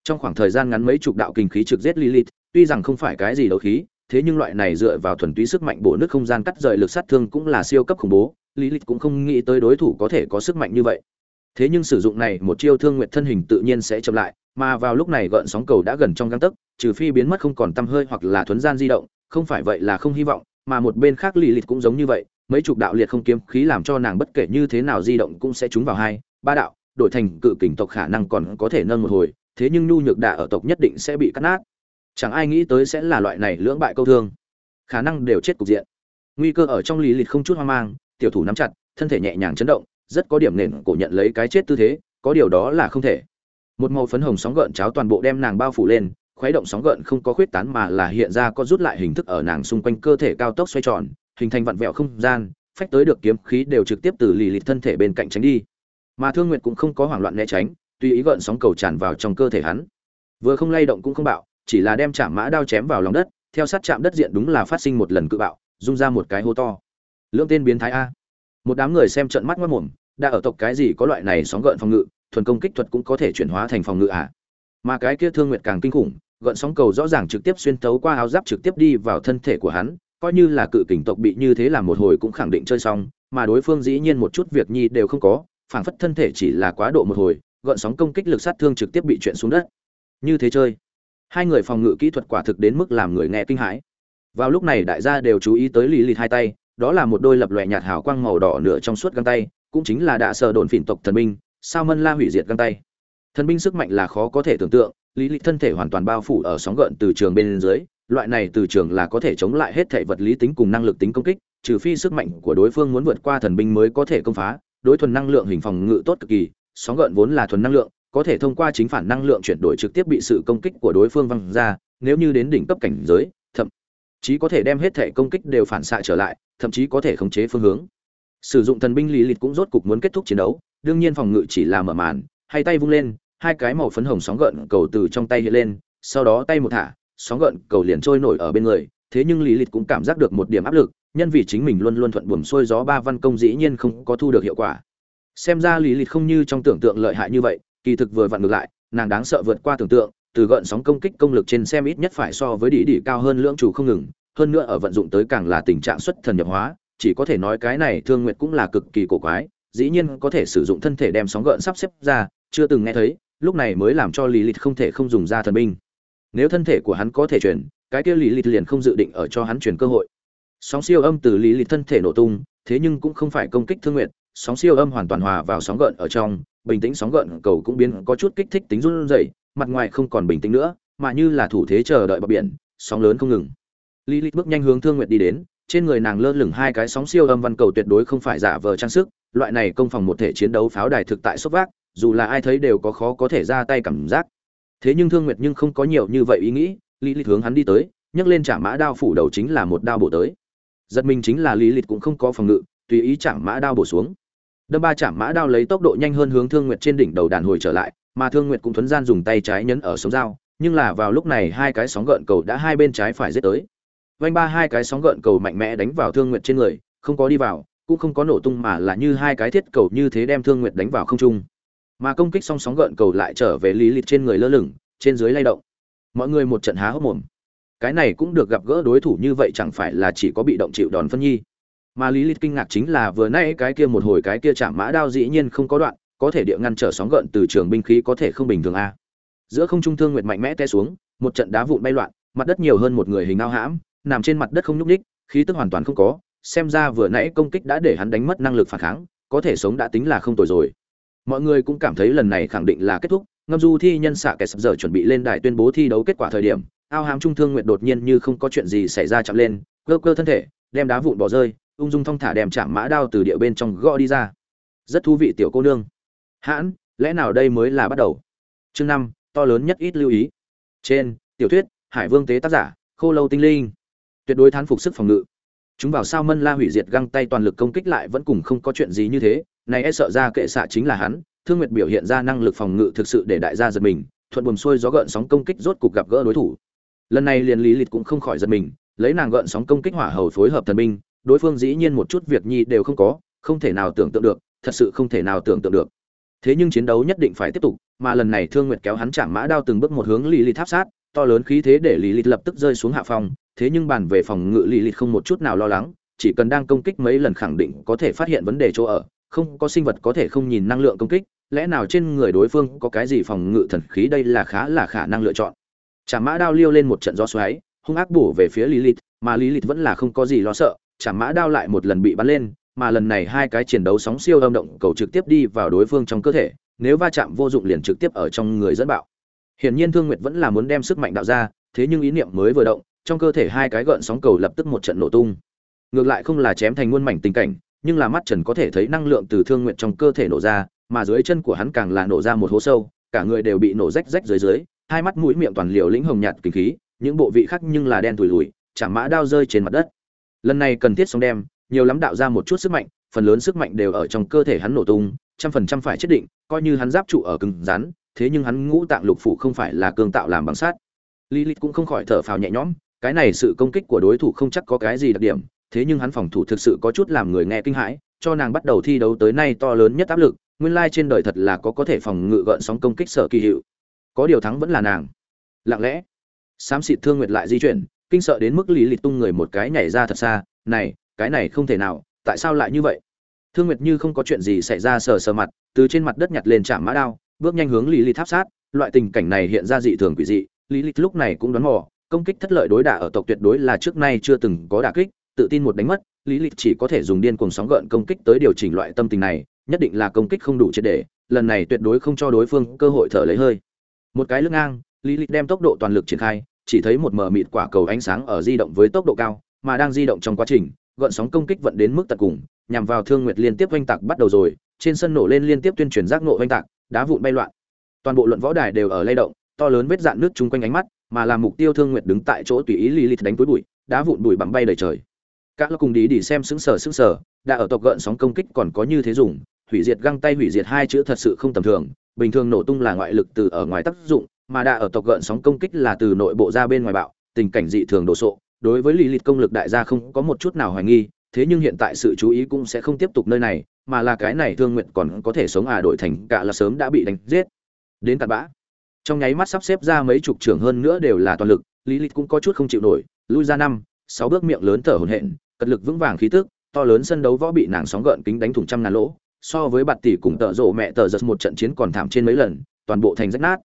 [SPEAKER 1] trong khoảng thời gian ngắn mấy chục đạo kình khí trực giết lilith, tuy rằng không phải cái gì đấu khí, thế nhưng loại này dựa vào thuần túy sức mạnh bổ nước không gian cắt rời lực sát thương cũng là siêu cấp khủng bố, lilith cũng không nghĩ tới đối thủ có thể có sức mạnh như vậy. Thế nhưng sử dụng này một chiêu thương nguyệt thân hình tự nhiên sẽ chậm lại, mà vào lúc này gợn sóng cầu đã gần trong găng tấc, trừ phi biến mất không còn tăm hơi hoặc là thuấn gian di động, không phải vậy là không hy vọng, mà một bên khác lì lịt cũng giống như vậy mấy chục đạo liệt không kiếm khí làm cho nàng bất kể như thế nào di động cũng sẽ trúng vào hai, ba đạo, đổi thành cự kình tộc khả năng còn có thể nâng một hồi, thế nhưng nhu nhược đà ở tộc nhất định sẽ bị cắt nát. Chẳng ai nghĩ tới sẽ là loại này lưỡng bại câu thương. Khả năng đều chết cục diện. Nguy cơ ở trong lý lịt không chút hoang mang, tiểu thủ nắm chặt, thân thể nhẹ nhàng chấn động, rất có điểm nền cổ nhận lấy cái chết tư thế, có điều đó là không thể. Một màu phấn hồng sóng gợn cháo toàn bộ đem nàng bao phủ lên, khuấy động sóng gợn không có khuyết tán mà là hiện ra có rút lại hình thức ở nàng xung quanh cơ thể cao tốc xoay tròn hình thành vặn vẹo không gian, phách tới được kiếm khí đều trực tiếp từ lì lịt thân thể bên cạnh tránh đi. Mà thương nguyệt cũng không có hoảng loạn né tránh, tùy ý gợn sóng cầu tràn vào trong cơ thể hắn. Vừa không lay động cũng không bạo, chỉ là đem chạm mã đao chém vào lòng đất, theo sát chạm đất diện đúng là phát sinh một lần cự bạo, rung ra một cái hô to. Lưỡng tên biến thái a. Một đám người xem trận mắt mất mồm, đã ở tộc cái gì có loại này sóng gợn phòng ngự, thuần công kích thuật cũng có thể chuyển hóa thành phòng ngự à mà cái kia thương nguyệt càng kinh khủng, gợn sóng cầu rõ ràng trực tiếp xuyên tấu qua áo giáp trực tiếp đi vào thân thể của hắn coi như là cự kình tộc bị như thế làm một hồi cũng khẳng định chơi xong, mà đối phương dĩ nhiên một chút việc nhi đều không có, phảng phất thân thể chỉ là quá độ một hồi gợn sóng công kích lực sát thương trực tiếp bị chuyện xuống đất. Như thế chơi. Hai người phòng ngự kỹ thuật quả thực đến mức làm người nghe kinh hãi. Vào lúc này đại gia đều chú ý tới lý lịch hai tay, đó là một đôi lập lòe nhạt hào quang màu đỏ nửa trong suốt găng tay, cũng chính là đạ sở đồn phỉn tộc thần binh, sao mân la hủy diệt găng tay. Thần binh sức mạnh là khó có thể tưởng tượng, lý lịch thân thể hoàn toàn bao phủ ở sóng gợn từ trường bên dưới loại này từ trường là có thể chống lại hết thể vật lý tính cùng năng lực tính công kích, trừ phi sức mạnh của đối phương muốn vượt qua thần binh mới có thể công phá. Đối thuần năng lượng hình phòng ngự tốt cực kỳ, sóng gợn vốn là thuần năng lượng, có thể thông qua chính phản năng lượng chuyển đổi trực tiếp bị sự công kích của đối phương văng ra, nếu như đến đỉnh cấp cảnh giới, thậm chí có thể đem hết thể công kích đều phản xạ trở lại, thậm chí có thể khống chế phương hướng. Sử dụng thần binh lý lịch cũng rốt cục muốn kết thúc chiến đấu, đương nhiên phòng ngự chỉ là mở màn hay tay vung lên, hai cái màu phấn hồng sóng gợn cầu từ trong tay hiện lên, sau đó tay một thả sóng gợn cầu liền trôi nổi ở bên người, thế nhưng lý lịch cũng cảm giác được một điểm áp lực, nhân vì chính mình luôn luôn thuận buồm xuôi gió ba văn công dĩ nhiên không có thu được hiệu quả. Xem ra lý lịch không như trong tưởng tượng lợi hại như vậy, kỳ thực vừa vặn ngược lại, nàng đáng sợ vượt qua tưởng tượng, từ gợn sóng công kích công lực trên xem ít nhất phải so với đĩ đỉ cao hơn lưỡng chủ không ngừng, hơn nữa ở vận dụng tới càng là tình trạng xuất thần nhập hóa, chỉ có thể nói cái này thương nguyệt cũng là cực kỳ cổ quái, dĩ nhiên có thể sử dụng thân thể đem sóng gợn sắp xếp ra, chưa từng nghe thấy, lúc này mới làm cho lý lịch không thể không dùng ra thần binh nếu thân thể của hắn có thể chuyển, cái kia lý lịch liền không dự định ở cho hắn chuyển cơ hội. Sóng siêu âm từ lý lịch thân thể nổ tung, thế nhưng cũng không phải công kích thương nguyện sóng siêu âm hoàn toàn hòa vào sóng gợn ở trong, bình tĩnh sóng gợn cầu cũng biến có chút kích thích tính run rẩy, mặt ngoài không còn bình tĩnh nữa, mà như là thủ thế chờ đợi bờ biển, sóng lớn không ngừng. Lý lịch bước nhanh hướng thương nguyện đi đến, trên người nàng lơ lửng hai cái sóng siêu âm văn cầu tuyệt đối không phải giả vờ trang sức, loại này công phòng một thể chiến đấu pháo đài thực tại xuất vác, dù là ai thấy đều có khó có thể ra tay cảm giác thế nhưng thương nguyệt nhưng không có nhiều như vậy ý nghĩ, lý lịch hướng hắn đi tới, nhấc lên trả mã đao phủ đầu chính là một đao bổ tới. Giật mình chính là lý lịch cũng không có phòng ngự, tùy ý chạm mã đao bổ xuống. Đâm ba chạm mã đao lấy tốc độ nhanh hơn hướng thương nguyệt trên đỉnh đầu đàn hồi trở lại, mà thương nguyệt cũng thuấn gian dùng tay trái nhấn ở sống dao, nhưng là vào lúc này hai cái sóng gợn cầu đã hai bên trái phải giết tới. Vanh ba hai cái sóng gợn cầu mạnh mẽ đánh vào thương nguyệt trên người, không có đi vào, cũng không có nổ tung mà là như hai cái thiết cầu như thế đem thương nguyệt đánh vào không trung mà công kích song sóng gợn cầu lại trở về lý lịch trên người lơ lửng, trên dưới lay động. Mọi người một trận há hốc mồm. Cái này cũng được gặp gỡ đối thủ như vậy chẳng phải là chỉ có bị động chịu đòn phân nhi. Mà lý lịch kinh ngạc chính là vừa nãy cái kia một hồi cái kia chạm mã đao dĩ nhiên không có đoạn, có thể địa ngăn trở sóng gợn từ trường binh khí có thể không bình thường a. Giữa không trung thương nguyệt mạnh mẽ té xuống, một trận đá vụn bay loạn, mặt đất nhiều hơn một người hình ao hãm, nằm trên mặt đất không nhúc ních khí tức hoàn toàn không có, xem ra vừa nãy công kích đã để hắn đánh mất năng lực phản kháng, có thể sống đã tính là không tồi rồi mọi người cũng cảm thấy lần này khẳng định là kết thúc. Ngâm du thi nhân xạ kẻ sập giờ chuẩn bị lên đài tuyên bố thi đấu kết quả thời điểm, ao hám trung thương nguyện đột nhiên như không có chuyện gì xảy ra chậm lên, cơ cơ thân thể, đem đá vụn bỏ rơi, ung dung thong thả đem chạm mã đao từ địa bên trong gõ đi ra. Rất thú vị tiểu cô nương. Hãn, lẽ nào đây mới là bắt đầu? Chương năm, to lớn nhất ít lưu ý. Trên, tiểu thuyết, hải vương tế tác giả, khô lâu tinh linh. Tuyệt đối thán phục sức phòng ngự. Chúng vào sao mân la hủy diệt găng tay toàn lực công kích lại vẫn cùng không có chuyện gì như thế này e sợ ra kệ xạ chính là hắn, thương nguyệt biểu hiện ra năng lực phòng ngự thực sự để đại gia giật mình, thuận buồm xuôi gió gợn sóng công kích rốt cục gặp gỡ đối thủ. Lần này liền lý lịch cũng không khỏi giật mình, lấy nàng gợn sóng công kích hỏa hầu phối hợp thần binh, đối phương dĩ nhiên một chút việc nhi đều không có, không thể nào tưởng tượng được, thật sự không thể nào tưởng tượng được. Thế nhưng chiến đấu nhất định phải tiếp tục, mà lần này thương nguyệt kéo hắn chạm mã đao từng bước một hướng lý lịch tháp sát, to lớn khí thế để lý lịch lập tức rơi xuống hạ phòng, thế nhưng bàn về phòng ngự lý lịch không một chút nào lo lắng, chỉ cần đang công kích mấy lần khẳng định có thể phát hiện vấn đề chỗ ở không có sinh vật có thể không nhìn năng lượng công kích, lẽ nào trên người đối phương có cái gì phòng ngự thần khí đây là khá là khả năng lựa chọn. Chả mã đao liêu lên một trận gió xoáy, hung ác bổ về phía lilith, mà lilith vẫn là không có gì lo sợ, chả mã đao lại một lần bị bắn lên, mà lần này hai cái chiến đấu sóng siêu âm động cầu trực tiếp đi vào đối phương trong cơ thể, nếu va chạm vô dụng liền trực tiếp ở trong người dẫn bạo. Hiển nhiên thương nguyệt vẫn là muốn đem sức mạnh đạo ra, thế nhưng ý niệm mới vừa động, trong cơ thể hai cái gợn sóng cầu lập tức một trận nổ tung. Ngược lại không là chém thành muôn mảnh tình cảnh nhưng là mắt Trần có thể thấy năng lượng từ thương nguyện trong cơ thể nổ ra, mà dưới chân của hắn càng là nổ ra một hố sâu, cả người đều bị nổ rách rách dưới dưới, hai mắt mũi miệng toàn liều lĩnh hồng nhạt kinh khí, những bộ vị khác nhưng là đen tủi lùi, chạm mã đao rơi trên mặt đất. Lần này cần thiết sống đem, nhiều lắm đạo ra một chút sức mạnh, phần lớn sức mạnh đều ở trong cơ thể hắn nổ tung, trăm phần trăm phải chết định coi như hắn giáp trụ ở cứng rắn thế nhưng hắn ngũ tạng lục phủ không phải là cương tạo làm bằng sắt lilith cũng không khỏi thở phào nhẹ nhõm cái này sự công kích của đối thủ không chắc có cái gì đặc điểm thế nhưng hắn phòng thủ thực sự có chút làm người nghe kinh hãi, cho nàng bắt đầu thi đấu tới nay to lớn nhất áp lực, nguyên lai trên đời thật là có có thể phòng ngự gợn sóng công kích sở kỳ hiệu. Có điều thắng vẫn là nàng. Lặng lẽ, xám xịt thương nguyệt lại di chuyển, kinh sợ đến mức lý lịch tung người một cái nhảy ra thật xa, này, cái này không thể nào, tại sao lại như vậy? Thương nguyệt như không có chuyện gì xảy ra sờ sờ mặt, từ trên mặt đất nhặt lên chạm mã đao, bước nhanh hướng lý lịch tháp sát, loại tình cảnh này hiện ra dị thường quỷ dị, lý lịch lúc này cũng đoán mò, công kích thất lợi đối đả ở tộc tuyệt đối là trước nay chưa từng có đả kích tự tin một đánh mất, lý lịch chỉ có thể dùng điên cuồng sóng gợn công kích tới điều chỉnh loại tâm tình này, nhất định là công kích không đủ triệt để, lần này tuyệt đối không cho đối phương cơ hội thở lấy hơi. Một cái lưng ngang, lý lịch đem tốc độ toàn lực triển khai, chỉ thấy một mờ mịt quả cầu ánh sáng ở di động với tốc độ cao, mà đang di động trong quá trình, gợn sóng công kích vận đến mức tận cùng, nhằm vào thương nguyệt liên tiếp oanh tạc bắt đầu rồi, trên sân nổ lên liên tiếp tuyên truyền giác nộ oanh tạc, đá vụn bay loạn. Toàn bộ luận võ đài đều ở lay động, to lớn vết dạn nước chung quanh ánh mắt, mà làm mục tiêu thương nguyệt đứng tại chỗ tùy ý lì lì đánh túi bụi, đá vụn bụi bặm bay đầy trời các lo cùng đi đi xem sững sờ sững sờ, đã ở tộc gợn sóng công kích còn có như thế dùng, hủy diệt găng tay hủy diệt hai chữ thật sự không tầm thường, bình thường nổ tung là ngoại lực từ ở ngoài tác dụng, mà đã ở tộc gợn sóng công kích là từ nội bộ ra bên ngoài bạo, tình cảnh dị thường đồ sộ. Đối với lì lịt công lực đại gia không có một chút nào hoài nghi, thế nhưng hiện tại sự chú ý cũng sẽ không tiếp tục nơi này, mà là cái này thương nguyện còn có thể sống à đổi thành cả là sớm đã bị đánh giết. Đến cặn bã. Trong nháy mắt sắp xếp ra mấy chục trưởng hơn nữa đều là toàn lực, lý lịch cũng có chút không chịu nổi, lui ra năm, sáu bước miệng lớn thở hổn hển cật lực vững vàng khí tức, to lớn sân đấu võ bị nàng sóng gợn kính đánh thủng trăm ngàn lỗ, so với bạt tỷ cùng tợ rộ mẹ tờ giật một trận chiến còn thảm trên mấy lần, toàn bộ thành rách nát.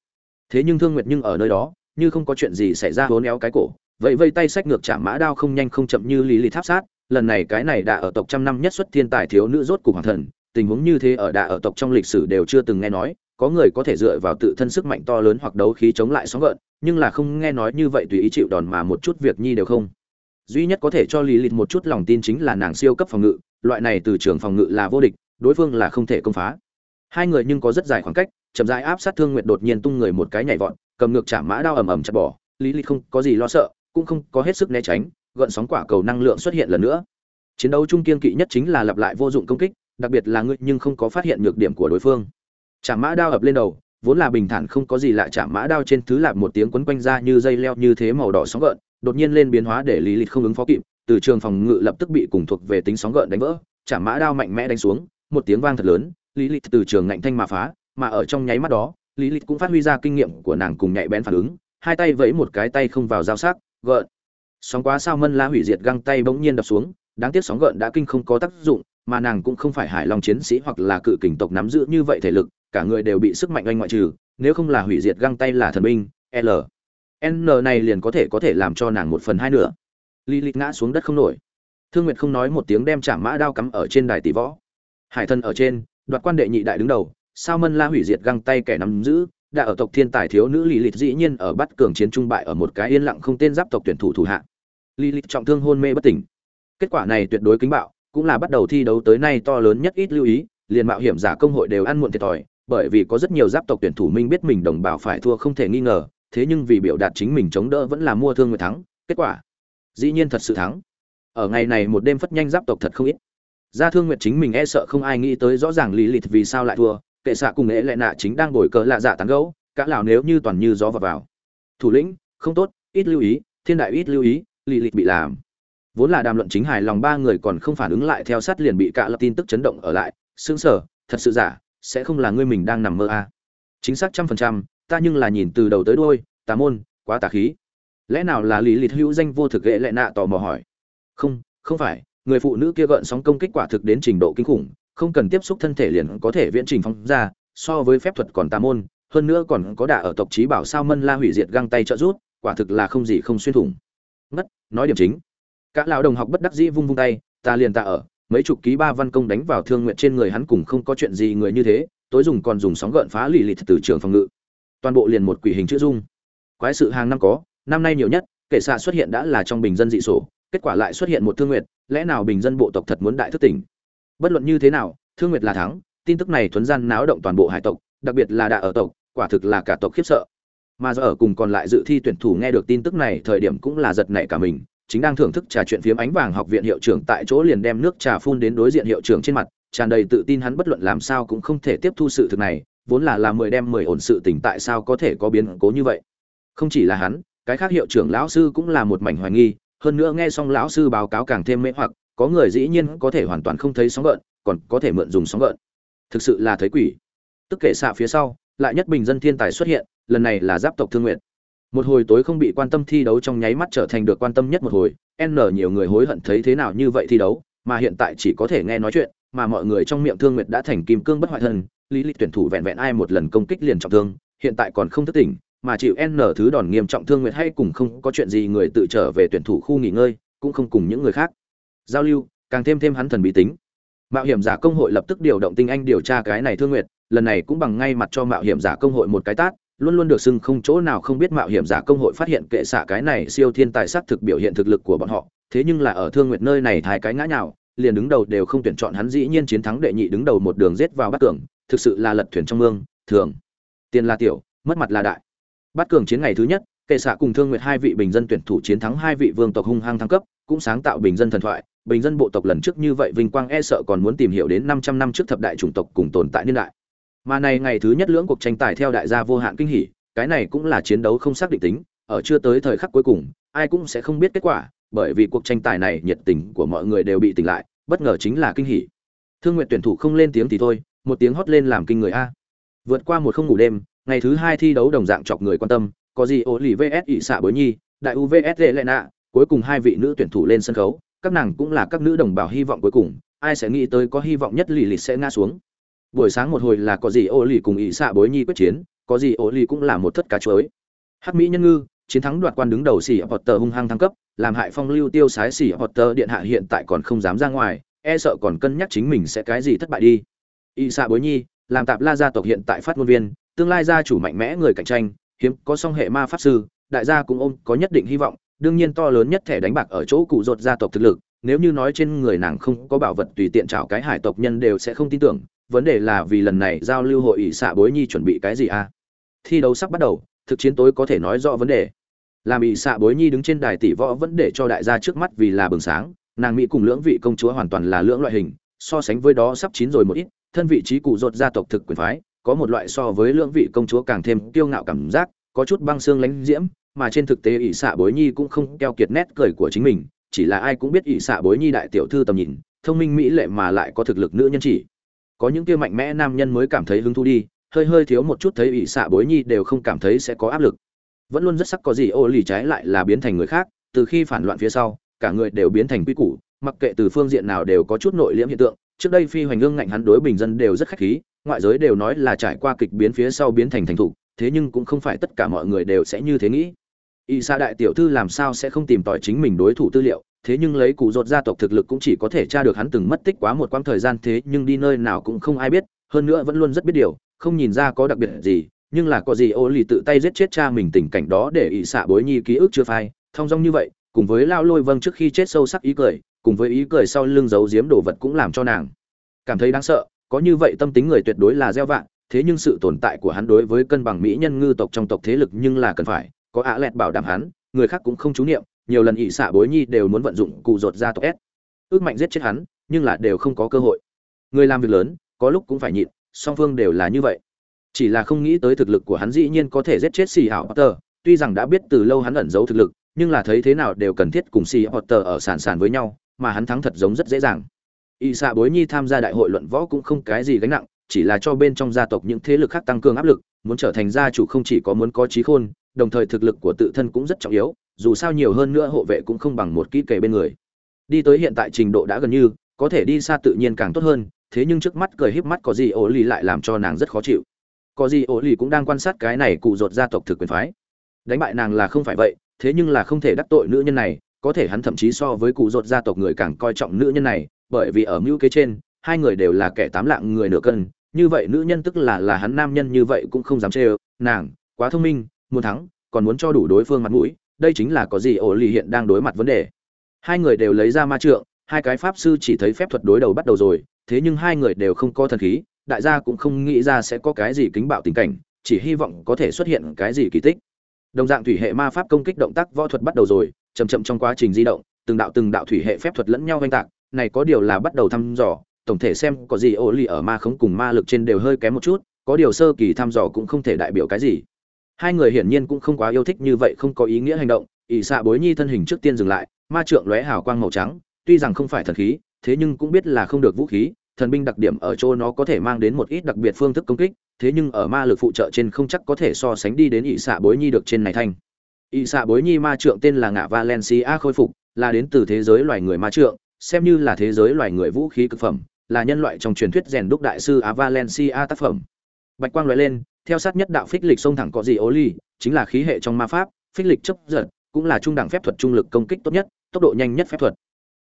[SPEAKER 1] Thế nhưng thương nguyệt nhưng ở nơi đó, như không có chuyện gì xảy ra hố néo cái cổ vậy vây tay sách ngược chạm mã đao không nhanh không chậm như lý lý tháp sát, lần này cái này đã ở tộc trăm năm nhất xuất thiên tài thiếu nữ rốt cục hoàng thần, tình huống như thế ở đà ở tộc trong lịch sử đều chưa từng nghe nói, có người có thể dựa vào tự thân sức mạnh to lớn hoặc đấu khí chống lại sóng gợn, nhưng là không nghe nói như vậy tùy ý chịu đòn mà một chút việc nhi đều không duy nhất có thể cho lý lịch một chút lòng tin chính là nàng siêu cấp phòng ngự, loại này từ trường phòng ngự là vô địch, đối phương là không thể công phá. Hai người nhưng có rất dài khoảng cách, chậm rãi áp sát thương nguyện đột nhiên tung người một cái nhảy vọt, cầm ngược trả mã đao ầm ầm chặt bỏ, lý lịch không có gì lo sợ, cũng không có hết sức né tránh gợn sóng quả cầu năng lượng xuất hiện lần nữa. Chiến đấu trung kiên kỵ nhất chính là lặp lại vô dụng công kích, đặc biệt là ngươi nhưng không có phát hiện nhược điểm của đối phương. Trả mã đao ập lên đầu, vốn là bình thản không có gì lạ chạm mã đao trên thứ lạp một tiếng quấn quanh ra như dây leo như thế màu đỏ sóng gợn đột nhiên lên biến hóa để lý lịch không ứng phó kịp, từ trường phòng ngự lập tức bị cùng thuộc về tính sóng gợn đánh vỡ chạm mã đao mạnh mẽ đánh xuống, một tiếng vang thật lớn, lý lịch từ trường ngạnh thanh mà phá, mà ở trong nháy mắt đó, lý lịch cũng phát huy ra kinh nghiệm của nàng cùng nhạy bén phản ứng, hai tay vẫy một cái tay không vào giao sắc, gợn. Sóng quá sao mân la hủy diệt găng tay bỗng nhiên đập xuống, đáng tiếc sóng gợn đã kinh không có tác dụng, mà nàng cũng không phải hải long chiến sĩ hoặc là cự kình tộc nắm giữ như vậy thể lực, cả người đều bị sức mạnh oanh ngoại trừ, nếu không là hủy diệt găng tay là thần binh, l n này liền có thể có thể làm cho nàng một phần hai nửa. Lý lịch ngã xuống đất không nổi. Thương nguyệt không nói một tiếng đem chạm mã đao cắm ở trên đài tỷ võ. Hải thân ở trên, đoạt quan đệ nhị đại đứng đầu, sao mân la hủy diệt găng tay kẻ nắm giữ, đã ở tộc thiên tài thiếu nữ Lý lịt dĩ nhiên ở bắt cường chiến trung bại ở một cái yên lặng không tên giáp tộc tuyển thủ thủ hạ. Lý lịt trọng thương hôn mê bất tỉnh. Kết quả này tuyệt đối kính bạo, cũng là bắt đầu thi đấu tới nay to lớn nhất ít lưu ý, liền mạo hiểm giả công hội đều ăn muộn thiệt thòi, bởi vì có rất nhiều giáp tộc tuyển thủ minh biết mình đồng bào phải thua không thể nghi ngờ thế nhưng vì biểu đạt chính mình chống đỡ vẫn là mua thương người thắng, kết quả, dĩ nhiên thật sự thắng. Ở ngày này một đêm phất nhanh giáp tộc thật không ít. Gia thương nguyệt chính mình e sợ không ai nghĩ tới rõ ràng lý lịch vì sao lại thua, kệ xạ cùng ế lệ nạ chính đang ngồi cờ lạ dạ tán gấu cả lào nếu như toàn như gió vào vào. Thủ lĩnh, không tốt, ít lưu ý, thiên đại ít lưu ý lý lịch bị làm. Vốn là đàm luận chính hài lòng ba người còn không phản ứng lại theo sát liền bị cả lập tin tức chấn động ở lại sững sờ thật sự giả, sẽ không là ngươi mình đang nằm mơ à. chính xác trăm phần trăm ta nhưng là nhìn từ đầu tới đuôi, tà môn, quá tà khí. Lẽ nào là lý lịch hữu danh vô thực ghệ lệ nạ tò mò hỏi. Không không phải, người phụ nữ kia gợn sóng công kích quả thực đến trình độ kinh khủng, không cần tiếp xúc thân thể liền có thể viễn trình phóng ra, so với phép thuật còn tà môn, hơn nữa còn có đả ở tộc trí bảo sao mân la hủy diệt găng tay trợ rút quả thực là không gì không xuyên thủng. Ngất, nói điểm chính. Cả lão đồng học bất đắc dĩ vung vung tay, ta liền ta ở, mấy chục ký ba văn công đánh vào thương nguyện trên người hắn cùng không có chuyện gì người như thế, tối dùng còn dùng sóng gợn phá lì lịt từ trường phòng ngự toàn bộ liền một quỷ hình chữ dung. Quái sự hàng năm có, năm nay nhiều nhất kệ xạ xuất hiện đã là trong bình dân dị sổ, kết quả lại xuất hiện một thương nguyệt, lẽ nào bình dân bộ tộc thật muốn đại thức tỉnh? Bất luận như thế nào, thương nguyệt là thắng, tin tức này thuấn gian náo động toàn bộ hải tộc, đặc biệt là đạ ở tộc, quả thực là cả tộc khiếp sợ. Mà do ở cùng còn lại dự thi tuyển thủ nghe được tin tức này, thời điểm cũng là giật nảy cả mình, chính đang thưởng thức trà chuyện phiếm ánh vàng học viện hiệu trưởng tại chỗ liền đem nước trà phun đến đối diện hiệu trưởng trên mặt, tràn đầy tự tin hắn bất luận làm sao cũng không thể tiếp thu sự thực này vốn là là mười đem mười ổn sự tình tại sao có thể có biến cố như vậy? Không chỉ là hắn, cái khác hiệu trưởng lão sư cũng là một mảnh hoài nghi, hơn nữa nghe xong lão sư báo cáo càng thêm mê hoặc, có người dĩ nhiên có thể hoàn toàn không thấy sóng gợn, còn có thể mượn dùng sóng gợn. Thực sự là thấy quỷ. Tức kể xạ phía sau, lại nhất bình dân thiên tài xuất hiện, lần này là giáp tộc thương nguyện một hồi tối không bị quan tâm thi đấu trong nháy mắt trở thành được quan tâm nhất một hồi, n nhiều người hối hận thấy thế nào như vậy thi đấu, mà hiện tại chỉ có thể nghe nói chuyện, mà mọi người trong miệng thương nguyệt đã thành kim cương bất hoại thân lý lịch tuyển thủ vẹn vẹn ai một lần công kích liền trọng thương, hiện tại còn không thức tỉnh, mà chịu n thứ đòn nghiêm trọng thương nguyệt hay cùng không có chuyện gì người tự trở về tuyển thủ khu nghỉ ngơi, cũng không cùng những người khác. Giao lưu, càng thêm thêm hắn thần bí tính. Mạo hiểm giả công hội lập tức điều động tinh anh điều tra cái này thương nguyệt, lần này cũng bằng ngay mặt cho mạo hiểm giả công hội một cái tát, luôn luôn được xưng không chỗ nào không biết mạo hiểm giả công hội phát hiện kệ xạ cái này siêu thiên tài sắc thực biểu hiện thực lực của bọn họ, thế nhưng là ở thương nguyệt nơi này thái cái ngã nhào, liền đứng đầu đều không tuyển chọn hắn dĩ nhiên chiến thắng đệ nhị đứng đầu một đường giết vào bắt tưởng thực sự là lật thuyền trong mương, thường. Tiền là tiểu, mất mặt là đại. Bắt cường chiến ngày thứ nhất, kệ xạ cùng thương nguyệt hai vị bình dân tuyển thủ chiến thắng hai vị vương tộc hung hăng thăng cấp, cũng sáng tạo bình dân thần thoại. Bình dân bộ tộc lần trước như vậy vinh quang e sợ còn muốn tìm hiểu đến 500 năm trước thập đại chủng tộc cùng tồn tại niên đại. Mà này ngày thứ nhất lưỡng cuộc tranh tài theo đại gia vô hạn kinh hỉ, cái này cũng là chiến đấu không xác định tính, ở chưa tới thời khắc cuối cùng, ai cũng sẽ không biết kết quả, bởi vì cuộc tranh tài này nhiệt tình của mọi người đều bị tỉnh lại, bất ngờ chính là kinh hỉ. Thương nguyện tuyển thủ không lên tiếng thì thôi một tiếng hót lên làm kinh người a. Vượt qua một không ngủ đêm, ngày thứ hai thi đấu đồng dạng chọc người quan tâm, có gì ổ lì vs ỵ xạ bối nhi, đại u vs lệ lệ nạ, cuối cùng hai vị nữ tuyển thủ lên sân khấu, các nàng cũng là các nữ đồng bào hy vọng cuối cùng, ai sẽ nghĩ tới có hy vọng nhất lì lì sẽ ngã xuống. Buổi sáng một hồi là có gì ô lì cùng ỵ xạ bối nhi quyết chiến, có gì ô lì cũng là một thất cá chuối hắc mỹ nhân ngư, chiến thắng đoạt quan đứng đầu xỉ Potter hung hăng thăng cấp, làm hại phong lưu tiêu sái xỉ Potter điện hạ hiện tại còn không dám ra ngoài e sợ còn cân nhắc chính mình sẽ cái gì thất bại đi. Y xạ bối nhi, làm tạp la gia tộc hiện tại phát ngôn viên, tương lai gia chủ mạnh mẽ người cạnh tranh, hiếm có song hệ ma pháp sư, đại gia cũng ôm có nhất định hy vọng, đương nhiên to lớn nhất thẻ đánh bạc ở chỗ cụ rột gia tộc thực lực, nếu như nói trên người nàng không có bảo vật tùy tiện chảo cái hải tộc nhân đều sẽ không tin tưởng, vấn đề là vì lần này giao lưu hội ỷ xạ bối nhi chuẩn bị cái gì à? Thi đấu sắp bắt đầu, thực chiến tối có thể nói rõ vấn đề. Làm ỷ xạ bối nhi đứng trên đài tỷ võ vẫn để cho đại gia trước mắt vì là bừng sáng, nàng mỹ cùng lưỡng vị công chúa hoàn toàn là lưỡng loại hình, so sánh với đó sắp chín rồi một ít thân vị trí cụ rột gia tộc thực quyền phái, có một loại so với lưỡng vị công chúa càng thêm kiêu ngạo cảm giác, có chút băng xương lánh diễm, mà trên thực tế ỷ xạ bối nhi cũng không keo kiệt nét cười của chính mình, chỉ là ai cũng biết ỷ xạ bối nhi đại tiểu thư tầm nhìn, thông minh mỹ lệ mà lại có thực lực nữ nhân chỉ. Có những kia mạnh mẽ nam nhân mới cảm thấy hứng thú đi, hơi hơi thiếu một chút thấy ỷ xạ bối nhi đều không cảm thấy sẽ có áp lực. Vẫn luôn rất sắc có gì ô lì trái lại là biến thành người khác, từ khi phản loạn phía sau, cả người đều biến thành quy củ, mặc kệ từ phương diện nào đều có chút nội liễm hiện tượng trước đây phi hoành ương ngạnh hắn đối bình dân đều rất khách khí, ngoại giới đều nói là trải qua kịch biến phía sau biến thành thành thủ. thế nhưng cũng không phải tất cả mọi người đều sẽ như thế nghĩ y sa đại tiểu thư làm sao sẽ không tìm tòi chính mình đối thủ tư liệu, thế nhưng lấy cụ rột gia tộc thực lực cũng chỉ có thể tra được hắn từng mất tích quá một quãng thời gian thế nhưng đi nơi nào cũng không ai biết, hơn nữa vẫn luôn rất biết điều, không nhìn ra có đặc biệt gì, nhưng là có gì ô lì tự tay giết chết cha mình tình cảnh đó để ỵ xạ bối nhi ký ức chưa phai, thong dong như vậy, cùng với lao lôi vâng trước khi chết sâu sắc ý cười cùng với ý cười sau lưng giấu giếm đồ vật cũng làm cho nàng. Cảm thấy đáng sợ, có như vậy tâm tính người tuyệt đối là gieo vạn thế nhưng sự tồn tại của hắn đối với cân bằng mỹ nhân ngư tộc trong tộc thế lực nhưng là cần phải, có ạ lẹt bảo đảm hắn, người khác cũng không chú niệm, nhiều lần ỵ xạ bối nhi đều muốn vận dụng cụ rột ra tộc s. Ước mạnh giết chết hắn, nhưng là đều không có cơ hội. Người làm việc lớn, có lúc cũng phải nhịn, song phương đều là như vậy. Chỉ là không nghĩ tới thực lực của hắn dĩ nhiên có thể giết chết xì hảo potter, tuy rằng đã biết từ lâu hắn ẩn giấu thực lực, nhưng là thấy thế nào đều cần thiết cùng xì potter ở sàn sàn với nhau mà hắn thắng thật giống rất dễ dàng. Y xạ bối nhi tham gia đại hội luận võ cũng không cái gì gánh nặng, chỉ là cho bên trong gia tộc những thế lực khác tăng cường áp lực, muốn trở thành gia chủ không chỉ có muốn có trí khôn, đồng thời thực lực của tự thân cũng rất trọng yếu, dù sao nhiều hơn nữa hộ vệ cũng không bằng một kỹ kề bên người. Đi tới hiện tại trình độ đã gần như, có thể đi xa tự nhiên càng tốt hơn, thế nhưng trước mắt cười híp mắt có gì ổ lì lại làm cho nàng rất khó chịu. Có gì ổ lì cũng đang quan sát cái này cụ rột gia tộc thực quyền phái. Đánh bại nàng là không phải vậy, thế nhưng là không thể đắc tội nữ nhân này có thể hắn thậm chí so với cụ rột gia tộc người càng coi trọng nữ nhân này, bởi vì ở mưu kế trên, hai người đều là kẻ tám lạng người nửa cân, như vậy nữ nhân tức là là hắn nam nhân như vậy cũng không dám chê nàng, quá thông minh, muốn thắng, còn muốn cho đủ đối phương mặt mũi, đây chính là có gì ổ lì hiện đang đối mặt vấn đề. Hai người đều lấy ra ma trượng, hai cái pháp sư chỉ thấy phép thuật đối đầu bắt đầu rồi, thế nhưng hai người đều không có thần khí, đại gia cũng không nghĩ ra sẽ có cái gì kính bạo tình cảnh, chỉ hy vọng có thể xuất hiện cái gì kỳ tích. Đồng dạng thủy hệ ma pháp công kích động tác võ thuật bắt đầu rồi chậm chậm trong quá trình di động, từng đạo từng đạo thủy hệ phép thuật lẫn nhau vây tạc, này có điều là bắt đầu thăm dò, tổng thể xem có gì ô lì ở ma khống cùng ma lực trên đều hơi kém một chút, có điều sơ kỳ thăm dò cũng không thể đại biểu cái gì. Hai người hiển nhiên cũng không quá yêu thích như vậy không có ý nghĩa hành động, ỷ xạ bối nhi thân hình trước tiên dừng lại, ma trượng lóe hào quang màu trắng, tuy rằng không phải thần khí, thế nhưng cũng biết là không được vũ khí, thần binh đặc điểm ở chỗ nó có thể mang đến một ít đặc biệt phương thức công kích, thế nhưng ở ma lực phụ trợ trên không chắc có thể so sánh đi đến ỷ xạ bối nhi được trên này thanh ỷ xạ bối nhi ma trượng tên là ngạ valencia khôi phục, là đến từ thế giới loài người ma trượng, xem như là thế giới loài người vũ khí cực phẩm, là nhân loại trong truyền thuyết rèn đúc đại sư á valencia tác phẩm. Bạch quang loại lên, theo sát nhất đạo phích lịch sông thẳng có gì ố ly, chính là khí hệ trong ma pháp, phích lịch chấp giật, cũng là trung đẳng phép thuật trung lực công kích tốt nhất, tốc độ nhanh nhất phép thuật.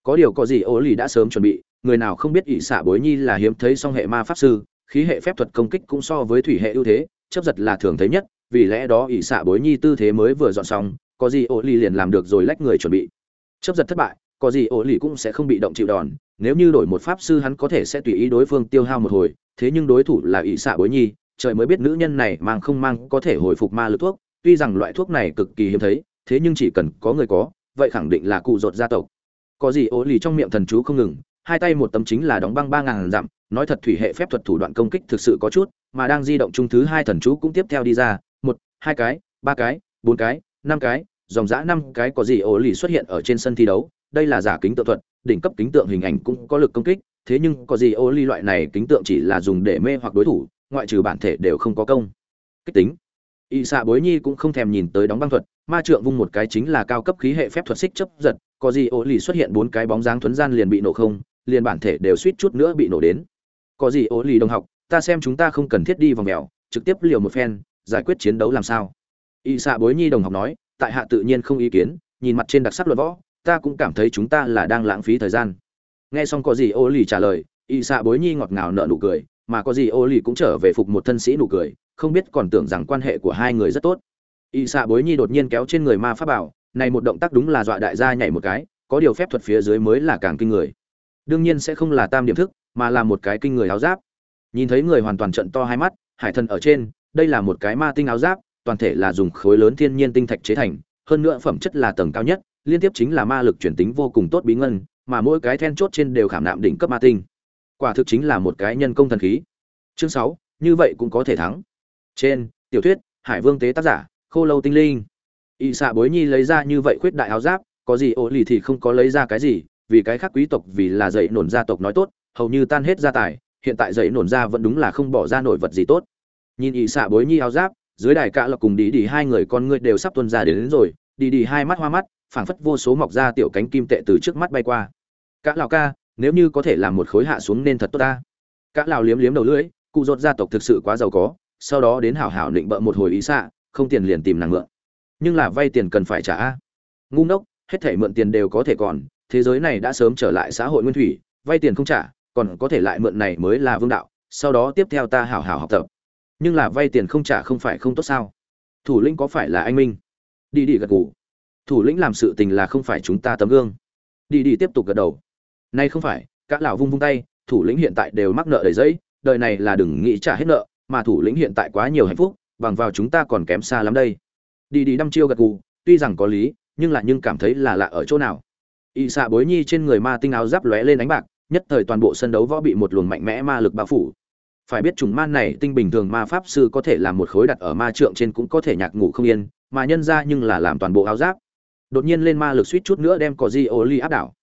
[SPEAKER 1] Có điều có gì ố ly đã sớm chuẩn bị, người nào không biết ỷ xạ bối nhi là hiếm thấy song hệ ma pháp sư, khí hệ phép thuật công kích cũng so với thủy hệ ưu thế, chấp giật là thường thấy nhất vì lẽ đó ỷ xạ bối nhi tư thế mới vừa dọn xong, có gì ố lì liền làm được rồi lách người chuẩn bị. Chấp giật thất bại, có gì ố lì cũng sẽ không bị động chịu đòn, nếu như đổi một pháp sư hắn có thể sẽ tùy ý đối phương tiêu hao một hồi, thế nhưng đối thủ là ỷ xạ bối nhi, trời mới biết nữ nhân này mang không mang có thể hồi phục ma lực thuốc, tuy rằng loại thuốc này cực kỳ hiếm thấy, thế nhưng chỉ cần có người có, vậy khẳng định là cụ rột gia tộc. Có gì ố lì trong miệng thần chú không ngừng, hai tay một tấm chính là đóng băng ba ngàn dặm, nói thật thủy hệ phép thuật thủ đoạn công kích thực sự có chút, mà đang di động chung thứ hai thần chú cũng tiếp theo đi ra một, hai cái, ba cái, bốn cái, năm cái, dòng dã năm cái có gì ố lì xuất hiện ở trên sân thi đấu. Đây là giả kính tượng thuật, đỉnh cấp kính tượng hình ảnh cũng có lực công kích. Thế nhưng có gì ô ly loại này kính tượng chỉ là dùng để mê hoặc đối thủ, ngoại trừ bản thể đều không có công. Kích tính. Y xạ bối nhi cũng không thèm nhìn tới đóng băng thuật. Ma trượng vung một cái chính là cao cấp khí hệ phép thuật xích chấp giật, có gì ô lì xuất hiện bốn cái bóng dáng thuấn gian liền bị nổ không, liền bản thể đều suýt chút nữa bị nổ đến. Có gì ô lì đồng học, ta xem chúng ta không cần thiết đi vòng mèo, trực tiếp liều một phen giải quyết chiến đấu làm sao? Y xạ bối nhi đồng học nói, tại hạ tự nhiên không ý kiến, nhìn mặt trên đặc sắc luận võ, ta cũng cảm thấy chúng ta là đang lãng phí thời gian. Nghe xong có gì ô lì trả lời, y xạ bối nhi ngọt ngào nợ nụ cười, mà có gì ô lì cũng trở về phục một thân sĩ nụ cười, không biết còn tưởng rằng quan hệ của hai người rất tốt. Y xạ bối nhi đột nhiên kéo trên người ma pháp bảo, này một động tác đúng là dọa đại gia nhảy một cái, có điều phép thuật phía dưới mới là càng kinh người. Đương nhiên sẽ không là tam điểm thức, mà là một cái kinh người áo giáp. Nhìn thấy người hoàn toàn trận to hai mắt, hải thần ở trên đây là một cái ma tinh áo giáp, toàn thể là dùng khối lớn thiên nhiên tinh thạch chế thành, hơn nữa phẩm chất là tầng cao nhất, liên tiếp chính là ma lực chuyển tính vô cùng tốt bí ngân, mà mỗi cái then chốt trên đều khảm nạm đỉnh cấp ma tinh. Quả thực chính là một cái nhân công thần khí. Chương sáu, như vậy cũng có thể thắng. Trên, tiểu thuyết, hải vương tế tác giả, khô lâu tinh linh. Y xạ bối nhi lấy ra như vậy khuyết đại áo giáp, có gì ô lì thì không có lấy ra cái gì, vì cái khác quý tộc vì là dạy nổn gia tộc nói tốt, hầu như tan hết gia tài, hiện tại dạy nổn gia vẫn đúng là không bỏ ra nổi vật gì tốt nhìn y xạ bối nhi áo giáp dưới đài cạ lộc cùng đi đi hai người con ngươi đều sắp tuân ra đến, đến rồi đi đi hai mắt hoa mắt phảng phất vô số mọc ra tiểu cánh kim tệ từ trước mắt bay qua. Cạ lào ca nếu như có thể làm một khối hạ xuống nên thật tốt ta. Cạ lào liếm liếm đầu lưỡi cụ rột gia tộc thực sự quá giàu có sau đó đến hảo hảo định bợ một hồi ý xạ không tiền liền tìm nàng mượn. Nhưng là vay tiền cần phải trả. A ngu ngốc hết thể mượn tiền đều có thể còn thế giới này đã sớm trở lại xã hội nguyên thủy vay tiền không trả còn có thể lại mượn này mới là vương đạo sau đó tiếp theo ta hảo hảo học tập nhưng là vay tiền không trả không phải không tốt sao? Thủ lĩnh có phải là anh minh? Đi đi gật gù. Thủ lĩnh làm sự tình là không phải chúng ta tấm gương. Đi đi tiếp tục gật đầu. Nay không phải các lão vung vung tay, thủ lĩnh hiện tại đều mắc nợ đầy giấy, đời này là đừng nghĩ trả hết nợ, mà thủ lĩnh hiện tại quá nhiều hạnh phúc, bằng vào chúng ta còn kém xa lắm đây. Đi đi đăm chiêu gật gù, tuy rằng có lý, nhưng lại nhưng cảm thấy là lạ ở chỗ nào. Y xạ bối nhi trên người ma tinh áo giáp lóe lên ánh bạc, nhất thời toàn bộ sân đấu võ bị một luồng mạnh mẽ ma lực bao phủ phải biết trùng man này tinh bình thường ma pháp sư có thể làm một khối đặt ở ma trượng trên cũng có thể nhạc ngủ không yên, mà nhân ra nhưng là làm toàn bộ áo giáp. Đột nhiên lên ma lực suýt chút nữa đem có di ô ly áp đảo.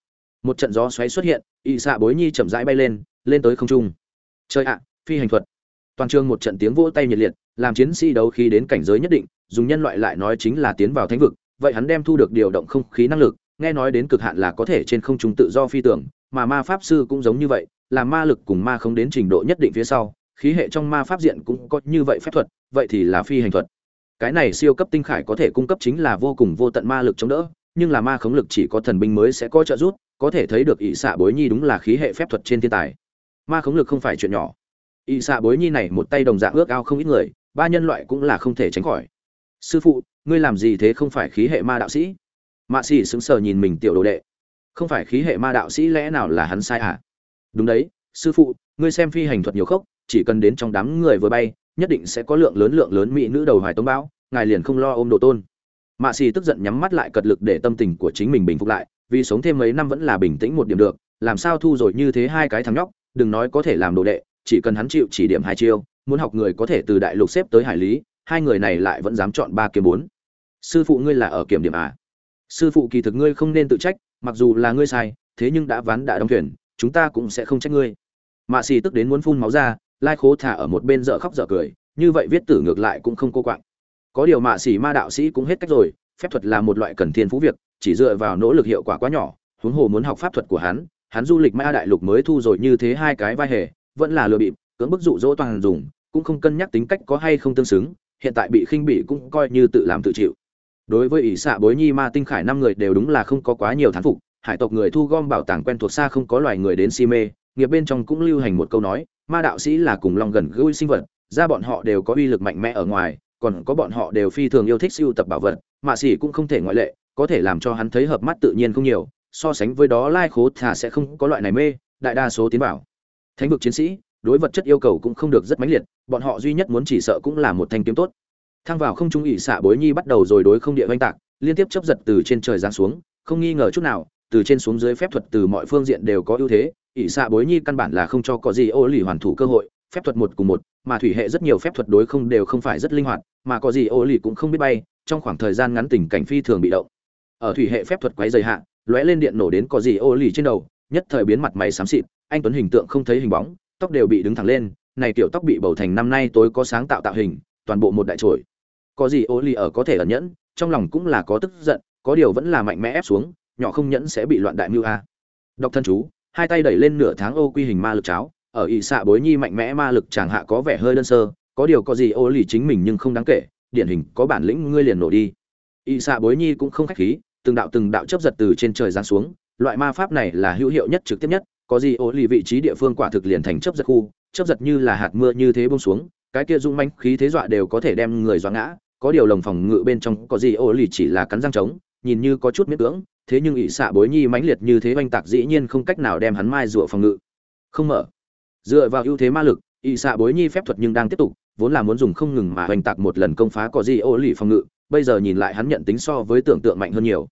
[SPEAKER 1] Một trận gió xoáy xuất hiện, y xạ bối nhi chậm rãi bay lên lên tới không trung. Chơi ạ, phi hành thuật. Toàn trường một trận tiếng vỗ tay nhiệt liệt, làm chiến sĩ đấu khi đến cảnh giới nhất định, dùng nhân loại lại nói chính là tiến vào thánh vực, vậy hắn đem thu được điều động không khí năng lực, nghe nói đến cực hạn là có thể trên không trung tự do phi tưởng, mà ma pháp sư cũng giống như vậy là ma lực cùng ma không đến trình độ nhất định phía sau, khí hệ trong ma pháp diện cũng có như vậy phép thuật, vậy thì là phi hành thuật. Cái này siêu cấp tinh khải có thể cung cấp chính là vô cùng vô tận ma lực chống đỡ, nhưng là ma khống lực chỉ có thần binh mới sẽ có trợ giúp, có thể thấy được ỷ xạ bối nhi đúng là khí hệ phép thuật trên thiên tài. Ma khống lực không phải chuyện nhỏ. Ỷ xạ bối nhi này một tay đồng dạng ước ao không ít người, ba nhân loại cũng là không thể tránh khỏi. Sư phụ, ngươi làm gì thế không phải khí hệ ma đạo sĩ? Mạ xỉ sững sờ nhìn mình tiểu đồ đệ. Không phải khí hệ ma đạo sĩ lẽ nào là hắn sai à? Đúng đấy, sư phụ, ngươi xem phi hành thuật nhiều khốc, chỉ cần đến trong đám người vừa bay, nhất định sẽ có lượng lớn lượng lớn mỹ nữ đầu hoài tông bão, ngài liền không lo ôm đồ tôn. Mạ xì tức giận nhắm mắt lại cật lực để tâm tình của chính mình bình phục lại, vì sống thêm mấy năm vẫn là bình tĩnh một điểm được, làm sao thu rồi như thế hai cái thằng nhóc, đừng nói có thể làm đồ đệ, chỉ cần hắn chịu chỉ điểm hai chiêu, muốn học người có thể từ đại lục xếp tới hải lý, hai người này lại vẫn dám chọn ba kiếm bốn. Sư phụ ngươi là ở kiểm điểm à? Sư phụ kỳ thực ngươi không nên tự trách, mặc dù là ngươi sai, thế nhưng đã ván đã đóng thuyền chúng ta cũng sẽ không trách ngươi. Mạ xì tức đến muốn phun máu ra, lai khố thả ở một bên dở khóc dở cười, như vậy viết tử ngược lại cũng không cô quạng. Có điều mạ xì ma đạo sĩ cũng hết cách rồi, phép thuật là một loại cần thiên phú việc, chỉ dựa vào nỗ lực hiệu quả quá nhỏ, huống hồ muốn học pháp thuật của hắn hắn du lịch ma đại lục mới thu rồi như thế hai cái vai hề, vẫn là lừa bịp, cưỡng bức dụ dỗ toàn dùng, cũng không cân nhắc tính cách có hay không tương xứng, hiện tại bị khinh bỉ cũng coi như tự làm tự chịu. Đối với ỷ xạ bối nhi ma tinh khải năm người đều đúng là không có quá nhiều thán phục hải tộc người thu gom bảo tàng quen thuộc xa không có loài người đến si mê, nghiệp bên trong cũng lưu hành một câu nói, ma đạo sĩ là cùng lòng gần gũi sinh vật, ra bọn họ đều có uy lực mạnh mẽ ở ngoài, còn có bọn họ đều phi thường yêu thích siêu tập bảo vật mạ sĩ cũng không thể ngoại lệ, có thể làm cho hắn thấy hợp mắt tự nhiên không nhiều, so sánh với đó lai khố thà sẽ không có loại này mê, đại đa số tiến bảo thánh vực chiến sĩ, đối vật chất yêu cầu cũng không được rất mãnh liệt, bọn họ duy nhất muốn chỉ sợ cũng là một thanh kiếm tốt. Thang vào không trung ỵ xạ bối nhi bắt đầu rồi đối không địa oanh tạc, liên tiếp chấp giật từ trên trời giáng xuống, không nghi ngờ chút nào từ trên xuống dưới phép thuật từ mọi phương diện đều có ưu thế, ỷ xạ bối nhi căn bản là không cho có gì ô lì hoàn thủ cơ hội, phép thuật một cùng một, mà thủy hệ rất nhiều phép thuật đối không đều không phải rất linh hoạt, mà có gì ô lì cũng không biết bay, trong khoảng thời gian ngắn tình cảnh phi thường bị động. Ở thủy hệ phép thuật quấy dày hạ, lóe lên điện nổ đến có gì ô lì trên đầu, nhất thời biến mặt mày xám xịt, anh tuấn hình tượng không thấy hình bóng, tóc đều bị đứng thẳng lên, này tiểu tóc bị bầu thành năm nay tối có sáng tạo tạo hình, toàn bộ một đại trội. Có gì ô lì ở có thể ẩn nhẫn, trong lòng cũng là có tức giận, có điều vẫn là mạnh mẽ ép xuống nhỏ không nhẫn sẽ bị loạn đại mưu a. Độc thân chú, hai tay đẩy lên nửa tháng ô quy hình ma lực cháo, ở ỵ xạ bối nhi mạnh mẽ ma lực chàng hạ có vẻ hơi đơn sơ, có điều có gì ô lì chính mình nhưng không đáng kể, điển hình có bản lĩnh ngươi liền nổ đi. Ỵ xạ bối nhi cũng không khách khí, từng đạo từng đạo chấp giật từ trên trời giáng xuống, loại ma pháp này là hữu hiệu nhất trực tiếp nhất, có gì ô lì vị trí địa phương quả thực liền thành chấp giật khu chấp giật như là hạt mưa như thế bông xuống, cái kia rung manh khí thế dọa đều có thể đem người dọa ngã, có điều lồng phòng ngự bên trong có gì ô lì chỉ là cắn răng trống, nhìn như có chút miễn cưỡng thế nhưng ỷ xạ bối nhi mãnh liệt như thế oanh tạc dĩ nhiên không cách nào đem hắn mai rùa phòng ngự. Không mở. Dựa vào ưu thế ma lực, ỷ xạ bối nhi phép thuật nhưng đang tiếp tục, vốn là muốn dùng không ngừng mà oanh tạc một lần công phá có gì ô lì phòng ngự, bây giờ nhìn lại hắn nhận tính so với tưởng tượng mạnh hơn nhiều.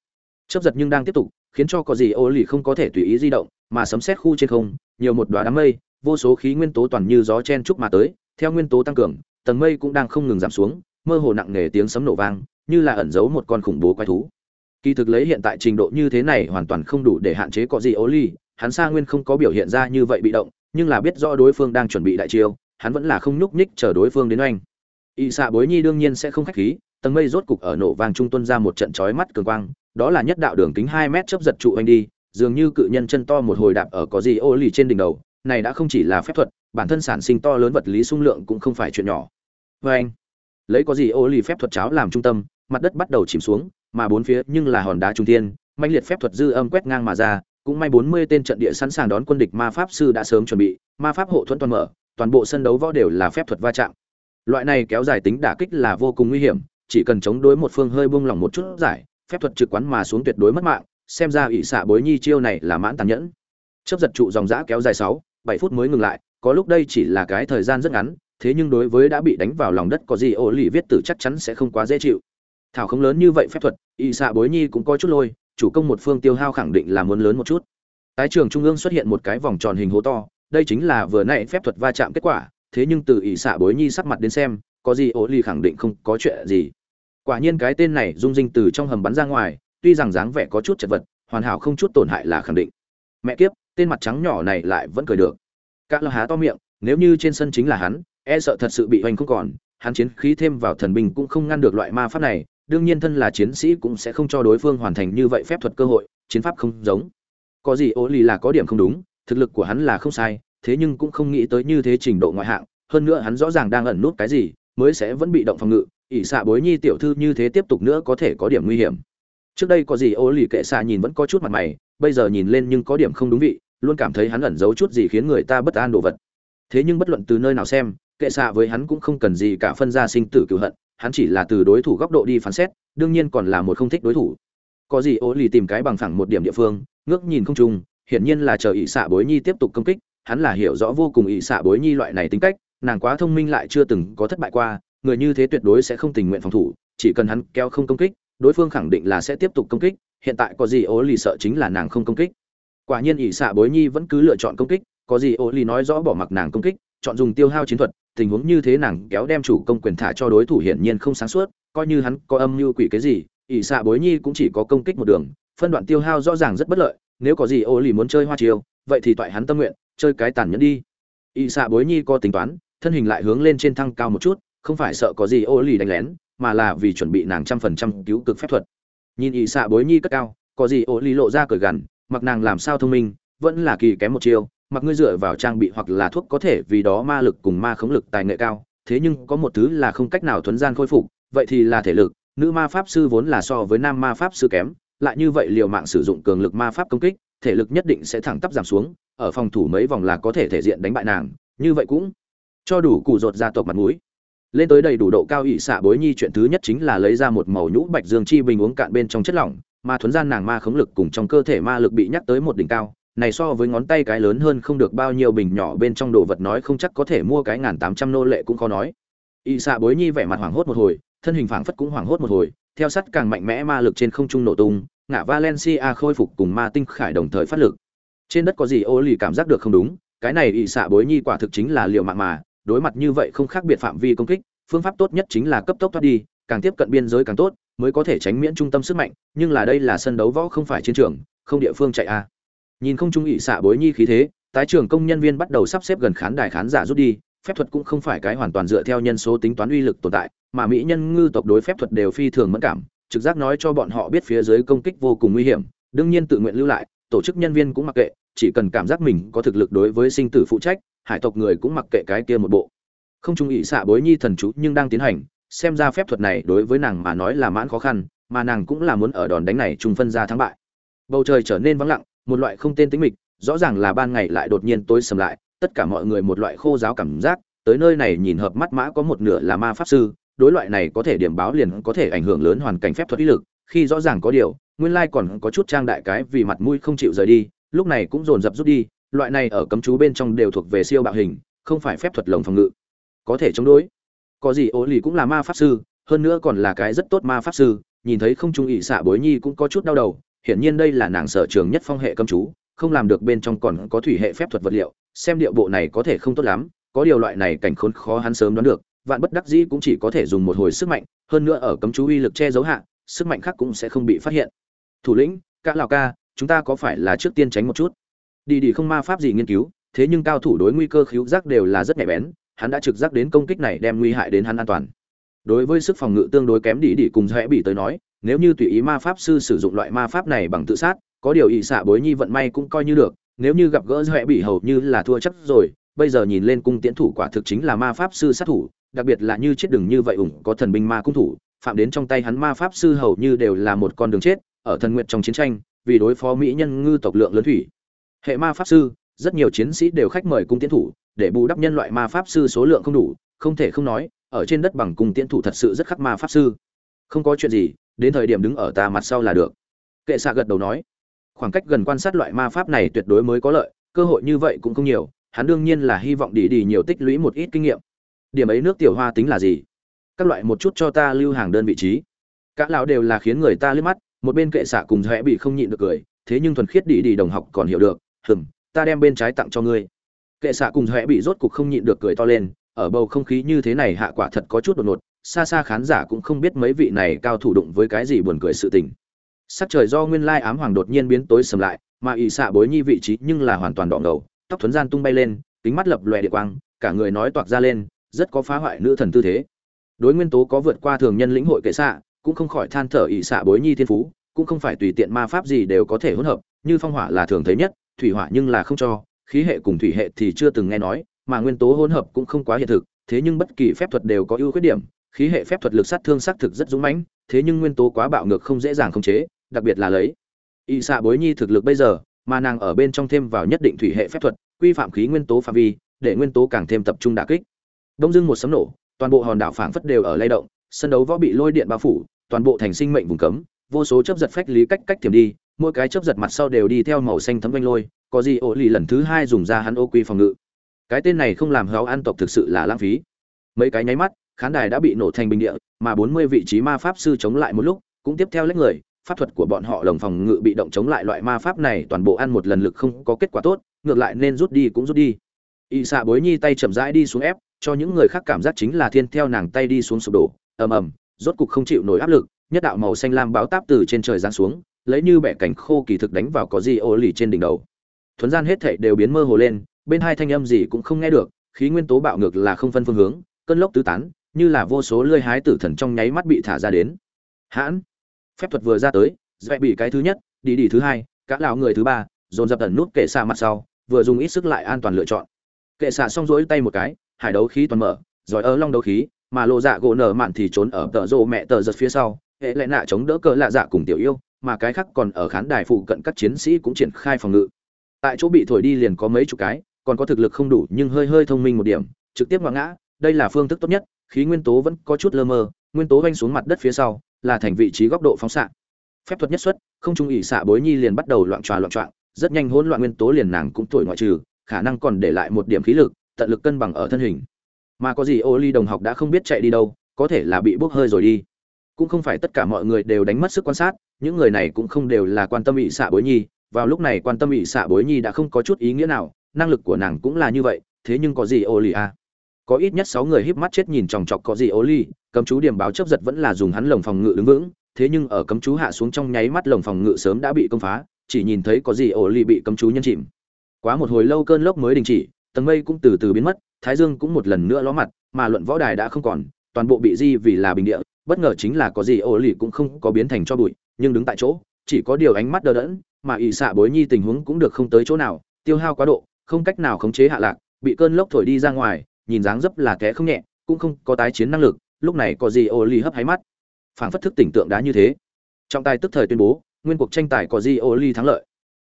[SPEAKER 1] Chấp giật nhưng đang tiếp tục, khiến cho có gì ô lì không có thể tùy ý di động, mà sấm xét khu trên không, nhiều một đoá đám mây, vô số khí nguyên tố toàn như gió chen trúc mà tới, theo nguyên tố tăng cường, tầng mây cũng đang không ngừng giảm xuống, mơ hồ nặng nề tiếng sấm nổ vang, như là ẩn giấu một con khủng bố quái thú kỳ thực lấy hiện tại trình độ như thế này hoàn toàn không đủ để hạn chế có gì ố ly hắn Sa nguyên không có biểu hiện ra như vậy bị động, nhưng là biết rõ đối phương đang chuẩn bị đại chiêu, hắn vẫn là không nhúc nhích chờ đối phương đến oanh. Y xạ bối nhi đương nhiên sẽ không khách khí, tầng mây rốt cục ở nổ vang trung tuân ra một trận chói mắt cường quang, đó là nhất đạo đường kính hai mét chớp giật trụ anh đi, dường như cự nhân chân to một hồi đạp ở có gì ô lì trên đỉnh đầu, này đã không chỉ là phép thuật, bản thân sản sinh to lớn vật lý xung lượng cũng không phải chuyện nhỏ. Và anh lấy có gì ô lì phép thuật cháo làm trung tâm, mặt đất bắt đầu chìm xuống mà bốn phía nhưng là hòn đá trung thiên mạnh liệt phép thuật dư âm quét ngang mà ra, cũng may bốn mươi tên trận địa sẵn sàng đón quân địch ma pháp sư đã sớm chuẩn bị, ma pháp hộ thuẫn toàn mở, toàn bộ sân đấu võ đều là phép thuật va chạm. Loại này kéo dài tính đả kích là vô cùng nguy hiểm, chỉ cần chống đối một phương hơi buông lỏng một chút giải, phép thuật trực quán mà xuống tuyệt đối mất mạng, xem ra ỷ xạ bối nhi chiêu này là mãn tàn nhẫn. Chấp giật trụ dòng giã kéo dài sáu, bảy phút mới ngừng lại, có lúc đây chỉ là cái thời gian rất ngắn, thế nhưng đối với đã bị đánh vào lòng đất có gì ô lì viết tử chắc chắn sẽ không quá dễ chịu thảo không lớn như vậy phép thuật, y xạ bối nhi cũng có chút lôi, chủ công một phương tiêu hao khẳng định là muốn lớn một chút. Tái trường trung ương xuất hiện một cái vòng tròn hình hố to, đây chính là vừa nãy phép thuật va chạm kết quả, thế nhưng từ ỷ xạ bối nhi sắc mặt đến xem, có gì ố ly khẳng định không có chuyện gì. Quả nhiên cái tên này dung dinh từ trong hầm bắn ra ngoài, tuy rằng dáng vẻ có chút chật vật, hoàn hảo không chút tổn hại là khẳng định. Mẹ kiếp, tên mặt trắng nhỏ này lại vẫn cười được. Các lo há to miệng, nếu như trên sân chính là hắn e sợ thật sự bị hoành không còn, hắn chiến khí thêm vào thần binh cũng không ngăn được loại ma pháp này đương nhiên thân là chiến sĩ cũng sẽ không cho đối phương hoàn thành như vậy phép thuật cơ hội, chiến pháp không giống. Có gì ố lì là có điểm không đúng, thực lực của hắn là không sai, thế nhưng cũng không nghĩ tới như thế trình độ ngoại hạng, hơn nữa hắn rõ ràng đang ẩn nút cái gì, mới sẽ vẫn bị động phòng ngự, ỷ xạ bối nhi tiểu thư như thế tiếp tục nữa có thể có điểm nguy hiểm. Trước đây có gì ố lì kệ xạ nhìn vẫn có chút mặt mày, bây giờ nhìn lên nhưng có điểm không đúng vị, luôn cảm thấy hắn ẩn giấu chút gì khiến người ta bất an đồ vật. Thế nhưng bất luận từ nơi nào xem, kệ xạ với hắn cũng không cần gì cả phân ra sinh tử cựu hận hắn chỉ là từ đối thủ góc độ đi phán xét, đương nhiên còn là một không thích đối thủ. Có gì ố lì tìm cái bằng phẳng một điểm địa phương, ngước nhìn không trung, hiển nhiên là chờ ỷ xạ bối nhi tiếp tục công kích, hắn là hiểu rõ vô cùng ỷ xạ bối nhi loại này tính cách, nàng quá thông minh lại chưa từng có thất bại qua, người như thế tuyệt đối sẽ không tình nguyện phòng thủ, chỉ cần hắn kéo không công kích, đối phương khẳng định là sẽ tiếp tục công kích, hiện tại có gì ố lì sợ chính là nàng không công kích. Quả nhiên ỷ xạ bối nhi vẫn cứ lựa chọn công kích, có gì ô lì nói rõ bỏ mặc nàng công kích, chọn dùng tiêu hao chiến thuật tình huống như thế nàng kéo đem chủ công quyền thả cho đối thủ hiển nhiên không sáng suốt, coi như hắn có âm mưu quỷ cái gì, ỷ xạ bối nhi cũng chỉ có công kích một đường, phân đoạn tiêu hao rõ ràng rất bất lợi, nếu có gì ô lì muốn chơi hoa chiêu, vậy thì toại hắn tâm nguyện, chơi cái tàn nhẫn đi. Ỷ xạ bối nhi có tính toán, thân hình lại hướng lên trên thăng cao một chút, không phải sợ có gì ô lì đánh lén, mà là vì chuẩn bị nàng trăm phần trăm cứu cực phép thuật. Nhìn ỷ xạ bối nhi cất cao, có gì ô lì lộ ra cười gằn, mặc nàng làm sao thông minh, vẫn là kỳ kém một chiêu mặc ngươi dựa vào trang bị hoặc là thuốc có thể vì đó ma lực cùng ma khống lực tài nghệ cao, thế nhưng có một thứ là không cách nào thuấn gian khôi phục, vậy thì là thể lực, nữ ma pháp sư vốn là so với nam ma pháp sư kém, lại như vậy liều mạng sử dụng cường lực ma pháp công kích, thể lực nhất định sẽ thẳng tắp giảm xuống, ở phòng thủ mấy vòng là có thể thể diện đánh bại nàng, như vậy cũng cho đủ cụ rột gia tộc mặt mũi. Lên tới đầy đủ độ cao ỵ xạ bối nhi chuyện thứ nhất chính là lấy ra một màu nhũ bạch dương chi bình uống cạn bên trong chất lỏng, mà thuấn gian nàng ma khống lực cùng trong cơ thể ma lực bị nhắc tới một đỉnh cao này so với ngón tay cái lớn hơn không được bao nhiêu bình nhỏ bên trong đồ vật nói không chắc có thể mua cái ngàn tám trăm nô lệ cũng khó nói. Y xạ bối nhi vẻ mặt hoảng hốt một hồi, thân hình phảng phất cũng hoảng hốt một hồi, theo sắt càng mạnh mẽ ma lực trên không trung nổ tung, ngã valencia khôi phục cùng ma tinh khải đồng thời phát lực. Trên đất có gì ô lì cảm giác được không đúng, cái này y xạ bối nhi quả thực chính là liệu mạng mà, đối mặt như vậy không khác biệt phạm vi công kích, phương pháp tốt nhất chính là cấp tốc thoát đi, càng tiếp cận biên giới càng tốt, mới có thể tránh miễn trung tâm sức mạnh, nhưng là đây là sân đấu võ không phải chiến trường, không địa phương chạy a nhìn không trung ỵ xạ bối nhi khí thế, tái trường công nhân viên bắt đầu sắp xếp gần khán đài khán giả rút đi, phép thuật cũng không phải cái hoàn toàn dựa theo nhân số tính toán uy lực tồn tại, mà mỹ nhân ngư tộc đối phép thuật đều phi thường mẫn cảm, trực giác nói cho bọn họ biết phía dưới công kích vô cùng nguy hiểm, đương nhiên tự nguyện lưu lại, tổ chức nhân viên cũng mặc kệ, chỉ cần cảm giác mình có thực lực đối với sinh tử phụ trách, hải tộc người cũng mặc kệ cái kia một bộ. Không trung ỵ xạ bối nhi thần chú nhưng đang tiến hành, xem ra phép thuật này đối với nàng mà nói là mãn khó khăn, mà nàng cũng là muốn ở đòn đánh này chung phân ra thắng bại. Bầu trời trở nên vắng lặng một loại không tên tính mịch, rõ ràng là ban ngày lại đột nhiên tối sầm lại, tất cả mọi người một loại khô giáo cảm giác, tới nơi này nhìn hợp mắt mã có một nửa là ma pháp sư, đối loại này có thể điểm báo liền có thể ảnh hưởng lớn hoàn cảnh phép thuật ý lực, khi rõ ràng có điều, nguyên lai còn có chút trang đại cái vì mặt mũi không chịu rời đi, lúc này cũng dồn dập rút đi, loại này ở cấm chú bên trong đều thuộc về siêu bạo hình, không phải phép thuật lồng phòng ngự. Có thể chống đối. Có gì ố lì cũng là ma pháp sư, hơn nữa còn là cái rất tốt ma pháp sư, nhìn thấy không trung ỵ xạ bối nhi cũng có chút đau đầu hiển nhiên đây là nàng sở trường nhất phong hệ cấm chú, không làm được bên trong còn có thủy hệ phép thuật vật liệu, xem điệu bộ này có thể không tốt lắm, có điều loại này cảnh khốn khó hắn sớm đoán được, vạn bất đắc dĩ cũng chỉ có thể dùng một hồi sức mạnh, hơn nữa ở cấm chú uy lực che giấu hạ, sức mạnh khác cũng sẽ không bị phát hiện. Thủ lĩnh cả lão ca, chúng ta có phải là trước tiên tránh một chút? Đi đi không ma pháp gì nghiên cứu, thế nhưng cao thủ đối nguy cơ khiếu giác đều là rất nhạy bén, hắn đã trực giác đến công kích này đem nguy hại đến hắn an toàn đối với sức phòng ngự tương đối kém đi đi cùng dễ bị tới nói, nếu như tùy ý ma pháp sư sử dụng loại ma pháp này bằng tự sát, có điều ỵ xạ bối nhi vận may cũng coi như được, nếu như gặp gỡ dễ bị hầu như là thua chắc rồi, bây giờ nhìn lên cung tiễn thủ quả thực chính là ma pháp sư sát thủ, đặc biệt là như chết đừng như vậy ủng có thần binh ma cung thủ, phạm đến trong tay hắn ma pháp sư hầu như đều là một con đường chết, ở thần nguyện trong chiến tranh, vì đối phó mỹ nhân ngư tộc lượng lớn thủy. Hệ ma pháp sư, rất nhiều chiến sĩ đều khách mời cung tiễn thủ, để bù đắp nhân loại ma pháp sư số lượng không đủ, không thể không nói ở trên đất bằng cùng tiễn thủ thật sự rất khắc ma pháp sư. Không có chuyện gì, đến thời điểm đứng ở ta mặt sau là được. Kệ xạ gật đầu nói. Khoảng cách gần quan sát loại ma pháp này tuyệt đối mới có lợi, cơ hội như vậy cũng không nhiều, hắn đương nhiên là hy vọng đi đi nhiều tích lũy một ít kinh nghiệm. Điểm ấy nước tiểu hoa tính là gì? Các loại một chút cho ta lưu hàng đơn vị trí. Cả lão đều là khiến người ta liếc mắt, một bên kệ xạ cùng rẽ bị không nhịn được cười, thế nhưng thuần khiết đi đi đồng học còn hiểu được, hừm, ta đem bên trái tặng cho ngươi. Kệ xạ cùng rẽ bị rốt cục không nhịn được cười to lên ở bầu không khí như thế này hạ quả thật có chút đột ngột, xa xa khán giả cũng không biết mấy vị này cao thủ đụng với cái gì buồn cười sự tình. Sắc trời do nguyên lai ám hoàng đột nhiên biến tối sầm lại, mà ỵ xạ bối nhi vị trí nhưng là hoàn toàn đỏ ngầu, tóc thuấn gian tung bay lên, kính mắt lập lòe địa quang, cả người nói toạc ra lên, rất có phá hoại nữ thần tư thế. Đối nguyên tố có vượt qua thường nhân lĩnh hội kệ xạ, cũng không khỏi than thở ỵ xạ bối nhi thiên phú, cũng không phải tùy tiện ma pháp gì đều có thể hỗn hợp, như phong hỏa là thường thấy nhất, thủy hỏa nhưng là không cho, khí hệ cùng thủy hệ thì chưa từng nghe nói mà nguyên tố hỗn hợp cũng không quá hiện thực, thế nhưng bất kỳ phép thuật đều có ưu khuyết điểm, khí hệ phép thuật lực sát thương xác thực rất dũng mãnh, thế nhưng nguyên tố quá bạo ngược không dễ dàng khống chế, đặc biệt là lấy. Y xạ bối nhi thực lực bây giờ, mà nàng ở bên trong thêm vào nhất định thủy hệ phép thuật, quy phạm khí nguyên tố phạm vi, để nguyên tố càng thêm tập trung đả kích. Đông dưng một sấm nổ, toàn bộ hòn đảo phảng phất đều ở lay động, sân đấu võ bị lôi điện bao phủ, toàn bộ thành sinh mệnh vùng cấm, vô số chớp giật phách lý cách cách tiềm đi, mỗi cái chớp giật mặt sau đều đi theo màu xanh thấm vanh lôi, có gì ổ lì lần thứ hai dùng ra hắn ô quy phòng ngự cái tên này không làm héo an tộc thực sự là lãng phí. Mấy cái nháy mắt, khán đài đã bị nổ thành bình địa, mà bốn mươi vị trí ma pháp sư chống lại một lúc, cũng tiếp theo lấy người, pháp thuật của bọn họ lồng phòng ngự bị động chống lại loại ma pháp này, toàn bộ ăn một lần lực không có kết quả tốt, ngược lại nên rút đi cũng rút đi. Y xạ bối nhi tay chậm rãi đi xuống ép, cho những người khác cảm giác chính là thiên theo nàng tay đi xuống sụp đổ, ầm ầm, rốt cục không chịu nổi áp lực, nhất đạo màu xanh lam báo táp từ trên trời giáng xuống, lấy như bẻ cảnh khô kỳ thực đánh vào có gì ô lì trên đỉnh đầu. Thuấn gian hết thảy đều biến mơ hồ lên bên hai thanh âm gì cũng không nghe được, khí nguyên tố bạo ngược là không phân phương hướng, cơn lốc tứ tán, như là vô số lưỡi hái tử thần trong nháy mắt bị thả ra đến. Hãn, phép thuật vừa ra tới dễ bị cái thứ nhất, đi đi thứ hai các lão người thứ ba, dồn dập ẩn nút kệ xạ mặt sau, vừa dùng ít sức lại an toàn lựa chọn. Kệ xạ xong rỗi tay một cái, hải đấu khí toàn mở, giỏi ở long đấu khí, mà lộ dạ gỗ nở mạn thì trốn ở tợ rộ mẹ tờ giật phía sau, hệ lệ nạ chống đỡ cỡ lạ dạ cùng tiểu yêu, mà cái khác còn ở khán đài phụ cận các chiến sĩ cũng triển khai phòng ngự. Tại chỗ bị thổi đi liền có mấy chục cái còn có thực lực không đủ nhưng hơi hơi thông minh một điểm, trực tiếp ngã ngã, đây là phương thức tốt nhất, khí nguyên tố vẫn có chút lơ mơ, nguyên tố vanh xuống mặt đất phía sau, là thành vị trí góc độ phóng xạ. Phép thuật nhất xuất, không trung ỷ xạ bối nhi liền bắt đầu loạn trò loạn trọng rất nhanh hỗn loạn nguyên tố liền nàng cũng thổi ngoại trừ, khả năng còn để lại một điểm khí lực, tận lực cân bằng ở thân hình. Mà có gì ô ly đồng học đã không biết chạy đi đâu, có thể là bị bốc hơi rồi đi. Cũng không phải tất cả mọi người đều đánh mất sức quan sát, những người này cũng không đều là quan tâm ỷ xạ bối nhi, vào lúc này quan tâm ỷ xạ bối nhi đã không có chút ý nghĩa nào năng lực của nàng cũng là như vậy, thế nhưng có gì ô lì à? có ít nhất sáu người híp mắt chết nhìn chòng chọc có gì ô lì, cấm chú điểm báo chấp giật vẫn là dùng hắn lồng phòng ngự đứng vững, thế nhưng ở cấm chú hạ xuống trong nháy mắt lồng phòng ngự sớm đã bị công phá, chỉ nhìn thấy có gì ô lì bị cấm chú nhân chìm quá một hồi lâu cơn lốc mới đình chỉ, tầng mây cũng từ từ biến mất, thái dương cũng một lần nữa ló mặt, mà luận võ đài đã không còn, toàn bộ bị di vì là bình địa, bất ngờ chính là có gì ô lì cũng không có biến thành cho bụi, nhưng đứng tại chỗ, chỉ có điều ánh mắt đờ đẫn, mà ỵ xạ bối nhi tình huống cũng được không tới chỗ nào, tiêu hao quá độ không cách nào khống chế hạ lạc, bị cơn lốc thổi đi ra ngoài, nhìn dáng dấp là té không nhẹ, cũng không có tái chiến năng lực, lúc này có gì ô ly hấp háy mắt. Phảng phất thức tỉnh tượng đá như thế. Trọng tài tức thời tuyên bố, nguyên cuộc tranh tài có di ô ly thắng lợi.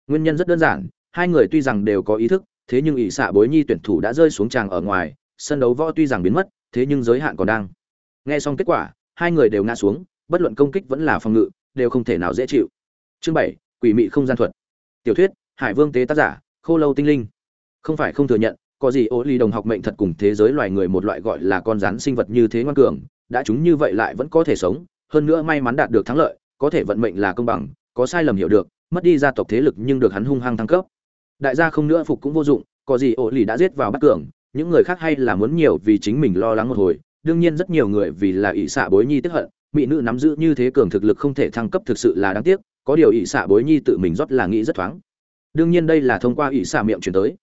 [SPEAKER 1] Nguyên nhân rất đơn giản, hai người tuy rằng đều có ý thức, thế nhưng ỷ xạ bối nhi tuyển thủ đã rơi xuống tràng ở ngoài, sân đấu võ tuy rằng biến mất, thế nhưng giới hạn còn đang. Nghe xong kết quả, hai người đều ngã xuống, bất luận công kích vẫn là phòng ngự, đều không thể nào dễ chịu. Chương bảy, quỷ mị không gian thuật. Tiểu thuyết, hải vương tế tác giả, khô lâu tinh linh không phải không thừa nhận, có gì ô ly đồng học mệnh thật cùng thế giới loài người một loại gọi là con rắn sinh vật như thế ngoan cường, đã chúng như vậy lại vẫn có thể sống, hơn nữa may mắn đạt được thắng lợi, có thể vận mệnh là công bằng, có sai lầm hiểu được, mất đi gia tộc thế lực nhưng được hắn hung hăng thăng cấp. Đại gia không nữa phục cũng vô dụng, có gì Ô Ly đã giết vào bắt cường, những người khác hay là muốn nhiều vì chính mình lo lắng một hồi, đương nhiên rất nhiều người vì là ỷ xạ bối nhi tức hận, mỹ nữ nắm giữ như thế cường thực lực không thể thăng cấp thực sự là đáng tiếc, có điều ỷ xạ bối nhi tự mình rót là nghĩ rất thoáng. Đương nhiên đây là thông qua ỷ xạ miệng chuyển tới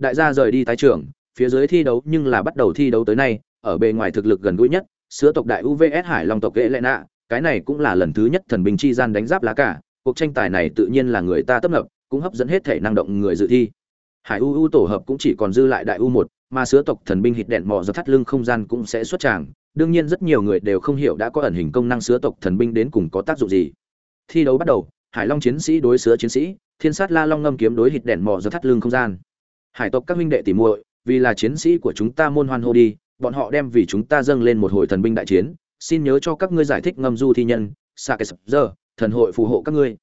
[SPEAKER 1] đại gia rời đi tái trường phía dưới thi đấu nhưng là bắt đầu thi đấu tới nay, ở bề ngoài thực lực gần gũi nhất, sứa tộc đại uvs hải long tộc ghệ lệ nạ cái này cũng là lần thứ nhất thần binh chi gian đánh giáp lá cả cuộc tranh tài này tự nhiên là người ta tấp nập, cũng hấp dẫn hết thể năng động người dự thi. Hải UU tổ hợp cũng chỉ còn dư lại đại u một, mà sứa tộc thần binh hít đèn mò do thắt lưng không gian cũng sẽ xuất tràng, đương nhiên rất nhiều người đều không hiểu đã có ẩn hình công năng sứa tộc thần binh đến cùng có tác dụng gì. Thi đấu bắt đầu, hải long chiến sĩ đối sứa chiến sĩ, thiên sát la long ngâm kiếm đối hít đèn mò do thắt lưng không gian hải tộc các huynh đệ tỉ muội, vì là chiến sĩ của chúng ta môn hoan hô đi, bọn họ đem vì chúng ta dâng lên một hồi thần binh đại chiến. Xin nhớ cho các ngươi giải thích ngâm du thi nhân sa cái sập giờ thần hội phù hộ các ngươi.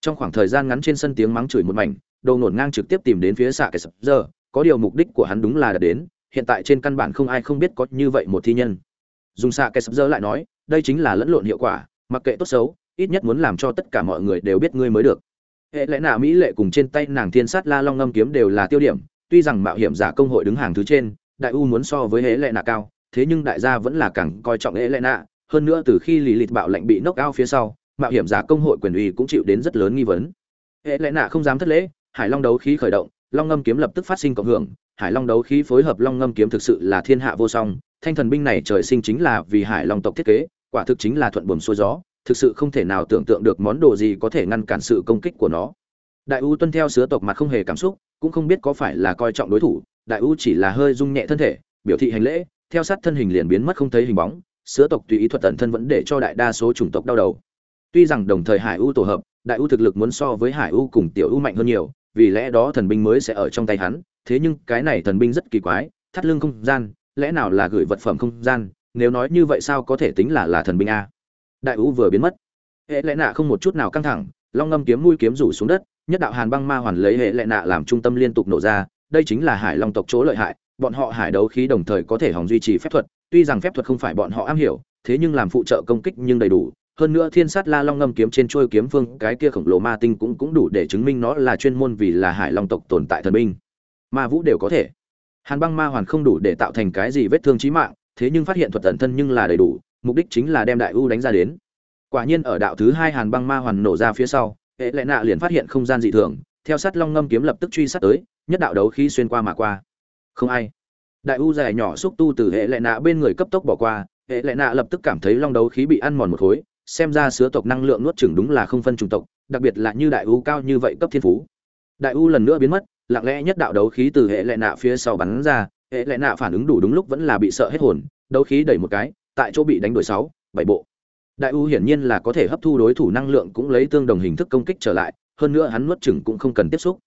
[SPEAKER 1] Trong khoảng thời gian ngắn trên sân tiếng mắng chửi một mảnh đầu nổn ngang trực tiếp tìm đến phía xạ cái sập giờ có điều mục đích của hắn đúng là đã đến, hiện tại trên căn bản không ai không biết có như vậy một thi nhân. Dùng xạ cái sập giờ lại nói, đây chính là lẫn lộn hiệu quả, mặc kệ tốt xấu, ít nhất muốn làm cho tất cả mọi người đều biết ngươi mới được. Hệ lẽ nào mỹ lệ cùng trên tay nàng thiên sát la long ngâm kiếm đều là tiêu điểm tuy rằng mạo hiểm giả công hội đứng hàng thứ trên, đại u muốn so với Hễ lệ nạ cao, thế nhưng đại gia vẫn là càng coi trọng Hễ lệ nạ. Hơn nữa từ khi lì lịt bạo lệnh bị nốc ao phía sau, mạo hiểm giả công hội quyền uy cũng chịu đến rất lớn nghi vấn. Hễ Lệ nạ không dám thất lễ, hải long đấu khí khởi động, long ngâm kiếm lập tức phát sinh cộng hưởng. Hải long đấu khí phối hợp long ngâm kiếm thực sự là thiên hạ vô song, thanh thần binh này trời sinh chính là vì hải long tộc thiết kế, quả thực chính là thuận buồm xuôi gió, thực sự không thể nào tưởng tượng được món đồ gì có thể ngăn cản sự công kích của nó đại u tuân theo sứa tộc mặt không hề cảm xúc cũng không biết có phải là coi trọng đối thủ đại u chỉ là hơi rung nhẹ thân thể biểu thị hành lễ theo sát thân hình liền biến mất không thấy hình bóng sứa tộc tùy ý thuật tận thân vẫn để cho đại đa số chủng tộc đau đầu Tuy rằng đồng thời Hải U tổ hợp, Đại U thực lực muốn so với Hải U cùng Tiểu U mạnh hơn nhiều, vì lẽ đó thần binh mới sẽ ở trong tay hắn, thế nhưng cái này thần binh rất kỳ quái, thắt lưng không gian, lẽ nào là gửi vật phẩm không gian, nếu nói như vậy sao có thể tính là là thần binh a? Đại U vừa biến mất. Hệ lẽ nạ không một chút nào căng thẳng, long ngâm kiếm mũi kiếm rủ xuống đất, nhất đạo hàn băng ma hoàn lấy hệ lệ nạ làm trung tâm liên tục nổ ra, đây chính là Hải Long tộc chỗ lợi hại, bọn họ hải đấu khí đồng thời có thể hòng duy trì phép thuật, tuy rằng phép thuật không phải bọn họ am hiểu, thế nhưng làm phụ trợ công kích nhưng đầy đủ, hơn nữa thiên sát la long ngâm kiếm trên trôi kiếm phương cái kia khổng lồ ma tinh cũng cũng đủ để chứng minh nó là chuyên môn vì là hải long tộc tồn tại thần binh. Ma vũ đều có thể. Hàn băng ma hoàn không đủ để tạo thành cái gì vết thương chí mạng thế nhưng phát hiện thuật tận thân nhưng là đầy đủ mục đích chính là đem đại u đánh ra đến. Quả nhiên ở đạo thứ hai hàn băng ma hoàn nổ ra phía sau hệ lệ nạ liền phát hiện không gian dị thường, theo sát long ngâm kiếm lập tức truy sát tới, nhất đạo đấu khí xuyên qua mà qua. Không ai. Đại u dài nhỏ xúc tu từ hệ lệ nạ bên người cấp tốc bỏ qua, hệ lệ nạ lập tức cảm thấy long đấu khí bị ăn mòn một khối, xem ra sứa tộc năng lượng nuốt chửng đúng là không phân chủng tộc, đặc biệt là như đại u cao như vậy cấp thiên phú. Đại u lần nữa biến mất, lặng lẽ nhất đạo đấu khí từ hệ lệ nạ phía sau bắn ra, hệ lệ nạ phản ứng đủ đúng lúc vẫn là bị sợ hết hồn, đấu khí đẩy một cái, tại chỗ bị đánh đổi sáu, bảy bộ đại u hiển nhiên là có thể hấp thu đối thủ năng lượng cũng lấy tương đồng hình thức công kích trở lại, hơn nữa hắn nuốt chừng cũng không cần tiếp xúc.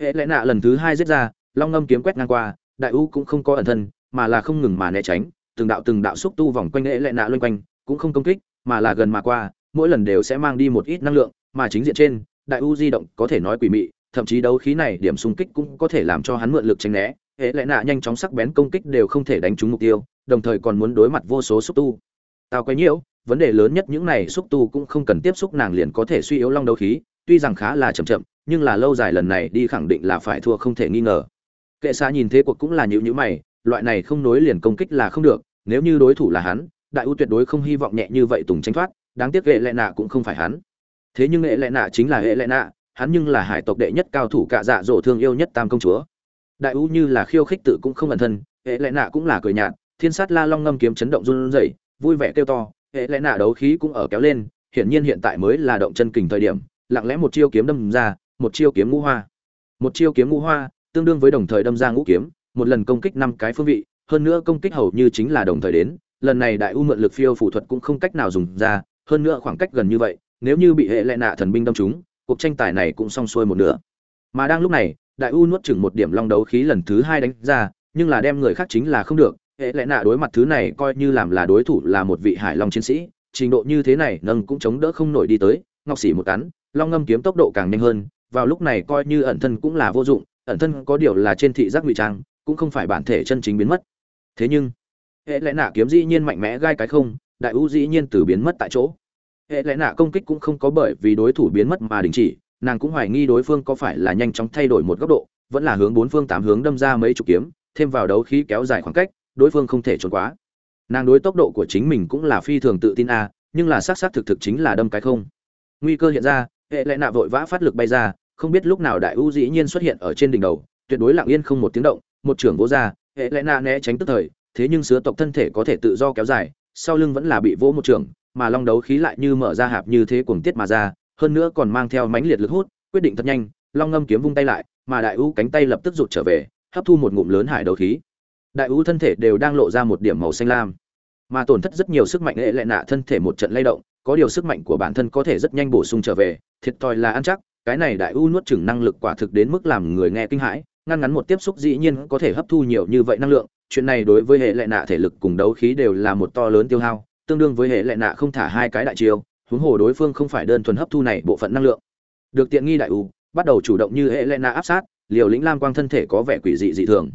[SPEAKER 1] Hệ lẽ nạ lần thứ hai giết ra, long ngâm kiếm quét ngang qua, đại u cũng không có ẩn thân, mà là không ngừng mà né tránh, từng đạo từng đạo xúc tu vòng quanh hệ lẽ nạ loanh quanh, cũng không công kích, mà là gần mà qua, mỗi lần đều sẽ mang đi một ít năng lượng, mà chính diện trên, đại u di động có thể nói quỷ mị, thậm chí đấu khí này điểm xung kích cũng có thể làm cho hắn mượn lực tránh né, hệ lẽ nạ nhanh chóng sắc bén công kích đều không thể đánh trúng mục tiêu, đồng thời còn muốn đối mặt vô số xúc tu. Tao quấy nhiễu vấn đề lớn nhất những này xúc tu cũng không cần tiếp xúc, nàng liền có thể suy yếu long đấu khí, tuy rằng khá là chậm chậm, nhưng là lâu dài lần này đi khẳng định là phải thua không thể nghi ngờ. Kệ xa nhìn thế cuộc cũng là nhữ nhữ mày, loại này không nối liền công kích là không được, nếu như đối thủ là hắn, đại ưu tuyệt đối không hy vọng nhẹ như vậy tùng tranh thoát, đáng tiếc hệ lệ nạ cũng không phải hắn. Thế nhưng hệ lệ nạ chính là hệ lệ nạ, hắn nhưng là hải tộc đệ nhất cao thủ cạ dạ dỗ thương yêu nhất tam công chúa. Đại ưu như là khiêu khích tự cũng không ẩn thân, hệ lệ nạ cũng là cười nhạt, thiên sát la long ngâm kiếm chấn động run rẩy, vui vẻ kêu to hệ lẽ nạ đấu khí cũng ở kéo lên, hiển nhiên hiện tại mới là động chân kình thời điểm, lặng lẽ một chiêu kiếm đâm ra, một chiêu kiếm ngũ hoa. Một chiêu kiếm ngũ hoa, tương đương với đồng thời đâm ra ngũ kiếm, một lần công kích năm cái phương vị, hơn nữa công kích hầu như chính là đồng thời đến, lần này đại u mượn lực phiêu phủ thuật cũng không cách nào dùng ra, hơn nữa khoảng cách gần như vậy, nếu như bị hệ lệ nạ thần binh đâm trúng, cuộc tranh tài này cũng xong xuôi một nửa. Mà đang lúc này, đại u nuốt chừng một điểm long đấu khí lần thứ hai đánh ra, nhưng là đem người khác chính là không được hệ lẽ nạ đối mặt thứ này coi như làm là đối thủ là một vị hải long chiến sĩ, trình độ như thế này nâng cũng chống đỡ không nổi đi tới, ngọc xỉ một cắn, long ngâm kiếm tốc độ càng nhanh hơn, vào lúc này coi như ẩn thân cũng là vô dụng, ẩn thân có điều là trên thị giác ngụy trang, cũng không phải bản thể chân chính biến mất. Thế nhưng, hệ lẽ nạ kiếm dĩ nhiên mạnh mẽ gai cái không, đại u dĩ nhiên từ biến mất tại chỗ. Hệ lẽ nạ công kích cũng không có bởi vì đối thủ biến mất mà đình chỉ, nàng cũng hoài nghi đối phương có phải là nhanh chóng thay đổi một góc độ, vẫn là hướng bốn phương tám hướng đâm ra mấy chục kiếm, thêm vào đấu khí kéo dài khoảng cách đối phương không thể trốn quá. Nàng đối tốc độ của chính mình cũng là phi thường tự tin a, nhưng là xác xác thực thực chính là đâm cái không. Nguy cơ hiện ra, hệ lệ nạ vội vã phát lực bay ra, không biết lúc nào đại u dĩ nhiên xuất hiện ở trên đỉnh đầu, tuyệt đối lặng yên không một tiếng động, một trưởng vỗ ra, hệ lệ nạ né tránh tức thời, thế nhưng sứa tộc thân thể có thể tự do kéo dài, sau lưng vẫn là bị vỗ một trưởng, mà long đấu khí lại như mở ra hạp như thế cuồng tiết mà ra, hơn nữa còn mang theo mãnh liệt lực hút, quyết định thật nhanh, long ngâm kiếm vung tay lại, mà đại u cánh tay lập tức rụt trở về, hấp thu một ngụm lớn hải đấu khí đại ưu thân thể đều đang lộ ra một điểm màu xanh lam. Mà tổn thất rất nhiều sức mạnh hệ lệ nạ thân thể một trận lay động, có điều sức mạnh của bản thân có thể rất nhanh bổ sung trở về, thiệt thòi là ăn chắc, cái này đại ưu nuốt chừng năng lực quả thực đến mức làm người nghe kinh hãi, ngăn ngắn một tiếp xúc dĩ nhiên có thể hấp thu nhiều như vậy năng lượng, chuyện này đối với hệ lệ nạ thể lực cùng đấu khí đều là một to lớn tiêu hao, tương đương với hệ lệ nạ không thả hai cái đại chiêu, huống hồ đối phương không phải đơn thuần hấp thu này bộ phận năng lượng. Được tiện nghi đại U bắt đầu chủ động như hệ lệ nạ áp sát, liều lĩnh lam quang thân thể có vẻ quỷ dị dị thường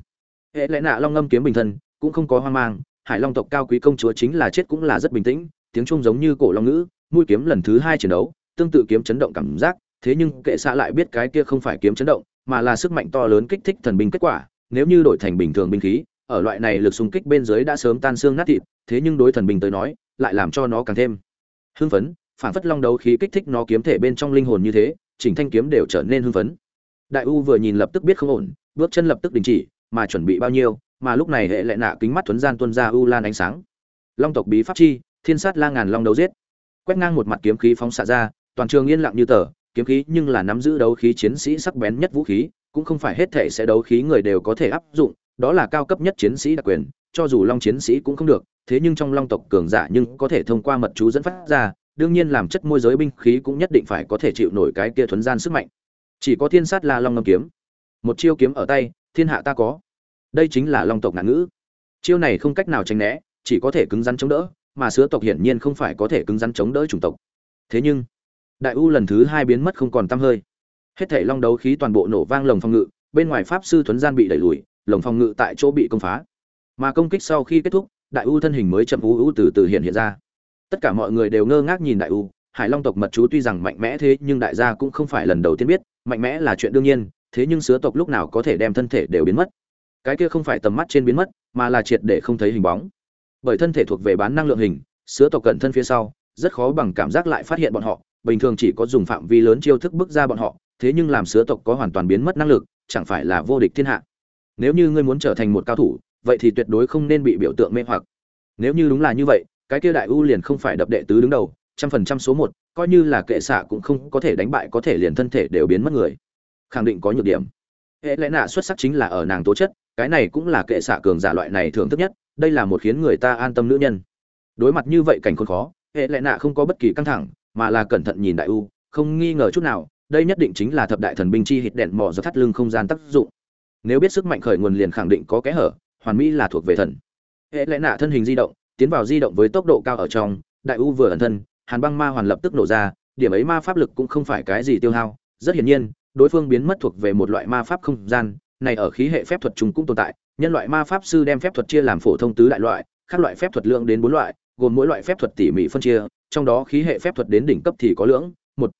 [SPEAKER 1] hệ lẽ nạ long ngâm kiếm bình thân, cũng không có hoang mang, hải long tộc cao quý công chúa chính là chết cũng là rất bình tĩnh, tiếng trung giống như cổ long ngữ, mũi kiếm lần thứ hai chiến đấu, tương tự kiếm chấn động cảm giác, thế nhưng kệ xạ lại biết cái kia không phải kiếm chấn động, mà là sức mạnh to lớn kích thích thần binh kết quả, nếu như đổi thành bình thường binh khí, ở loại này lực xung kích bên dưới đã sớm tan xương nát thịt, thế nhưng đối thần binh tới nói, lại làm cho nó càng thêm hưng phấn, phản phất long đấu khí kích thích nó kiếm thể bên trong linh hồn như thế, chỉnh thanh kiếm đều trở nên hưng phấn. Đại u vừa nhìn lập tức biết không ổn, bước chân lập tức đình chỉ mà chuẩn bị bao nhiêu, mà lúc này hệ lệ nạ kính mắt thuấn gian tuân ra u lan ánh sáng. Long tộc bí pháp chi, thiên sát la ngàn long đấu giết. Quét ngang một mặt kiếm khí phóng xạ ra, toàn trường yên lặng như tờ, kiếm khí nhưng là nắm giữ đấu khí chiến sĩ sắc bén nhất vũ khí, cũng không phải hết thể sẽ đấu khí người đều có thể áp dụng, đó là cao cấp nhất chiến sĩ đặc quyền, cho dù long chiến sĩ cũng không được, thế nhưng trong long tộc cường giả nhưng có thể thông qua mật chú dẫn phát ra, đương nhiên làm chất môi giới binh khí cũng nhất định phải có thể chịu nổi cái kia thuấn gian sức mạnh. Chỉ có thiên sát la long ngâm kiếm. Một chiêu kiếm ở tay, thiên hạ ta có đây chính là long tộc ngạn ngữ. Chiêu này không cách nào tránh né, chỉ có thể cứng rắn chống đỡ, mà sứa tộc hiển nhiên không phải có thể cứng rắn chống đỡ chủng tộc. Thế nhưng, đại u lần thứ hai biến mất không còn tăm hơi. Hết thể long đấu khí toàn bộ nổ vang lồng phòng ngự, bên ngoài pháp sư thuấn gian bị đẩy lùi, lồng phòng ngự tại chỗ bị công phá. Mà công kích sau khi kết thúc, đại u thân hình mới chậm u u từ từ hiện hiện ra. Tất cả mọi người đều ngơ ngác nhìn đại u, hải long tộc mật chú tuy rằng mạnh mẽ thế nhưng đại gia cũng không phải lần đầu tiên biết, mạnh mẽ là chuyện đương nhiên, thế nhưng sứa tộc lúc nào có thể đem thân thể đều biến mất cái kia không phải tầm mắt trên biến mất, mà là triệt để không thấy hình bóng. Bởi thân thể thuộc về bán năng lượng hình, sứa tộc cận thân phía sau, rất khó bằng cảm giác lại phát hiện bọn họ, bình thường chỉ có dùng phạm vi lớn chiêu thức bước ra bọn họ, thế nhưng làm sứa tộc có hoàn toàn biến mất năng lực, chẳng phải là vô địch thiên hạ. Nếu như ngươi muốn trở thành một cao thủ, vậy thì tuyệt đối không nên bị biểu tượng mê hoặc. Nếu như đúng là như vậy, cái kia đại u liền không phải đập đệ tứ đứng đầu, trăm phần trăm số một, coi như là kệ xạ cũng không có thể đánh bại, có thể liền thân thể đều biến mất người. Khẳng định có nhược điểm. Hệ lẽ nạ xuất sắc chính là ở nàng tố chất cái này cũng là kệ xạ cường giả loại này thưởng thức nhất, đây là một khiến người ta an tâm nữ nhân. Đối mặt như vậy cảnh khốn khó, hệ lệ nạ không có bất kỳ căng thẳng, mà là cẩn thận nhìn đại u, không nghi ngờ chút nào, đây nhất định chính là thập đại thần binh chi hít đèn mỏ do thắt lưng không gian tác dụng. Nếu biết sức mạnh khởi nguồn liền khẳng định có kẽ hở, hoàn mỹ là thuộc về thần. Hệ lệ nạ thân hình di động, tiến vào di động với tốc độ cao ở trong, đại u vừa ẩn thân, hàn băng ma hoàn lập tức nổ ra, điểm ấy ma pháp lực cũng không phải cái gì tiêu hao, rất hiển nhiên, đối phương biến mất thuộc về một loại ma pháp không gian này ở khí hệ phép thuật chúng cũng tồn tại, nhân loại ma pháp sư đem phép thuật chia làm phổ thông tứ đại loại các loại phép thuật lượng đến bốn loại, gồm mỗi loại phép thuật tỉ mỉ phân chia, trong đó khí hệ phép thuật đến đỉnh cấp thì có lưỡng một.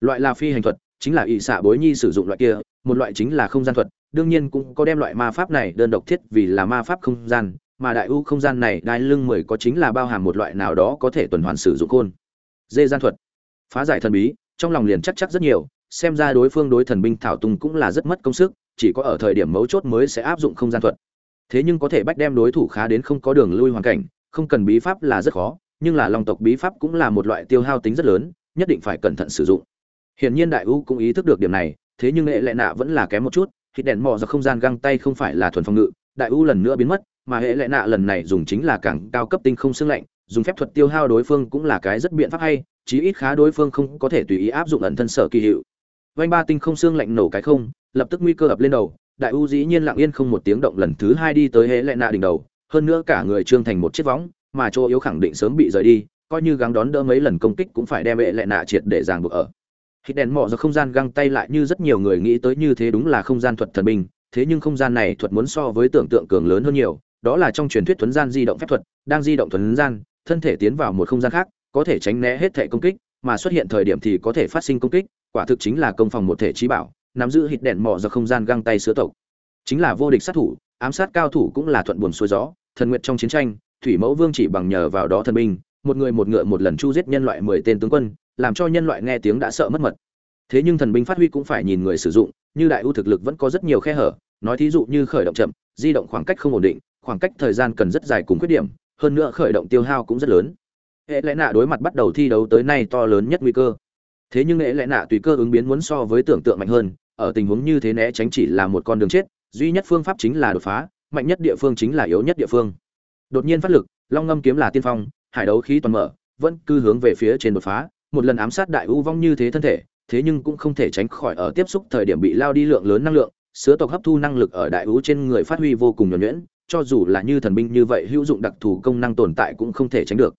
[SPEAKER 1] Loại là phi hành thuật, chính là ỵ xạ bối nhi sử dụng loại kia, một loại chính là không gian thuật, đương nhiên cũng có đem loại ma pháp này đơn độc thiết vì là ma pháp không gian, mà đại u không gian này đai lưng mười có chính là bao hàm một loại nào đó có thể tuần hoàn sử dụng côn dê gian thuật. Phá giải thần bí, trong lòng liền chắc chắc rất nhiều, xem ra đối phương đối thần binh thảo tung cũng là rất mất công sức chỉ có ở thời điểm mấu chốt mới sẽ áp dụng không gian thuật. Thế nhưng có thể bách đem đối thủ khá đến không có đường lui hoàn cảnh, không cần bí pháp là rất khó, nhưng là long tộc bí pháp cũng là một loại tiêu hao tính rất lớn, nhất định phải cẩn thận sử dụng. Hiển nhiên đại u cũng ý thức được điểm này, thế nhưng nghệ lệ nạ vẫn là kém một chút, khi đèn mò ra không gian găng tay không phải là thuần phòng ngự, đại u lần nữa biến mất, mà hệ lệ nạ lần này dùng chính là càng cao cấp tinh không xương lạnh, dùng phép thuật tiêu hao đối phương cũng là cái rất biện pháp hay, chí ít khá đối phương không có thể tùy ý áp dụng ẩn thân sở kỳ hiệu. Vanh ba tinh không xương lạnh nổ cái không lập tức nguy cơ ập lên đầu, đại u dĩ nhiên lặng yên không một tiếng động lần thứ hai đi tới hễ lệ nạ đỉnh đầu, hơn nữa cả người trương thành một chiếc võng, mà chỗ yếu khẳng định sớm bị rời đi, coi như gắng đón đỡ mấy lần công kích cũng phải đem hệ lệ nạ triệt để ràng buộc ở. Hít đèn mỏ do không gian găng tay lại như rất nhiều người nghĩ tới như thế đúng là không gian thuật thần binh, thế nhưng không gian này thuật muốn so với tưởng tượng cường lớn hơn nhiều, đó là trong truyền thuyết thuấn gian di động phép thuật, đang di động thuấn gian, thân thể tiến vào một không gian khác, có thể tránh né hết thể công kích, mà xuất hiện thời điểm thì có thể phát sinh công kích, quả thực chính là công phòng một thể trí bảo nắm giữ hít đèn mỏ do không gian găng tay sứa tộc. Chính là vô địch sát thủ, ám sát cao thủ cũng là thuận buồn xuôi gió, thần nguyện trong chiến tranh, thủy mẫu vương chỉ bằng nhờ vào đó thần binh, một người một ngựa một lần chu giết nhân loại mười tên tướng quân, làm cho nhân loại nghe tiếng đã sợ mất mật. Thế nhưng thần binh phát huy cũng phải nhìn người sử dụng, như đại ưu thực lực vẫn có rất nhiều khe hở, nói thí dụ như khởi động chậm, di động khoảng cách không ổn định, khoảng cách thời gian cần rất dài cùng khuyết điểm, hơn nữa khởi động tiêu hao cũng rất lớn. Hệ lẽ nạ đối mặt bắt đầu thi đấu tới nay to lớn nhất nguy cơ. Thế nhưng hệ lẽ nạ tùy cơ ứng biến muốn so với tưởng tượng mạnh hơn ở tình huống như thế né tránh chỉ là một con đường chết, duy nhất phương pháp chính là đột phá, mạnh nhất địa phương chính là yếu nhất địa phương. Đột nhiên phát lực, long ngâm kiếm là tiên phong, hải đấu khí toàn mở, vẫn cứ hướng về phía trên đột phá, một lần ám sát đại u vong như thế thân thể, thế nhưng cũng không thể tránh khỏi ở tiếp xúc thời điểm bị lao đi lượng lớn năng lượng, sứa tộc hấp thu năng lực ở đại u trên người phát huy vô cùng nhuẩn nhuyễn, cho dù là như thần binh như vậy hữu dụng đặc thù công năng tồn tại cũng không thể tránh được.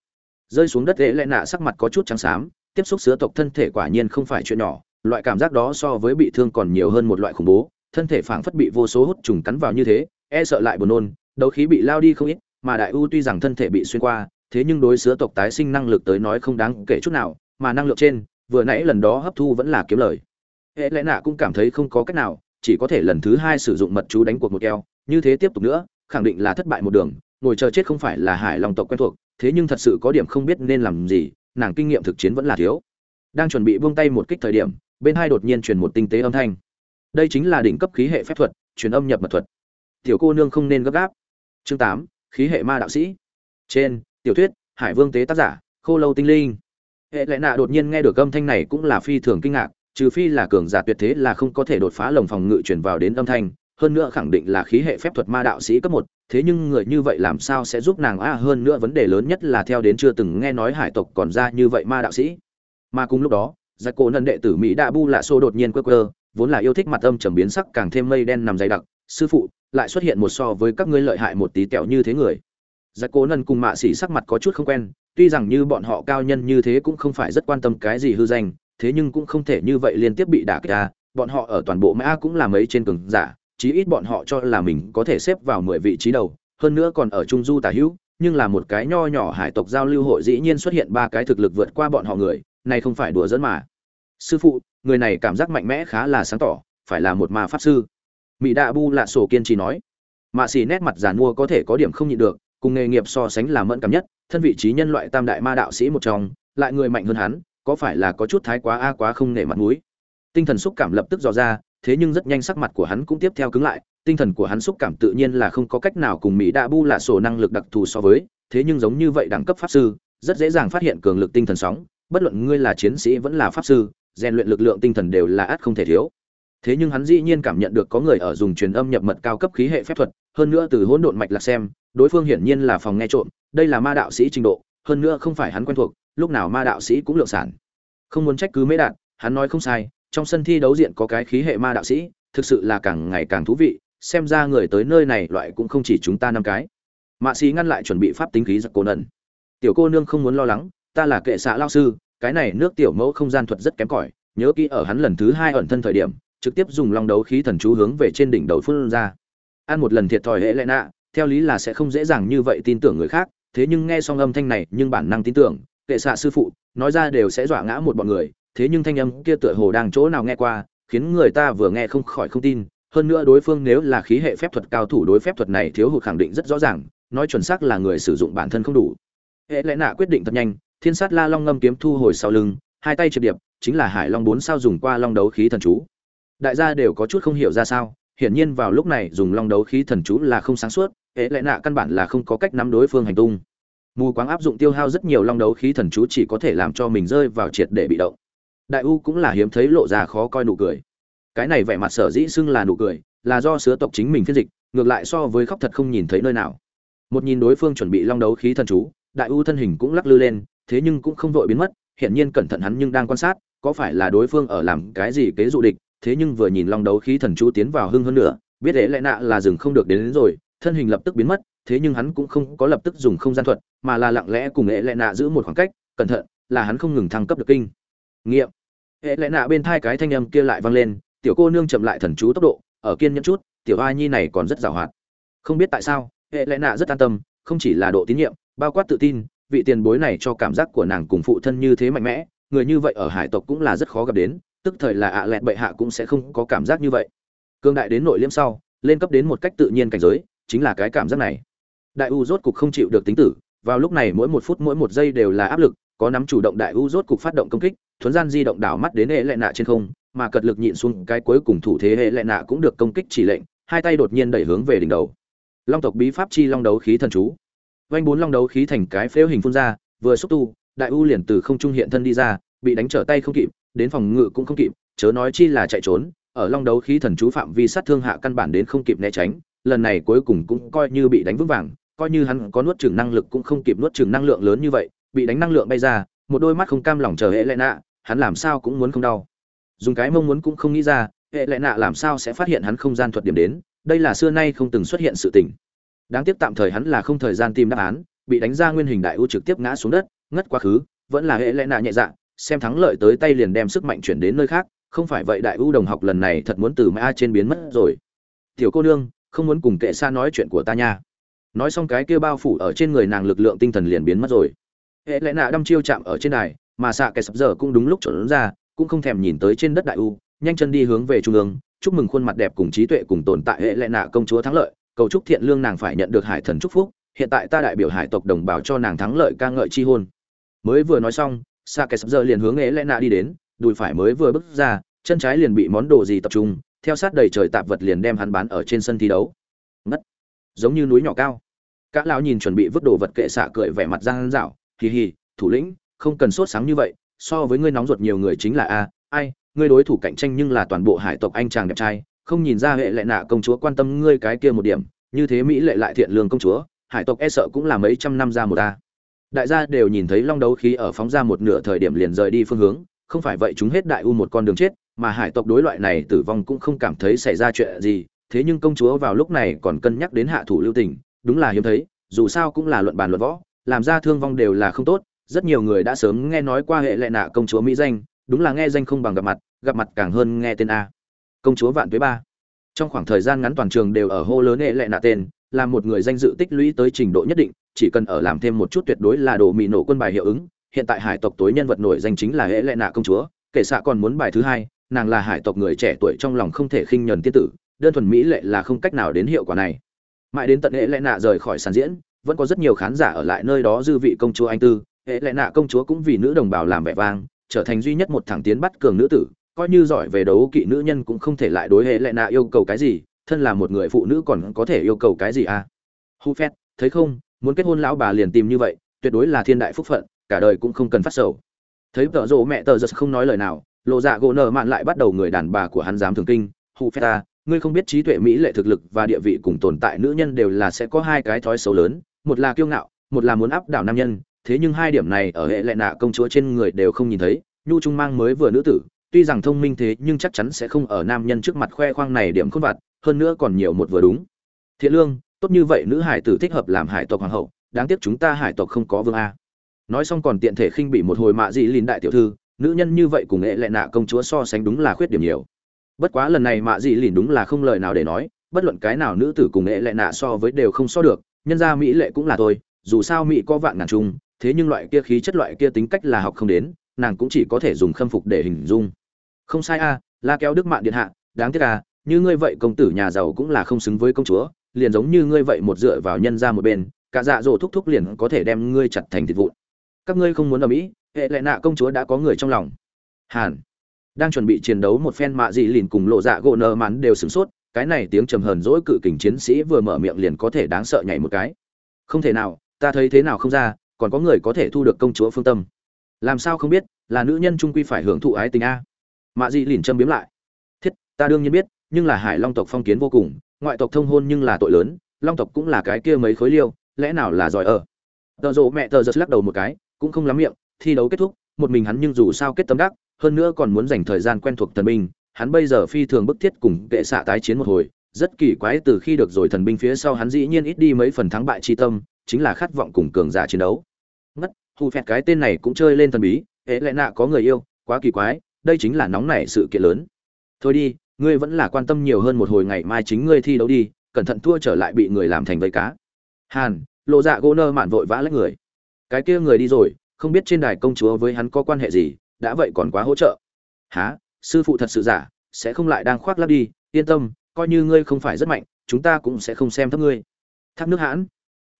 [SPEAKER 1] Rơi xuống đất dễ lẽ nạ sắc mặt có chút trắng xám, tiếp xúc sứa tộc thân thể quả nhiên không phải chuyện nhỏ loại cảm giác đó so với bị thương còn nhiều hơn một loại khủng bố, thân thể phảng phất bị vô số hút trùng cắn vào như thế e sợ lại buồn nôn, đấu khí bị lao đi không ít, mà đại u tuy rằng thân thể bị xuyên qua, thế nhưng đối sứa tộc tái sinh năng lực tới nói không đáng kể chút nào, mà năng lượng trên, vừa nãy lần đó hấp thu vẫn là kiếm lời. Hệ lẽ nạ cũng cảm thấy không có cách nào, chỉ có thể lần thứ hai sử dụng mật chú đánh cuộc một keo, như thế tiếp tục nữa, khẳng định là thất bại một đường, ngồi chờ chết không phải là hải lòng tộc quen thuộc, thế nhưng thật sự có điểm không biết nên làm gì, nàng kinh nghiệm thực chiến vẫn là thiếu. Đang chuẩn bị buông tay một kích thời điểm bên hai đột nhiên truyền một tinh tế âm thanh. Đây chính là đỉnh cấp khí hệ phép thuật, truyền âm nhập mật thuật. Tiểu cô nương không nên gấp gáp. Chương tám, khí hệ ma đạo sĩ. Trên, tiểu thuyết, hải vương tế tác giả, khô lâu tinh linh. Hệ lệ nạ đột nhiên nghe được âm thanh này cũng là phi thường kinh ngạc, trừ phi là cường giả tuyệt thế là không có thể đột phá lồng phòng ngự chuyển vào đến âm thanh, hơn nữa khẳng định là khí hệ phép thuật ma đạo sĩ cấp một, thế nhưng người như vậy làm sao sẽ giúp nàng a? Hơn nữa vấn đề lớn nhất là theo đến chưa từng nghe nói hải tộc còn ra như vậy ma đạo sĩ. Mà cùng lúc đó giặc cổ nân đệ tử mỹ đa bu lạ xô đột nhiên quơ quơ, vốn là yêu thích mặt âm trầm biến sắc càng thêm mây đen nằm dày đặc. Sư phụ, lại xuất hiện một so với các ngươi lợi hại một tí kẹo như thế người. Giặc cổ nân cùng mạ xỉ sắc mặt có chút không quen, tuy rằng như bọn họ cao nhân như thế cũng không phải rất quan tâm cái gì hư danh, thế nhưng cũng không thể như vậy liên tiếp bị đả kích ra. Bọn họ ở toàn bộ mã cũng là mấy trên cường giả, chí ít bọn họ cho là mình có thể xếp vào mười vị trí đầu, hơn nữa còn ở trung du tả hữu, nhưng là một cái nho nhỏ hải tộc giao lưu hội dĩ nhiên xuất hiện ba cái thực lực vượt qua bọn họ người, này không phải đùa dẫn mà sư phụ, người này cảm giác mạnh mẽ khá là sáng tỏ, phải là một ma pháp sư. Mỹ đạ bu lạ sổ kiên trì nói. Mạ xì nét mặt giàn mua có thể có điểm không nhịn được, cùng nghề nghiệp so sánh là mẫn cảm nhất, thân vị trí nhân loại tam đại ma đạo sĩ một trong, lại người mạnh hơn hắn, có phải là có chút thái quá a quá không nể mặt mũi. Tinh thần xúc cảm lập tức dò ra, thế nhưng rất nhanh sắc mặt của hắn cũng tiếp theo cứng lại, tinh thần của hắn xúc cảm tự nhiên là không có cách nào cùng mỹ đạ bu lạ sổ năng lực đặc thù so với, thế nhưng giống như vậy đẳng cấp pháp sư, rất dễ dàng phát hiện cường lực tinh thần sóng, bất luận ngươi là chiến sĩ vẫn là pháp sư rèn luyện lực lượng tinh thần đều là ắt không thể thiếu. Thế nhưng hắn dĩ nhiên cảm nhận được có người ở dùng truyền âm nhập mật cao cấp khí hệ phép thuật, hơn nữa từ hỗn độn mạch lạc xem, đối phương hiển nhiên là phòng nghe trộm, đây là ma đạo sĩ trình độ, hơn nữa không phải hắn quen thuộc, lúc nào ma đạo sĩ cũng lượng sản. Không muốn trách cứ mấy đạn, hắn nói không sai, trong sân thi đấu diện có cái khí hệ ma đạo sĩ, thực sự là càng ngày càng thú vị, xem ra người tới nơi này loại cũng không chỉ chúng ta năm cái. Mạ sĩ ngăn lại chuẩn bị pháp tính khí giặc cô nần. Tiểu cô nương không muốn lo lắng, ta là kệ xạ lao sư cái này nước tiểu mẫu không gian thuật rất kém cỏi, nhớ kỹ ở hắn lần thứ hai ẩn thân thời điểm, trực tiếp dùng long đấu khí thần chú hướng về trên đỉnh đầu phun ra. Ăn một lần thiệt thòi hệ lệ nạ, theo lý là sẽ không dễ dàng như vậy tin tưởng người khác, thế nhưng nghe xong âm thanh này, nhưng bản năng tin tưởng, kệ xạ sư phụ, nói ra đều sẽ dọa ngã một bọn người, thế nhưng thanh âm kia tựa hồ đang chỗ nào nghe qua, khiến người ta vừa nghe không khỏi không tin. Hơn nữa đối phương nếu là khí hệ phép thuật cao thủ đối phép thuật này thiếu hụt khẳng định rất rõ ràng, nói chuẩn xác là người sử dụng bản thân không đủ. Hệ lẽ nạ quyết định thật nhanh thiên sát la long ngâm kiếm thu hồi sau lưng, hai tay triệt điệp, chính là hải long bốn sao dùng qua long đấu khí thần chú. Đại gia đều có chút không hiểu ra sao, hiển nhiên vào lúc này dùng long đấu khí thần chú là không sáng suốt, hệ lẽ nạ căn bản là không có cách nắm đối phương hành tung. Mù quáng áp dụng tiêu hao rất nhiều long đấu khí thần chú chỉ có thể làm cho mình rơi vào triệt để bị động. Đại u cũng là hiếm thấy lộ ra khó coi nụ cười. Cái này vẻ mặt sở dĩ xưng là nụ cười, là do sứa tộc chính mình phiên dịch, ngược lại so với khóc thật không nhìn thấy nơi nào. Một nhìn đối phương chuẩn bị long đấu khí thần chú, đại u thân hình cũng lắc lư lên thế nhưng cũng không vội biến mất hiển nhiên cẩn thận hắn nhưng đang quan sát có phải là đối phương ở làm cái gì kế dụ địch thế nhưng vừa nhìn long đấu khí thần chú tiến vào hưng hơn nữa biết lẽ lẽ nạ là dừng không được đến, đến rồi thân hình lập tức biến mất thế nhưng hắn cũng không có lập tức dùng không gian thuật mà là lặng lẽ cùng lẽ lẽ nạ giữ một khoảng cách cẩn thận là hắn không ngừng thăng cấp được kinh. Nghiệm. Hệ lẽ nạ bên thai cái thanh âm kia lại vang lên tiểu cô nương chậm lại thần chú tốc độ ở kiên nhẫn chút tiểu a nhi này còn rất giàu hoạt. Không biết tại sao hệ lẽ nạ rất an tâm không chỉ là độ tín nhiệm bao quát tự tin vị tiền bối này cho cảm giác của nàng cùng phụ thân như thế mạnh mẽ, người như vậy ở hải tộc cũng là rất khó gặp đến, tức thời là ạ à lẹt bệ hạ cũng sẽ không có cảm giác như vậy. Cương đại đến nội liêm sau, lên cấp đến một cách tự nhiên cảnh giới, chính là cái cảm giác này. Đại u rốt cục không chịu được tính tử, vào lúc này mỗi một phút mỗi một giây đều là áp lực, có nắm chủ động đại u rốt cục phát động công kích, thuấn gian di động đảo mắt đến hệ lệ nạ trên không, mà cật lực nhịn xuống cái cuối cùng thủ thế hệ lệ nạ cũng được công kích chỉ lệnh, hai tay đột nhiên đẩy hướng về đỉnh đầu. Long tộc bí pháp chi long đấu khí thần chú vanh bốn long đấu khí thành cái phễu hình phun ra, vừa xúc tu, đại u liền từ không trung hiện thân đi ra, bị đánh trở tay không kịp, đến phòng ngự cũng không kịp, chớ nói chi là chạy trốn, ở long đấu khí thần chú phạm vi sát thương hạ căn bản đến không kịp né tránh, lần này cuối cùng cũng coi như bị đánh vững vàng, coi như hắn có nuốt chửng năng lực cũng không kịp nuốt chửng năng lượng lớn như vậy, bị đánh năng lượng bay ra, một đôi mắt không cam lòng chờ hệ lệ nạ, hắn làm sao cũng muốn không đau. Dùng cái mong muốn cũng không nghĩ ra, hệ lệ nạ làm sao sẽ phát hiện hắn không gian thuật điểm đến, đây là xưa nay không từng xuất hiện sự tình đáng tiếc tạm thời hắn là không thời gian tìm đáp án, bị đánh ra nguyên hình đại ưu trực tiếp ngã xuống đất, ngất quá khứ, vẫn là hệ lệ nạ nhẹ dạ xem thắng lợi tới tay liền đem sức mạnh chuyển đến nơi khác, không phải vậy đại ưu đồng học lần này thật muốn từ mã trên biến mất rồi. Tiểu cô nương, không muốn cùng kệ xa nói chuyện của ta nha. Nói xong cái kia bao phủ ở trên người nàng lực lượng tinh thần liền biến mất rồi. Hệ lẽ nạ đâm chiêu chạm ở trên đài, mà xạ kẻ sập giờ cũng đúng lúc trộn ra, cũng không thèm nhìn tới trên đất đại u, nhanh chân đi hướng về trung ương, chúc mừng khuôn mặt đẹp cùng trí tuệ cùng tồn tại hệ lẽ nạ công chúa thắng lợi cầu chúc thiện lương nàng phải nhận được hải thần chúc phúc, hiện tại ta đại biểu hải tộc đồng bào cho nàng thắng lợi ca ngợi chi hôn. Mới vừa nói xong xạ kẻ sập giờ liền hướng ế lẽ nạ đi đến, đùi phải mới vừa bước ra, chân trái liền bị món đồ gì tập trung, theo sát đầy trời tạp vật liền đem hắn bán ở trên sân thi đấu. Ngất. Giống như núi nhỏ cao. Cả lão nhìn chuẩn bị vứt đồ vật kệ xạ cười vẻ mặt giang dạo hì hì, thủ lĩnh, không cần sốt sáng như vậy, so với ngươi nóng ruột nhiều người chính là a, ai, ngươi đối thủ cạnh tranh nhưng là toàn bộ hải tộc anh chàng đẹp trai không nhìn ra hệ lệ nạ công chúa quan tâm ngươi cái kia một điểm, như thế mỹ lệ lại thiện lương công chúa, hải tộc e sợ cũng là mấy trăm năm ra một ta. Đại gia đều nhìn thấy long đấu khí ở phóng ra một nửa thời điểm liền rời đi phương hướng, không phải vậy chúng hết đại u một con đường chết, mà hải tộc đối loại này tử vong cũng không cảm thấy xảy ra chuyện gì, thế nhưng công chúa vào lúc này còn cân nhắc đến hạ thủ lưu tình, đúng là hiếm thấy, dù sao cũng là luận bàn luận võ, làm ra thương vong đều là không tốt, rất nhiều người đã sớm nghe nói qua hệ lệ nạ công chúa mỹ danh, đúng là nghe danh không bằng gặp mặt gặp mặt càng hơn nghe tên a công chúa vạn tuế ba. Trong khoảng thời gian ngắn toàn trường đều ở hô lớn hệ lệ nạ tên, là một người danh dự tích lũy tới trình độ nhất định, chỉ cần ở làm thêm một chút tuyệt đối là đồ mì nổ quân bài hiệu ứng, hiện tại hải tộc tối nhân vật nổi danh chính là hễ lệ nạ công chúa, kể xạ còn muốn bài thứ hai, nàng là hải tộc người trẻ tuổi trong lòng không thể khinh nhẫn tiên tử, đơn thuần mỹ lệ là không cách nào đến hiệu quả này. Mãi đến tận hễ lệ nạ rời khỏi sàn diễn, vẫn có rất nhiều khán giả ở lại nơi đó dư vị công chúa anh tư, hệ lệ nạ công chúa cũng vì nữ đồng bào làm vẻ vang, trở thành duy nhất một thẳng tiến bắt cường nữ tử coi như giỏi về đấu kỵ nữ nhân cũng không thể lại đối hệ lệ nạ yêu cầu cái gì, thân là một người phụ nữ còn có thể yêu cầu cái gì à? Hu phét, thấy không, muốn kết hôn lão bà liền tìm như vậy, tuyệt đối là thiên đại phúc phận, cả đời cũng không cần phát sầu. Thấy tợ rộ mẹ tờ giật không nói lời nào, lộ dạ gỗ nợ mạn lại bắt đầu người đàn bà của hắn dám thường kinh. Hu phét ta ngươi không biết trí tuệ mỹ lệ thực lực và địa vị cùng tồn tại nữ nhân đều là sẽ có hai cái thói xấu lớn, một là kiêu ngạo, một là muốn áp đảo nam nhân. Thế nhưng hai điểm này ở hệ lệ nạ công chúa trên người đều không nhìn thấy, nhu trung mang mới vừa nữ tử tuy rằng thông minh thế, nhưng chắc chắn sẽ không ở nam nhân trước mặt khoe khoang này điểm khôn vặt, hơn nữa còn nhiều một vừa đúng. Thiện lương, tốt như vậy, nữ hải tử thích hợp làm hải tộc hoàng hậu, đáng tiếc chúng ta hải tộc không có vương a. Nói xong còn tiện thể khinh bị một hồi mạ dị lìn đại tiểu thư, nữ nhân như vậy cùng nghệ lệ nạ công chúa so sánh đúng là khuyết điểm nhiều. Bất quá lần này mạ dị lìn đúng là không lời nào để nói, bất luận cái nào nữ tử cùng nghệ lệ nạ so với đều không so được, nhân ra mỹ lệ cũng là tôi dù sao mỹ có vạn ngàn chung, thế nhưng loại kia khí chất, loại kia tính cách là học không đến, nàng cũng chỉ có thể dùng khâm phục để hình dung không sai a, la kéo đức mạng điện hạ, đáng tiếc à như ngươi vậy công tử nhà giàu cũng là không xứng với công chúa, liền giống như ngươi vậy một dựa vào nhân ra một bên, cả dạ dỗ thúc thúc liền có thể đem ngươi chặt thành thịt vụn. Các ngươi không muốn ở mỹ, hệ lệ nạ công chúa đã có người trong lòng. Hàn. Đang chuẩn bị chiến đấu một phen mạ dị lìn cùng lộ dạ gỗ nơ mắn đều sửng sốt, cái này tiếng trầm hờn dỗi cự kình chiến sĩ vừa mở miệng liền có thể đáng sợ nhảy một cái. Không thể nào, ta thấy thế nào không ra, còn có người có thể thu được công chúa phương tâm. Làm sao không biết, là nữ nhân trung quy phải hưởng thụ ái tình a mạ dị lìn châm biếm lại. Thiết, ta đương nhiên biết, nhưng là hải long tộc phong kiến vô cùng, ngoại tộc thông hôn nhưng là tội lớn, long tộc cũng là cái kia mấy khối liêu, lẽ nào là giỏi ở? Tợ rộ mẹ tờ giật lắc đầu một cái, cũng không lắm miệng, thi đấu kết thúc, một mình hắn nhưng dù sao kết tâm đắc, hơn nữa còn muốn dành thời gian quen thuộc thần binh, hắn bây giờ phi thường bức thiết cùng kệ xạ tái chiến một hồi, rất kỳ quái từ khi được rồi thần binh phía sau hắn dĩ nhiên ít đi mấy phần thắng bại chi tâm, chính là khát vọng cùng cường giả chiến đấu. Ngất, hù phẹt cái tên này cũng chơi lên thần bí, ế lẽ nạ có người yêu, quá kỳ quái đây chính là nóng nảy sự kiện lớn. Thôi đi, ngươi vẫn là quan tâm nhiều hơn một hồi ngày mai chính ngươi thi đấu đi, cẩn thận thua trở lại bị người làm thành vây cá. Hàn, lộ dạ gỗ nơ mạn vội vã lấy người. Cái kia người đi rồi, không biết trên đài công chúa với hắn có quan hệ gì, đã vậy còn quá hỗ trợ. Há sư phụ thật sự giả, sẽ không lại đang khoác lắp đi, yên tâm, coi như ngươi không phải rất mạnh, chúng ta cũng sẽ không xem thấp ngươi. Thác nước hãn.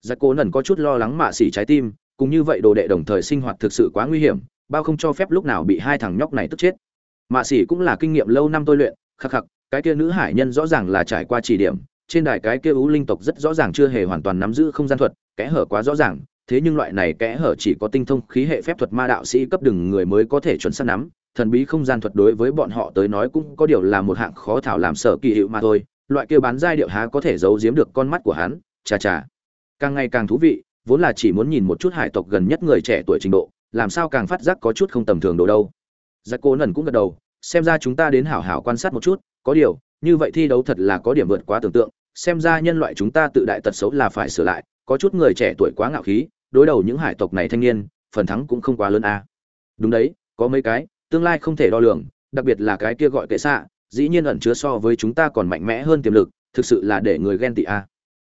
[SPEAKER 1] Dạ Giặc cố nần có chút lo lắng mạ xỉ trái tim, cùng như vậy đồ đệ đồng thời sinh hoạt thực sự quá nguy hiểm bao không cho phép lúc nào bị hai thằng nhóc này tức chết. Mạ xỉ cũng là kinh nghiệm lâu năm tôi luyện, khắc khắc, cái kia nữ hải nhân rõ ràng là trải qua chỉ điểm, trên đài cái kia u linh tộc rất rõ ràng chưa hề hoàn toàn nắm giữ không gian thuật, kẽ hở quá rõ ràng, thế nhưng loại này kẽ hở chỉ có tinh thông khí hệ phép thuật ma đạo sĩ cấp đừng người mới có thể chuẩn xác nắm, thần bí không gian thuật đối với bọn họ tới nói cũng có điều là một hạng khó thảo làm sở kỳ hiệu mà thôi, loại kia bán giai điệu há có thể giấu giếm được con mắt của hắn, chà chà. Càng ngày càng thú vị, vốn là chỉ muốn nhìn một chút hải tộc gần nhất người trẻ tuổi trình độ làm sao càng phát giác có chút không tầm thường đồ đâu giặc cô nần cũng gật đầu, xem ra chúng ta đến hảo hảo quan sát một chút, có điều, như vậy thi đấu thật là có điểm vượt quá tưởng tượng, xem ra nhân loại chúng ta tự đại tật xấu là phải sửa lại, có chút người trẻ tuổi quá ngạo khí, đối đầu những hải tộc này thanh niên, phần thắng cũng không quá lớn a à. đúng đấy, có mấy cái, tương lai không thể đo lường, đặc biệt là cái kia gọi kệ xạ, dĩ nhiên ẩn chứa so với chúng ta còn mạnh mẽ hơn tiềm lực, thực sự là để người ghen tị a à.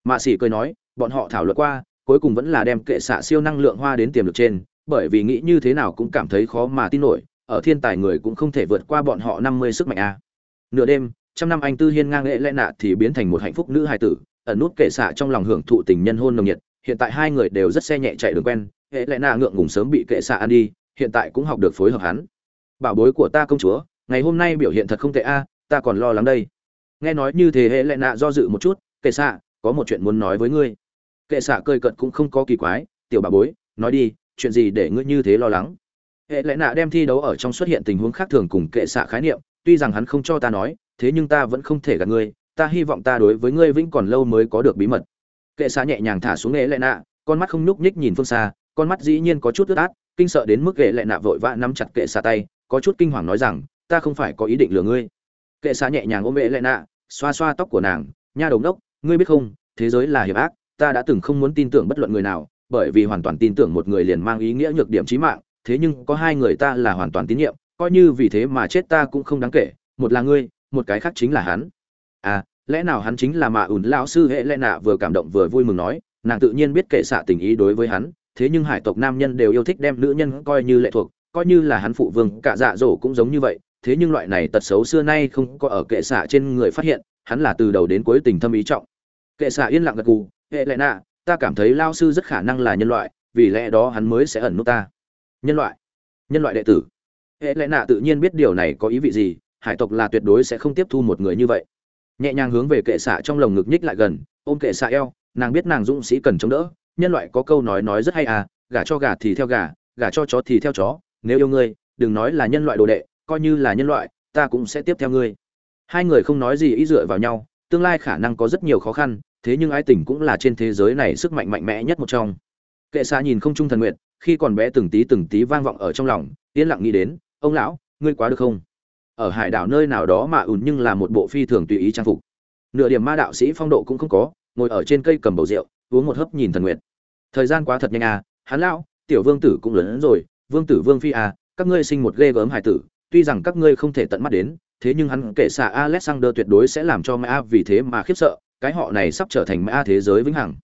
[SPEAKER 1] mạ xỉ cười nói, bọn họ thảo luận qua, cuối cùng vẫn là đem kệ xạ siêu năng lượng hoa đến tiềm lực trên bởi vì nghĩ như thế nào cũng cảm thấy khó mà tin nổi, ở thiên tài người cũng không thể vượt qua bọn họ năm mươi sức mạnh a. Nửa đêm, trăm năm anh tư hiên ngang lễ lẽ nạ thì biến thành một hạnh phúc nữ hài tử, ẩn nút kệ xạ trong lòng hưởng thụ tình nhân hôn nồng nhiệt, hiện tại hai người đều rất xe nhẹ chạy đường quen hệ lẽ nạ ngượng ngùng sớm bị kệ xạ ăn đi, hiện tại cũng học được phối hợp hắn. Bảo bối của ta công chúa, ngày hôm nay biểu hiện thật không tệ a, ta còn lo lắng đây. Nghe nói như thế hệ lẽ nạ do dự một chút, kệ xạ, có một chuyện muốn nói với ngươi. Kệ xạ cười cợt cũng không có kỳ quái, tiểu bà bối, nói đi chuyện gì để ngươi như thế lo lắng? Hệ lẽ nạ đem thi đấu ở trong xuất hiện tình huống khác thường cùng kệ xạ khái niệm, tuy rằng hắn không cho ta nói, thế nhưng ta vẫn không thể gạt ngươi, ta hy vọng ta đối với ngươi vĩnh còn lâu mới có được bí mật. Kệ xạ nhẹ nhàng thả xuống hệ lệ nạ, con mắt không nhúc nhích nhìn phương xa, con mắt dĩ nhiên có chút ướt át, kinh sợ đến mức ghế lệ nạ vội vã nắm chặt kệ xạ tay, có chút kinh hoàng nói rằng, ta không phải có ý định lừa ngươi. Kệ xạ nhẹ nhàng ôm hệ lệ nạ, xoa xoa tóc của nàng, nha đồng đốc, ngươi biết không, thế giới là hiểm ác, ta đã từng không muốn tin tưởng bất luận người nào bởi vì hoàn toàn tin tưởng một người liền mang ý nghĩa nhược điểm chí mạng, thế nhưng có hai người ta là hoàn toàn tín nhiệm, coi như vì thế mà chết ta cũng không đáng kể, một là ngươi, một cái khác chính là hắn. À lẽ nào hắn chính là mạ ủn lão sư hệ lẽ nạ vừa cảm động vừa vui mừng nói, nàng tự nhiên biết kệ xạ tình ý đối với hắn, thế nhưng hải tộc nam nhân đều yêu thích đem nữ nhân coi như lệ thuộc, coi như là hắn phụ vương, cả dạ dỗ cũng giống như vậy, thế nhưng loại này tật xấu xưa nay không có ở kệ xạ trên người phát hiện, hắn là từ đầu đến cuối tình thâm ý trọng. Kệ xạ yên lặng gật gù, hệ lệ nạ ta cảm thấy lao sư rất khả năng là nhân loại, vì lẽ đó hắn mới sẽ ẩn nút ta. Nhân loại? Nhân loại đệ tử. Hệ lẽ nạ tự nhiên biết điều này có ý vị gì, hải tộc là tuyệt đối sẽ không tiếp thu một người như vậy. Nhẹ nhàng hướng về kệ xạ trong lồng ngực nhích lại gần, ôm kệ xạ eo, nàng biết nàng dũng sĩ cần chống đỡ. Nhân loại có câu nói nói rất hay à gả cho gà thì theo gà, gả cho chó thì theo chó. Nếu yêu ngươi, đừng nói là nhân loại đồ đệ, coi như là nhân loại, ta cũng sẽ tiếp theo ngươi. Hai người không nói gì ý dựa vào nhau, tương lai khả năng có rất nhiều khó khăn thế nhưng ái tình cũng là trên thế giới này sức mạnh mạnh mẽ nhất một trong. Kệ xa nhìn không trung thần nguyện, khi còn bé từng tí từng tí vang vọng ở trong lòng, yên lặng nghĩ đến, ông lão, ngươi quá được không? Ở hải đảo nơi nào đó mà ùn nhưng là một bộ phi thường tùy ý trang phục. Nửa điểm ma đạo sĩ phong độ cũng không có, ngồi ở trên cây cầm bầu rượu, uống một hớp nhìn thần nguyện. Thời gian quá thật nhanh à hắn lão, tiểu vương tử cũng lớn hơn rồi, vương tử vương phi à các ngươi sinh một ghê gớm hải tử, tuy rằng các ngươi không thể tận mắt đến, thế nhưng hắn kể xạ alexander tuyệt đối sẽ làm cho mẹ vì thế mà khiếp sợ cái họ này sắp trở thành ma thế giới vĩnh hằng.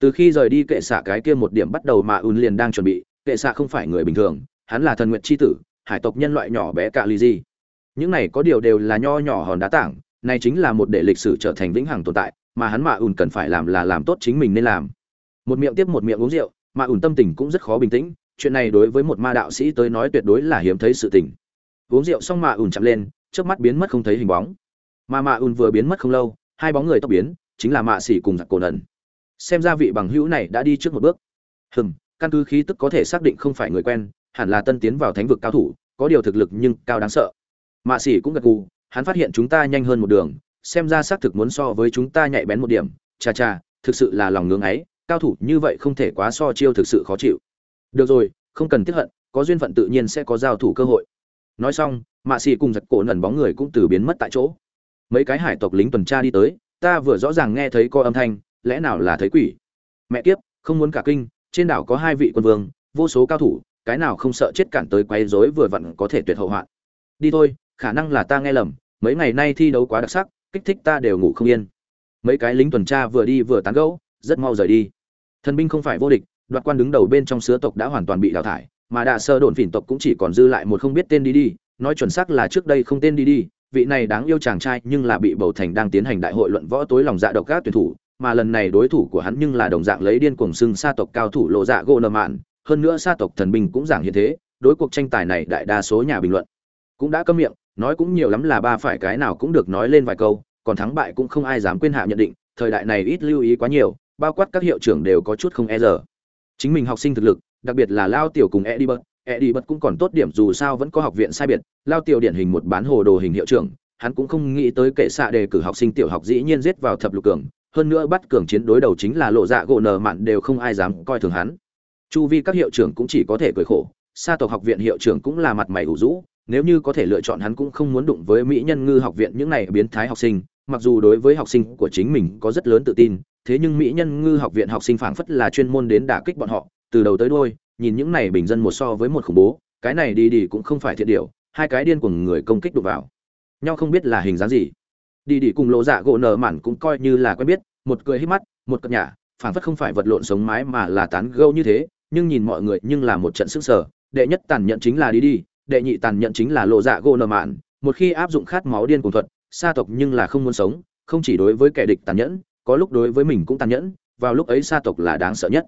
[SPEAKER 1] Từ khi rời đi kệ xạ cái kia một điểm bắt đầu mà ùn liền đang chuẩn bị, kệ xạ không phải người bình thường, hắn là thần nguyện c h i tử, hải tộc nhân loại nhỏ bé cạ lì gì. những này có điều đều là nho nhỏ hòn đá tảng, này chính là một để lịch sử trở thành vĩnh hằng tồn tại, mà hắn mà ùn cần phải làm là làm tốt chính mình nên làm. Một miệng tiếp một miệng uống rượu, mà ùn tâm tình cũng rất khó bình tĩnh, chuyện này đối với một ma đạo sĩ tới nói tuyệt đối là hiếm thấy sự tình. Uống rượu xong mà ùn chậm lên trước mắt biến mất không thấy hình bóng. Mà mạ ùn vừa biến mất không lâu hai bóng người tốc biến, chính là mạ xỉ cùng giặc cổ nần. Xem ra vị bằng hữu này đã đi trước một bước. Hừm, căn cứ khí tức có thể xác định không phải người quen, hẳn là tân tiến vào thánh vực cao thủ, có điều thực lực nhưng cao đáng sợ. Mạ xỉ cũng gật gù, hắn phát hiện chúng ta nhanh hơn một đường, xem ra xác thực muốn so với chúng ta nhạy bén một điểm. Cha cha thực sự là lòng ngưỡng ấy, cao thủ như vậy không thể quá so chiêu thực sự khó chịu. Được rồi, không cần tiếp hận, có duyên phận tự nhiên sẽ có giao thủ cơ hội. Nói xong, mạ xỉ cùng giật cổ nần bóng người cũng từ biến mất tại chỗ mấy cái hải tộc lính tuần tra đi tới, ta vừa rõ ràng nghe thấy có âm thanh, lẽ nào là thấy quỷ? Mẹ kiếp, không muốn cả kinh, trên đảo có hai vị quân vương, vô số cao thủ, cái nào không sợ chết cản tới quấy rối vừa vặn có thể tuyệt hậu hoạn. Đi thôi, khả năng là ta nghe lầm, mấy ngày nay thi đấu quá đặc sắc, kích thích ta đều ngủ không yên. Mấy cái lính tuần tra vừa đi vừa tán gẫu, rất mau rời đi. Thần binh không phải vô địch, đoạt quan đứng đầu bên trong sứa tộc đã hoàn toàn bị đào thải, mà đạ sơ đồn phỉn tộc cũng chỉ còn dư lại một không biết tên đi đi, nói chuẩn xác là trước đây không tên đi đi vị này đáng yêu chàng trai nhưng là bị bầu thành đang tiến hành đại hội luận võ tối lòng dạ độc các tuyển thủ, mà lần này đối thủ của hắn nhưng là đồng dạng lấy điên cuồng xưng sa tộc cao thủ lộ dạ gỗ nợ mạn, hơn nữa sa tộc thần binh cũng giảng như thế, đối cuộc tranh tài này đại đa số nhà bình luận cũng đã cấm miệng, nói cũng nhiều lắm là ba phải cái nào cũng được nói lên vài câu, còn thắng bại cũng không ai dám quên hạ nhận định, thời đại này ít lưu ý quá nhiều, bao quát các hiệu trưởng đều có chút không e giờ chính mình học sinh thực lực, đặc biệt là lao tiểu cùng e đi bớt e đi bật cũng còn tốt điểm dù sao vẫn có học viện sai biệt, lao tiểu điển hình một bán hồ đồ hình hiệu trưởng, hắn cũng không nghĩ tới kệ xạ đề cử học sinh tiểu học dĩ nhiên giết vào thập lục cường, hơn nữa bắt cường chiến đối đầu chính là lộ dạ gỗ nờ mạn đều không ai dám coi thường hắn. Chu vi các hiệu trưởng cũng chỉ có thể cười khổ, sa tộc học viện hiệu trưởng cũng là mặt mày ủ rũ, nếu như có thể lựa chọn hắn cũng không muốn đụng với mỹ nhân ngư học viện những này biến thái học sinh, mặc dù đối với học sinh của chính mình có rất lớn tự tin, thế nhưng mỹ nhân ngư học viện học sinh phảng phất là chuyên môn đến đả kích bọn họ, từ đầu tới đôi nhìn những này bình dân một so với một khủng bố, cái này đi đi cũng không phải thiệt điều hai cái điên của người công kích đột vào. Nhau không biết là hình dáng gì. Đi đi cùng lộ dạ gỗ nở mạn cũng coi như là quen biết, một cười hít mắt, một cập nhả, phảng phất không phải vật lộn sống mái mà là tán gâu như thế, nhưng nhìn mọi người nhưng là một trận sức sở đệ nhất tàn nhận chính là đi đi, đệ nhị tàn nhận chính là lộ dạ gỗ nở mạn. Một khi áp dụng khát máu điên cùng thuật, sa tộc nhưng là không muốn sống, không chỉ đối với kẻ địch tàn nhẫn, có lúc đối với mình cũng tàn nhẫn, vào lúc ấy sa tộc là đáng sợ nhất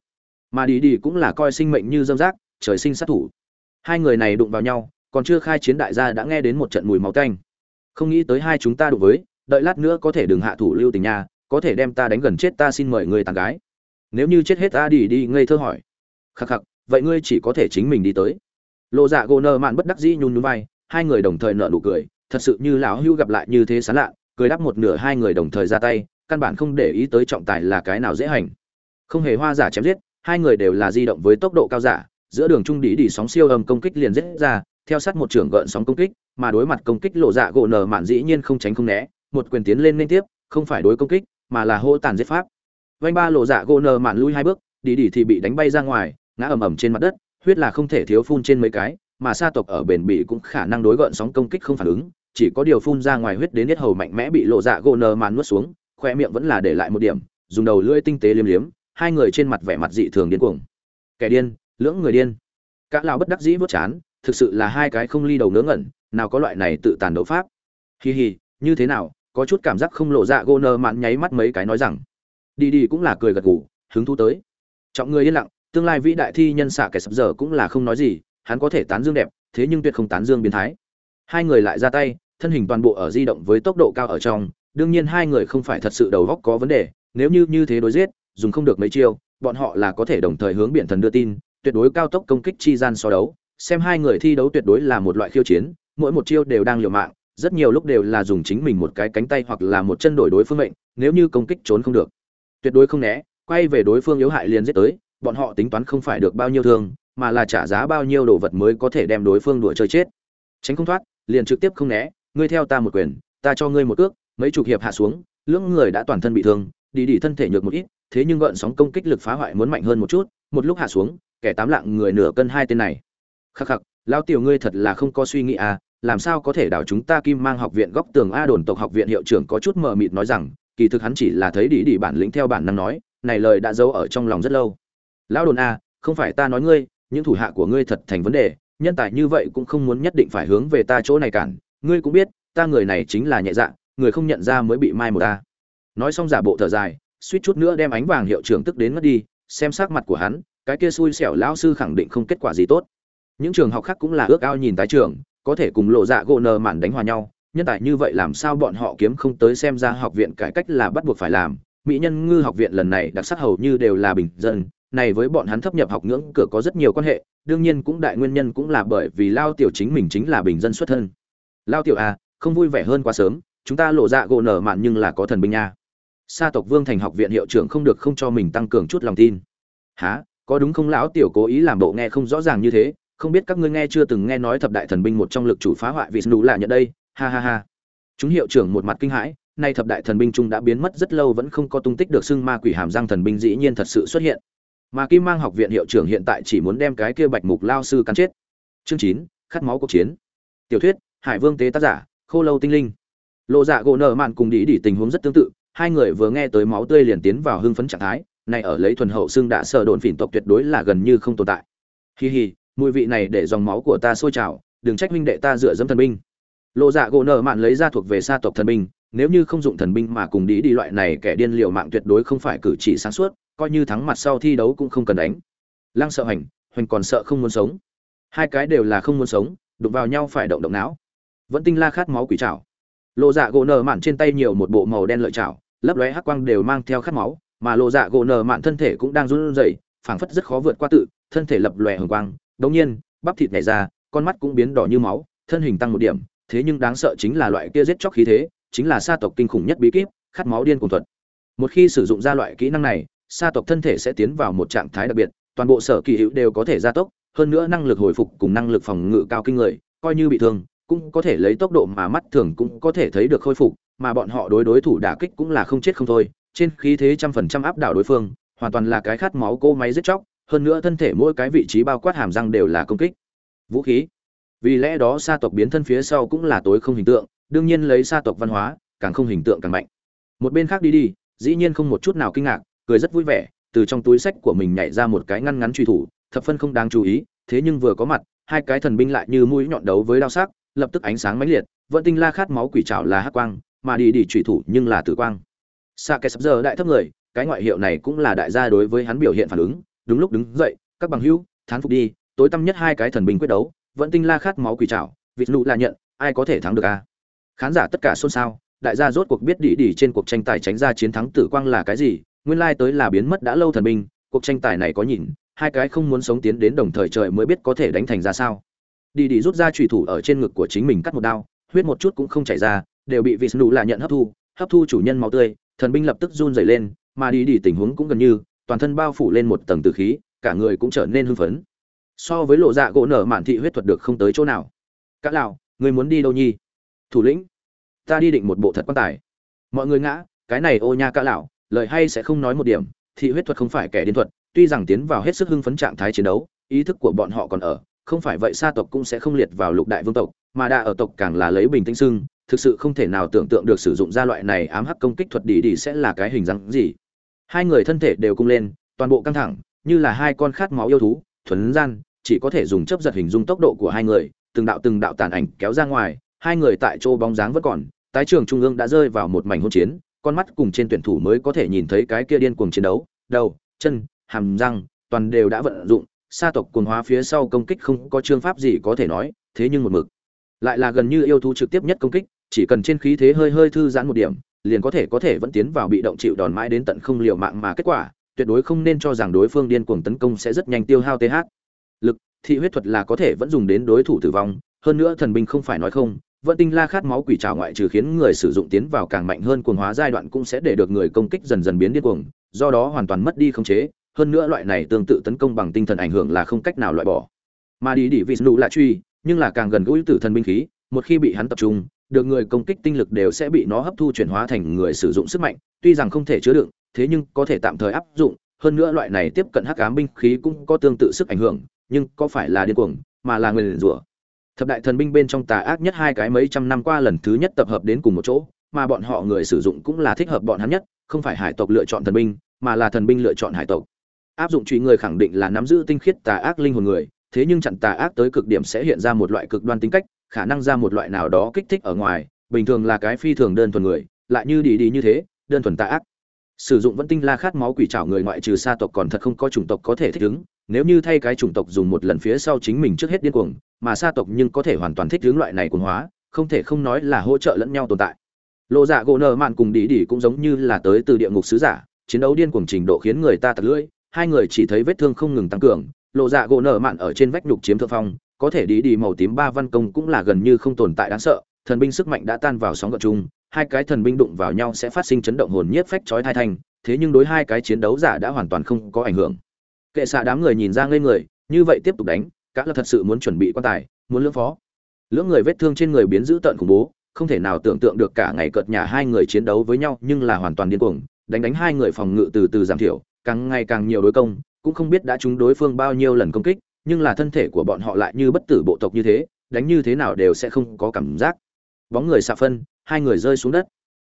[SPEAKER 1] mà đi đi cũng là coi sinh mệnh như dâm rác trời sinh sát thủ. Hai người này đụng vào nhau còn chưa khai chiến đại gia đã nghe đến một trận mùi máu tanh. Không nghĩ tới hai chúng ta đụng với đợi lát nữa có thể đừng hạ thủ lưu tình nhà, có thể đem ta đánh gần chết ta xin mời người tàn gái. Nếu như chết hết ta đi đi ngây thơ hỏi. Khắc khắc vậy ngươi chỉ có thể chính mình đi tới. Lộ dạ Gô nơ mạn bất đắc dĩ nhún nhún vai hai người đồng thời nợ nụ cười thật sự như lão hưu gặp lại như thế sán lạ cười đắp một nửa hai người đồng thời ra tay căn bản không để ý tới trọng tài là cái nào dễ hành. Không hề hoa giả chém giết hai người đều là di động với tốc độ cao giả, giữa đường trung đi đi sóng siêu âm công kích liền giết ra, theo sát một trưởng gợn sóng công kích, mà đối mặt công kích lộ dạ gỗ nở mạn dĩ nhiên không tránh không né, một quyền tiến lên liên tiếp, không phải đối công kích, mà là hô tàn giết pháp. Vanh ba lộ dạ gỗ nở mạn lui hai bước đi đi thì bị đánh bay ra ngoài, ngã ầm ầm trên mặt đất, huyết là không thể thiếu phun trên mấy cái, mà sa tộc ở bền bỉ cũng khả năng đối gợn sóng công kích không phản ứng, chỉ có điều phun ra ngoài huyết đến hết hầu mạnh mẽ bị lộ dạ gỗ nở mạn nuốt xuống, khoe miệng vẫn là để lại một điểm, dùng đầu lưỡi tinh tế liếm liếm hai người trên mặt vẻ mặt dị thường điên cuồng. Kẻ điên, lưỡng người điên. Cả lão bất đắc dĩ vớt chán, thực sự là hai cái không ly đầu ngớ ngẩn, nào có loại này tự tàn đấu pháp. Hì hì như thế nào, có chút cảm giác không lộ dạ gô nơ mạn nháy mắt mấy cái nói rằng. Đi đi cũng là cười gật gù, hứng thú tới. Trọng người yên lặng, tương lai vĩ đại thi nhân xạ kẻ sập giờ cũng là không nói gì, hắn có thể tán dương đẹp, thế nhưng tuyệt không tán dương biến thái. Hai người lại ra tay, thân hình toàn bộ ở di động với tốc độ cao ở trong, đương nhiên hai người không phải thật sự đầu góc có vấn đề, nếu như như thế đối giết dùng không được mấy chiêu, bọn họ là có thể đồng thời hướng biển thần đưa tin, tuyệt đối cao tốc công kích chi gian so đấu, xem hai người thi đấu tuyệt đối là một loại khiêu chiến, mỗi một chiêu đều đang liều mạng, rất nhiều lúc đều là dùng chính mình một cái cánh tay hoặc là một chân đổi đối phương mệnh, nếu như công kích trốn không được. Tuyệt đối không né, quay về đối phương yếu hại liền giết tới, bọn họ tính toán không phải được bao nhiêu thương, mà là trả giá bao nhiêu đồ vật mới có thể đem đối phương đuổi chơi chết. Tránh không thoát, liền trực tiếp không né, ngươi theo ta một quyền, ta cho ngươi một cước mấy chục hiệp hạ xuống, lưỡng người đã toàn thân bị thương đi đi thân thể nhược một ít, thế nhưng gợn sóng công kích lực phá hoại muốn mạnh hơn một chút, một lúc hạ xuống, kẻ tám lạng người nửa cân hai tên này. Khắc khắc lao tiểu ngươi thật là không có suy nghĩ à làm sao có thể đảo chúng ta kim mang học viện góc tường a đồn tộc học viện hiệu trưởng có chút mờ mịt nói rằng, kỳ thực hắn chỉ là thấy đi đi bản lĩnh theo bản năng nói, này lời đã giấu ở trong lòng rất lâu. Lão đồn a, không phải ta nói ngươi, những thủ hạ của ngươi thật thành vấn đề, nhân tài như vậy cũng không muốn nhất định phải hướng về ta chỗ này cản, ngươi cũng biết, ta người này chính là nhẹ dạ người không nhận ra mới bị mai một ta nói xong giả bộ thở dài, suýt chút nữa đem ánh vàng hiệu trưởng tức đến mất đi, xem sắc mặt của hắn, cái kia xui xẻo lão sư khẳng định không kết quả gì tốt. Những trường học khác cũng là ước ao nhìn tái trường, có thể cùng lộ dạ gỗ nờ mạn đánh hòa nhau, nhân tài như vậy làm sao bọn họ kiếm không tới xem ra học viện cải cách là bắt buộc phải làm. Mỹ nhân ngư học viện lần này đặc sắc hầu như đều là bình dân, này với bọn hắn thấp nhập học ngưỡng cửa có rất nhiều quan hệ, đương nhiên cũng đại nguyên nhân cũng là bởi vì lao tiểu chính mình chính là bình dân xuất thân. Lao tiểu à không vui vẻ hơn quá sớm, chúng ta lộ dạ gỗ nở mạn nhưng là có thần binh nha sa tộc vương thành học viện hiệu trưởng không được không cho mình tăng cường chút lòng tin. Há có đúng không lão tiểu cố ý làm bộ nghe không rõ ràng như thế? Không biết các ngươi nghe chưa từng nghe nói thập đại thần binh một trong lực chủ phá hoại vị snu là nhận đây. Ha ha ha. Chúng hiệu trưởng một mặt kinh hãi, nay thập đại thần binh trung đã biến mất rất lâu vẫn không có tung tích được xưng ma quỷ hàm răng thần binh dĩ nhiên thật sự xuất hiện. Mà kim mang học viện hiệu trưởng hiện tại chỉ muốn đem cái kia bạch mục lao sư cắn chết. Chương chín, khát máu cuộc chiến. Tiểu thuyết, hải vương tế tác giả, khô lâu tinh linh. Lộ dạ gỗ nợ mạn cùng đi đi tình huống rất tương tự hai người vừa nghe tới máu tươi liền tiến vào hưng phấn trạng thái, này ở lấy thuần hậu xương đã sợ đồn phỉn tộc tuyệt đối là gần như không tồn tại. Hi hi, mùi vị này để dòng máu của ta sôi trào, đừng trách huynh đệ ta dựa dẫm thần binh. Lộ dạ gỗ nợ mạn lấy ra thuộc về sa tộc thần binh, nếu như không dụng thần binh mà cùng đi đi loại này kẻ điên liều mạng tuyệt đối không phải cử chỉ sáng suốt, coi như thắng mặt sau thi đấu cũng không cần đánh. Lăng sợ hoành hoành còn sợ không muốn sống. Hai cái đều là không muốn sống, đụng vào nhau phải động động não. Vẫn tinh la khát máu quỷ trảo. Lộ dạ gỗ nở mạn trên tay nhiều một bộ màu đen lợi chảo lấp lóe hắc quang đều mang theo khát máu, mà lộ dạ gỗ nở mạn thân thể cũng đang run rẩy, phảng phất rất khó vượt qua tự, thân thể lập lòe hồng quang. Đống nhiên, bắp thịt nhảy ra, con mắt cũng biến đỏ như máu, thân hình tăng một điểm, thế nhưng đáng sợ chính là loại kia giết chóc khí thế, chính là sa tộc kinh khủng nhất bí kíp, khát máu điên cuồng thuật. Một khi sử dụng ra loại kỹ năng này, sa tộc thân thể sẽ tiến vào một trạng thái đặc biệt, toàn bộ sở kỳ hữu đều có thể gia tốc, hơn nữa năng lực hồi phục cùng năng lực phòng ngự cao kinh người, coi như bị thương, cũng có thể lấy tốc độ mà mắt thường cũng có thể thấy được khôi phục mà bọn họ đối đối thủ đả kích cũng là không chết không thôi, trên khí thế trăm phần trăm áp đảo đối phương, hoàn toàn là cái khát máu cô máy giết chóc, hơn nữa thân thể mỗi cái vị trí bao quát hàm răng đều là công kích. Vũ khí. Vì lẽ đó sa tộc biến thân phía sau cũng là tối không hình tượng, đương nhiên lấy sa tộc văn hóa, càng không hình tượng càng mạnh. Một bên khác đi đi, dĩ nhiên không một chút nào kinh ngạc, cười rất vui vẻ, từ trong túi sách của mình nhảy ra một cái ngăn ngắn truy thủ, thập phân không đáng chú ý, thế nhưng vừa có mặt, hai cái thần binh lại như mũi nhọn đấu với đao sắc, lập tức ánh sáng mãnh liệt, vẫn tinh la khát máu quỷ trảo là hắc quang mà đi đi trùy thủ nhưng là tử quang. Xa kẻ sắp giờ đại thấp người, cái ngoại hiệu này cũng là đại gia đối với hắn biểu hiện phản ứng, đúng lúc đứng dậy, các bằng hữu, thán phục đi, tối tăm nhất hai cái thần binh quyết đấu, vẫn tinh la khát máu quỷ trảo, vịt nụ là nhận, ai có thể thắng được a? Khán giả tất cả xôn xao, đại gia rốt cuộc biết đi đi trên cuộc tranh tài tránh ra chiến thắng tử quang là cái gì, nguyên lai tới là biến mất đã lâu thần binh, cuộc tranh tài này có nhìn, hai cái không muốn sống tiến đến đồng thời trời mới biết có thể đánh thành ra sao. Đi đi rút ra trùy thủ ở trên ngực của chính mình cắt một đao, huyết một chút cũng không chảy ra đều bị Vishnu là nhận hấp thu hấp thu chủ nhân máu tươi, thần binh lập tức run rẩy lên, mà đi đi tình huống cũng gần như, toàn thân bao phủ lên một tầng tử khí, cả người cũng trở nên hưng phấn. So với lộ dạ gỗ nở mạn thị huyết thuật được không tới chỗ nào. Các lão người muốn đi đâu nhi? Thủ lĩnh, ta đi định một bộ thật quan tài. Mọi người ngã, cái này ô nha cả lão lời hay sẽ không nói một điểm, thị huyết thuật không phải kẻ điên thuật, tuy rằng tiến vào hết sức hưng phấn trạng thái chiến đấu, ý thức của bọn họ còn ở, không phải vậy sa tộc cũng sẽ không liệt vào lục đại vương tộc, mà đa ở tộc càng là lấy bình tĩnh sưng thực sự không thể nào tưởng tượng được sử dụng ra loại này ám hắc công kích thuật đi đi sẽ là cái hình dáng gì. Hai người thân thể đều cung lên, toàn bộ căng thẳng, như là hai con khát máu yêu thú, thuần gian, chỉ có thể dùng chấp giật hình dung tốc độ của hai người, từng đạo từng đạo tàn ảnh kéo ra ngoài, hai người tại chỗ bóng dáng vẫn còn, tái trường trung ương đã rơi vào một mảnh hỗn chiến, con mắt cùng trên tuyển thủ mới có thể nhìn thấy cái kia điên cuồng chiến đấu, đầu, chân, hàm răng, toàn đều đã vận dụng, sa tộc cuồng hóa phía sau công kích không có chương pháp gì có thể nói, thế nhưng một mực. Lại là gần như yêu thú trực tiếp nhất công kích chỉ cần trên khí thế hơi hơi thư giãn một điểm, liền có thể có thể vẫn tiến vào bị động chịu đòn mãi đến tận không liều mạng mà kết quả, tuyệt đối không nên cho rằng đối phương điên cuồng tấn công sẽ rất nhanh tiêu hao th lực, thị huyết thuật là có thể vẫn dùng đến đối thủ tử vong, hơn nữa thần binh không phải nói không, vẫn tinh la khát máu quỷ trào ngoại trừ khiến người sử dụng tiến vào càng mạnh hơn cuồng hóa giai đoạn cũng sẽ để được người công kích dần dần biến điên cuồng, do đó hoàn toàn mất đi khống chế, hơn nữa loại này tương tự tấn công bằng tinh thần ảnh hưởng là không cách nào loại bỏ. Mà đi đi nụ là truy, nhưng là càng gần gũi tử thần binh khí, một khi bị hắn tập trung được người công kích tinh lực đều sẽ bị nó hấp thu chuyển hóa thành người sử dụng sức mạnh, tuy rằng không thể chứa đựng, thế nhưng có thể tạm thời áp dụng. Hơn nữa loại này tiếp cận hắc ám binh khí cũng có tương tự sức ảnh hưởng, nhưng có phải là điên cuồng, mà là người liền rủa. Thập đại thần binh bên trong tà ác nhất hai cái mấy trăm năm qua lần thứ nhất tập hợp đến cùng một chỗ, mà bọn họ người sử dụng cũng là thích hợp bọn hắn nhất, không phải hải tộc lựa chọn thần binh, mà là thần binh lựa chọn hải tộc. Áp dụng truy người khẳng định là nắm giữ tinh khiết tà ác linh hồn người, thế nhưng chặn tà ác tới cực điểm sẽ hiện ra một loại cực đoan tính cách khả năng ra một loại nào đó kích thích ở ngoài, bình thường là cái phi thường đơn thuần người, lại như đi đi như thế, đơn thuần tà ác. Sử dụng vẫn tinh la khát máu quỷ trảo người ngoại trừ sa tộc còn thật không có chủng tộc có thể thích ứng, nếu như thay cái chủng tộc dùng một lần phía sau chính mình trước hết điên cuồng, mà sa tộc nhưng có thể hoàn toàn thích ứng loại này cuồng hóa, không thể không nói là hỗ trợ lẫn nhau tồn tại. Lộ dạ gỗ nợ mạn cùng đi đi cũng giống như là tới từ địa ngục sứ giả, chiến đấu điên cuồng trình độ khiến người ta tật lưỡi, hai người chỉ thấy vết thương không ngừng tăng cường lộ dạ gỗ nợ mạn ở trên vách nhục chiếm thượng phong có thể đi đi màu tím ba văn công cũng là gần như không tồn tại đáng sợ, thần binh sức mạnh đã tan vào sóng gợn chung, hai cái thần binh đụng vào nhau sẽ phát sinh chấn động hồn nhiếp phách chói thai thanh thế nhưng đối hai cái chiến đấu giả đã hoàn toàn không có ảnh hưởng. Kệ xạ đám người nhìn ra ngây người, như vậy tiếp tục đánh các là thật sự muốn chuẩn bị quan tài, muốn lưỡng phó. Lưỡng người vết thương trên người biến dữ tợn khủng bố, không thể nào tưởng tượng được cả ngày cợt nhà hai người chiến đấu với nhau, nhưng là hoàn toàn điên cuồng, đánh đánh hai người phòng ngự từ từ giảm thiểu, càng ngày càng nhiều đối công, cũng không biết đã trúng đối phương bao nhiêu lần công kích nhưng là thân thể của bọn họ lại như bất tử bộ tộc như thế, đánh như thế nào đều sẽ không có cảm giác. Bóng người xạ phân, hai người rơi xuống đất.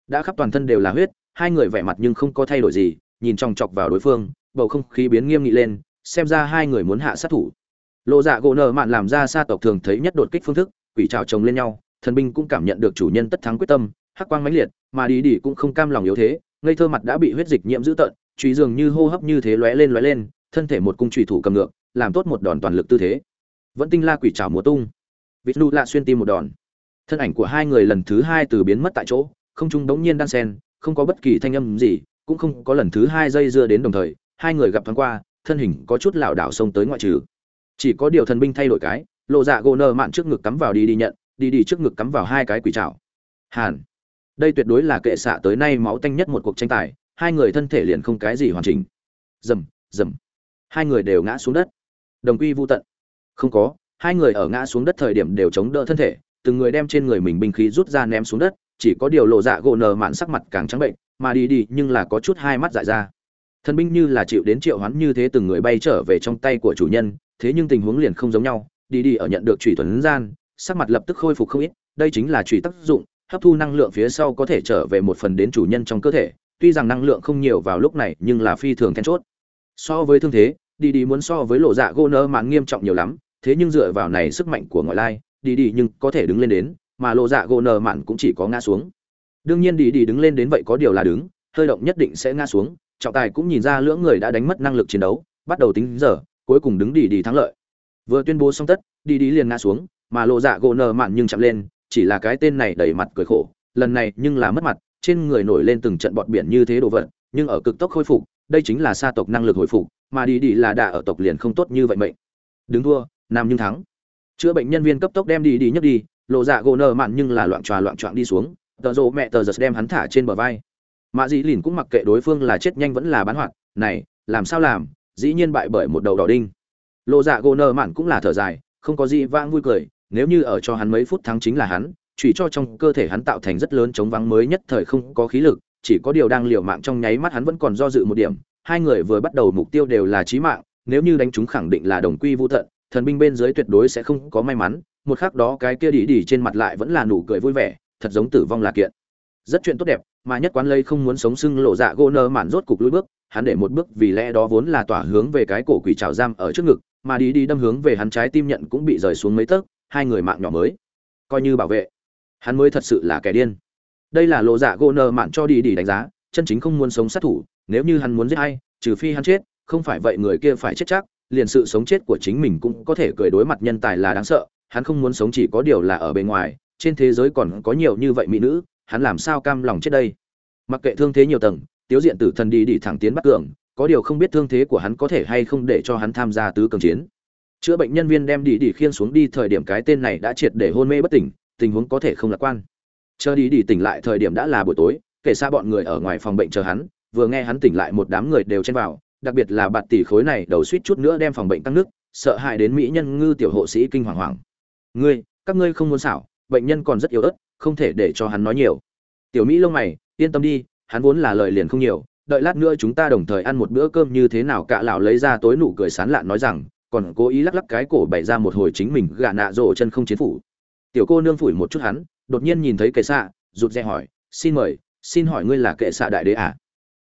[SPEAKER 1] Đã khắp toàn thân đều là huyết, hai người vẻ mặt nhưng không có thay đổi gì, nhìn chòng chọc vào đối phương, bầu không khí biến nghiêm nghị lên, xem ra hai người muốn hạ sát thủ. Lộ dạ gỗ nợ mạn làm ra xa tộc thường thấy nhất đột kích phương thức, quỷ trào chồng lên nhau, thần binh cũng cảm nhận được chủ nhân tất thắng quyết tâm, hắc quang mãnh liệt, mà đi đi cũng không cam lòng yếu thế, ngây thơ mặt đã bị huyết dịch nhiễm dữ tợn, truy dường như hô hấp như thế lóe lên lóe lên thân thể một cung trùy thủ cầm ngược, làm tốt một đòn toàn lực tư thế. Vẫn tinh la quỷ trào múa tung. Vịt nu lạ xuyên tim một đòn. Thân ảnh của hai người lần thứ hai từ biến mất tại chỗ, không trung đống nhiên đan sen, không có bất kỳ thanh âm gì, cũng không có lần thứ hai dây dưa đến đồng thời, hai người gặp thoáng qua, thân hình có chút lảo đảo xông tới ngoại trừ. Chỉ có điều thần binh thay đổi cái, lộ dạ gỗ nơ mạn trước ngực cắm vào đi đi nhận, đi đi trước ngực cắm vào hai cái quỷ trào hàn. Đây tuyệt đối là kệ xạ tới nay máu tanh nhất một cuộc tranh tài, hai người thân thể liền không cái gì hoàn chỉnh. Dầm dầm hai người đều ngã xuống đất. Đồng quy vô tận. Không có, hai người ở ngã xuống đất thời điểm đều chống đỡ thân thể, từng người đem trên người mình binh khí rút ra ném xuống đất, chỉ có điều lộ dạ gỗ nờ mạn sắc mặt càng trắng bệnh, mà đi đi, nhưng là có chút hai mắt dại ra. Thần binh như là chịu đến triệu hoán như thế từng người bay trở về trong tay của chủ nhân, thế nhưng tình huống liền không giống nhau, đi đi ở nhận được trùy thuần gian, sắc mặt lập tức khôi phục không ít, đây chính là trùy tác dụng, hấp thu năng lượng phía sau có thể trở về một phần đến chủ nhân trong cơ thể, tuy rằng năng lượng không nhiều vào lúc này, nhưng là phi thường then chốt. So với thương thế đi đi muốn so với lộ dạ gỗ nơ mạn nghiêm trọng nhiều lắm, thế nhưng dựa vào này sức mạnh của ngoại lai, đi đi nhưng có thể đứng lên đến, mà lộ dạ gỗ nơ mạn cũng chỉ có ngã xuống. Đương nhiên đi đi đứng lên đến vậy có điều là đứng, hơi động nhất định sẽ ngã xuống, trọng tài cũng nhìn ra lưỡng người đã đánh mất năng lực chiến đấu, bắt đầu tính giờ, cuối cùng đứng đi đi thắng lợi. Vừa tuyên bố xong tất, đi đi liền ngã xuống, mà lộ dạ gỗ nờ mạn nhưng chậm lên, chỉ là cái tên này đẩy mặt cười khổ, lần này nhưng là mất mặt, trên người nổi lên từng trận bọt biển như thế đồ vật, nhưng ở cực tốc khôi phục đây chính là sa tộc năng lực hồi phục, mà đi đi là đà ở tộc liền không tốt như vậy mệnh. Đứng thua, nam nhưng thắng. Chữa bệnh nhân viên cấp tốc đem đi đi nhấc đi, lộ dạ gỗ nờ mạn nhưng là loạn tròa loạn trọng đi xuống, tờ rộ mẹ tờ giật đem hắn thả trên bờ vai. Mạ dĩ lìn cũng mặc kệ đối phương là chết nhanh vẫn là bán hoạt, này, làm sao làm? Dĩ nhiên bại bởi một đầu đỏ đinh. Lộ dạ gỗ nợ mạn cũng là thở dài, không có gì vang vui cười, nếu như ở cho hắn mấy phút thắng chính là hắn, chỉ cho trong cơ thể hắn tạo thành rất lớn chống vắng mới nhất thời không có khí lực chỉ có điều đang liều mạng trong nháy mắt hắn vẫn còn do dự một điểm, hai người vừa bắt đầu mục tiêu đều là chí mạng, nếu như đánh chúng khẳng định là đồng quy vu tận, thần binh bên dưới tuyệt đối sẽ không có may mắn, một khắc đó cái kia đi đi trên mặt lại vẫn là nụ cười vui vẻ, thật giống tử vong là kiện. Rất chuyện tốt đẹp, mà nhất quán lây không muốn sống sưng lộ dạ gỗ nơ mạn rốt cục lùi bước, hắn để một bước vì lẽ đó vốn là tỏa hướng về cái cổ quỷ trào giam ở trước ngực, mà đi đi đâm hướng về hắn trái tim nhận cũng bị rời xuống mấy tấc, hai người mạng nhỏ mới. Coi như bảo vệ, hắn mới thật sự là kẻ điên đây là lộ dạ gỗ nợ mạn cho đi đi đánh giá, chân chính không muốn sống sát thủ, nếu như hắn muốn giết hay trừ phi hắn chết, không phải vậy người kia phải chết chắc, liền sự sống chết của chính mình cũng có thể cười đối mặt nhân tài là đáng sợ, hắn không muốn sống chỉ có điều là ở bên ngoài, trên thế giới còn có nhiều như vậy mỹ nữ, hắn làm sao cam lòng chết đây? Mặc kệ thương thế nhiều tầng, tiếu diện tử thần đi đi thẳng tiến bắt cường, có điều không biết thương thế của hắn có thể hay không để cho hắn tham gia tứ cường chiến. Chữa bệnh nhân viên đem đi đi khiên xuống đi thời điểm cái tên này đã triệt để hôn mê bất tỉnh, tình huống có thể không lạc quan chờ đi đi tỉnh lại thời điểm đã là buổi tối, kể xa bọn người ở ngoài phòng bệnh chờ hắn, vừa nghe hắn tỉnh lại một đám người đều chen vào, đặc biệt là bạt tỷ khối này đầu suýt chút nữa đem phòng bệnh tăng nước, sợ hãi đến mỹ nhân ngư tiểu hộ sĩ kinh hoàng hoàng ngươi, các ngươi không muốn xảo, bệnh nhân còn rất yếu ớt, không thể để cho hắn nói nhiều. Tiểu mỹ lông mày, yên tâm đi, hắn vốn là lời liền không nhiều, đợi lát nữa chúng ta đồng thời ăn một bữa cơm như thế nào cạ lão lấy ra tối nụ cười sán lạn nói rằng, còn cố ý lắc lắc cái cổ bày ra một hồi chính mình gạ nạ rộ chân không chiến phủ. Tiểu cô nương phủi một chút hắn đột nhiên nhìn thấy kệ xạ, rụt rè hỏi, xin mời, xin hỏi ngươi là kệ xạ đại đế à?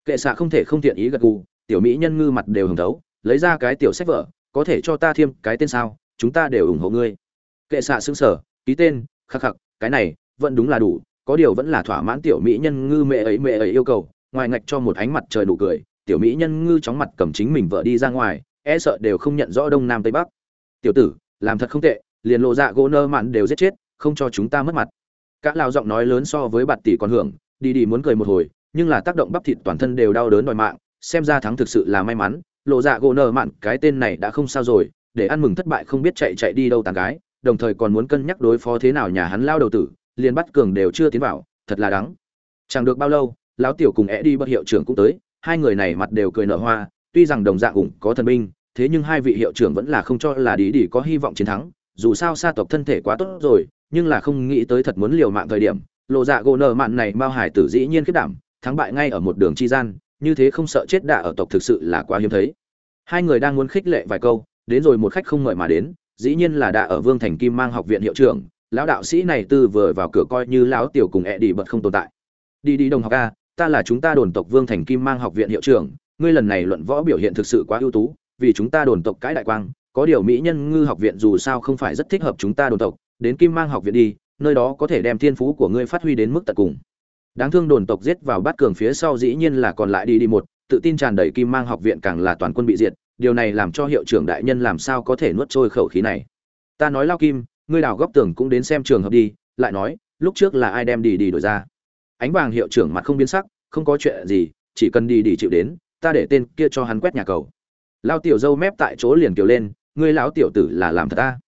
[SPEAKER 1] Kệ xạ không thể không tiện ý gật gù, tiểu mỹ nhân ngư mặt đều hứng thấu, lấy ra cái tiểu sách vở, có thể cho ta thêm cái tên sao, chúng ta đều ủng hộ ngươi. Kệ xạ xứng sở ký tên, khắc khắc, cái này vẫn đúng là đủ, có điều vẫn là thỏa mãn tiểu mỹ nhân ngư mẹ ấy mẹ ấy yêu cầu. Ngoài ngạch cho một ánh mặt trời đủ cười, tiểu mỹ nhân ngư chóng mặt cầm chính mình vợ đi ra ngoài e sợ đều không nhận rõ đông nam tây bắc. Tiểu tử, làm thật không tệ, liền lộ dạ gỗ nơ mạn đều giết chết, không cho chúng ta mất mặt cả lao giọng nói lớn so với bạt tỷ còn hưởng, đi đi muốn cười một hồi, nhưng là tác động bắp thịt toàn thân đều đau đớn đòi mạng, xem ra thắng thực sự là may mắn, lộ dạ gỗ nơ mạn, cái tên này đã không sao rồi, để ăn mừng thất bại không biết chạy chạy đi đâu tàn gái, đồng thời còn muốn cân nhắc đối phó thế nào nhà hắn lao đầu tử, liền bắt cường đều chưa tiến vào, thật là đáng. Chẳng được bao lâu, lão tiểu cùng é đi bất hiệu trưởng cũng tới, hai người này mặt đều cười nở hoa, tuy rằng đồng dạng ủng có thần binh, thế nhưng hai vị hiệu trưởng vẫn là không cho là đi đi có hy vọng chiến thắng, dù sao sa tộc thân thể quá tốt rồi nhưng là không nghĩ tới thật muốn liều mạng thời điểm, lộ dạ gỗ nợ mạn này mao hải tử dĩ nhiên kết đảm, thắng bại ngay ở một đường chi gian, như thế không sợ chết đạ ở tộc thực sự là quá hiếm thấy. Hai người đang muốn khích lệ vài câu, đến rồi một khách không mời mà đến, dĩ nhiên là đạ ở vương thành kim mang học viện hiệu trưởng, lão đạo sĩ này tư vừa vào cửa coi như lão tiểu cùng ẹ đi bật không tồn tại. Đi đi đồng học a, ta là chúng ta đồn tộc vương thành kim mang học viện hiệu trưởng, ngươi lần này luận võ biểu hiện thực sự quá ưu tú, vì chúng ta đồn tộc cãi đại quang, có điều mỹ nhân ngư học viện dù sao không phải rất thích hợp chúng ta đồn tộc đến kim mang học viện đi, nơi đó có thể đem thiên phú của ngươi phát huy đến mức tận cùng. Đáng thương đồn tộc giết vào bát cường phía sau dĩ nhiên là còn lại đi đi một, tự tin tràn đầy kim mang học viện càng là toàn quân bị diệt, điều này làm cho hiệu trưởng đại nhân làm sao có thể nuốt trôi khẩu khí này. Ta nói lao kim, ngươi đào góc tường cũng đến xem trường hợp đi, lại nói, lúc trước là ai đem đi đi đổi ra? Ánh vàng hiệu trưởng mặt không biến sắc, không có chuyện gì, chỉ cần đi đi chịu đến, ta để tên kia cho hắn quét nhà cầu. Lao tiểu dâu mép tại chỗ liền kiều lên, ngươi lão tiểu tử là làm thật ta.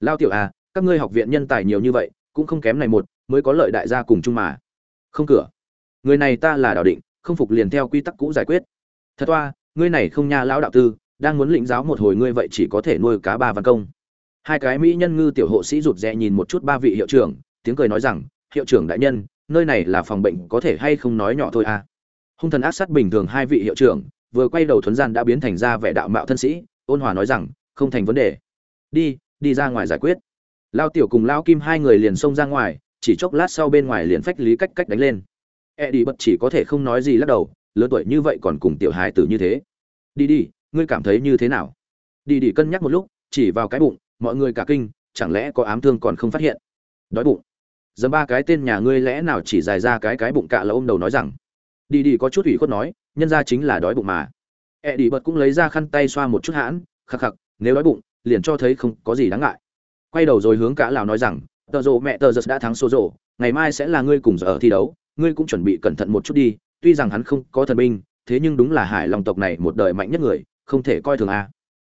[SPEAKER 1] Lao tiểu à các ngươi học viện nhân tài nhiều như vậy, cũng không kém này một, mới có lợi đại gia cùng chung mà. Không cửa. Người này ta là đạo định, không phục liền theo quy tắc cũ giải quyết. Thật toa ngươi này không nha lão đạo tư, đang muốn lĩnh giáo một hồi ngươi vậy chỉ có thể nuôi cá ba văn công. Hai cái mỹ nhân ngư tiểu hộ sĩ rụt rè nhìn một chút ba vị hiệu trưởng, tiếng cười nói rằng, hiệu trưởng đại nhân, nơi này là phòng bệnh có thể hay không nói nhỏ thôi à? Hung thần ác sát bình thường hai vị hiệu trưởng, vừa quay đầu thuấn gian đã biến thành ra vẻ đạo mạo thân sĩ, ôn hòa nói rằng, không thành vấn đề. Đi đi ra ngoài giải quyết lao tiểu cùng lao kim hai người liền xông ra ngoài, chỉ chốc lát sau bên ngoài liền phách lý cách cách đánh lên. E đi bật chỉ có thể không nói gì lắc đầu, lớn tuổi như vậy còn cùng tiểu hài tử như thế. Đi đi, ngươi cảm thấy như thế nào? Đi đi cân nhắc một lúc, chỉ vào cái bụng, mọi người cả kinh, chẳng lẽ có ám thương còn không phát hiện? Đói bụng. Dầm ba cái tên nhà ngươi lẽ nào chỉ dài ra cái cái bụng cạ là ôm đầu nói rằng? Đi đi có chút ủy khuất nói, nhân ra chính là đói bụng mà. E đi bật cũng lấy ra khăn tay xoa một chút hãn, khắc khắc, nếu đói bụng, liền cho thấy không có gì đáng ngại quay đầu rồi hướng cả lào nói rằng, tờ rộ mẹ tờ giật đã thắng số rộ, ngày mai sẽ là ngươi cùng giờ thi đấu, ngươi cũng chuẩn bị cẩn thận một chút đi, tuy rằng hắn không có thần binh, thế nhưng đúng là hải lòng tộc này một đời mạnh nhất người, không thể coi thường a.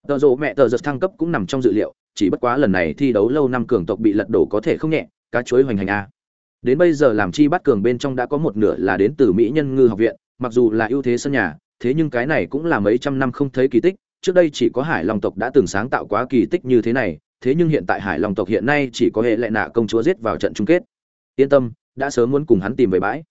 [SPEAKER 1] Tờ rộ mẹ tờ giật thăng cấp cũng nằm trong dự liệu, chỉ bất quá lần này thi đấu lâu năm cường tộc bị lật đổ có thể không nhẹ, cá chuối hoành hành a. Đến bây giờ làm chi bắt cường bên trong đã có một nửa là đến từ mỹ nhân ngư học viện, mặc dù là ưu thế sân nhà, thế nhưng cái này cũng là mấy trăm năm không thấy kỳ tích, trước đây chỉ có hải long tộc đã từng sáng tạo quá kỳ tích như thế này thế nhưng hiện tại hải long tộc hiện nay chỉ có hệ lệ nạ công chúa giết vào trận chung kết. Yên tâm, đã sớm muốn cùng hắn tìm về bãi.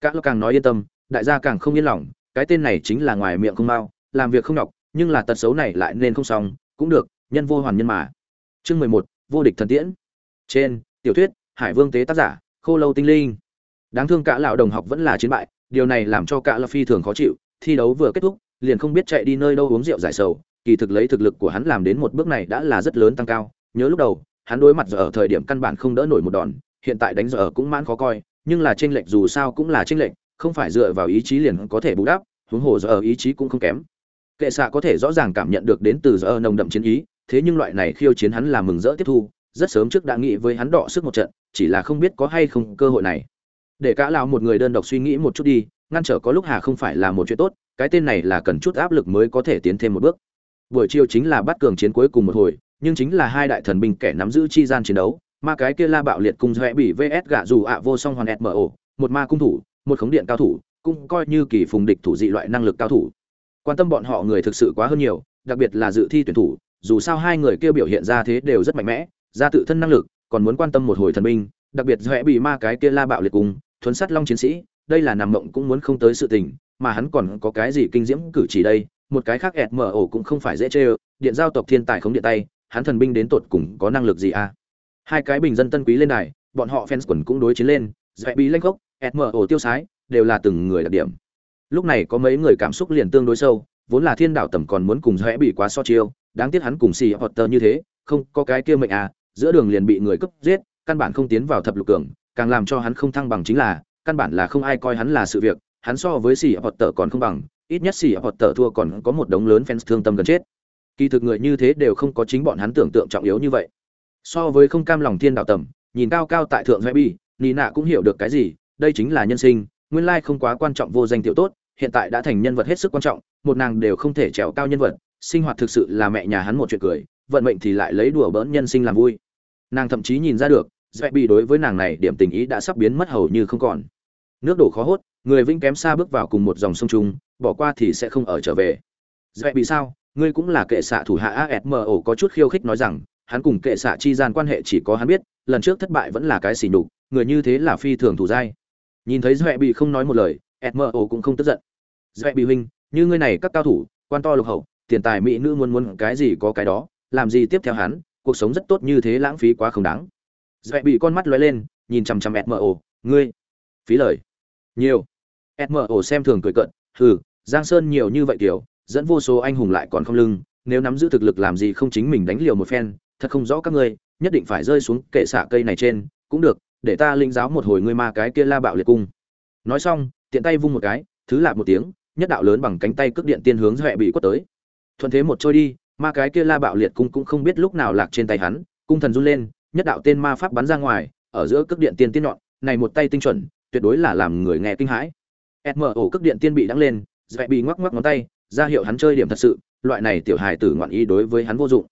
[SPEAKER 1] Các lo càng nói yên tâm, đại gia càng không yên lòng, cái tên này chính là ngoài miệng không mau, làm việc không nhọc, nhưng là tật xấu này lại nên không xong, cũng được, nhân vô hoàn nhân mà. Chương mười một, vô địch thần tiễn. Trên, tiểu thuyết, hải vương tế tác giả, khô lâu tinh linh. Đáng thương cả lão đồng học vẫn là chiến bại, điều này làm cho cả lão phi thường khó chịu, thi đấu vừa kết thúc, liền không biết chạy đi nơi đâu uống rượu giải sầu, kỳ thực lấy thực lực của hắn làm đến một bước này đã là rất lớn tăng cao nhớ lúc đầu, hắn đối mặt giờ ở thời điểm căn bản không đỡ nổi một đòn, hiện tại đánh giờ ở cũng mãn khó coi, nhưng là tranh lệch dù sao cũng là tranh lệch, không phải dựa vào ý chí liền có thể bù đắp, huống hồ giờ ở ý chí cũng không kém. Kệ xạ có thể rõ ràng cảm nhận được đến từ giờ ở nồng đậm chiến ý, thế nhưng loại này khiêu chiến hắn là mừng rỡ tiếp thu, rất sớm trước đã nghĩ với hắn đọ sức một trận, chỉ là không biết có hay không cơ hội này. Để cả lão một người đơn độc suy nghĩ một chút đi, ngăn trở có lúc hà không phải là một chuyện tốt, cái tên này là cần chút áp lực mới có thể tiến thêm một bước. Buổi chiều chính là bắt cường chiến cuối cùng một hồi nhưng chính là hai đại thần binh kẻ nắm giữ chi gian chiến đấu, ma cái kia la bạo liệt cùng rẽ bị vs gạ dù ạ vô song hoàn mo một ma cung thủ, một khống điện cao thủ, cũng coi như kỳ phùng địch thủ dị loại năng lực cao thủ. Quan tâm bọn họ người thực sự quá hơn nhiều, đặc biệt là dự thi tuyển thủ, dù sao hai người kia biểu hiện ra thế đều rất mạnh mẽ, ra tự thân năng lực, còn muốn quan tâm một hồi thần binh, đặc biệt rẽ bị ma cái kia la bạo liệt cùng thuấn sắt long chiến sĩ, đây là nằm mộng cũng muốn không tới sự tình, mà hắn còn có cái gì kinh diễm cử chỉ đây, một cái khác ẹt mở ổ cũng không phải dễ chê điện giao tộc thiên tài không điện tay hắn thần binh đến tột cùng có năng lực gì à? Hai cái bình dân tân quý lên đài, bọn họ fans quần cũng đối chiến lên dễ bị lanh gốc ẹt mở ổ tiêu sái, đều là từng người đặc điểm. Lúc này có mấy người cảm xúc liền tương đối sâu, vốn là thiên đạo tầm còn muốn cùng dễ bị quá so chiêu, đáng tiếc hắn cùng xì hoặc tờ như thế, không có cái kia mệnh à giữa đường liền bị người cướp giết, căn bản không tiến vào thập lục cường, càng làm cho hắn không thăng bằng chính là, căn bản là không ai coi hắn là sự việc, hắn so với xì hoặc tờ còn không bằng, ít nhất xì hoặc tờ thua còn có một đống lớn fans thương tâm gần chết kỳ thực người như thế đều không có chính bọn hắn tưởng tượng trọng yếu như vậy. So với không cam lòng thiên đạo tầm nhìn cao cao tại thượng bi nị nạ cũng hiểu được cái gì đây chính là nhân sinh nguyên lai không quá quan trọng vô danh tiểu tốt hiện tại đã thành nhân vật hết sức quan trọng một nàng đều không thể trèo cao nhân vật sinh hoạt thực sự là mẹ nhà hắn một chuyện cười vận mệnh thì lại lấy đùa bỡn nhân sinh làm vui. Nàng thậm chí nhìn ra được dạy bị đối với nàng này điểm tình ý đã sắp biến mất hầu như không còn. Nước đổ khó hốt người vĩnh kém xa bước vào cùng một dòng sông chung, bỏ qua thì sẽ không ở trở về. Dẹp bị sao? Ngươi cũng là kệ xạ thủ hạ asmo có chút khiêu khích nói rằng, hắn cùng kệ xạ chi gian quan hệ chỉ có hắn biết, lần trước thất bại vẫn là cái xỉ nhục, người như thế là phi thường thủ dai. Nhìn thấy dạy bị không nói một lời asmo cũng không tức giận. Dạy bị huynh, như ngươi này các cao thủ, quan to lục hậu, tiền tài mỹ nữ muốn muốn cái gì có cái đó, làm gì tiếp theo hắn, cuộc sống rất tốt như thế lãng phí quá không đáng. Dạy bị con mắt lóe lên, nhìn chằm chằm asmo ngươi, phí lời. Nhiều. Asmo xem thường cười cận hừ, giang sơn nhiều như vậy kiểu dẫn vô số anh hùng lại còn không lưng, nếu nắm giữ thực lực làm gì không chính mình đánh liều một phen, thật không rõ các ngươi, nhất định phải rơi xuống kệ xả cây này trên, cũng được, để ta linh giáo một hồi ngươi ma cái kia la bạo liệt cung. Nói xong, tiện tay vung một cái, thứ lạp một tiếng, nhất đạo lớn bằng cánh tay cước điện tiên hướng huệ bị quất tới. Thuận thế một trôi đi, ma cái kia la bạo liệt cung cũng không biết lúc nào lạc trên tay hắn, cung thần run lên, nhất đạo tên ma pháp bắn ra ngoài, ở giữa cước điện tiên tiên nhọn, này một tay tinh chuẩn, tuyệt đối là làm người nghe kinh hãi. Mo cước điện tiên bị đắng lên dạy bị ngoắc ngoắc ngón tay ra hiệu hắn chơi điểm thật sự, loại này tiểu hài tử ngoạn ý đối với hắn vô dụng.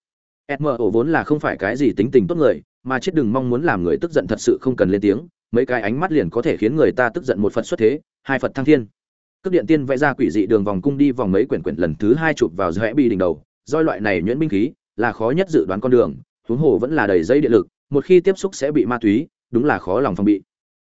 [SPEAKER 1] Mo vốn là không phải cái gì tính tình tốt người, mà chết đừng mong muốn làm người tức giận thật sự không cần lên tiếng, mấy cái ánh mắt liền có thể khiến người ta tức giận một phật xuất thế, hai phật thăng thiên. Cước điện tiên vẽ ra quỷ dị đường vòng cung đi vòng mấy quyển quyển lần thứ hai chụp vào rẽ bi đỉnh đầu doi loại này nhuyễn binh khí là khó nhất dự đoán con đường, huống hồ vẫn là đầy dây điện lực, một khi tiếp xúc sẽ bị ma túy, đúng là khó lòng phòng bị.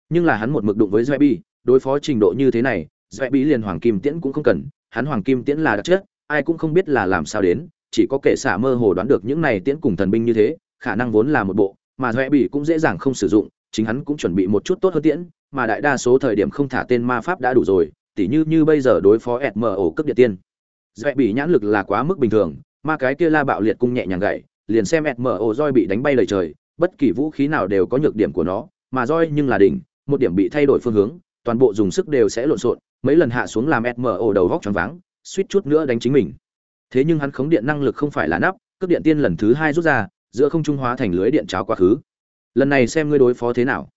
[SPEAKER 1] Nhưng là hắn một mực đụng với rẽ bi, đối phó trình độ như thế này, rẽ bi liền hoàng kim tiễn cũng không cần hắn hoàng kim tiễn là đặc chất, ai cũng không biết là làm sao đến, chỉ có kẻ xả mơ hồ đoán được những này tiễn cùng thần binh như thế, khả năng vốn là một bộ, mà rẽ Bỉ cũng dễ dàng không sử dụng, chính hắn cũng chuẩn bị một chút tốt hơn tiễn, mà đại đa số thời điểm không thả tên ma pháp đã đủ rồi, tỉ như như bây giờ đối phó mo cấp địa tiên. Rẽ Bỉ nhãn lực là quá mức bình thường, mà cái kia la bạo liệt cung nhẹ nhàng gậy liền xem mo roi bị đánh bay lầy trời, bất kỳ vũ khí nào đều có nhược điểm của nó, mà roi nhưng là đỉnh, một điểm bị thay đổi phương hướng toàn bộ dùng sức đều sẽ lộn xộn, mấy lần hạ xuống làm SMO đầu góc tròn váng, suýt chút nữa đánh chính mình. Thế nhưng hắn khống điện năng lực không phải là nắp cướp điện tiên lần thứ hai rút ra, giữa không trung hóa thành lưới điện cháo quá khứ. Lần này xem ngươi đối phó thế nào.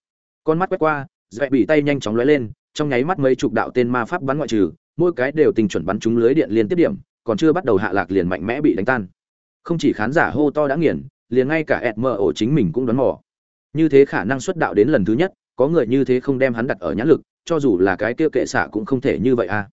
[SPEAKER 1] Con mắt quét qua dạy bị tay nhanh chóng lóe lên, trong nháy mắt mấy chục đạo tên ma pháp bắn ngoại trừ, mỗi cái đều tình chuẩn bắn trúng lưới điện liên tiếp điểm, còn chưa bắt đầu hạ lạc liền mạnh mẽ bị đánh tan. Không chỉ khán giả hô to đã nghiền, liền ngay cả SMO chính mình cũng đoán mò. Như thế khả năng xuất đạo đến lần thứ nhất, có người như thế không đem hắn đặt ở nhãn lực cho dù là cái kia kệ xạ cũng không thể như vậy à.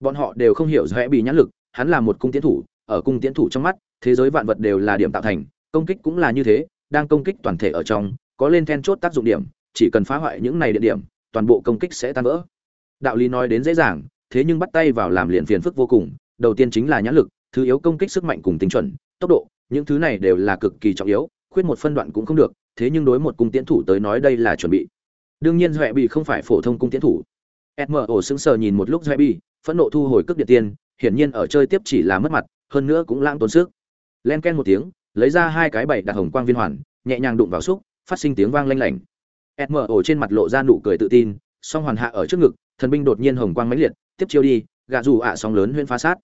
[SPEAKER 1] Bọn họ đều không hiểu rẽ bị nhãn lực, hắn là một cung tiến thủ, ở cung tiến thủ trong mắt, thế giới vạn vật đều là điểm tạo thành, công kích cũng là như thế, đang công kích toàn thể ở trong, có lên then chốt tác dụng điểm, chỉ cần phá hoại những này địa điểm, toàn bộ công kích sẽ tan vỡ. Đạo lý nói đến dễ dàng, thế nhưng bắt tay vào làm liền phiền phức vô cùng, đầu tiên chính là nhãn lực, thứ yếu công kích sức mạnh cùng tính chuẩn, tốc độ, những thứ này đều là cực kỳ trọng yếu, khuyết một phân đoạn cũng không được, thế nhưng đối một cung tiến thủ tới nói đây là chuẩn bị đương nhiên huệ bị không phải phổ thông cung tiến thủ. Mo sững sờ nhìn một lúc huệ bị phẫn nộ thu hồi cước điện tiên, hiển nhiên ở chơi tiếp chỉ là mất mặt, hơn nữa cũng lãng tốn sức. Len ken một tiếng, lấy ra hai cái bảy đặt hồng quang viên hoàn, nhẹ nhàng đụng vào xúc, phát sinh tiếng vang lanh lảnh. Mo trên mặt lộ ra nụ cười tự tin, song hoàn hạ ở trước ngực, thần binh đột nhiên hồng quang mãnh liệt, tiếp chiêu đi, gạ dù ạ sóng lớn huyễn phá sát.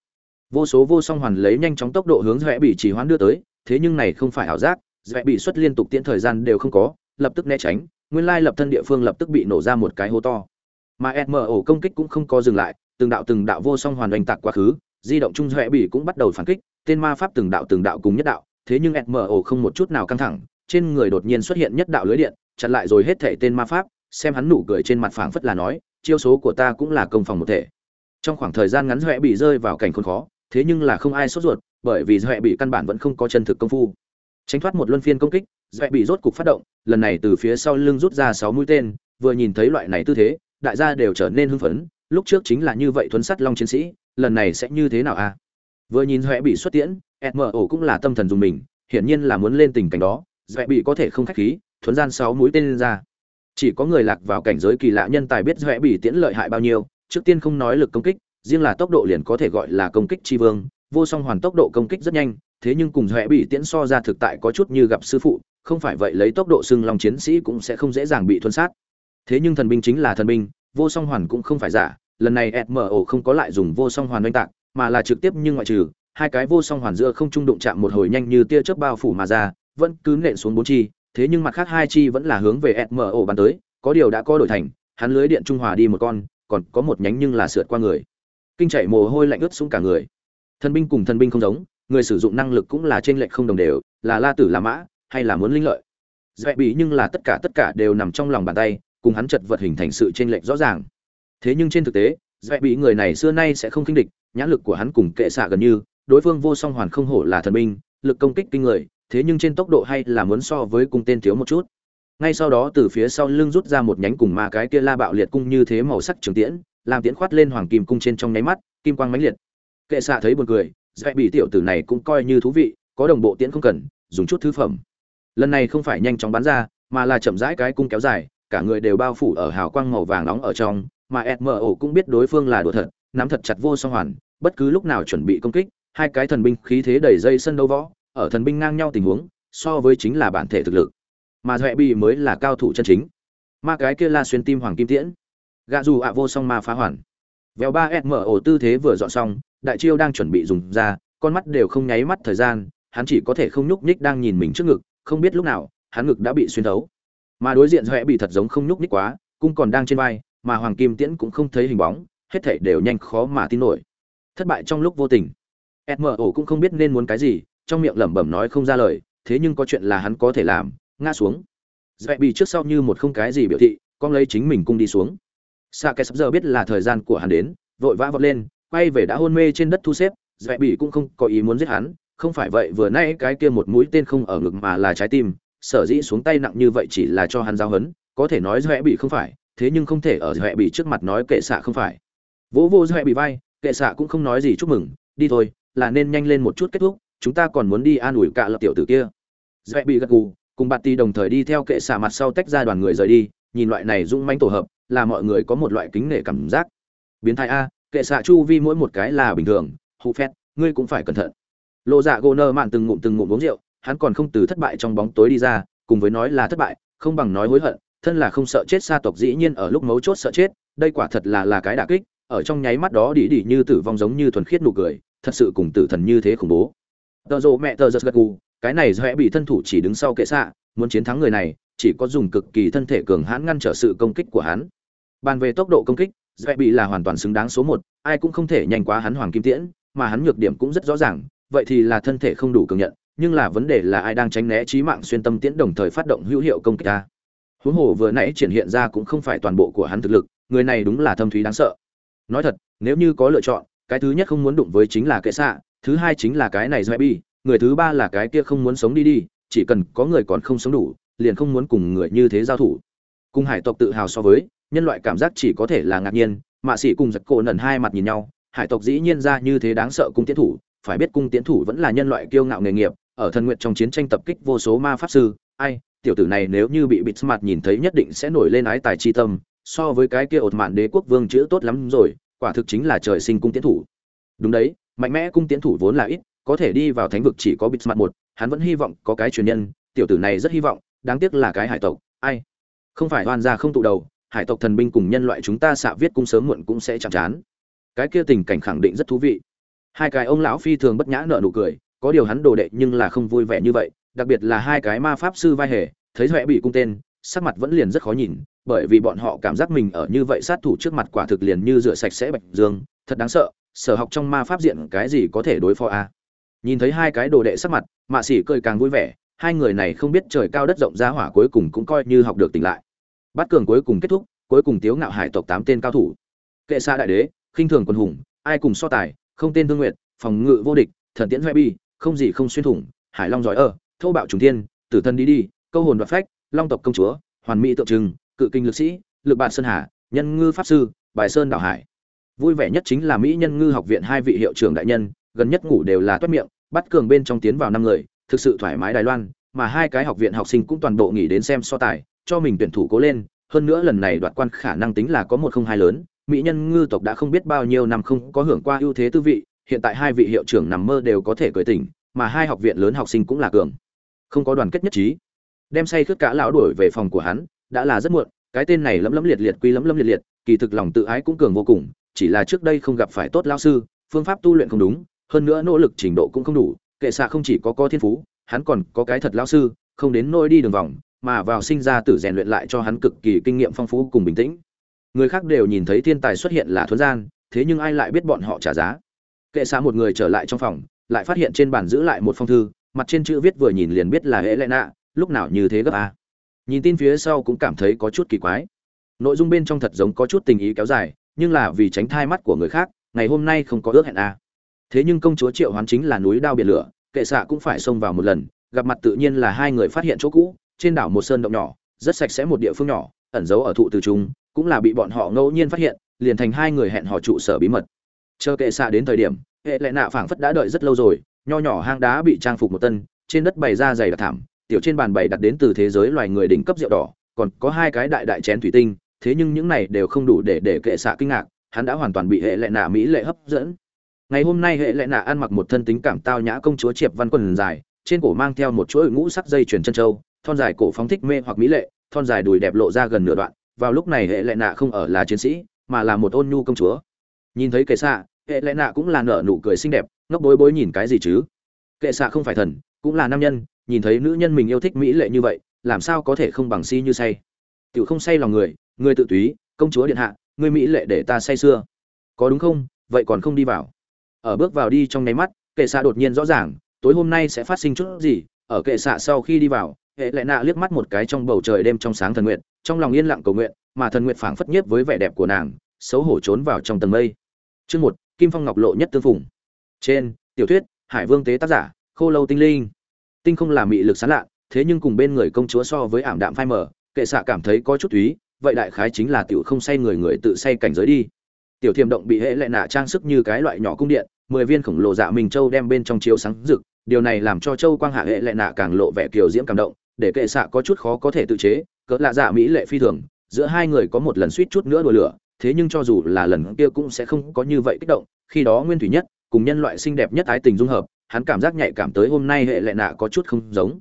[SPEAKER 1] Vô số vô song hoàn lấy nhanh chóng tốc độ hướng doẹ bị chỉ hoán đưa tới, thế nhưng này không phải ảo giác doẹ bị xuất liên tục tiễn thời gian đều không có, lập tức né tránh nguyên lai lập thân địa phương lập tức bị nổ ra một cái hố to. Mà mo công kích cũng không có dừng lại, từng đạo từng đạo vô song hoàn oanh tạc quá khứ, di động trung huệ bỉ cũng bắt đầu phản kích, tên ma pháp từng đạo từng đạo cùng nhất đạo, thế nhưng mo không một chút nào căng thẳng, trên người đột nhiên xuất hiện nhất đạo lưới điện, chặn lại rồi hết thể tên ma pháp, xem hắn nụ cười trên mặt phảng phất là nói, chiêu số của ta cũng là công phòng một thể. Trong khoảng thời gian ngắn huệ bị rơi vào cảnh khốn khó, thế nhưng là không ai sốt ruột, bởi vì huệ bị căn bản vẫn không có chân thực công phu tránh thoát một luân phiên công kích dễ bị rốt cục phát động, lần này từ phía sau lưng rút ra sáu mũi tên, vừa nhìn thấy loại này tư thế, đại gia đều trở nên hưng phấn, lúc trước chính là như vậy thuấn sắt long chiến sĩ, lần này sẽ như thế nào a vừa nhìn dễ bị xuất tiễn mo cũng là tâm thần dùng mình, hiển nhiên là muốn lên tình cảnh đó dễ bị có thể không khách khí, thuấn gian sáu mũi tên lên ra. Chỉ có người lạc vào cảnh giới kỳ lạ nhân tài biết dễ bị tiễn lợi hại bao nhiêu, trước tiên không nói lực công kích, riêng là tốc độ liền có thể gọi là công kích tri vương, vô song hoàn tốc độ công kích rất nhanh thế nhưng cùng huệ bị tiễn so ra thực tại có chút như gặp sư phụ, không phải vậy lấy tốc độ xưng long chiến sĩ cũng sẽ không dễ dàng bị thuần sát. Thế nhưng thần binh chính là thần binh, vô song hoàn cũng không phải giả, lần này smo không có lại dùng vô song hoàn oanh tạc, mà là trực tiếp nhưng ngoại trừ, hai cái vô song hoàn giữa không trung đụng chạm một hồi nhanh như tia chớp bao phủ mà ra, vẫn cứ nện xuống bốn chi, thế nhưng mặt khác hai chi vẫn là hướng về smo bắn tới, có điều đã có đổi thành, hắn lưới điện trung hòa đi một con, còn có một nhánh nhưng là sượt qua người. Kinh chạy mồ hôi lạnh ướt xuống cả người. Thần binh cùng thần binh không giống người sử dụng năng lực cũng là trên lệch không đồng đều, là la tử là mã, hay là muốn linh lợi. Dễ bị nhưng là tất cả tất cả đều nằm trong lòng bàn tay, cùng hắn chật vật hình thành sự trên lệch rõ ràng. Thế nhưng trên thực tế dễ bị người này xưa nay sẽ không kinh địch, nhãn lực của hắn cùng kệ xạ gần như, đối phương vô song hoàn không hổ là thần binh, lực công kích kinh người, thế nhưng trên tốc độ hay là muốn so với cung tên thiếu một chút. Ngay sau đó từ phía sau lưng rút ra một nhánh cùng ma cái kia la bạo liệt cung như thế màu sắc trường tiễn, làm tiễn khoát lên hoàng kim cung trên trong nháy mắt, kim quang mãnh liệt. Kệ xạ thấy buồn cười dạy bị tiểu tử này cũng coi như thú vị, có đồng bộ tiễn không cần, dùng chút thứ phẩm. Lần này không phải nhanh chóng bắn ra, mà là chậm rãi cái cung kéo dài, cả người đều bao phủ ở hào quang màu vàng nóng ở trong, mà smo cũng biết đối phương là đùa thật, nắm thật chặt vô song hoàn, bất cứ lúc nào chuẩn bị công kích, hai cái thần binh khí thế đẩy dây sân đấu võ, ở thần binh ngang nhau tình huống, so với chính là bản thể thực lực. Mà dọa bị mới là cao thủ chân chính. Ma cái kia la xuyên tim hoàng kim tiễn. Gạ dù ạ vô song ma phá hoàn. Vèo ba s mở tư thế vừa dọn xong đại chiêu đang chuẩn bị dùng ra, con mắt đều không nháy mắt thời gian, hắn chỉ có thể không nhúc nhích đang nhìn mình trước ngực, không biết lúc nào, hắn ngực đã bị xuyên thấu. Mà đối diện dọa bị thật giống không nhúc nhích quá cung còn đang trên vai, mà hoàng kim tiễn cũng không thấy hình bóng, hết thảy đều nhanh khó mà tin nổi. Thất bại trong lúc vô tình. Smo cũng không biết nên muốn cái gì, trong miệng lẩm bẩm nói không ra lời, thế nhưng có chuyện là hắn có thể làm, ngã xuống. Dễ bị trước sau như một không cái gì biểu thị, con lấy chính mình cung đi xuống. Sa kẻ sắp giờ biết là thời gian của hắn đến, vội vã vọt lên quay về đã hôn mê trên đất thu xếp dễ bị cũng không có ý muốn giết hắn, không phải vậy vừa nãy cái kia một mũi tên không ở ngực mà là trái tim, sở dĩ xuống tay nặng như vậy chỉ là cho hắn giao hấn, có thể nói dễ bị không phải, thế nhưng không thể ở dễ bị trước mặt nói kệ xạ không phải. Vỗ vô dễ bị vai, kệ xạ cũng không nói gì chúc mừng, đi thôi, là nên nhanh lên một chút kết thúc, chúng ta còn muốn đi an ủi cả lập tiểu tử kia. Dễ bị gật gù, cùng bạt tì đồng thời đi theo kệ xạ mặt sau tách ra đoàn người rời đi, nhìn loại này rung manh tổ hợp, là mọi người có một loại kính nể cảm giác. Biến thái a kệ xạ chu vi mỗi một cái là bình thường hụ phét, ngươi cũng phải cẩn thận. Lộ dạ Gô nơ mạn từng ngụm từng ngụm uống rượu, hắn còn không từ thất bại trong bóng tối đi ra, cùng với nói là thất bại, không bằng nói hối hận, thân là không sợ chết xa tộc dĩ nhiên ở lúc mấu chốt sợ chết, đây quả thật là là cái đả kích, ở trong nháy mắt đó đi đi như tử vong giống như thuần khiết nụ cười, thật sự cùng tử thần như thế khủng bố. Tờ rộ mẹ tờ giật gật gù, cái này do bị thân thủ chỉ đứng sau kệ xạ, muốn chiến thắng người này, chỉ có dùng cực kỳ thân thể cường hãn ngăn trở sự công kích của hắn. Bàn về tốc độ công kích dễ bị là hoàn toàn xứng đáng số một, ai cũng không thể nhanh quá hắn hoàng kim tiễn, mà hắn nhược điểm cũng rất rõ ràng, vậy thì là thân thể không đủ cường nhận, nhưng là vấn đề là ai đang tránh né trí mạng xuyên tâm tiễn đồng thời phát động hữu hiệu công kích ta. Huống hồ vừa nãy triển hiện ra cũng không phải toàn bộ của hắn thực lực, người này đúng là thâm thúy đáng sợ. Nói thật, nếu như có lựa chọn, cái thứ nhất không muốn đụng với chính là kệ xạ, thứ hai chính là cái này dễ bị, người thứ ba là cái kia không muốn sống đi đi, chỉ cần có người còn không sống đủ, liền không muốn cùng người như thế giao thủ. Cùng hải tộc tự hào so với nhân loại cảm giác chỉ có thể là ngạc nhiên, mạ sĩ cùng giật cổ nần hai mặt nhìn nhau, hải tộc dĩ nhiên ra như thế đáng sợ cung tiến thủ, phải biết cung tiến thủ vẫn là nhân loại kiêu ngạo nghề nghiệp, ở thần nguyện trong chiến tranh tập kích vô số ma pháp sư, ai, tiểu tử này nếu như bị bịt mặt nhìn thấy nhất định sẽ nổi lên ái tài chi tâm, so với cái kia ột mạn đế quốc vương chữ tốt lắm rồi, quả thực chính là trời sinh cung tiến thủ. Đúng đấy, mạnh mẽ cung tiến thủ vốn là ít, có thể đi vào thánh vực chỉ có bịt mặt một, hắn vẫn hy vọng có cái truyền nhân, tiểu tử này rất hy vọng, đáng tiếc là cái hải tộc, ai, không phải oan gia không tụ đầu hải tộc thần binh cùng nhân loại chúng ta xạ viết cung sớm muộn cũng sẽ chạm chán. Cái kia tình cảnh khẳng định rất thú vị. Hai cái ông lão phi thường bất nhã nợ nụ cười, có điều hắn đồ đệ nhưng là không vui vẻ như vậy, đặc biệt là hai cái ma pháp sư vai hề, thấy huệ bị cung tên, sắc mặt vẫn liền rất khó nhìn, bởi vì bọn họ cảm giác mình ở như vậy sát thủ trước mặt quả thực liền như rửa sạch sẽ bạch dương, thật đáng sợ, sở học trong ma pháp diện cái gì có thể đối phó a? Nhìn thấy hai cái đồ đệ sắc mặt, mạ xỉ cười càng vui vẻ, hai người này không biết trời cao đất rộng ra hỏa cuối cùng cũng coi như học được tỉnh lại bắt cường cuối cùng kết thúc, cuối cùng tiếu ngạo hải tộc tám tên cao thủ. Kệ xa đại đế, khinh thường quân hùng, ai cùng so tài, không tên thương nguyện phòng ngự vô địch, thần tiễn huệ bi, không gì không xuyên thủng, hải long giỏi ở thâu bạo trùng thiên, tử thân đi đi, câu hồn đoạt phách, long tộc công chúa, hoàn mỹ tượng trưng, cự kinh lực sĩ, lực bạn sơn hà, nhân ngư pháp sư, bài sơn đảo hải. Vui vẻ nhất chính là mỹ nhân ngư học viện hai vị hiệu trưởng đại nhân, gần nhất ngủ đều là toát miệng, bắt cường bên trong tiến vào năm người, thực sự thoải mái đài loan, mà hai cái học viện học sinh cũng toàn bộ nghỉ đến xem so tài cho mình tuyển thủ cố lên, hơn nữa lần này đoạt quan khả năng tính là có một không hai lớn, mỹ nhân ngư tộc đã không biết bao nhiêu năm không có hưởng qua ưu thế tư vị, hiện tại hai vị hiệu trưởng nằm mơ đều có thể cởi tỉnh, mà hai học viện lớn học sinh cũng là cường. Không có đoàn kết nhất trí. Đem say khước cả lão đuổi về phòng của hắn, đã là rất muộn, cái tên này lấm lấm liệt liệt quy lấm lấm liệt liệt, kỳ thực lòng tự ái cũng cường vô cùng, chỉ là trước đây không gặp phải tốt lao sư, phương pháp tu luyện không đúng, hơn nữa nỗ lực trình độ cũng không đủ, kệ xạ không chỉ có có thiên phú, hắn còn có cái thật lao sư, không đến nôi đi đường vòng mà vào sinh ra tử rèn luyện lại cho hắn cực kỳ kinh nghiệm phong phú cùng bình tĩnh. Người khác đều nhìn thấy thiên tài xuất hiện là thuấn gian thế nhưng ai lại biết bọn họ trả giá? Kệ xạ một người trở lại trong phòng lại phát hiện trên bàn giữ lại một phong thư mặt trên chữ viết vừa nhìn liền biết là Helena, lúc nào như thế gấp a. Nhìn tin phía sau cũng cảm thấy có chút kỳ quái. Nội dung bên trong thật giống có chút tình ý kéo dài nhưng là vì tránh thai mắt của người khác ngày hôm nay không có ước hẹn a. Thế nhưng công chúa triệu hoán chính là núi đao biển lửa kệ xạ cũng phải xông vào một lần gặp mặt tự nhiên là hai người phát hiện chỗ cũ trên đảo một sơn động nhỏ, rất sạch sẽ một địa phương nhỏ, ẩn giấu ở thụ từ trung, cũng là bị bọn họ ngẫu nhiên phát hiện, liền thành hai người hẹn hò trụ sở bí mật. Chờ kệ xạ đến thời điểm, hệ lệ nạ phảng phất đã đợi rất lâu rồi, nho nhỏ hang đá bị trang phục một tân, trên đất bày ra dày đặc thảm, tiểu trên bàn bày đặt đến từ thế giới loài người đỉnh cấp rượu đỏ, còn có hai cái đại đại chén thủy tinh, thế nhưng những này đều không đủ để để kệ xạ kinh ngạc, hắn đã hoàn toàn bị hệ lệ nạ mỹ lệ hấp dẫn. Ngày hôm nay hệ lệ nạ ăn mặc một thân tính cảm tao nhã công chúa triệp văn quần dài, trên cổ mang theo một chuỗi ngũ sắc dây chuyền chân châu thon dài cổ phóng thích mê hoặc mỹ lệ, thon dài đùi đẹp lộ ra gần nửa đoạn, vào lúc này hệ lệ nạ không ở là chiến sĩ, mà là một ôn nhu công chúa. Nhìn thấy kệ xạ, hệ lệ nạ cũng là nở nụ cười xinh đẹp, ngốc bối bối nhìn cái gì chứ? Kệ xạ không phải thần, cũng là nam nhân, nhìn thấy nữ nhân mình yêu thích mỹ lệ như vậy, làm sao có thể không bằng si như say? Tiểu không say lòng người người tự túy, công chúa điện hạ, người mỹ lệ để ta say xưa có đúng không? Vậy còn không đi vào. Ở bước vào đi trong nháy mắt, kệ xạ đột nhiên rõ ràng, tối hôm nay sẽ phát sinh chút gì, ở kệ xạ sau khi đi vào hệ lệ nạ liếc mắt một cái trong bầu trời đêm trong sáng thần nguyện, trong lòng yên lặng cầu nguyện, mà thần nguyện phảng phất nhiếp với vẻ đẹp của nàng, xấu hổ trốn vào trong tầng mây. Chương một, kim phong ngọc lộ nhất tương phùng. Trên, tiểu thuyết, hải vương tế tác giả, khô lâu tinh linh. Tinh không làm mị lực sán lạ, thế nhưng cùng bên người công chúa so với ảm đạm phai mờ, kệ xạ cảm thấy có chút túy, vậy đại khái chính là tiểu không say người người tự say cảnh giới đi. Tiểu thiềm động bị Hệ lệ nạ trang sức như cái loại nhỏ cung điện, mười viên khổng lồ dạ mình châu đem bên trong chiếu sáng rực, điều này làm cho châu quang hạ hệ lệ nạ càng lộ vẻ kiều diễm cảm động để kệ xạ có chút khó có thể tự chế, cỡ lạ dạ mỹ lệ phi thường, giữa hai người có một lần suýt chút nữa đùa lửa, thế nhưng cho dù là lần kia cũng sẽ không có như vậy kích động, khi đó nguyên thủy nhất, cùng nhân loại xinh đẹp nhất ái tình dung hợp, hắn cảm giác nhạy cảm tới hôm nay hệ lệ nạ có chút không giống.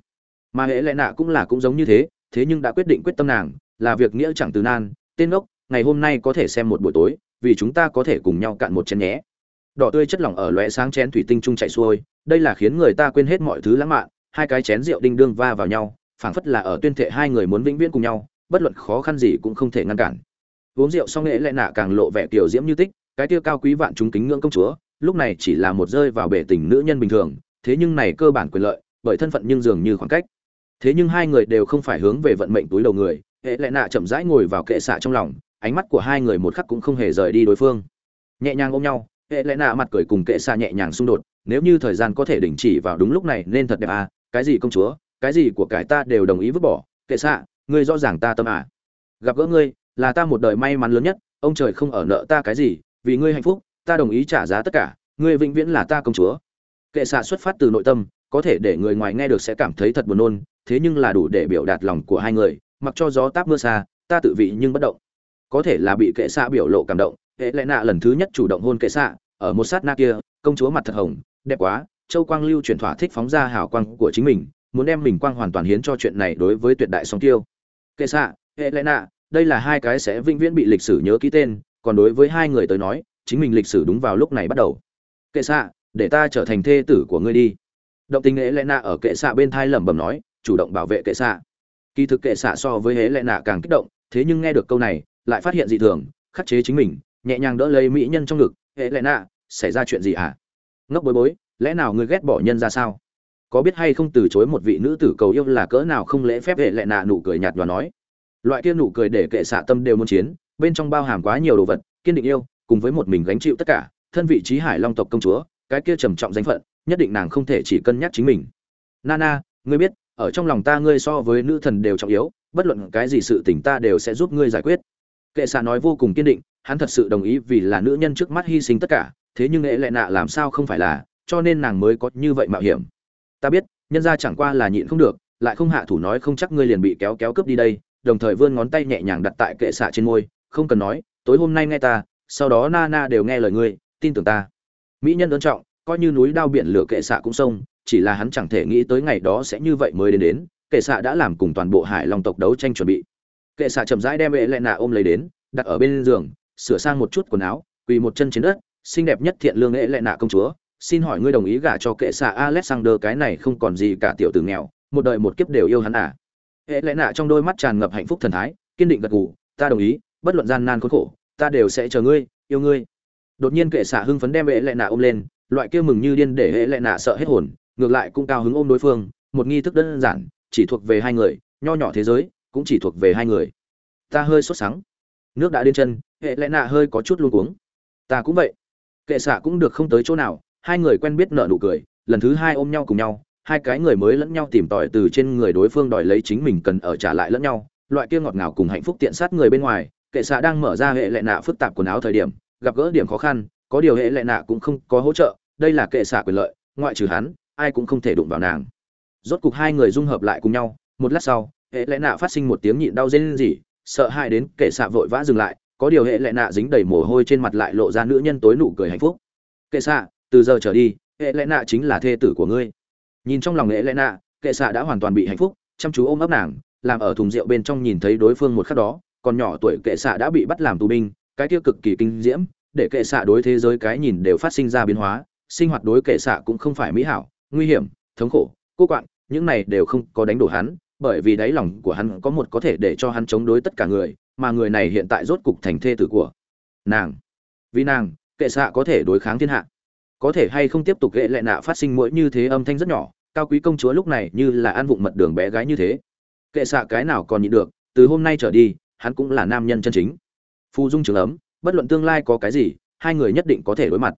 [SPEAKER 1] Mà hệ lệ nạ cũng là cũng giống như thế thế nhưng đã quyết định quyết tâm nàng, là việc nghĩa chẳng từ nan, tên ngốc, ngày hôm nay có thể xem một buổi tối, vì chúng ta có thể cùng nhau cạn một chén nhé. Đỏ tươi chất lỏng ở lóe sáng chén thủy tinh trung chạy xuôi, đây là khiến người ta quên hết mọi thứ lãng mạn, hai cái chén rượu đinh đương va vào nhau phảng phất là ở tuyên thệ hai người muốn vĩnh viễn cùng nhau, bất luận khó khăn gì cũng không thể ngăn cản. Uống rượu xong nghệ lệ nạ càng lộ vẻ tiểu diễm như tích, cái tiêu cao quý vạn chúng kính ngưỡng công chúa, lúc này chỉ là một rơi vào bể tình nữ nhân bình thường, thế nhưng này cơ bản quyền lợi, bởi thân phận nhưng dường như khoảng cách. Thế nhưng hai người đều không phải hướng về vận mệnh túi đầu người, hệ lệ nạ chậm rãi ngồi vào kệ xạ trong lòng, ánh mắt của hai người một khắc cũng không hề rời đi đối phương. Nhẹ nhàng ôm nhau, hệ lệ nạ mặt cười cùng kệ xạ nhẹ nhàng xung đột, nếu như thời gian có thể đình chỉ vào đúng lúc này nên thật đẹp à cái gì công chúa? Cái gì của cải ta đều đồng ý vứt bỏ, kệ xạ, ngươi rõ ràng ta tâm à. Gặp gỡ ngươi, là ta một đời may mắn lớn nhất, ông trời không ở nợ ta cái gì, vì ngươi hạnh phúc, ta đồng ý trả giá tất cả, ngươi vĩnh viễn là ta công chúa. Kệ xạ xuất phát từ nội tâm, có thể để người ngoài nghe được sẽ cảm thấy thật buồn nôn, thế nhưng là đủ để biểu đạt lòng của hai người, mặc cho gió táp mưa xa, ta tự vị nhưng bất động. Có thể là bị kệ xạ biểu lộ cảm động, hệ lẽ nạ lần thứ nhất chủ động hôn kệ xạ, ở một sát na kia, công chúa mặt thật hồng, đẹp quá, châu quang lưu chuyển thỏa thích phóng ra hào quang của chính mình muốn đem mình quang hoàn toàn hiến cho chuyện này đối với tuyệt đại song tiêu. Kệ xạ hệ lẽ nạ đây là hai cái sẽ vĩnh viễn bị lịch sử nhớ ký tên, còn đối với hai người tới nói, chính mình lịch sử đúng vào lúc này bắt đầu. Kệ xạ, để ta trở thành thê tử của ngươi đi. Động tình hệ lẽ nạ ở kệ xạ bên thai lẩm bẩm nói, chủ động bảo vệ kệ xạ. Kỳ thực kệ xạ so với hệ lẽ nạ càng kích động, thế nhưng nghe được câu này, lại phát hiện dị thường, khắc chế chính mình, nhẹ nhàng đỡ lấy mỹ nhân trong ngực. Hệ lẽ nạ xảy ra chuyện gì hả? À? ngốc bối bối, lẽ nào ngươi ghét bỏ nhân ra sao? Có biết hay không từ chối một vị nữ tử cầu yêu là cỡ nào không lễ phép hệ lẽ nạ nụ cười nhạt và nói. Loại kia nụ cười để kệ xạ tâm đều muốn chiến, bên trong bao hàm quá nhiều đồ vật, kiên định yêu, cùng với một mình gánh chịu tất cả, thân vị trí hải long tộc công chúa, cái kia trầm trọng danh phận, nhất định nàng không thể chỉ cân nhắc chính mình. Nana, ngươi biết, ở trong lòng ta ngươi so với nữ thần đều trọng yếu, bất luận cái gì sự tình ta đều sẽ giúp ngươi giải quyết. Kệ xạ nói vô cùng kiên định, hắn thật sự đồng ý vì là nữ nhân trước mắt hy sinh tất cả, thế nhưng nghệ lệ nạ làm sao không phải là, cho nên nàng mới có như vậy mạo hiểm ta biết, nhân ra chẳng qua là nhịn không được, lại không hạ thủ nói không chắc ngươi liền bị kéo kéo cướp đi đây, đồng thời vươn ngón tay nhẹ nhàng đặt tại kệ xạ trên môi, không cần nói, tối hôm nay nghe ta, sau đó na na đều nghe lời ngươi, tin tưởng ta. Mỹ nhân ơn trọng, coi như núi đao biển lửa kệ xạ cũng sông chỉ là hắn chẳng thể nghĩ tới ngày đó sẽ như vậy mới đến đến, kệ xạ đã làm cùng toàn bộ hải long tộc đấu tranh chuẩn bị. Kệ xạ chậm rãi đem ệ lệ nạ ôm lấy đến, đặt ở bên giường, sửa sang một chút quần áo, quỳ một chân trên đất, xinh đẹp nhất thiện lương ệ lệ nạ công chúa xin hỏi ngươi đồng ý gả cho kệ xạ alexander, cái này không còn gì cả tiểu tử nghèo, một đời một kiếp đều yêu hắn à? Hệ lẽ nạ trong đôi mắt tràn ngập hạnh phúc thần thái, kiên định gật gù, ta đồng ý, bất luận gian nan khốn khổ, ta đều sẽ chờ ngươi, yêu ngươi. Đột nhiên kệ xạ hưng phấn đem hệ lẽ nạ ôm lên, loại kia mừng như điên để hệ lẽ nạ sợ hết hồn, ngược lại cũng cao hứng ôm đối phương, một nghi thức đơn giản, chỉ thuộc về hai người, nho nhỏ thế giới, cũng chỉ thuộc về hai người. Ta hơi sốt sắng. Nước đã đến chân, hệ lẽ nạ hơi có chút luôn cuống. Ta cũng vậy. Kệ xạ cũng được không tới chỗ nào hai người quen biết nợ nụ cười, lần thứ hai ôm nhau cùng nhau, hai cái người mới lẫn nhau tìm tòi từ trên người đối phương đòi lấy chính mình cần ở trả lại lẫn nhau, loại kia ngọt ngào cùng hạnh phúc tiện sát người bên ngoài, kệ xạ đang mở ra hệ lệ nạ phức tạp quần áo thời điểm, gặp gỡ điểm khó khăn, có điều hệ lệ nạ cũng không có hỗ trợ, đây là kệ xạ quyền lợi, ngoại trừ hắn, ai cũng không thể đụng vào nàng. Rốt cục hai người dung hợp lại cùng nhau, một lát sau, hệ lệ nạ phát sinh một tiếng nhịn đau rên rỉ, sợ hãi đến kệ xạ vội vã dừng lại, có điều hệ lệ nạ dính đầy mồ hôi trên mặt lại lộ ra nữ nhân tối nụ cười hạnh phúc. Kệ xạ từ giờ trở đi, hệ lẽ nạ chính là thê tử của ngươi. Nhìn trong lòng hệ lẽ nạ, kệ xạ đã hoàn toàn bị hạnh phúc, chăm chú ôm ấp nàng, làm ở thùng rượu bên trong nhìn thấy đối phương một khắc đó, còn nhỏ tuổi kệ xạ đã bị bắt làm tù binh, cái kia cực kỳ kinh diễm, để kệ xạ đối thế giới cái nhìn đều phát sinh ra biến hóa, sinh hoạt đối kệ xạ cũng không phải mỹ hảo, nguy hiểm, thống khổ, cô quạng, những này đều không có đánh đổ hắn, bởi vì đáy lòng của hắn có một có thể để cho hắn chống đối tất cả người, mà người này hiện tại rốt cục thành thê tử của nàng. Vì nàng, kệ xạ có thể đối kháng thiên hạ có thể hay không tiếp tục ghệ lệ nạ phát sinh mỗi như thế âm thanh rất nhỏ, cao quý công chúa lúc này như là ăn vụng mật đường bé gái như thế. Kệ xạ cái nào còn nhịn được, từ hôm nay trở đi, hắn cũng là nam nhân chân chính. Phù dung trường ấm, bất luận tương lai có cái gì, hai người nhất định có thể đối mặt.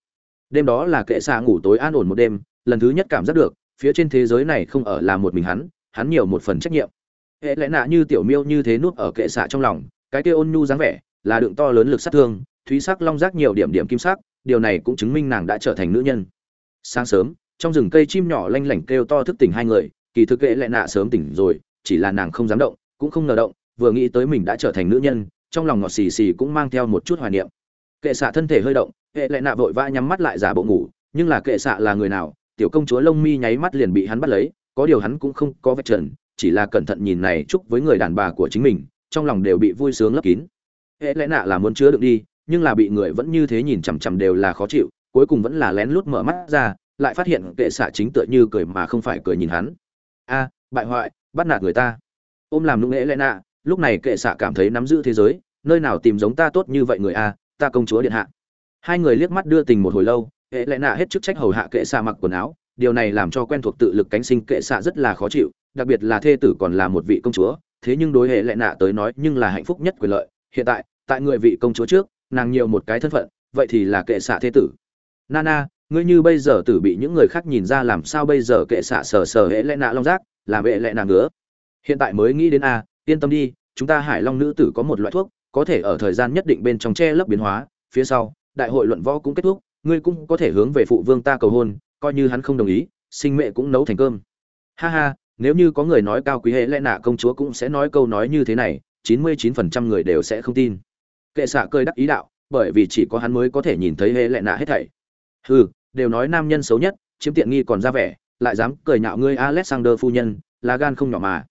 [SPEAKER 1] Đêm đó là kệ xạ ngủ tối an ổn một đêm, lần thứ nhất cảm giác được, phía trên thế giới này không ở là một mình hắn hắn nhiều một phần trách nhiệm. Hệ lẽ nạ như tiểu miêu như thế nuốt ở kệ xạ trong lòng, cái kia ôn nhu dáng vẻ, là đựng to lớn lực sát thương, thúy sắc long giác nhiều điểm điểm kim sắc điều này cũng chứng minh nàng đã trở thành nữ nhân. Sáng sớm, trong rừng cây chim nhỏ lanh lảnh kêu to thức tỉnh hai người, kỳ thực kệ lại nạ sớm tỉnh rồi, chỉ là nàng không dám động, cũng không ngờ động, vừa nghĩ tới mình đã trở thành nữ nhân, trong lòng ngọt xì xì cũng mang theo một chút hoài niệm. Kệ xạ thân thể hơi động hệ lại nạ vội vã nhắm mắt lại giả bộ ngủ, nhưng là kệ xạ là người nào, tiểu công chúa lông mi nháy mắt liền bị hắn bắt lấy, có điều hắn cũng không có vạch trần, chỉ là cẩn thận nhìn này chúc với người đàn bà của chính mình, trong lòng đều bị vui sướng lấp kín. Hệ lẽ nạ là muốn chứa đựng đi nhưng là bị người vẫn như thế nhìn chằm chằm đều là khó chịu, cuối cùng vẫn là lén lút mở mắt ra, lại phát hiện kệ xạ chính tựa như cười mà không phải cười nhìn hắn. A, bại hoại, bắt nạt người ta. Ôm làm nũng nễ lẽ nạ, lúc này kệ xạ cảm thấy nắm giữ thế giới, nơi nào tìm giống ta tốt như vậy người a, ta công chúa điện hạ. Hai người liếc mắt đưa tình một hồi lâu, hệ lẽ nạ hết chức trách hầu hạ kệ xạ mặc quần áo, điều này làm cho quen thuộc tự lực cánh sinh kệ xạ rất là khó chịu, đặc biệt là thê tử còn là một vị công chúa, thế nhưng đối hệ lẽ nạ tới nói nhưng là hạnh phúc nhất quyền lợi. Hiện tại tại người vị công chúa trước nàng nhiều một cái thân phận, vậy thì là kệ xạ thế tử. Nana, ngươi như bây giờ tử bị những người khác nhìn ra làm sao bây giờ kệ xạ sờ sờ hệ lẽ nạ long giác, làm hệ lẽ nạ ngứa. Hiện tại mới nghĩ đến a, yên tâm đi, chúng ta hải long nữ tử có một loại thuốc, có thể ở thời gian nhất định bên trong che lấp biến hóa. Phía sau, đại hội luận võ cũng kết thúc, ngươi cũng có thể hướng về phụ vương ta cầu hôn, coi như hắn không đồng ý, sinh mẹ cũng nấu thành cơm. Ha ha, nếu như có người nói cao quý hệ lẽ nạ công chúa cũng sẽ nói câu nói như thế này, chín mươi chín phần trăm người đều sẽ không tin kệ xạ cười đắc ý đạo, bởi vì chỉ có hắn mới có thể nhìn thấy hệ lệ nạ hết thảy. Hừ, đều nói nam nhân xấu nhất, chiếm tiện nghi còn ra vẻ, lại dám cười nhạo ngươi alexander phu nhân, là gan không nhỏ mà.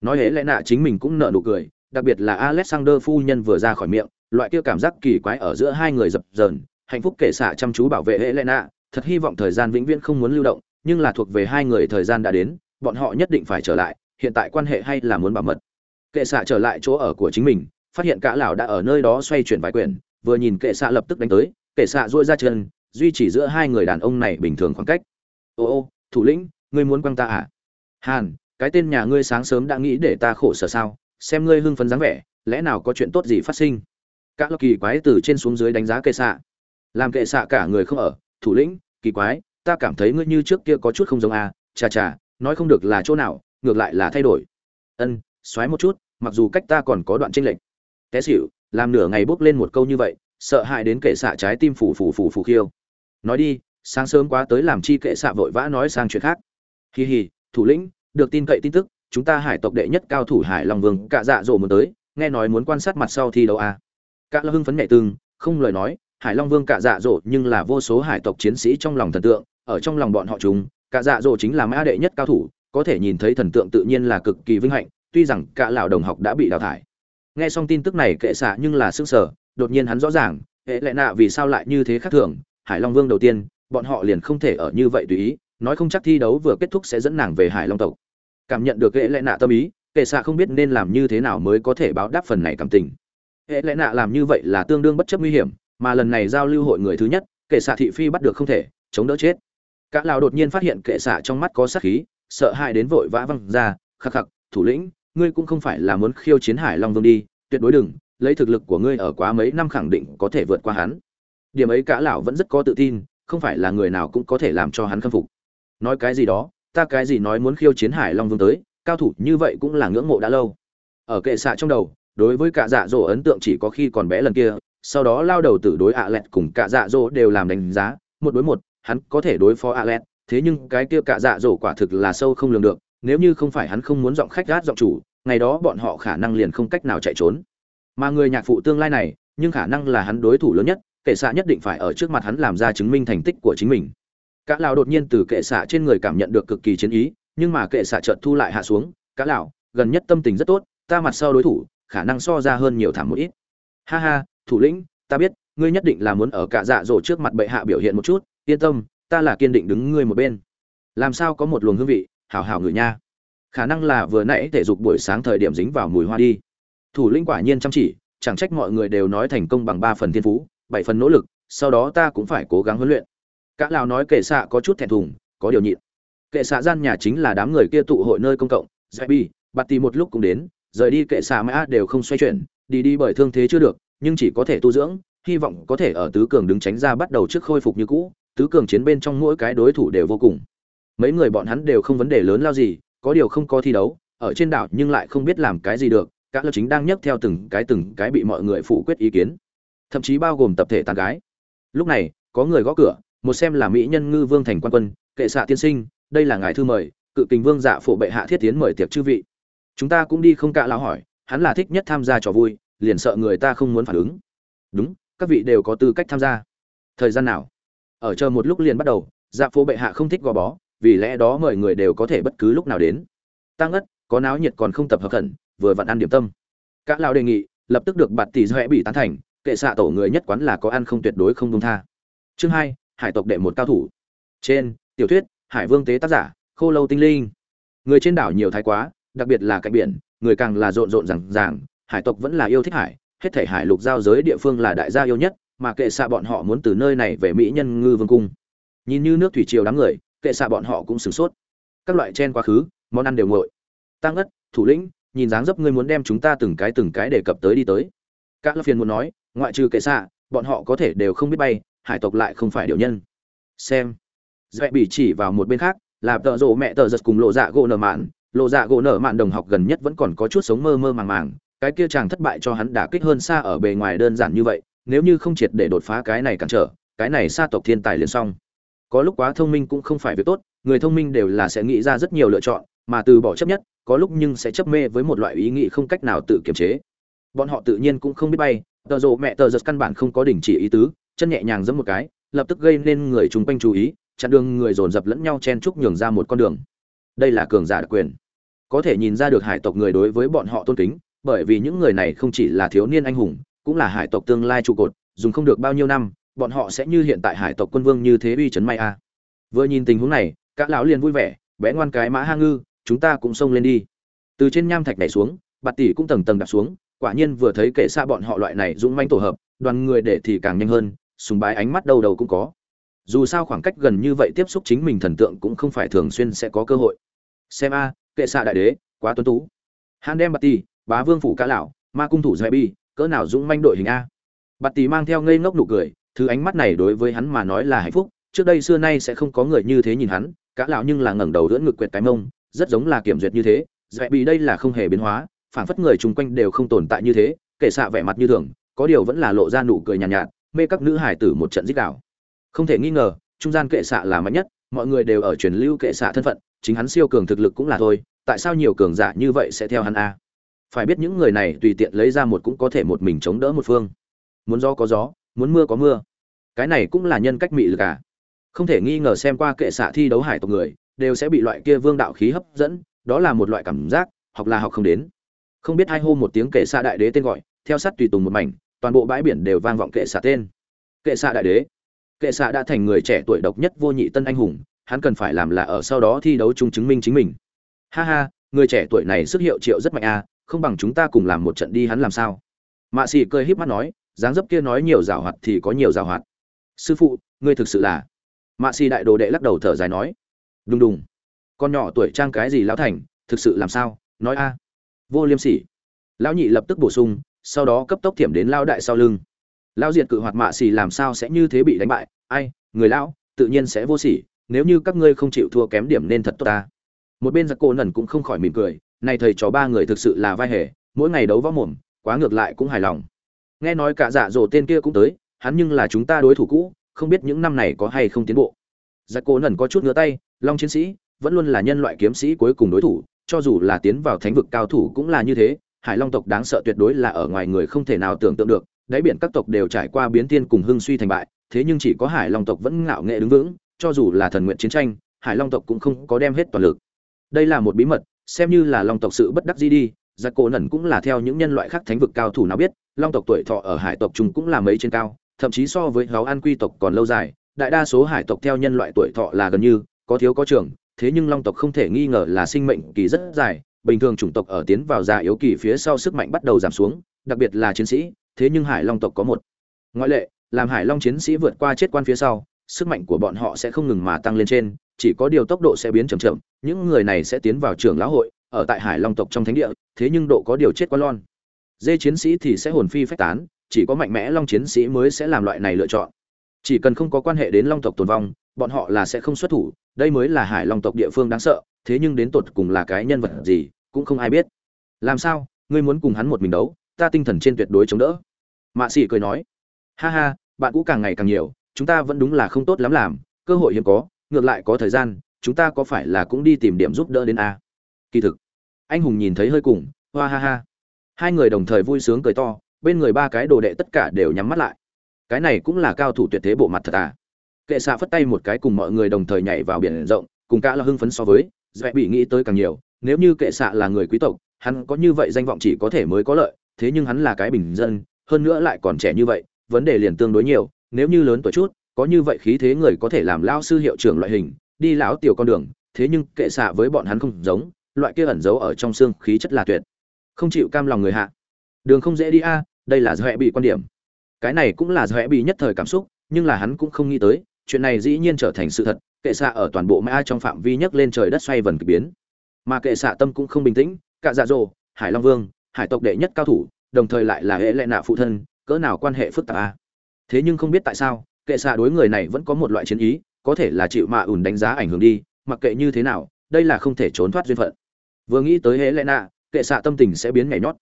[SPEAKER 1] Nói hễ lẽ nạ chính mình cũng nợ nụ cười, đặc biệt là alexander phu nhân vừa ra khỏi miệng, loại kia cảm giác kỳ quái ở giữa hai người dập dờn, hạnh phúc kể xạ chăm chú bảo vệ hễ lẽ nạ, thật hy vọng thời gian vĩnh viễn không muốn lưu động, nhưng là thuộc về hai người thời gian đã đến, bọn họ nhất định phải trở lại, hiện tại quan hệ hay là muốn bảo mật. Kệ xạ trở lại chỗ ở của chính mình phát hiện cả lão đã ở nơi đó xoay chuyển vài quyển, vừa nhìn kệ xạ lập tức đánh tới, kệ xạ duỗi ra chân, duy trì giữa hai người đàn ông này bình thường khoảng cách. Ô ô, thủ lĩnh, ngươi muốn quăng ta à? Hàn, cái tên nhà ngươi sáng sớm đã nghĩ để ta khổ sở sao? Xem ngươi hưng phấn dáng vẻ, lẽ nào có chuyện tốt gì phát sinh? Các kỳ quái từ trên xuống dưới đánh giá kệ xạ. Làm kệ xạ cả người không ở, thủ lĩnh, kỳ quái, ta cảm thấy ngươi như trước kia có chút không giống à chà chà, nói không được là chỗ nào, ngược lại là thay đổi. Ân, xoáy một chút, mặc dù cách ta còn có đoạn tranh lệch té xỉu, làm nửa ngày bốc lên một câu như vậy, sợ hãi đến kệ xạ trái tim phủ phủ phủ phủ khiêu. Nói đi, sáng sớm quá tới làm chi kệ xạ vội vã nói sang chuyện khác. Hì hì thủ lĩnh, được tin cậy tin tức, chúng ta hải tộc đệ nhất cao thủ hải long vương, cạ dạ dỗ muốn tới, nghe nói muốn quan sát mặt sau thi đấu à. cạ là hưng phấn nhẹ tương không lời nói, hải long vương, cạ dạ dỗ nhưng là vô số hải tộc chiến sĩ trong lòng thần tượng, ở trong lòng bọn họ chúng, cạ dạ dỗ chính là mã đệ nhất cao thủ, có thể nhìn thấy thần tượng tự nhiên là cực kỳ vinh hạnh, tuy rằng cả lão đồng học đã bị đào thải nghe xong tin tức này kệ xạ nhưng là sức sở đột nhiên hắn rõ ràng hệ lệ nạ, vì sao lại như thế khác thường? Hải long vương đầu tiên, bọn họ liền không thể ở như vậy tùy ý, nói không chắc thi đấu vừa kết thúc sẽ dẫn nàng về hải long tộc. Cảm nhận được hệ lệ nạ tâm ý, kệ xạ không biết nên làm như thế nào mới có thể báo đáp phần này cảm tình. Hệ lệ nạ làm như vậy là tương đương bất chấp nguy hiểm, mà lần này giao lưu hội người thứ nhất, kệ xạ thị phi bắt được không thể, chống đỡ chết. Cả lão đột nhiên phát hiện kệ xạ trong mắt có sát khí, sợ hãi đến vội vã văng ra, khắc khắc, thủ lĩnh ngươi cũng không phải là muốn khiêu chiến hải long vương đi, tuyệt đối đừng, lấy thực lực của ngươi ở quá mấy năm khẳng định có thể vượt qua hắn. Điểm ấy cả lão vẫn rất có tự tin, không phải là người nào cũng có thể làm cho hắn khâm phục. Nói cái gì đó, ta cái gì nói muốn khiêu chiến hải long vương tới, cao thủ như vậy cũng là ngưỡng mộ đã lâu. Ở kệ xạ trong đầu, đối với cả dạ dỗ ấn tượng chỉ có khi còn bé lần kia, sau đó lao đầu tử đối ạ lẹt cùng cả dạ dỗ đều làm đánh giá, một đối một, hắn có thể đối phó ạ lẹt thế nhưng cái kia cả dạ dỗ quả thực là sâu không lường được nếu như không phải hắn không muốn giọng khách gát giọng chủ, ngày đó bọn họ khả năng liền không cách nào chạy trốn. Mà người nhạc phụ tương lai này, nhưng khả năng là hắn đối thủ lớn nhất, kệ xạ nhất định phải ở trước mặt hắn làm ra chứng minh thành tích của chính mình. Cả lão đột nhiên từ kệ xạ trên người cảm nhận được cực kỳ chiến ý, nhưng mà kệ xạ chợt thu lại hạ xuống, cả lão, gần nhất tâm tình rất tốt, ta mặt sau đối thủ, khả năng so ra hơn nhiều thảm một ít. Ha ha, thủ lĩnh, ta biết, ngươi nhất định là muốn ở cả dạ dỗ trước mặt bệ hạ biểu hiện một chút, yên tâm, ta là kiên định đứng ngươi một bên. Làm sao có một luồng hương vị? Hảo hào người nha. Khả năng là vừa nãy thể dục buổi sáng thời điểm dính vào mùi hoa đi. Thủ lĩnh quả nhiên chăm chỉ, chẳng trách mọi người đều nói thành công bằng ba phần thiên phú, bảy phần nỗ lực, sau đó ta cũng phải cố gắng huấn luyện. Cả lão nói kệ xạ có chút thẹn thùng, có điều nhịn. Kệ xạ gian nhà chính là đám người kia tụ hội nơi công cộng dạy bi bạt tì một lúc cũng đến, rời đi kệ xạ mã đều không xoay chuyển, đi đi bởi thương thế chưa được, nhưng chỉ có thể tu dưỡng, hy vọng có thể ở tứ cường đứng tránh ra bắt đầu trước khôi phục như cũ, tứ cường chiến bên trong mỗi cái đối thủ đều vô cùng mấy người bọn hắn đều không vấn đề lớn lao gì, có điều không có thi đấu, ở trên đảo nhưng lại không biết làm cái gì được các lớp chính đang nhấc theo từng cái từng cái bị mọi người phủ quyết ý kiến. Thậm chí bao gồm tập thể tàn gái. Lúc này, có người gõ cửa, một xem là mỹ nhân ngư vương thành quan quân, kệ xạ tiên sinh, đây là ngài thư mời, cự kình vương dạ phổ bệ hạ thiết tiến mời tiệc chư vị. Chúng ta cũng đi không cạ lão hỏi, hắn là thích nhất tham gia trò vui, liền sợ người ta không muốn phản ứng. Đúng, các vị đều có tư cách tham gia. Thời gian nào? Ở chờ một lúc liền bắt đầu dạ phổ bệ hạ không thích gò bó vì lẽ đó mọi người đều có thể bất cứ lúc nào đến. Tăng ất có náo nhiệt còn không tập hợp khẩn, vừa vặn ăn điểm tâm. Các lão đề nghị, lập tức được bạt tỷ doẹ bị tán thành, kệ xạ tổ người nhất quán là có ăn không tuyệt đối không dung tha. Chương hai, hải tộc đệ một cao thủ. Trên, tiểu thuyết, hải vương tế tác giả, khô lâu tinh linh. Người trên đảo nhiều thái quá, đặc biệt là cạnh biển, người càng là rộn rộn rằng ràng, hải tộc vẫn là yêu thích hải, hết thể hải lục giao giới địa phương là đại gia yêu nhất, mà kệ xạ bọn họ muốn từ nơi này về mỹ nhân ngư vương cung. Nhìn như nước thủy triều đám người kệ xạ bọn họ cũng sửng sốt. Các loại chen quá khứ, món ăn đều nguội. Tăng ất thủ lĩnh, nhìn dáng dấp ngươi muốn đem chúng ta từng cái từng cái đề cập tới đi tới. Các lớp phiền muốn nói, ngoại trừ kệ xạ, bọn họ có thể đều không biết bay, hải tộc lại không phải điều nhân. Xem. Dễ bị chỉ vào một bên khác, là tợ rộ mẹ tợ giật cùng lộ dạ gỗ nở mạn. Lộ dạ gỗ nở mạn đồng học gần nhất vẫn còn có chút sống mơ mơ màng màng. Cái kia chàng thất bại cho hắn đả kích hơn xa ở bề ngoài đơn giản như vậy, nếu như không triệt để đột phá cái này cản trở, cái này xa tộc thiên tài liền xong có lúc quá thông minh cũng không phải việc tốt, người thông minh đều là sẽ nghĩ ra rất nhiều lựa chọn, mà từ bỏ chấp nhất, có lúc nhưng sẽ chấp mê với một loại ý nghĩ không cách nào tự kiềm chế. Bọn họ tự nhiên cũng không biết bay, tờ rộ mẹ tờ giật căn bản không có đình chỉ ý tứ, chân nhẹ nhàng giẫm một cái, lập tức gây nên người chung quanh chú ý, chặn đường người dồn dập lẫn nhau chen chúc nhường ra một con đường. Đây là cường giả đặc quyền. Có thể nhìn ra được hải tộc người đối với bọn họ tôn kính, bởi vì những người này không chỉ là thiếu niên anh hùng, cũng là hải tộc tương lai trụ cột, dùng không được bao nhiêu năm bọn họ sẽ như hiện tại hải tộc quân vương như thế uy chấn may a. Vừa nhìn tình huống này các lão liền vui vẻ, bé ngoan cái mã ha ngư, chúng ta cũng xông lên đi. Từ trên nham thạch nhảy xuống, bạt tỷ cũng tầng tầng đặt xuống, quả nhiên vừa thấy kệ xa bọn họ loại này dũng manh tổ hợp, đoàn người để thì càng nhanh hơn, sùng bái ánh mắt đầu đầu cũng có. Dù sao khoảng cách gần như vậy tiếp xúc chính mình thần tượng cũng không phải thường xuyên sẽ có cơ hội. Xem a, kệ xạ đại đế, quá tuấn tú. Hắn đem bạt tỷ, bá vương phủ cá lão, ma cung thủ dạy bi, cỡ nào dũng manh đội hình a. Bạt tỷ mang theo ngây ngốc nụ cười thứ ánh mắt này đối với hắn mà nói là hạnh phúc trước đây xưa nay sẽ không có người như thế nhìn hắn cá lão nhưng là ngẩng đầu đỡ ngực quẹt cái mông rất giống là kiểm duyệt như thế dễ bị đây là không hề biến hóa phảng phất người chung quanh đều không tồn tại như thế kệ xạ vẻ mặt như thường có điều vẫn là lộ ra nụ cười nhàn nhạt, nhạt mê các nữ hải tử một trận dích đảo không thể nghi ngờ trung gian kệ xạ là mạnh nhất mọi người đều ở truyền lưu kệ xạ thân phận chính hắn siêu cường thực lực cũng là thôi tại sao nhiều cường giả như vậy sẽ theo hắn a? Phải biết những người này tùy tiện lấy ra một cũng có thể một mình chống đỡ một phương. Muốn gió có gió muốn mưa có mưa cái này cũng là nhân cách mị lực à. Không thể nghi ngờ xem qua kệ xạ thi đấu hải tộc người, đều sẽ bị loại kia vương đạo khí hấp dẫn, đó là một loại cảm giác, học là học không đến. Không biết hai hô một tiếng kệ xạ đại đế tên gọi, theo sát tùy tùng một mảnh, toàn bộ bãi biển đều vang vọng kệ xạ tên. Kệ xạ đại đế. Kệ xạ đã thành người trẻ tuổi độc nhất vô nhị tân anh hùng, hắn cần phải làm là ở sau đó thi đấu chung chứng minh chính mình. Ha ha, người trẻ tuổi này sức hiệu triệu rất mạnh à? không bằng chúng ta cùng làm một trận đi hắn làm sao? Mạ xỉ cười híp mắt nói, dáng dấp kia nói nhiều rào hoạt thì có nhiều rào hoạt sư phụ, ngươi thực sự là mạ xì đại đồ đệ lắc đầu thở dài nói, đùng đùng, con nhỏ tuổi trang cái gì lão thành, thực sự làm sao? Nói a. Vô liêm sỉ. Lão nhị lập tức bổ sung, sau đó cấp tốc thiểm đến lao đại sau lưng. Lao diệt cự hoạt mạ xì làm sao sẽ như thế bị đánh bại? Ai, người lão, tự nhiên sẽ vô sỉ, nếu như các ngươi không chịu thua kém điểm nên thật tốt ta. Một bên giặc cô nần cũng không khỏi mỉm cười, này thầy trò ba người thực sự là vai hề, mỗi ngày đấu võ mồm, quá ngược lại cũng hài lòng. Nghe nói cả dạ dỗ tên kia cũng tới hắn nhưng là chúng ta đối thủ cũ, không biết những năm này có hay không tiến bộ. Giặc cô nần có chút ngứa tay, long chiến sĩ, vẫn luôn là nhân loại kiếm sĩ cuối cùng đối thủ, cho dù là tiến vào thánh vực cao thủ cũng là như thế, hải long tộc đáng sợ tuyệt đối là ở ngoài người không thể nào tưởng tượng được, đáy biển các tộc đều trải qua biến thiên cùng hưng suy thành bại, thế nhưng chỉ có hải long tộc vẫn ngạo nghệ đứng vững, cho dù là thần nguyện chiến tranh, hải long tộc cũng không có đem hết toàn lực. Đây là một bí mật, xem như là long tộc sự bất đắc dĩ đi, giặc cổ nần cũng là theo những nhân loại khác thánh vực cao thủ nào biết, long tộc tuổi thọ ở hải tộc chúng cũng là mấy trên cao thậm chí so với gáo an quy tộc còn lâu dài, đại đa số hải tộc theo nhân loại tuổi thọ là gần như, có thiếu có trưởng, thế nhưng long tộc không thể nghi ngờ là sinh mệnh kỳ rất dài, bình thường chủng tộc ở tiến vào già yếu kỳ phía sau sức mạnh bắt đầu giảm xuống, đặc biệt là chiến sĩ, thế nhưng hải long tộc có một. Ngoại lệ, làm hải long chiến sĩ vượt qua chết quan phía sau, sức mạnh của bọn họ sẽ không ngừng mà tăng lên trên, chỉ có điều tốc độ sẽ biến chậm chậm, những người này sẽ tiến vào trường lão hội, ở tại hải long tộc trong thánh địa, thế nhưng độ có điều chết quan lon dê chiến sĩ thì sẽ hồn phi phách tán chỉ có mạnh mẽ long chiến sĩ mới sẽ làm loại này lựa chọn. Chỉ cần không có quan hệ đến long tộc tồn vong, bọn họ là sẽ không xuất thủ, đây mới là hải long tộc địa phương đáng sợ, thế nhưng đến tột cùng là cái nhân vật gì, cũng không ai biết. Làm sao, ngươi muốn cùng hắn một mình đấu, ta tinh thần trên tuyệt đối chống đỡ. Mạ sĩ cười nói, ha ha, bạn cũ càng ngày càng nhiều, chúng ta vẫn đúng là không tốt lắm làm, cơ hội hiếm có, ngược lại có thời gian, chúng ta có phải là cũng đi tìm điểm giúp đỡ đến a? Kỳ thực, anh hùng nhìn thấy hơi cùng, hoa ha ha. Hai người đồng thời vui sướng cười to bên người ba cái đồ đệ tất cả đều nhắm mắt lại. Cái này cũng là cao thủ tuyệt thế bộ mặt thật à? Kệ xạ phất tay một cái cùng mọi người đồng thời nhảy vào biển rộng, cùng cả là hưng phấn so với dễ bị nghĩ tới càng nhiều, nếu như kệ xạ là người quý tộc, hắn có như vậy danh vọng chỉ có thể mới có lợi, thế nhưng hắn là cái bình dân, hơn nữa lại còn trẻ như vậy, vấn đề liền tương đối nhiều, nếu như lớn tuổi chút, có như vậy khí thế người có thể làm lao sư hiệu trưởng loại hình, đi lão tiểu con đường, thế nhưng kệ xạ với bọn hắn không giống, loại kia ẩn giấu ở trong xương khí chất là tuyệt. Không chịu cam lòng người hạ. Đường không dễ đi a đây là dọa bị quan điểm. Cái này cũng là dọa bị nhất thời cảm xúc, nhưng là hắn cũng không nghĩ tới, chuyện này dĩ nhiên trở thành sự thật, kệ xạ ở toàn bộ mã trong phạm vi nhấc lên trời đất xoay vần kỳ biến. Mà kệ xạ tâm cũng không bình tĩnh, cả dạ dỗ hải long vương, hải tộc đệ nhất cao thủ, đồng thời lại là hệ lệ nạ phụ thân, cỡ nào quan hệ phức tạp a thế nhưng không biết tại sao, kệ xạ đối người này vẫn có một loại chiến ý, có thể là chịu mạ ủn đánh giá ảnh hưởng đi, mặc kệ như thế nào, đây là không thể trốn thoát duyên phận. Vừa nghĩ tới hệ lệ nạ, kệ xạ tâm tình sẽ biến nhảy nhót.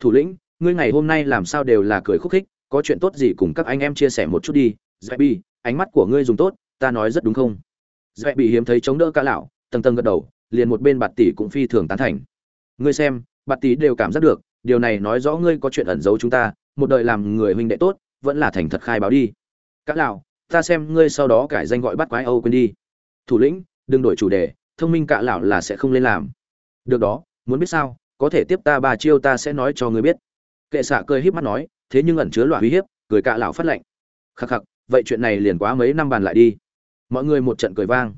[SPEAKER 1] Thủ lĩnh ngươi ngày hôm nay làm sao đều là cười khúc khích, có chuyện tốt gì cùng các anh em chia sẻ một chút đi. Dạy bi ánh mắt của ngươi dùng tốt, ta nói rất đúng không? Dạy bị hiếm thấy chống đỡ ca lão, tầng tầng gật đầu, liền một bên bạt tỷ cũng phi thường tán thành. Ngươi xem, bạt tỷ đều cảm giác được, điều này nói rõ ngươi có chuyện ẩn giấu chúng ta, một đời làm người huynh đệ tốt, vẫn là thành thật khai báo đi. Các lão, ta xem ngươi sau đó cải danh gọi bắt quái âu quên đi. Thủ lĩnh, đừng đổi chủ đề, thông minh cạ lão là sẽ không lên làm. Được đó, muốn biết sao, có thể tiếp ta ba chiêu ta sẽ nói cho ngươi biết kệ xạ cười híp mắt nói, thế nhưng ẩn chứa loại uy hiếp, cười cạ lão phát lệnh. Khắc khắc, vậy chuyện này liền quá mấy năm bàn lại đi. Mọi người một trận cười vang.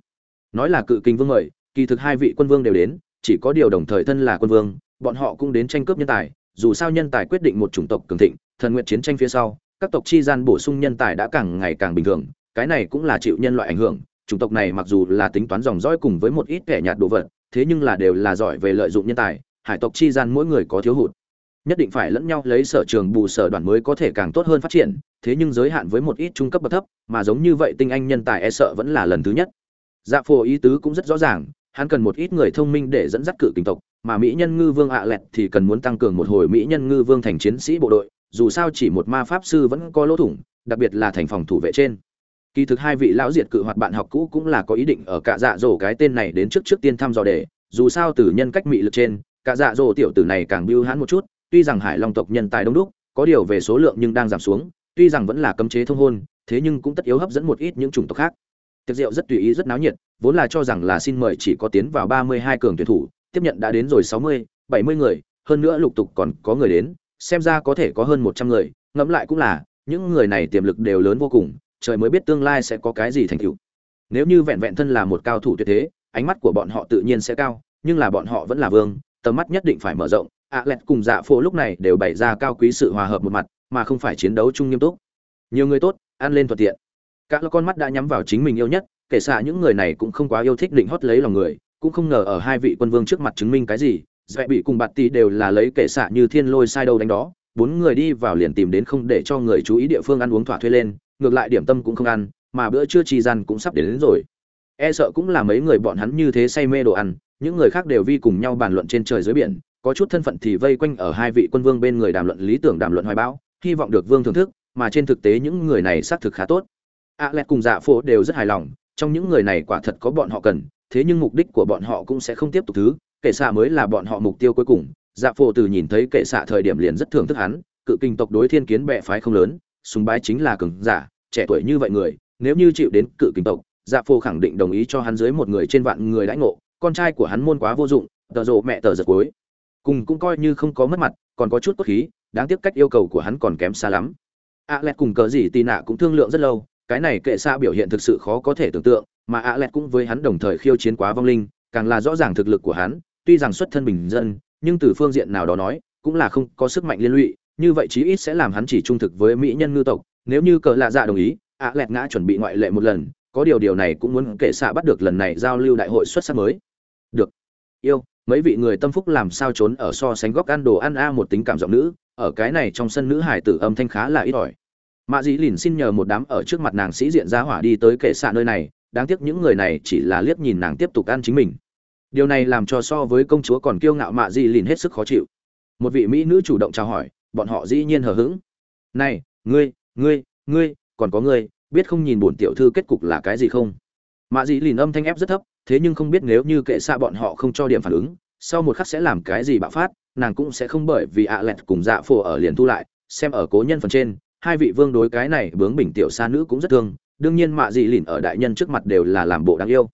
[SPEAKER 1] Nói là cự kinh vương mời, kỳ thực hai vị quân vương đều đến, chỉ có điều đồng thời thân là quân vương, bọn họ cũng đến tranh cướp nhân tài, dù sao nhân tài quyết định một chủng tộc cường thịnh, thần nguyện chiến tranh phía sau, các tộc chi gian bổ sung nhân tài đã càng ngày càng bình thường, cái này cũng là chịu nhân loại ảnh hưởng, chủng tộc này mặc dù là tính toán dòng dõi cùng với một ít kẻ nhạt đồ vật, thế nhưng là đều là giỏi về lợi dụng nhân tài, hải tộc chi gian mỗi người có thiếu hụt nhất định phải lẫn nhau lấy sở trường bù sở đoàn mới có thể càng tốt hơn phát triển, thế nhưng giới hạn với một ít trung cấp bậc thấp, mà giống như vậy tinh anh nhân tài e sợ vẫn là lần thứ nhất. Dạ phổ ý tứ cũng rất rõ ràng, hắn cần một ít người thông minh để dẫn dắt cự kình tộc, mà mỹ nhân ngư vương ạ à lẹt thì cần muốn tăng cường một hồi mỹ nhân ngư vương thành chiến sĩ bộ đội, dù sao chỉ một ma pháp sư vẫn có lỗ thủng, đặc biệt là thành phòng thủ vệ trên. Kỳ thực hai vị lão diệt cự hoạt bạn học cũ cũng là có ý định ở cả dạ dỗ cái tên này đến trước trước tiên thăm dò để, dù sao từ nhân cách mị lực trên cả dạ dỗ tiểu tử này càng biêu hãn một chút tuy rằng hải long tộc nhân tài đông đúc, có điều về số lượng nhưng đang giảm xuống, tuy rằng vẫn là cấm chế thông hôn, thế nhưng cũng tất yếu hấp dẫn một ít những chủng tộc khác. Tiệc rượu rất tùy ý, rất náo nhiệt, vốn là cho rằng là xin mời chỉ có tiến vào ba mươi hai cường tuyển thủ, tiếp nhận đã đến rồi sáu mươi, bảy mươi người, hơn nữa lục tục còn có người đến, xem ra có thể có hơn một trăm người, ngẫm lại cũng là, những người này tiềm lực đều lớn vô cùng, trời mới biết tương lai sẽ có cái gì thành tựu. Nếu như vẹn vẹn thân là một cao thủ tuyệt thế, ánh mắt của bọn họ tự nhiên sẽ cao, nhưng là bọn họ vẫn là vương, tầm mắt nhất định phải mở rộng ạ lẹt cùng dạ phố lúc này đều bày ra cao quý sự hòa hợp một mặt mà không phải chiến đấu chung nghiêm túc. Nhiều người tốt ăn lên thuận tiện. Các con mắt đã nhắm vào chính mình yêu nhất kể xạ những người này cũng không quá yêu thích định hót lấy lòng người cũng không ngờ ở hai vị quân vương trước mặt chứng minh cái gì dạy bị cùng bạt Tì đều là lấy kể xạ như thiên lôi sai đâu đánh đó bốn người đi vào liền tìm đến không để cho người chú ý địa phương ăn uống thỏa thuê lên ngược lại điểm tâm cũng không ăn mà bữa trưa trì gian cũng sắp đến, đến rồi. E sợ cũng là mấy người bọn hắn như thế say mê đồ ăn những người khác đều vi cùng nhau bàn luận trên trời dưới biển có chút thân phận thì vây quanh ở hai vị quân vương bên người đàm luận lý tưởng, đàm luận hoài bão, hy vọng được vương thưởng thức, mà trên thực tế những người này xác thực khá tốt. A lẹt cùng dạ phố đều rất hài lòng, trong những người này quả thật có bọn họ cần, thế nhưng mục đích của bọn họ cũng sẽ không tiếp tục thứ, kệ xạ mới là bọn họ mục tiêu cuối cùng. Dạ phổ từ nhìn thấy kệ xạ thời điểm liền rất thưởng thức hắn, cự kinh tộc đối thiên kiến bệ phái không lớn súng bái chính là cường giả, trẻ tuổi như vậy người, nếu như chịu đến cự kinh tộc dạ phổ khẳng định đồng ý cho hắn dưới một người trên vạn người đãi ngộ, con trai của hắn môn quá vô dụng tờ rộ mẹ tờ giật cuối cùng cũng coi như không có mất mặt, còn có chút cốt khí, đáng tiếc cách yêu cầu của hắn còn kém xa lắm. A lẹt cùng cờ gì tì nạ cũng thương lượng rất lâu, cái này kệ xa biểu hiện thực sự khó có thể tưởng tượng, mà a lẹt cũng với hắn đồng thời khiêu chiến quá vong linh, càng là rõ ràng thực lực của hắn, tuy rằng xuất thân bình dân, nhưng từ phương diện nào đó nói, cũng là không có sức mạnh liên lụy, như vậy chí ít sẽ làm hắn chỉ trung thực với mỹ nhân ngư tộc. Nếu như cờ lạ dạ đồng ý a lẹt ngã chuẩn bị ngoại lệ một lần, có điều điều này cũng muốn kệ xạ bắt được lần này giao lưu đại hội xuất sắc mới. Được. Yêu mấy vị người tâm phúc làm sao trốn ở so sánh góc ăn đồ ăn a một tính cảm giọng nữ, ở cái này trong sân nữ hải tử âm thanh khá là ít ỏi. Mạ dĩ lìn xin nhờ một đám ở trước mặt nàng sĩ diện ra hỏa đi tới kệ xạ nơi này, đáng tiếc những người này chỉ là liếc nhìn nàng tiếp tục ăn chính mình. Điều này làm cho so với công chúa còn kiêu ngạo mạ dĩ lìn hết sức khó chịu. Một vị mỹ nữ chủ động chào hỏi, bọn họ dĩ nhiên hờ hững. Này, ngươi ngươi ngươi, còn có ngươi, biết không nhìn bổn tiểu thư kết cục là cái gì không? Mạ dĩ lìn âm thanh ép rất thấp thế nhưng không biết nếu như kệ xạ bọn họ không cho điểm phản ứng, sau một khắc sẽ làm cái gì bạo phát, nàng cũng sẽ không bởi vì ạ lẹt cùng dạ phổ ở liền thu lại, xem ở cố nhân phần trên, hai vị vương đối cái này bướng bình tiểu xa nữ cũng rất thương, đương nhiên mạ dị lìn ở đại nhân trước mặt đều là làm bộ đáng yêu.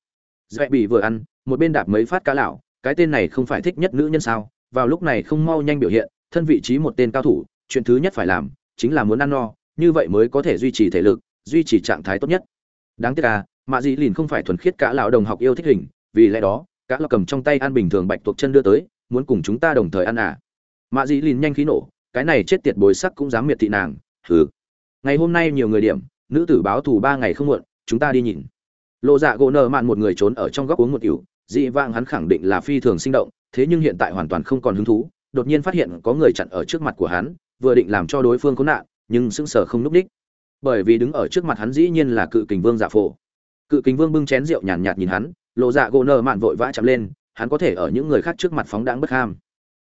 [SPEAKER 1] Dễ bị vừa ăn, một bên đạp mấy phát cá lão cái tên này không phải thích nhất nữ nhân sao, vào lúc này không mau nhanh biểu hiện, thân vị trí một tên cao thủ, chuyện thứ nhất phải làm, chính là muốn ăn no, như vậy mới có thể duy trì thể lực, duy trì trạng thái tốt nhất. Đáng tiếc à mạ dị lìn không phải thuần khiết cả lão đồng học yêu thích hình, vì lẽ đó, cả lão cầm trong tay ăn bình thường bạch tuộc chân đưa tới, muốn cùng chúng ta đồng thời ăn à. Mạ dị lìn nhanh khí nổ, cái này chết tiệt bồi sắc cũng dám miệt thị nàng, hừ. Ngày hôm nay nhiều người điểm, nữ tử báo thù ba ngày không muộn, chúng ta đi nhìn. Lộ dạ gỗ nợ mạn một người trốn ở trong góc uống một kiểu dị vang hắn khẳng định là phi thường sinh động, thế nhưng hiện tại hoàn toàn không còn hứng thú, đột nhiên phát hiện có người chặn ở trước mặt của hắn, vừa định làm cho đối phương có nạn, nhưng sững sờ không núp đích. Bởi vì đứng ở trước mặt hắn dĩ nhiên là cự kình vương dạ phổ cự kính vương bưng chén rượu nhàn nhạt, nhạt nhìn hắn lộ dạ gỗ nợ mạn vội vã chạm lên hắn có thể ở những người khác trước mặt phóng đáng bất ham.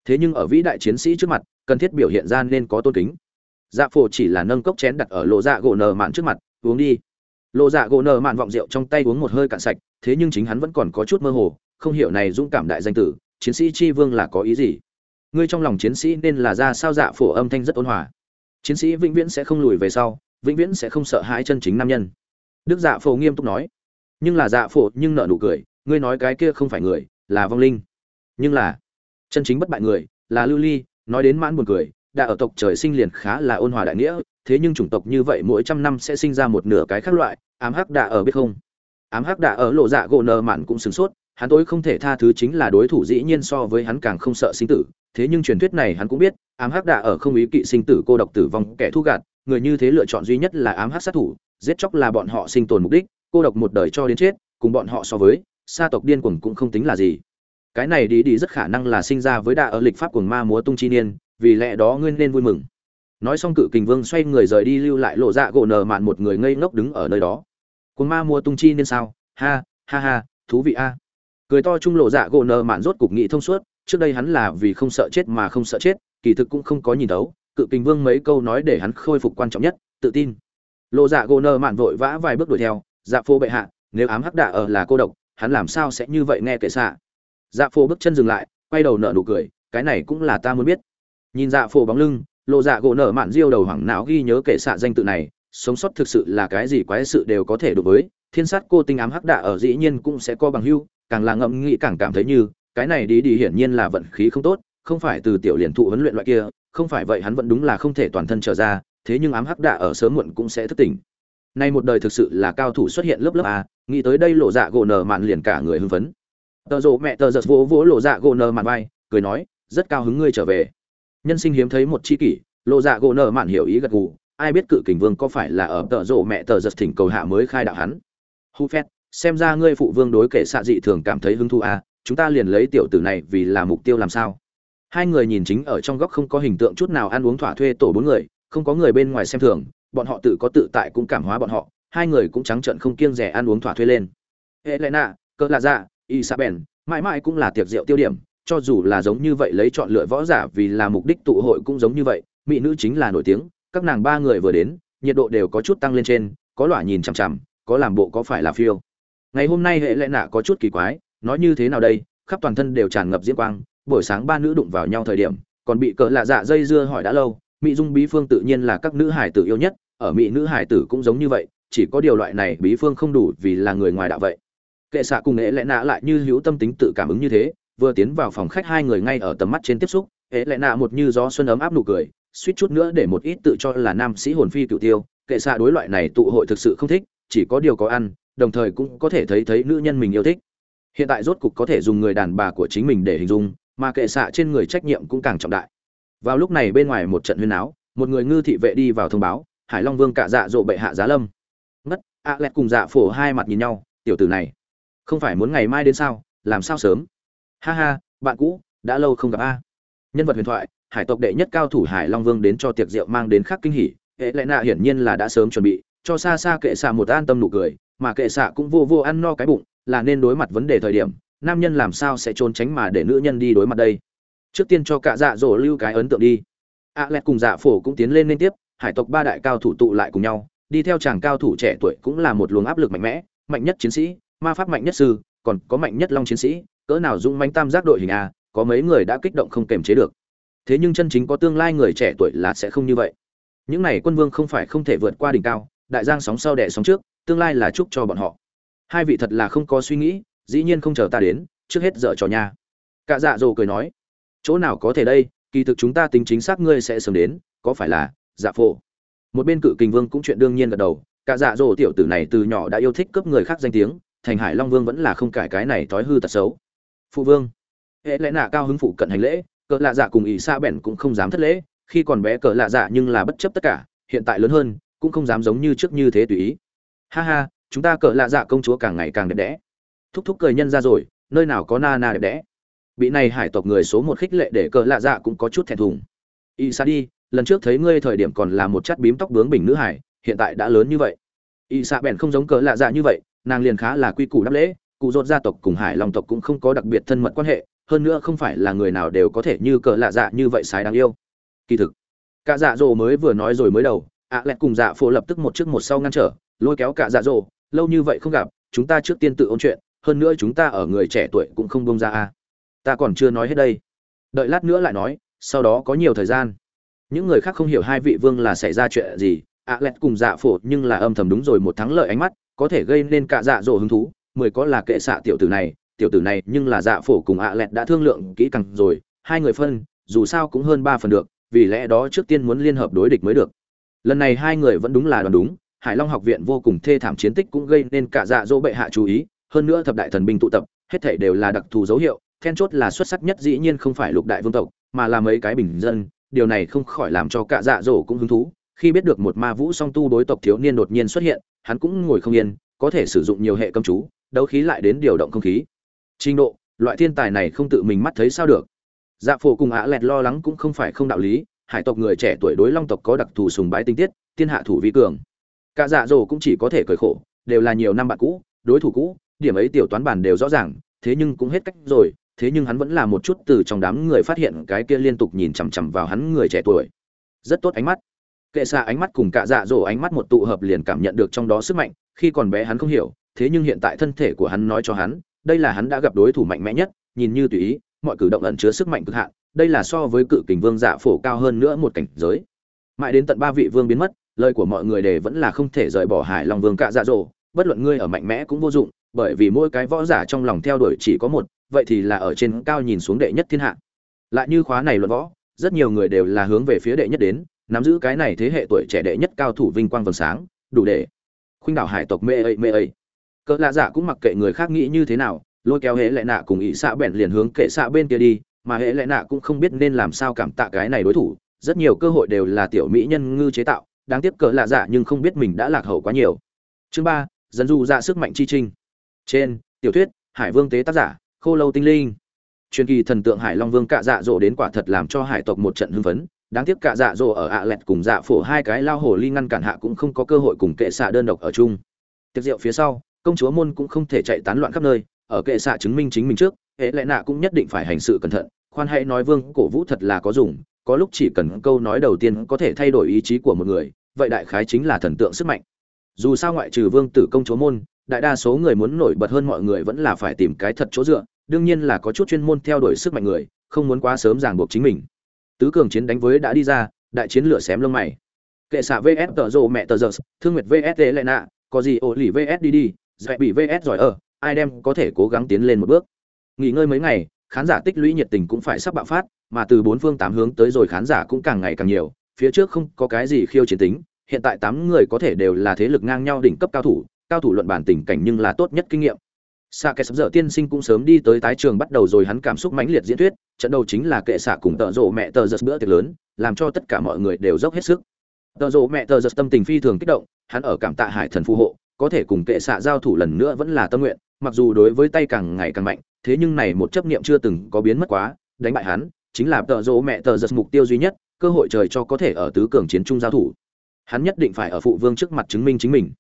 [SPEAKER 1] Thế nhưng ở vĩ đại chiến sĩ trước mặt cần thiết biểu hiện ra nên có tôn kính. Dạ phổ chỉ là nâng cốc chén đặt ở lộ dạ gỗ nở mạn trước mặt uống đi. Lộ dạ gỗ nở mạn vọng rượu trong tay uống một hơi cạn sạch thế nhưng chính hắn vẫn còn có chút mơ hồ không hiểu này dũng cảm đại danh tử chiến sĩ chi vương là có ý gì? Ngươi trong lòng chiến sĩ nên là ra sao? Dạ phổ âm thanh rất ôn hòa. Chiến sĩ vĩnh viễn sẽ không lùi về sau vĩnh viễn sẽ không sợ hãi chân chính nam nhân đức dạ phổ nghiêm túc nói. Nhưng là dạ phổ nhưng nợ nụ cười, ngươi nói cái kia không phải người, là vong linh. Nhưng là chân chính bất bại người, là lưu ly, nói đến mãn buồn cười, đã ở tộc trời sinh liền khá là ôn hòa đại nghĩa, thế nhưng chủng tộc như vậy mỗi trăm năm sẽ sinh ra một nửa cái khác loại, ám hắc đã ở biết không? Ám hắc đã ở lộ dạ gỗ nợ mạn cũng sửng sốt, hắn tối không thể tha thứ chính là đối thủ dĩ nhiên so với hắn càng không sợ sinh tử, thế nhưng truyền thuyết này hắn cũng biết, ám hắc đã ở không ý kỵ sinh tử cô độc tử vong kẻ thu gạt, người như thế lựa chọn duy nhất là ám hắc sát thủ giết chóc là bọn họ sinh tồn mục đích, cô độc một đời cho đến chết, cùng bọn họ so với, sa tộc điên cuồng cũng không tính là gì. Cái này đi đi rất khả năng là sinh ra với đạ ở lịch pháp cuồng ma múa tung chi niên, vì lẽ đó ngươi nên vui mừng. Nói xong cự kình vương xoay người rời đi lưu lại lộ dạ gỗ nờ mạn một người ngây ngốc đứng ở nơi đó. Cuồng ma múa tung chi niên sao? Ha ha ha, thú vị a. Cười to trung lộ dạ gỗ nờ mạn rốt cục nghị thông suốt, trước đây hắn là vì không sợ chết mà không sợ chết, kỳ thực cũng không có nhìn đấu cự kình vương mấy câu nói để hắn khôi phục quan trọng nhất, tự tin lộ dạ gỗ nơ mạn vội vã vài bước đuổi theo dạ phô bệ hạ, nếu ám hắc đạ ở là cô độc, hắn làm sao sẽ như vậy nghe kệ xạ? Dạ phô bước chân dừng lại, quay đầu nở nụ cười, cái này cũng là ta muốn biết. Nhìn dạ phô bóng lưng lộ dạ gỗ nở mạn diêu đầu hoảng não ghi nhớ kệ xạ danh tự này, sống sót thực sự là cái gì quái sự đều có thể đối với, thiên sát cô tinh ám hắc đạ ở dĩ nhiên cũng sẽ có bằng hưu, càng là ngẫm nghĩ càng cảm thấy như, cái này đi đi hiển nhiên là vận khí không tốt, không phải từ tiểu liền thụ huấn luyện loại kia, không phải vậy hắn vẫn đúng là không thể toàn thân trở ra thế nhưng ám hắc đạ ở sớm muộn cũng sẽ thức tỉnh. Nay một đời thực sự là cao thủ xuất hiện lớp lớp a, nghĩ tới đây lộ dạ gỗ nở mạn liền cả người hưng phấn. Tờ rộ mẹ tờ giật vỗ vỗ lộ dạ gỗ nở mạn vai, cười nói, rất cao hứng ngươi trở về. Nhân sinh hiếm thấy một chi kỷ, lộ dạ gỗ nở mạn hiểu ý gật gù, ai biết cự kình vương có phải là ở tờ rộ mẹ tờ giật thỉnh cầu hạ mới khai đạo hắn. Hu phét, xem ra ngươi phụ vương đối kể xạ dị thường cảm thấy hứng thú à chúng ta liền lấy tiểu tử này vì là mục tiêu làm sao. Hai người nhìn chính ở trong góc không có hình tượng chút nào ăn uống thỏa thuê tổ bốn người không có người bên ngoài xem thường, bọn họ tự có tự tại cũng cảm hóa bọn họ, hai người cũng trắng trợn không kiêng rẻ ăn uống thỏa thuê lên. Helena cỡ lạ dạ isabel, mãi mãi cũng là tiệc rượu tiêu điểm, cho dù là giống như vậy lấy chọn lựa võ giả vì là mục đích tụ hội cũng giống như vậy, mỹ nữ chính là nổi tiếng, các nàng ba người vừa đến, nhiệt độ đều có chút tăng lên trên, có lỏa nhìn chằm chằm, có làm bộ có phải là phiêu. Ngày hôm nay hệ lẽ nạ có chút kỳ quái, nói như thế nào đây, khắp toàn thân đều tràn ngập diễm quang, buổi sáng ba nữ đụng vào nhau thời điểm, còn bị cỡ lạ dạ dây dưa hỏi đã lâu mỹ dung bí phương tự nhiên là các nữ hải tử yêu nhất, ở mỹ nữ hải tử cũng giống như vậy, chỉ có điều loại này bí phương không đủ vì là người ngoài đạo vậy. Kệ xạ cùng ế lẽ nạ lại như hữu tâm tính tự cảm ứng như thế, vừa tiến vào phòng khách hai người ngay ở tầm mắt trên tiếp xúc ế lẽ nạ một như gió xuân ấm áp nụ cười, suýt chút nữa để một ít tự cho là nam sĩ hồn phi cựu tiêu. Kệ xạ đối loại này tụ hội thực sự không thích, chỉ có điều có ăn, đồng thời cũng có thể thấy thấy nữ nhân mình yêu thích. Hiện tại rốt cục có thể dùng người đàn bà của chính mình để hình dung, mà kệ xạ trên người trách nhiệm cũng càng trọng đại vào lúc này bên ngoài một trận huyên áo một người ngư thị vệ đi vào thông báo, hải long vương cả dạ dỗ bệ hạ giá lâm. Ngất, a lẹt cùng dạ phổ hai mặt nhìn nhau, tiểu tử này, không phải muốn ngày mai đến sao? Làm sao sớm? Ha ha, bạn cũ, đã lâu không gặp a. Nhân vật huyền thoại, hải tộc đệ nhất cao thủ hải long vương đến cho tiệc rượu mang đến khắc kinh hỉ hệ lẽ nạ hiển nhiên là đã sớm chuẩn bị, cho xa xa kệ xạ một an tâm nụ cười, mà kệ xạ cũng vô vô ăn no cái bụng, là nên đối mặt vấn đề thời điểm, nam nhân làm sao sẽ trốn tránh mà để nữ nhân đi đối mặt đây? Trước tiên cho cả dạ dỗ lưu cái ấn tượng đi. A lẹt cùng dạ phổ cũng tiến lên liên tiếp, hải tộc ba đại cao thủ tụ lại cùng nhau, đi theo chàng cao thủ trẻ tuổi cũng là một luồng áp lực mạnh mẽ, mạnh nhất chiến sĩ, ma pháp mạnh nhất sư, còn có mạnh nhất long chiến sĩ, cỡ nào dũng manh tam giác đội hình a, có mấy người đã kích động không kềm chế được. Thế nhưng chân chính có tương lai người trẻ tuổi là sẽ không như vậy. Những này quân vương không phải không thể vượt qua đỉnh cao, đại giang sóng sau đẻ sóng trước, tương lai là chúc cho bọn họ. Hai vị thật là không có suy nghĩ, dĩ nhiên không chờ ta đến, trước hết dở trò nha. Cả dạ dồ cười nói chỗ nào có thể đây, kỳ thực chúng ta tính chính xác ngươi sẽ sớm đến, có phải là dạ phổ? Một bên cự kình vương cũng chuyện đương nhiên gật đầu, cả dạ dỗ tiểu tử này từ nhỏ đã yêu thích cướp người khác danh tiếng, thành hải long vương vẫn là không cải cái này thói hư tật xấu. Phụ vương, hệ lẽ nạ cao hứng phụ cận hành lễ cỡ lạ dạ cùng ỷ xa bèn cũng không dám thất lễ, khi còn bé cỡ lạ dạ nhưng là bất chấp tất cả, hiện tại lớn hơn, cũng không dám giống như trước như thế tùy ý. Ha ha, chúng ta cỡ lạ dạ công chúa càng ngày càng đẹp đẽ. Thúc thúc cười nhân ra rồi, nơi nào có na na đẹp đẽ? Bị này hải tộc người số một khích lệ để cờ lạ dạ cũng có chút thẹn thùng. Y sa đi, lần trước thấy ngươi thời điểm còn là một chắt bím tóc bướng bình nữ hải, hiện tại đã lớn như vậy. Y sa bèn không giống cờ lạ dạ như vậy, nàng liền khá là quy củ đáp lễ, cụ dốt gia tộc cùng hải long tộc cũng không có đặc biệt thân mật quan hệ, hơn nữa không phải là người nào đều có thể như cờ lạ dạ như vậy sái đáng yêu. Kỳ thực cả dạ dỗ mới vừa nói rồi mới đầu, ạ à lẹt cùng dạ phổ lập tức một trước một sau ngăn trở, lôi kéo cả dạ dỗ, lâu như vậy không gặp, chúng ta trước tiên tự ôn chuyện, hơn nữa chúng ta ở người trẻ tuổi cũng không bông ra a ta còn chưa nói hết đây. Đợi lát nữa lại nói, sau đó có nhiều thời gian. Những người khác không hiểu hai vị vương là xảy ra chuyện gì. Ạ à lẹt cùng dạ phổ nhưng là âm thầm đúng rồi một thắng lợi ánh mắt, có thể gây nên cả dạ dỗ hứng thú. Mười có là kệ xạ tiểu tử này, tiểu tử này nhưng là dạ phổ cùng ạ lẹt đã thương lượng kỹ càng rồi. Hai người phân, dù sao cũng hơn ba phần được, vì lẽ đó trước tiên muốn liên hợp đối địch mới được. Lần này hai người vẫn đúng là đoán đúng, hải long học viện vô cùng thê thảm chiến tích cũng gây nên cả dạ dỗ bệ hạ chú ý. Hơn nữa thập đại thần binh tụ tập, hết thảy đều là đặc thù dấu hiệu then chốt là xuất sắc nhất dĩ nhiên không phải lục đại vương tộc, mà là mấy cái bình dân, điều này không khỏi làm cho cả dạ dỗ cũng hứng thú. Khi biết được một ma vũ song tu đối tộc thiếu niên đột nhiên xuất hiện, hắn cũng ngồi không yên, có thể sử dụng nhiều hệ công chú, đấu khí lại đến điều động không khí. Trình độ, loại thiên tài này không tự mình mắt thấy sao được. Dạ phổ cùng ạ lẹt lo lắng cũng không phải không đạo lý, hải tộc người trẻ tuổi đối long tộc có đặc thù sùng bái tinh tiết, thiên hạ thủ vi cường. Cả dạ dỗ cũng chỉ có thể cười khổ, đều là nhiều năm bạn cũ, đối thủ cũ, điểm ấy tiểu toán bản đều rõ ràng, thế nhưng cũng hết cách rồi thế nhưng hắn vẫn là một chút từ trong đám người phát hiện cái kia liên tục nhìn chằm chằm vào hắn người trẻ tuổi. Rất tốt ánh mắt. Kệ xa ánh mắt cùng cả dạ dỗ ánh mắt một tụ hợp liền cảm nhận được trong đó sức mạnh, khi còn bé hắn không hiểu, thế nhưng hiện tại thân thể của hắn nói cho hắn, đây là hắn đã gặp đối thủ mạnh mẽ nhất, nhìn như tùy ý, mọi cử động ẩn chứa sức mạnh cực hạn, đây là so với cự kình vương dạ phổ cao hơn nữa một cảnh giới. Mãi đến tận ba vị vương biến mất, lời của mọi người đề vẫn là không thể rời bỏ hải long vương cạ dạ dỗ, bất luận ngươi ở mạnh mẽ cũng vô dụng bởi vì mỗi cái võ giả trong lòng theo đuổi chỉ có một, vậy thì là ở trên cao nhìn xuống đệ nhất thiên hạ. Lại như khóa này luận võ, rất nhiều người đều là hướng về phía đệ nhất đến, nắm giữ cái này thế hệ tuổi trẻ đệ nhất cao thủ vinh quang vầng sáng, đủ để khuynh đảo hải tộc mê ấy mê ấy. Cỡ lạ giả cũng mặc kệ người khác nghĩ như thế nào, lôi kéo hễ lệ nạ cùng ỵ xạ bèn liền hướng kệ xạ bên kia đi, mà hễ lệ nạ cũng không biết nên làm sao cảm tạ cái này đối thủ, rất nhiều cơ hội đều là tiểu mỹ nhân ngư chế tạo, đáng tiếc cỡ lạ dạ nhưng không biết mình đã lạc hậu quá nhiều. Chương ba, dần du ra dạ sức mạnh chi trinh trên, tiểu thuyết, hải vương tế tác giả, khô lâu tinh linh. Truyền kỳ thần tượng hải long vương cạ dạ dỗ đến quả thật làm cho hải tộc một trận hưng phấn. Đáng tiếc cạ dạ dỗ ở ạ lẹt cùng dạ phổ hai cái lao hồ ly ngăn cản hạ cũng không có cơ hội cùng kệ xạ đơn độc ở chung. Tiệc rượu phía sau, công chúa môn cũng không thể chạy tán loạn khắp nơi. Ở kệ xạ chứng minh chính mình trước, hệ lẽ nạ cũng nhất định phải hành sự cẩn thận. Khoan hãy nói vương cổ vũ thật là có dùng, có lúc chỉ cần câu nói đầu tiên có thể thay đổi ý chí của một người, vậy đại khái chính là thần tượng sức mạnh. Dù sao ngoại trừ vương tử công chúa môn đại đa số người muốn nổi bật hơn mọi người vẫn là phải tìm cái thật chỗ dựa, đương nhiên là có chút chuyên môn theo đuổi sức mạnh người, không muốn quá sớm ràng buộc chính mình. Tứ cường chiến đánh với đã đi ra, đại chiến lửa xém lông mày. Kệ xạ vs tờ rộ mẹ tờ giờ thương nguyệt vs tệ lệ nạ, có gì ổ lì vs đi đi, dạy bị vs giỏi ở, ai đem có thể cố gắng tiến lên một bước. Nghỉ ngơi mấy ngày, khán giả tích lũy nhiệt tình cũng phải sắp bạo phát, mà từ bốn phương tám hướng tới rồi khán giả cũng càng ngày càng nhiều, phía trước không có cái gì khiêu chiến tính, hiện tại tám người có thể đều là thế lực ngang nhau đỉnh cấp cao thủ cao thủ luận bản tình cảnh nhưng là tốt nhất kinh nghiệm. Xạ kẻ sắp dở tiên sinh cũng sớm đi tới tái trường bắt đầu rồi hắn cảm xúc mãnh liệt diễn thuyết, trận đầu chính là kệ xạ cùng tợ rộ mẹ tờ giật bữa tiệc lớn, làm cho tất cả mọi người đều dốc hết sức. Tợ rộ mẹ tờ giật tâm tình phi thường kích động, hắn ở cảm tạ hải thần phù hộ, có thể cùng kệ xạ giao thủ lần nữa vẫn là tâm nguyện, mặc dù đối với tay càng ngày càng mạnh, thế nhưng này một chấp niệm chưa từng có biến mất quá, đánh bại hắn, chính là tợ rộ mẹ tờ giật mục tiêu duy nhất, cơ hội trời cho có thể ở tứ cường chiến trung giao thủ. Hắn nhất định phải ở phụ vương trước mặt chứng minh chính mình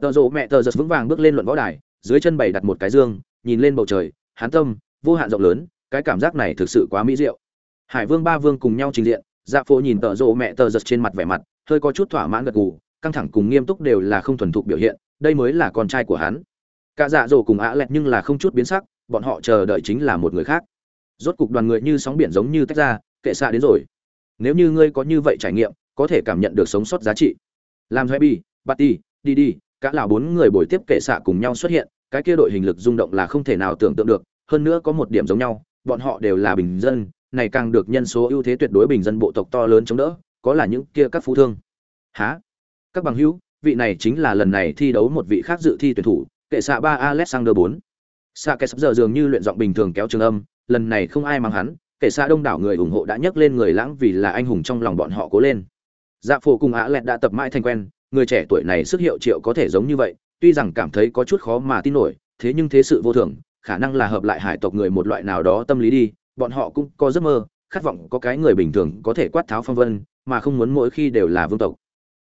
[SPEAKER 1] tờ rộ mẹ tờ giật vững vàng bước lên luận võ đài, dưới chân bày đặt một cái dương, nhìn lên bầu trời, hán tâm, vô hạn rộng lớn, cái cảm giác này thực sự quá mỹ diệu. Hải vương ba vương cùng nhau trình diện dạ phố nhìn tờ rộ mẹ tờ giật trên mặt vẻ mặt, hơi có chút thỏa mãn gật gù, căng thẳng cùng nghiêm túc đều là không thuần thục biểu hiện, đây mới là con trai của hắn. Cả dạ dỗ cùng ạ lẹt nhưng là không chút biến sắc, bọn họ chờ đợi chính là một người khác. Rốt cục đoàn người như sóng biển giống như tách ra, kệ xạ đến rồi. Nếu như ngươi có như vậy trải nghiệm, có thể cảm nhận được sống sót giá trị. Làm happy batty đi đi cả lão bốn người buổi tiếp kệ xạ cùng nhau xuất hiện, cái kia đội hình lực rung động là không thể nào tưởng tượng được, hơn nữa có một điểm giống nhau, bọn họ đều là bình dân, này càng được nhân số ưu thế tuyệt đối bình dân bộ tộc to lớn chống đỡ, có là những kia các phú thương. Hả? các bằng hữu, vị này chính là lần này thi đấu một vị khác dự thi tuyển thủ, kệ xạ ba alexander bốn. Xạ kệ sắp giờ dường như luyện giọng bình thường kéo trường âm, lần này không ai mang hắn, kệ xạ đông đảo người ủng hộ đã nhấc lên người lãng vì là anh hùng trong lòng bọn họ cố lên. Dạ phổ cùng ạ lẹt đã tập mãi thành quen người trẻ tuổi này sức hiệu triệu có thể giống như vậy, tuy rằng cảm thấy có chút khó mà tin nổi, thế nhưng thế sự vô thường, khả năng là hợp lại hải tộc người một loại nào đó tâm lý đi, bọn họ cũng có giấc mơ, khát vọng có cái người bình thường có thể quát tháo phong vân, mà không muốn mỗi khi đều là vương tộc.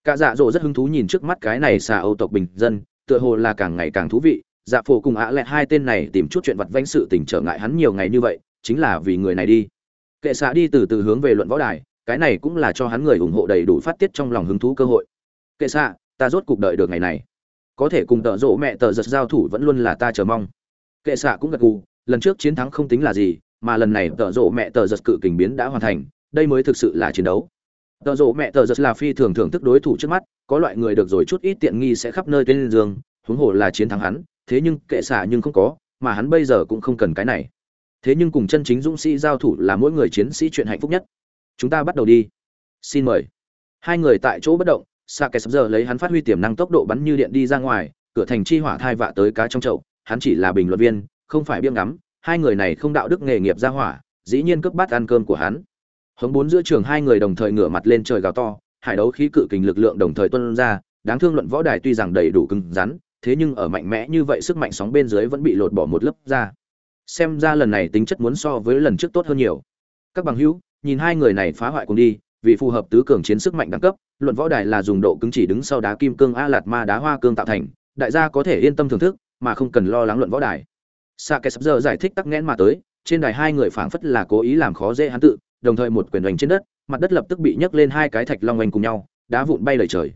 [SPEAKER 1] Cả dạ dỗ rất hứng thú nhìn trước mắt cái này xà âu tộc bình dân, tựa hồ là càng ngày càng thú vị dạ phổ cùng ạ lẹt hai tên này tìm chút chuyện vặt vãnh sự tình trở ngại hắn nhiều ngày như vậy, chính là vì người này đi. Kệ xạ đi từ từ hướng về luận võ đài, cái này cũng là cho hắn người ủng hộ đầy đủ phát tiết trong lòng hứng thú cơ hội kệ xạ, ta rốt cuộc đợi được ngày này. Có thể cùng tợ rỗ mẹ tợ giật giao thủ vẫn luôn là ta chờ mong. Kệ xạ cũng gật gù, lần trước chiến thắng không tính là gì, mà lần này tợ rỗ mẹ tợ giật cự kình biến đã hoàn thành, đây mới thực sự là chiến đấu. Tợ rỗ mẹ tợ giật là phi thường thưởng thức đối thủ trước mắt, có loại người được rồi chút ít tiện nghi sẽ khắp nơi tên giường, huống hồ là chiến thắng hắn, thế nhưng kệ xạ nhưng không có, mà hắn bây giờ cũng không cần cái này. Thế nhưng cùng chân chính dũng sĩ giao thủ là mỗi người chiến sĩ chuyện hạnh phúc nhất. Chúng ta bắt đầu đi. Xin mời. Hai người tại chỗ bất động sa kẻ sắp giờ lấy hắn phát huy tiềm năng tốc độ bắn như điện đi ra ngoài, cửa thành chi hỏa thai vạ tới cá trong chậu, hắn chỉ là bình luận viên, không phải biếng ngắm, hai người này không đạo đức nghề nghiệp ra hỏa, dĩ nhiên cướp bát ăn cơm của hắn. Hống bốn giữa trường hai người đồng thời ngửa mặt lên trời gào to, hải đấu khí cự kình lực lượng đồng thời tuân ra, đáng thương luận võ đài tuy rằng đầy đủ cứng rắn, thế nhưng ở mạnh mẽ như vậy sức mạnh sóng bên dưới vẫn bị lột bỏ một lớp ra. Xem ra lần này tính chất muốn so với lần trước tốt hơn nhiều. Các bằng hữu, nhìn hai người này phá hoại cùng đi vì phù hợp tứ cường chiến sức mạnh đẳng cấp, luận võ đài là dùng độ cứng chỉ đứng sau đá kim cương a lạt ma đá hoa cương tạo thành, đại gia có thể yên tâm thưởng thức, mà không cần lo lắng luận võ đài. Sa kẻ sắp giờ giải thích tắc nghẽn mà tới, trên đài hai người phảng phất là cố ý làm khó dễ hắn tự, đồng thời một quyền đánh trên đất, mặt đất lập tức bị nhấc lên hai cái thạch long oanh cùng nhau, đá vụn bay lời trời.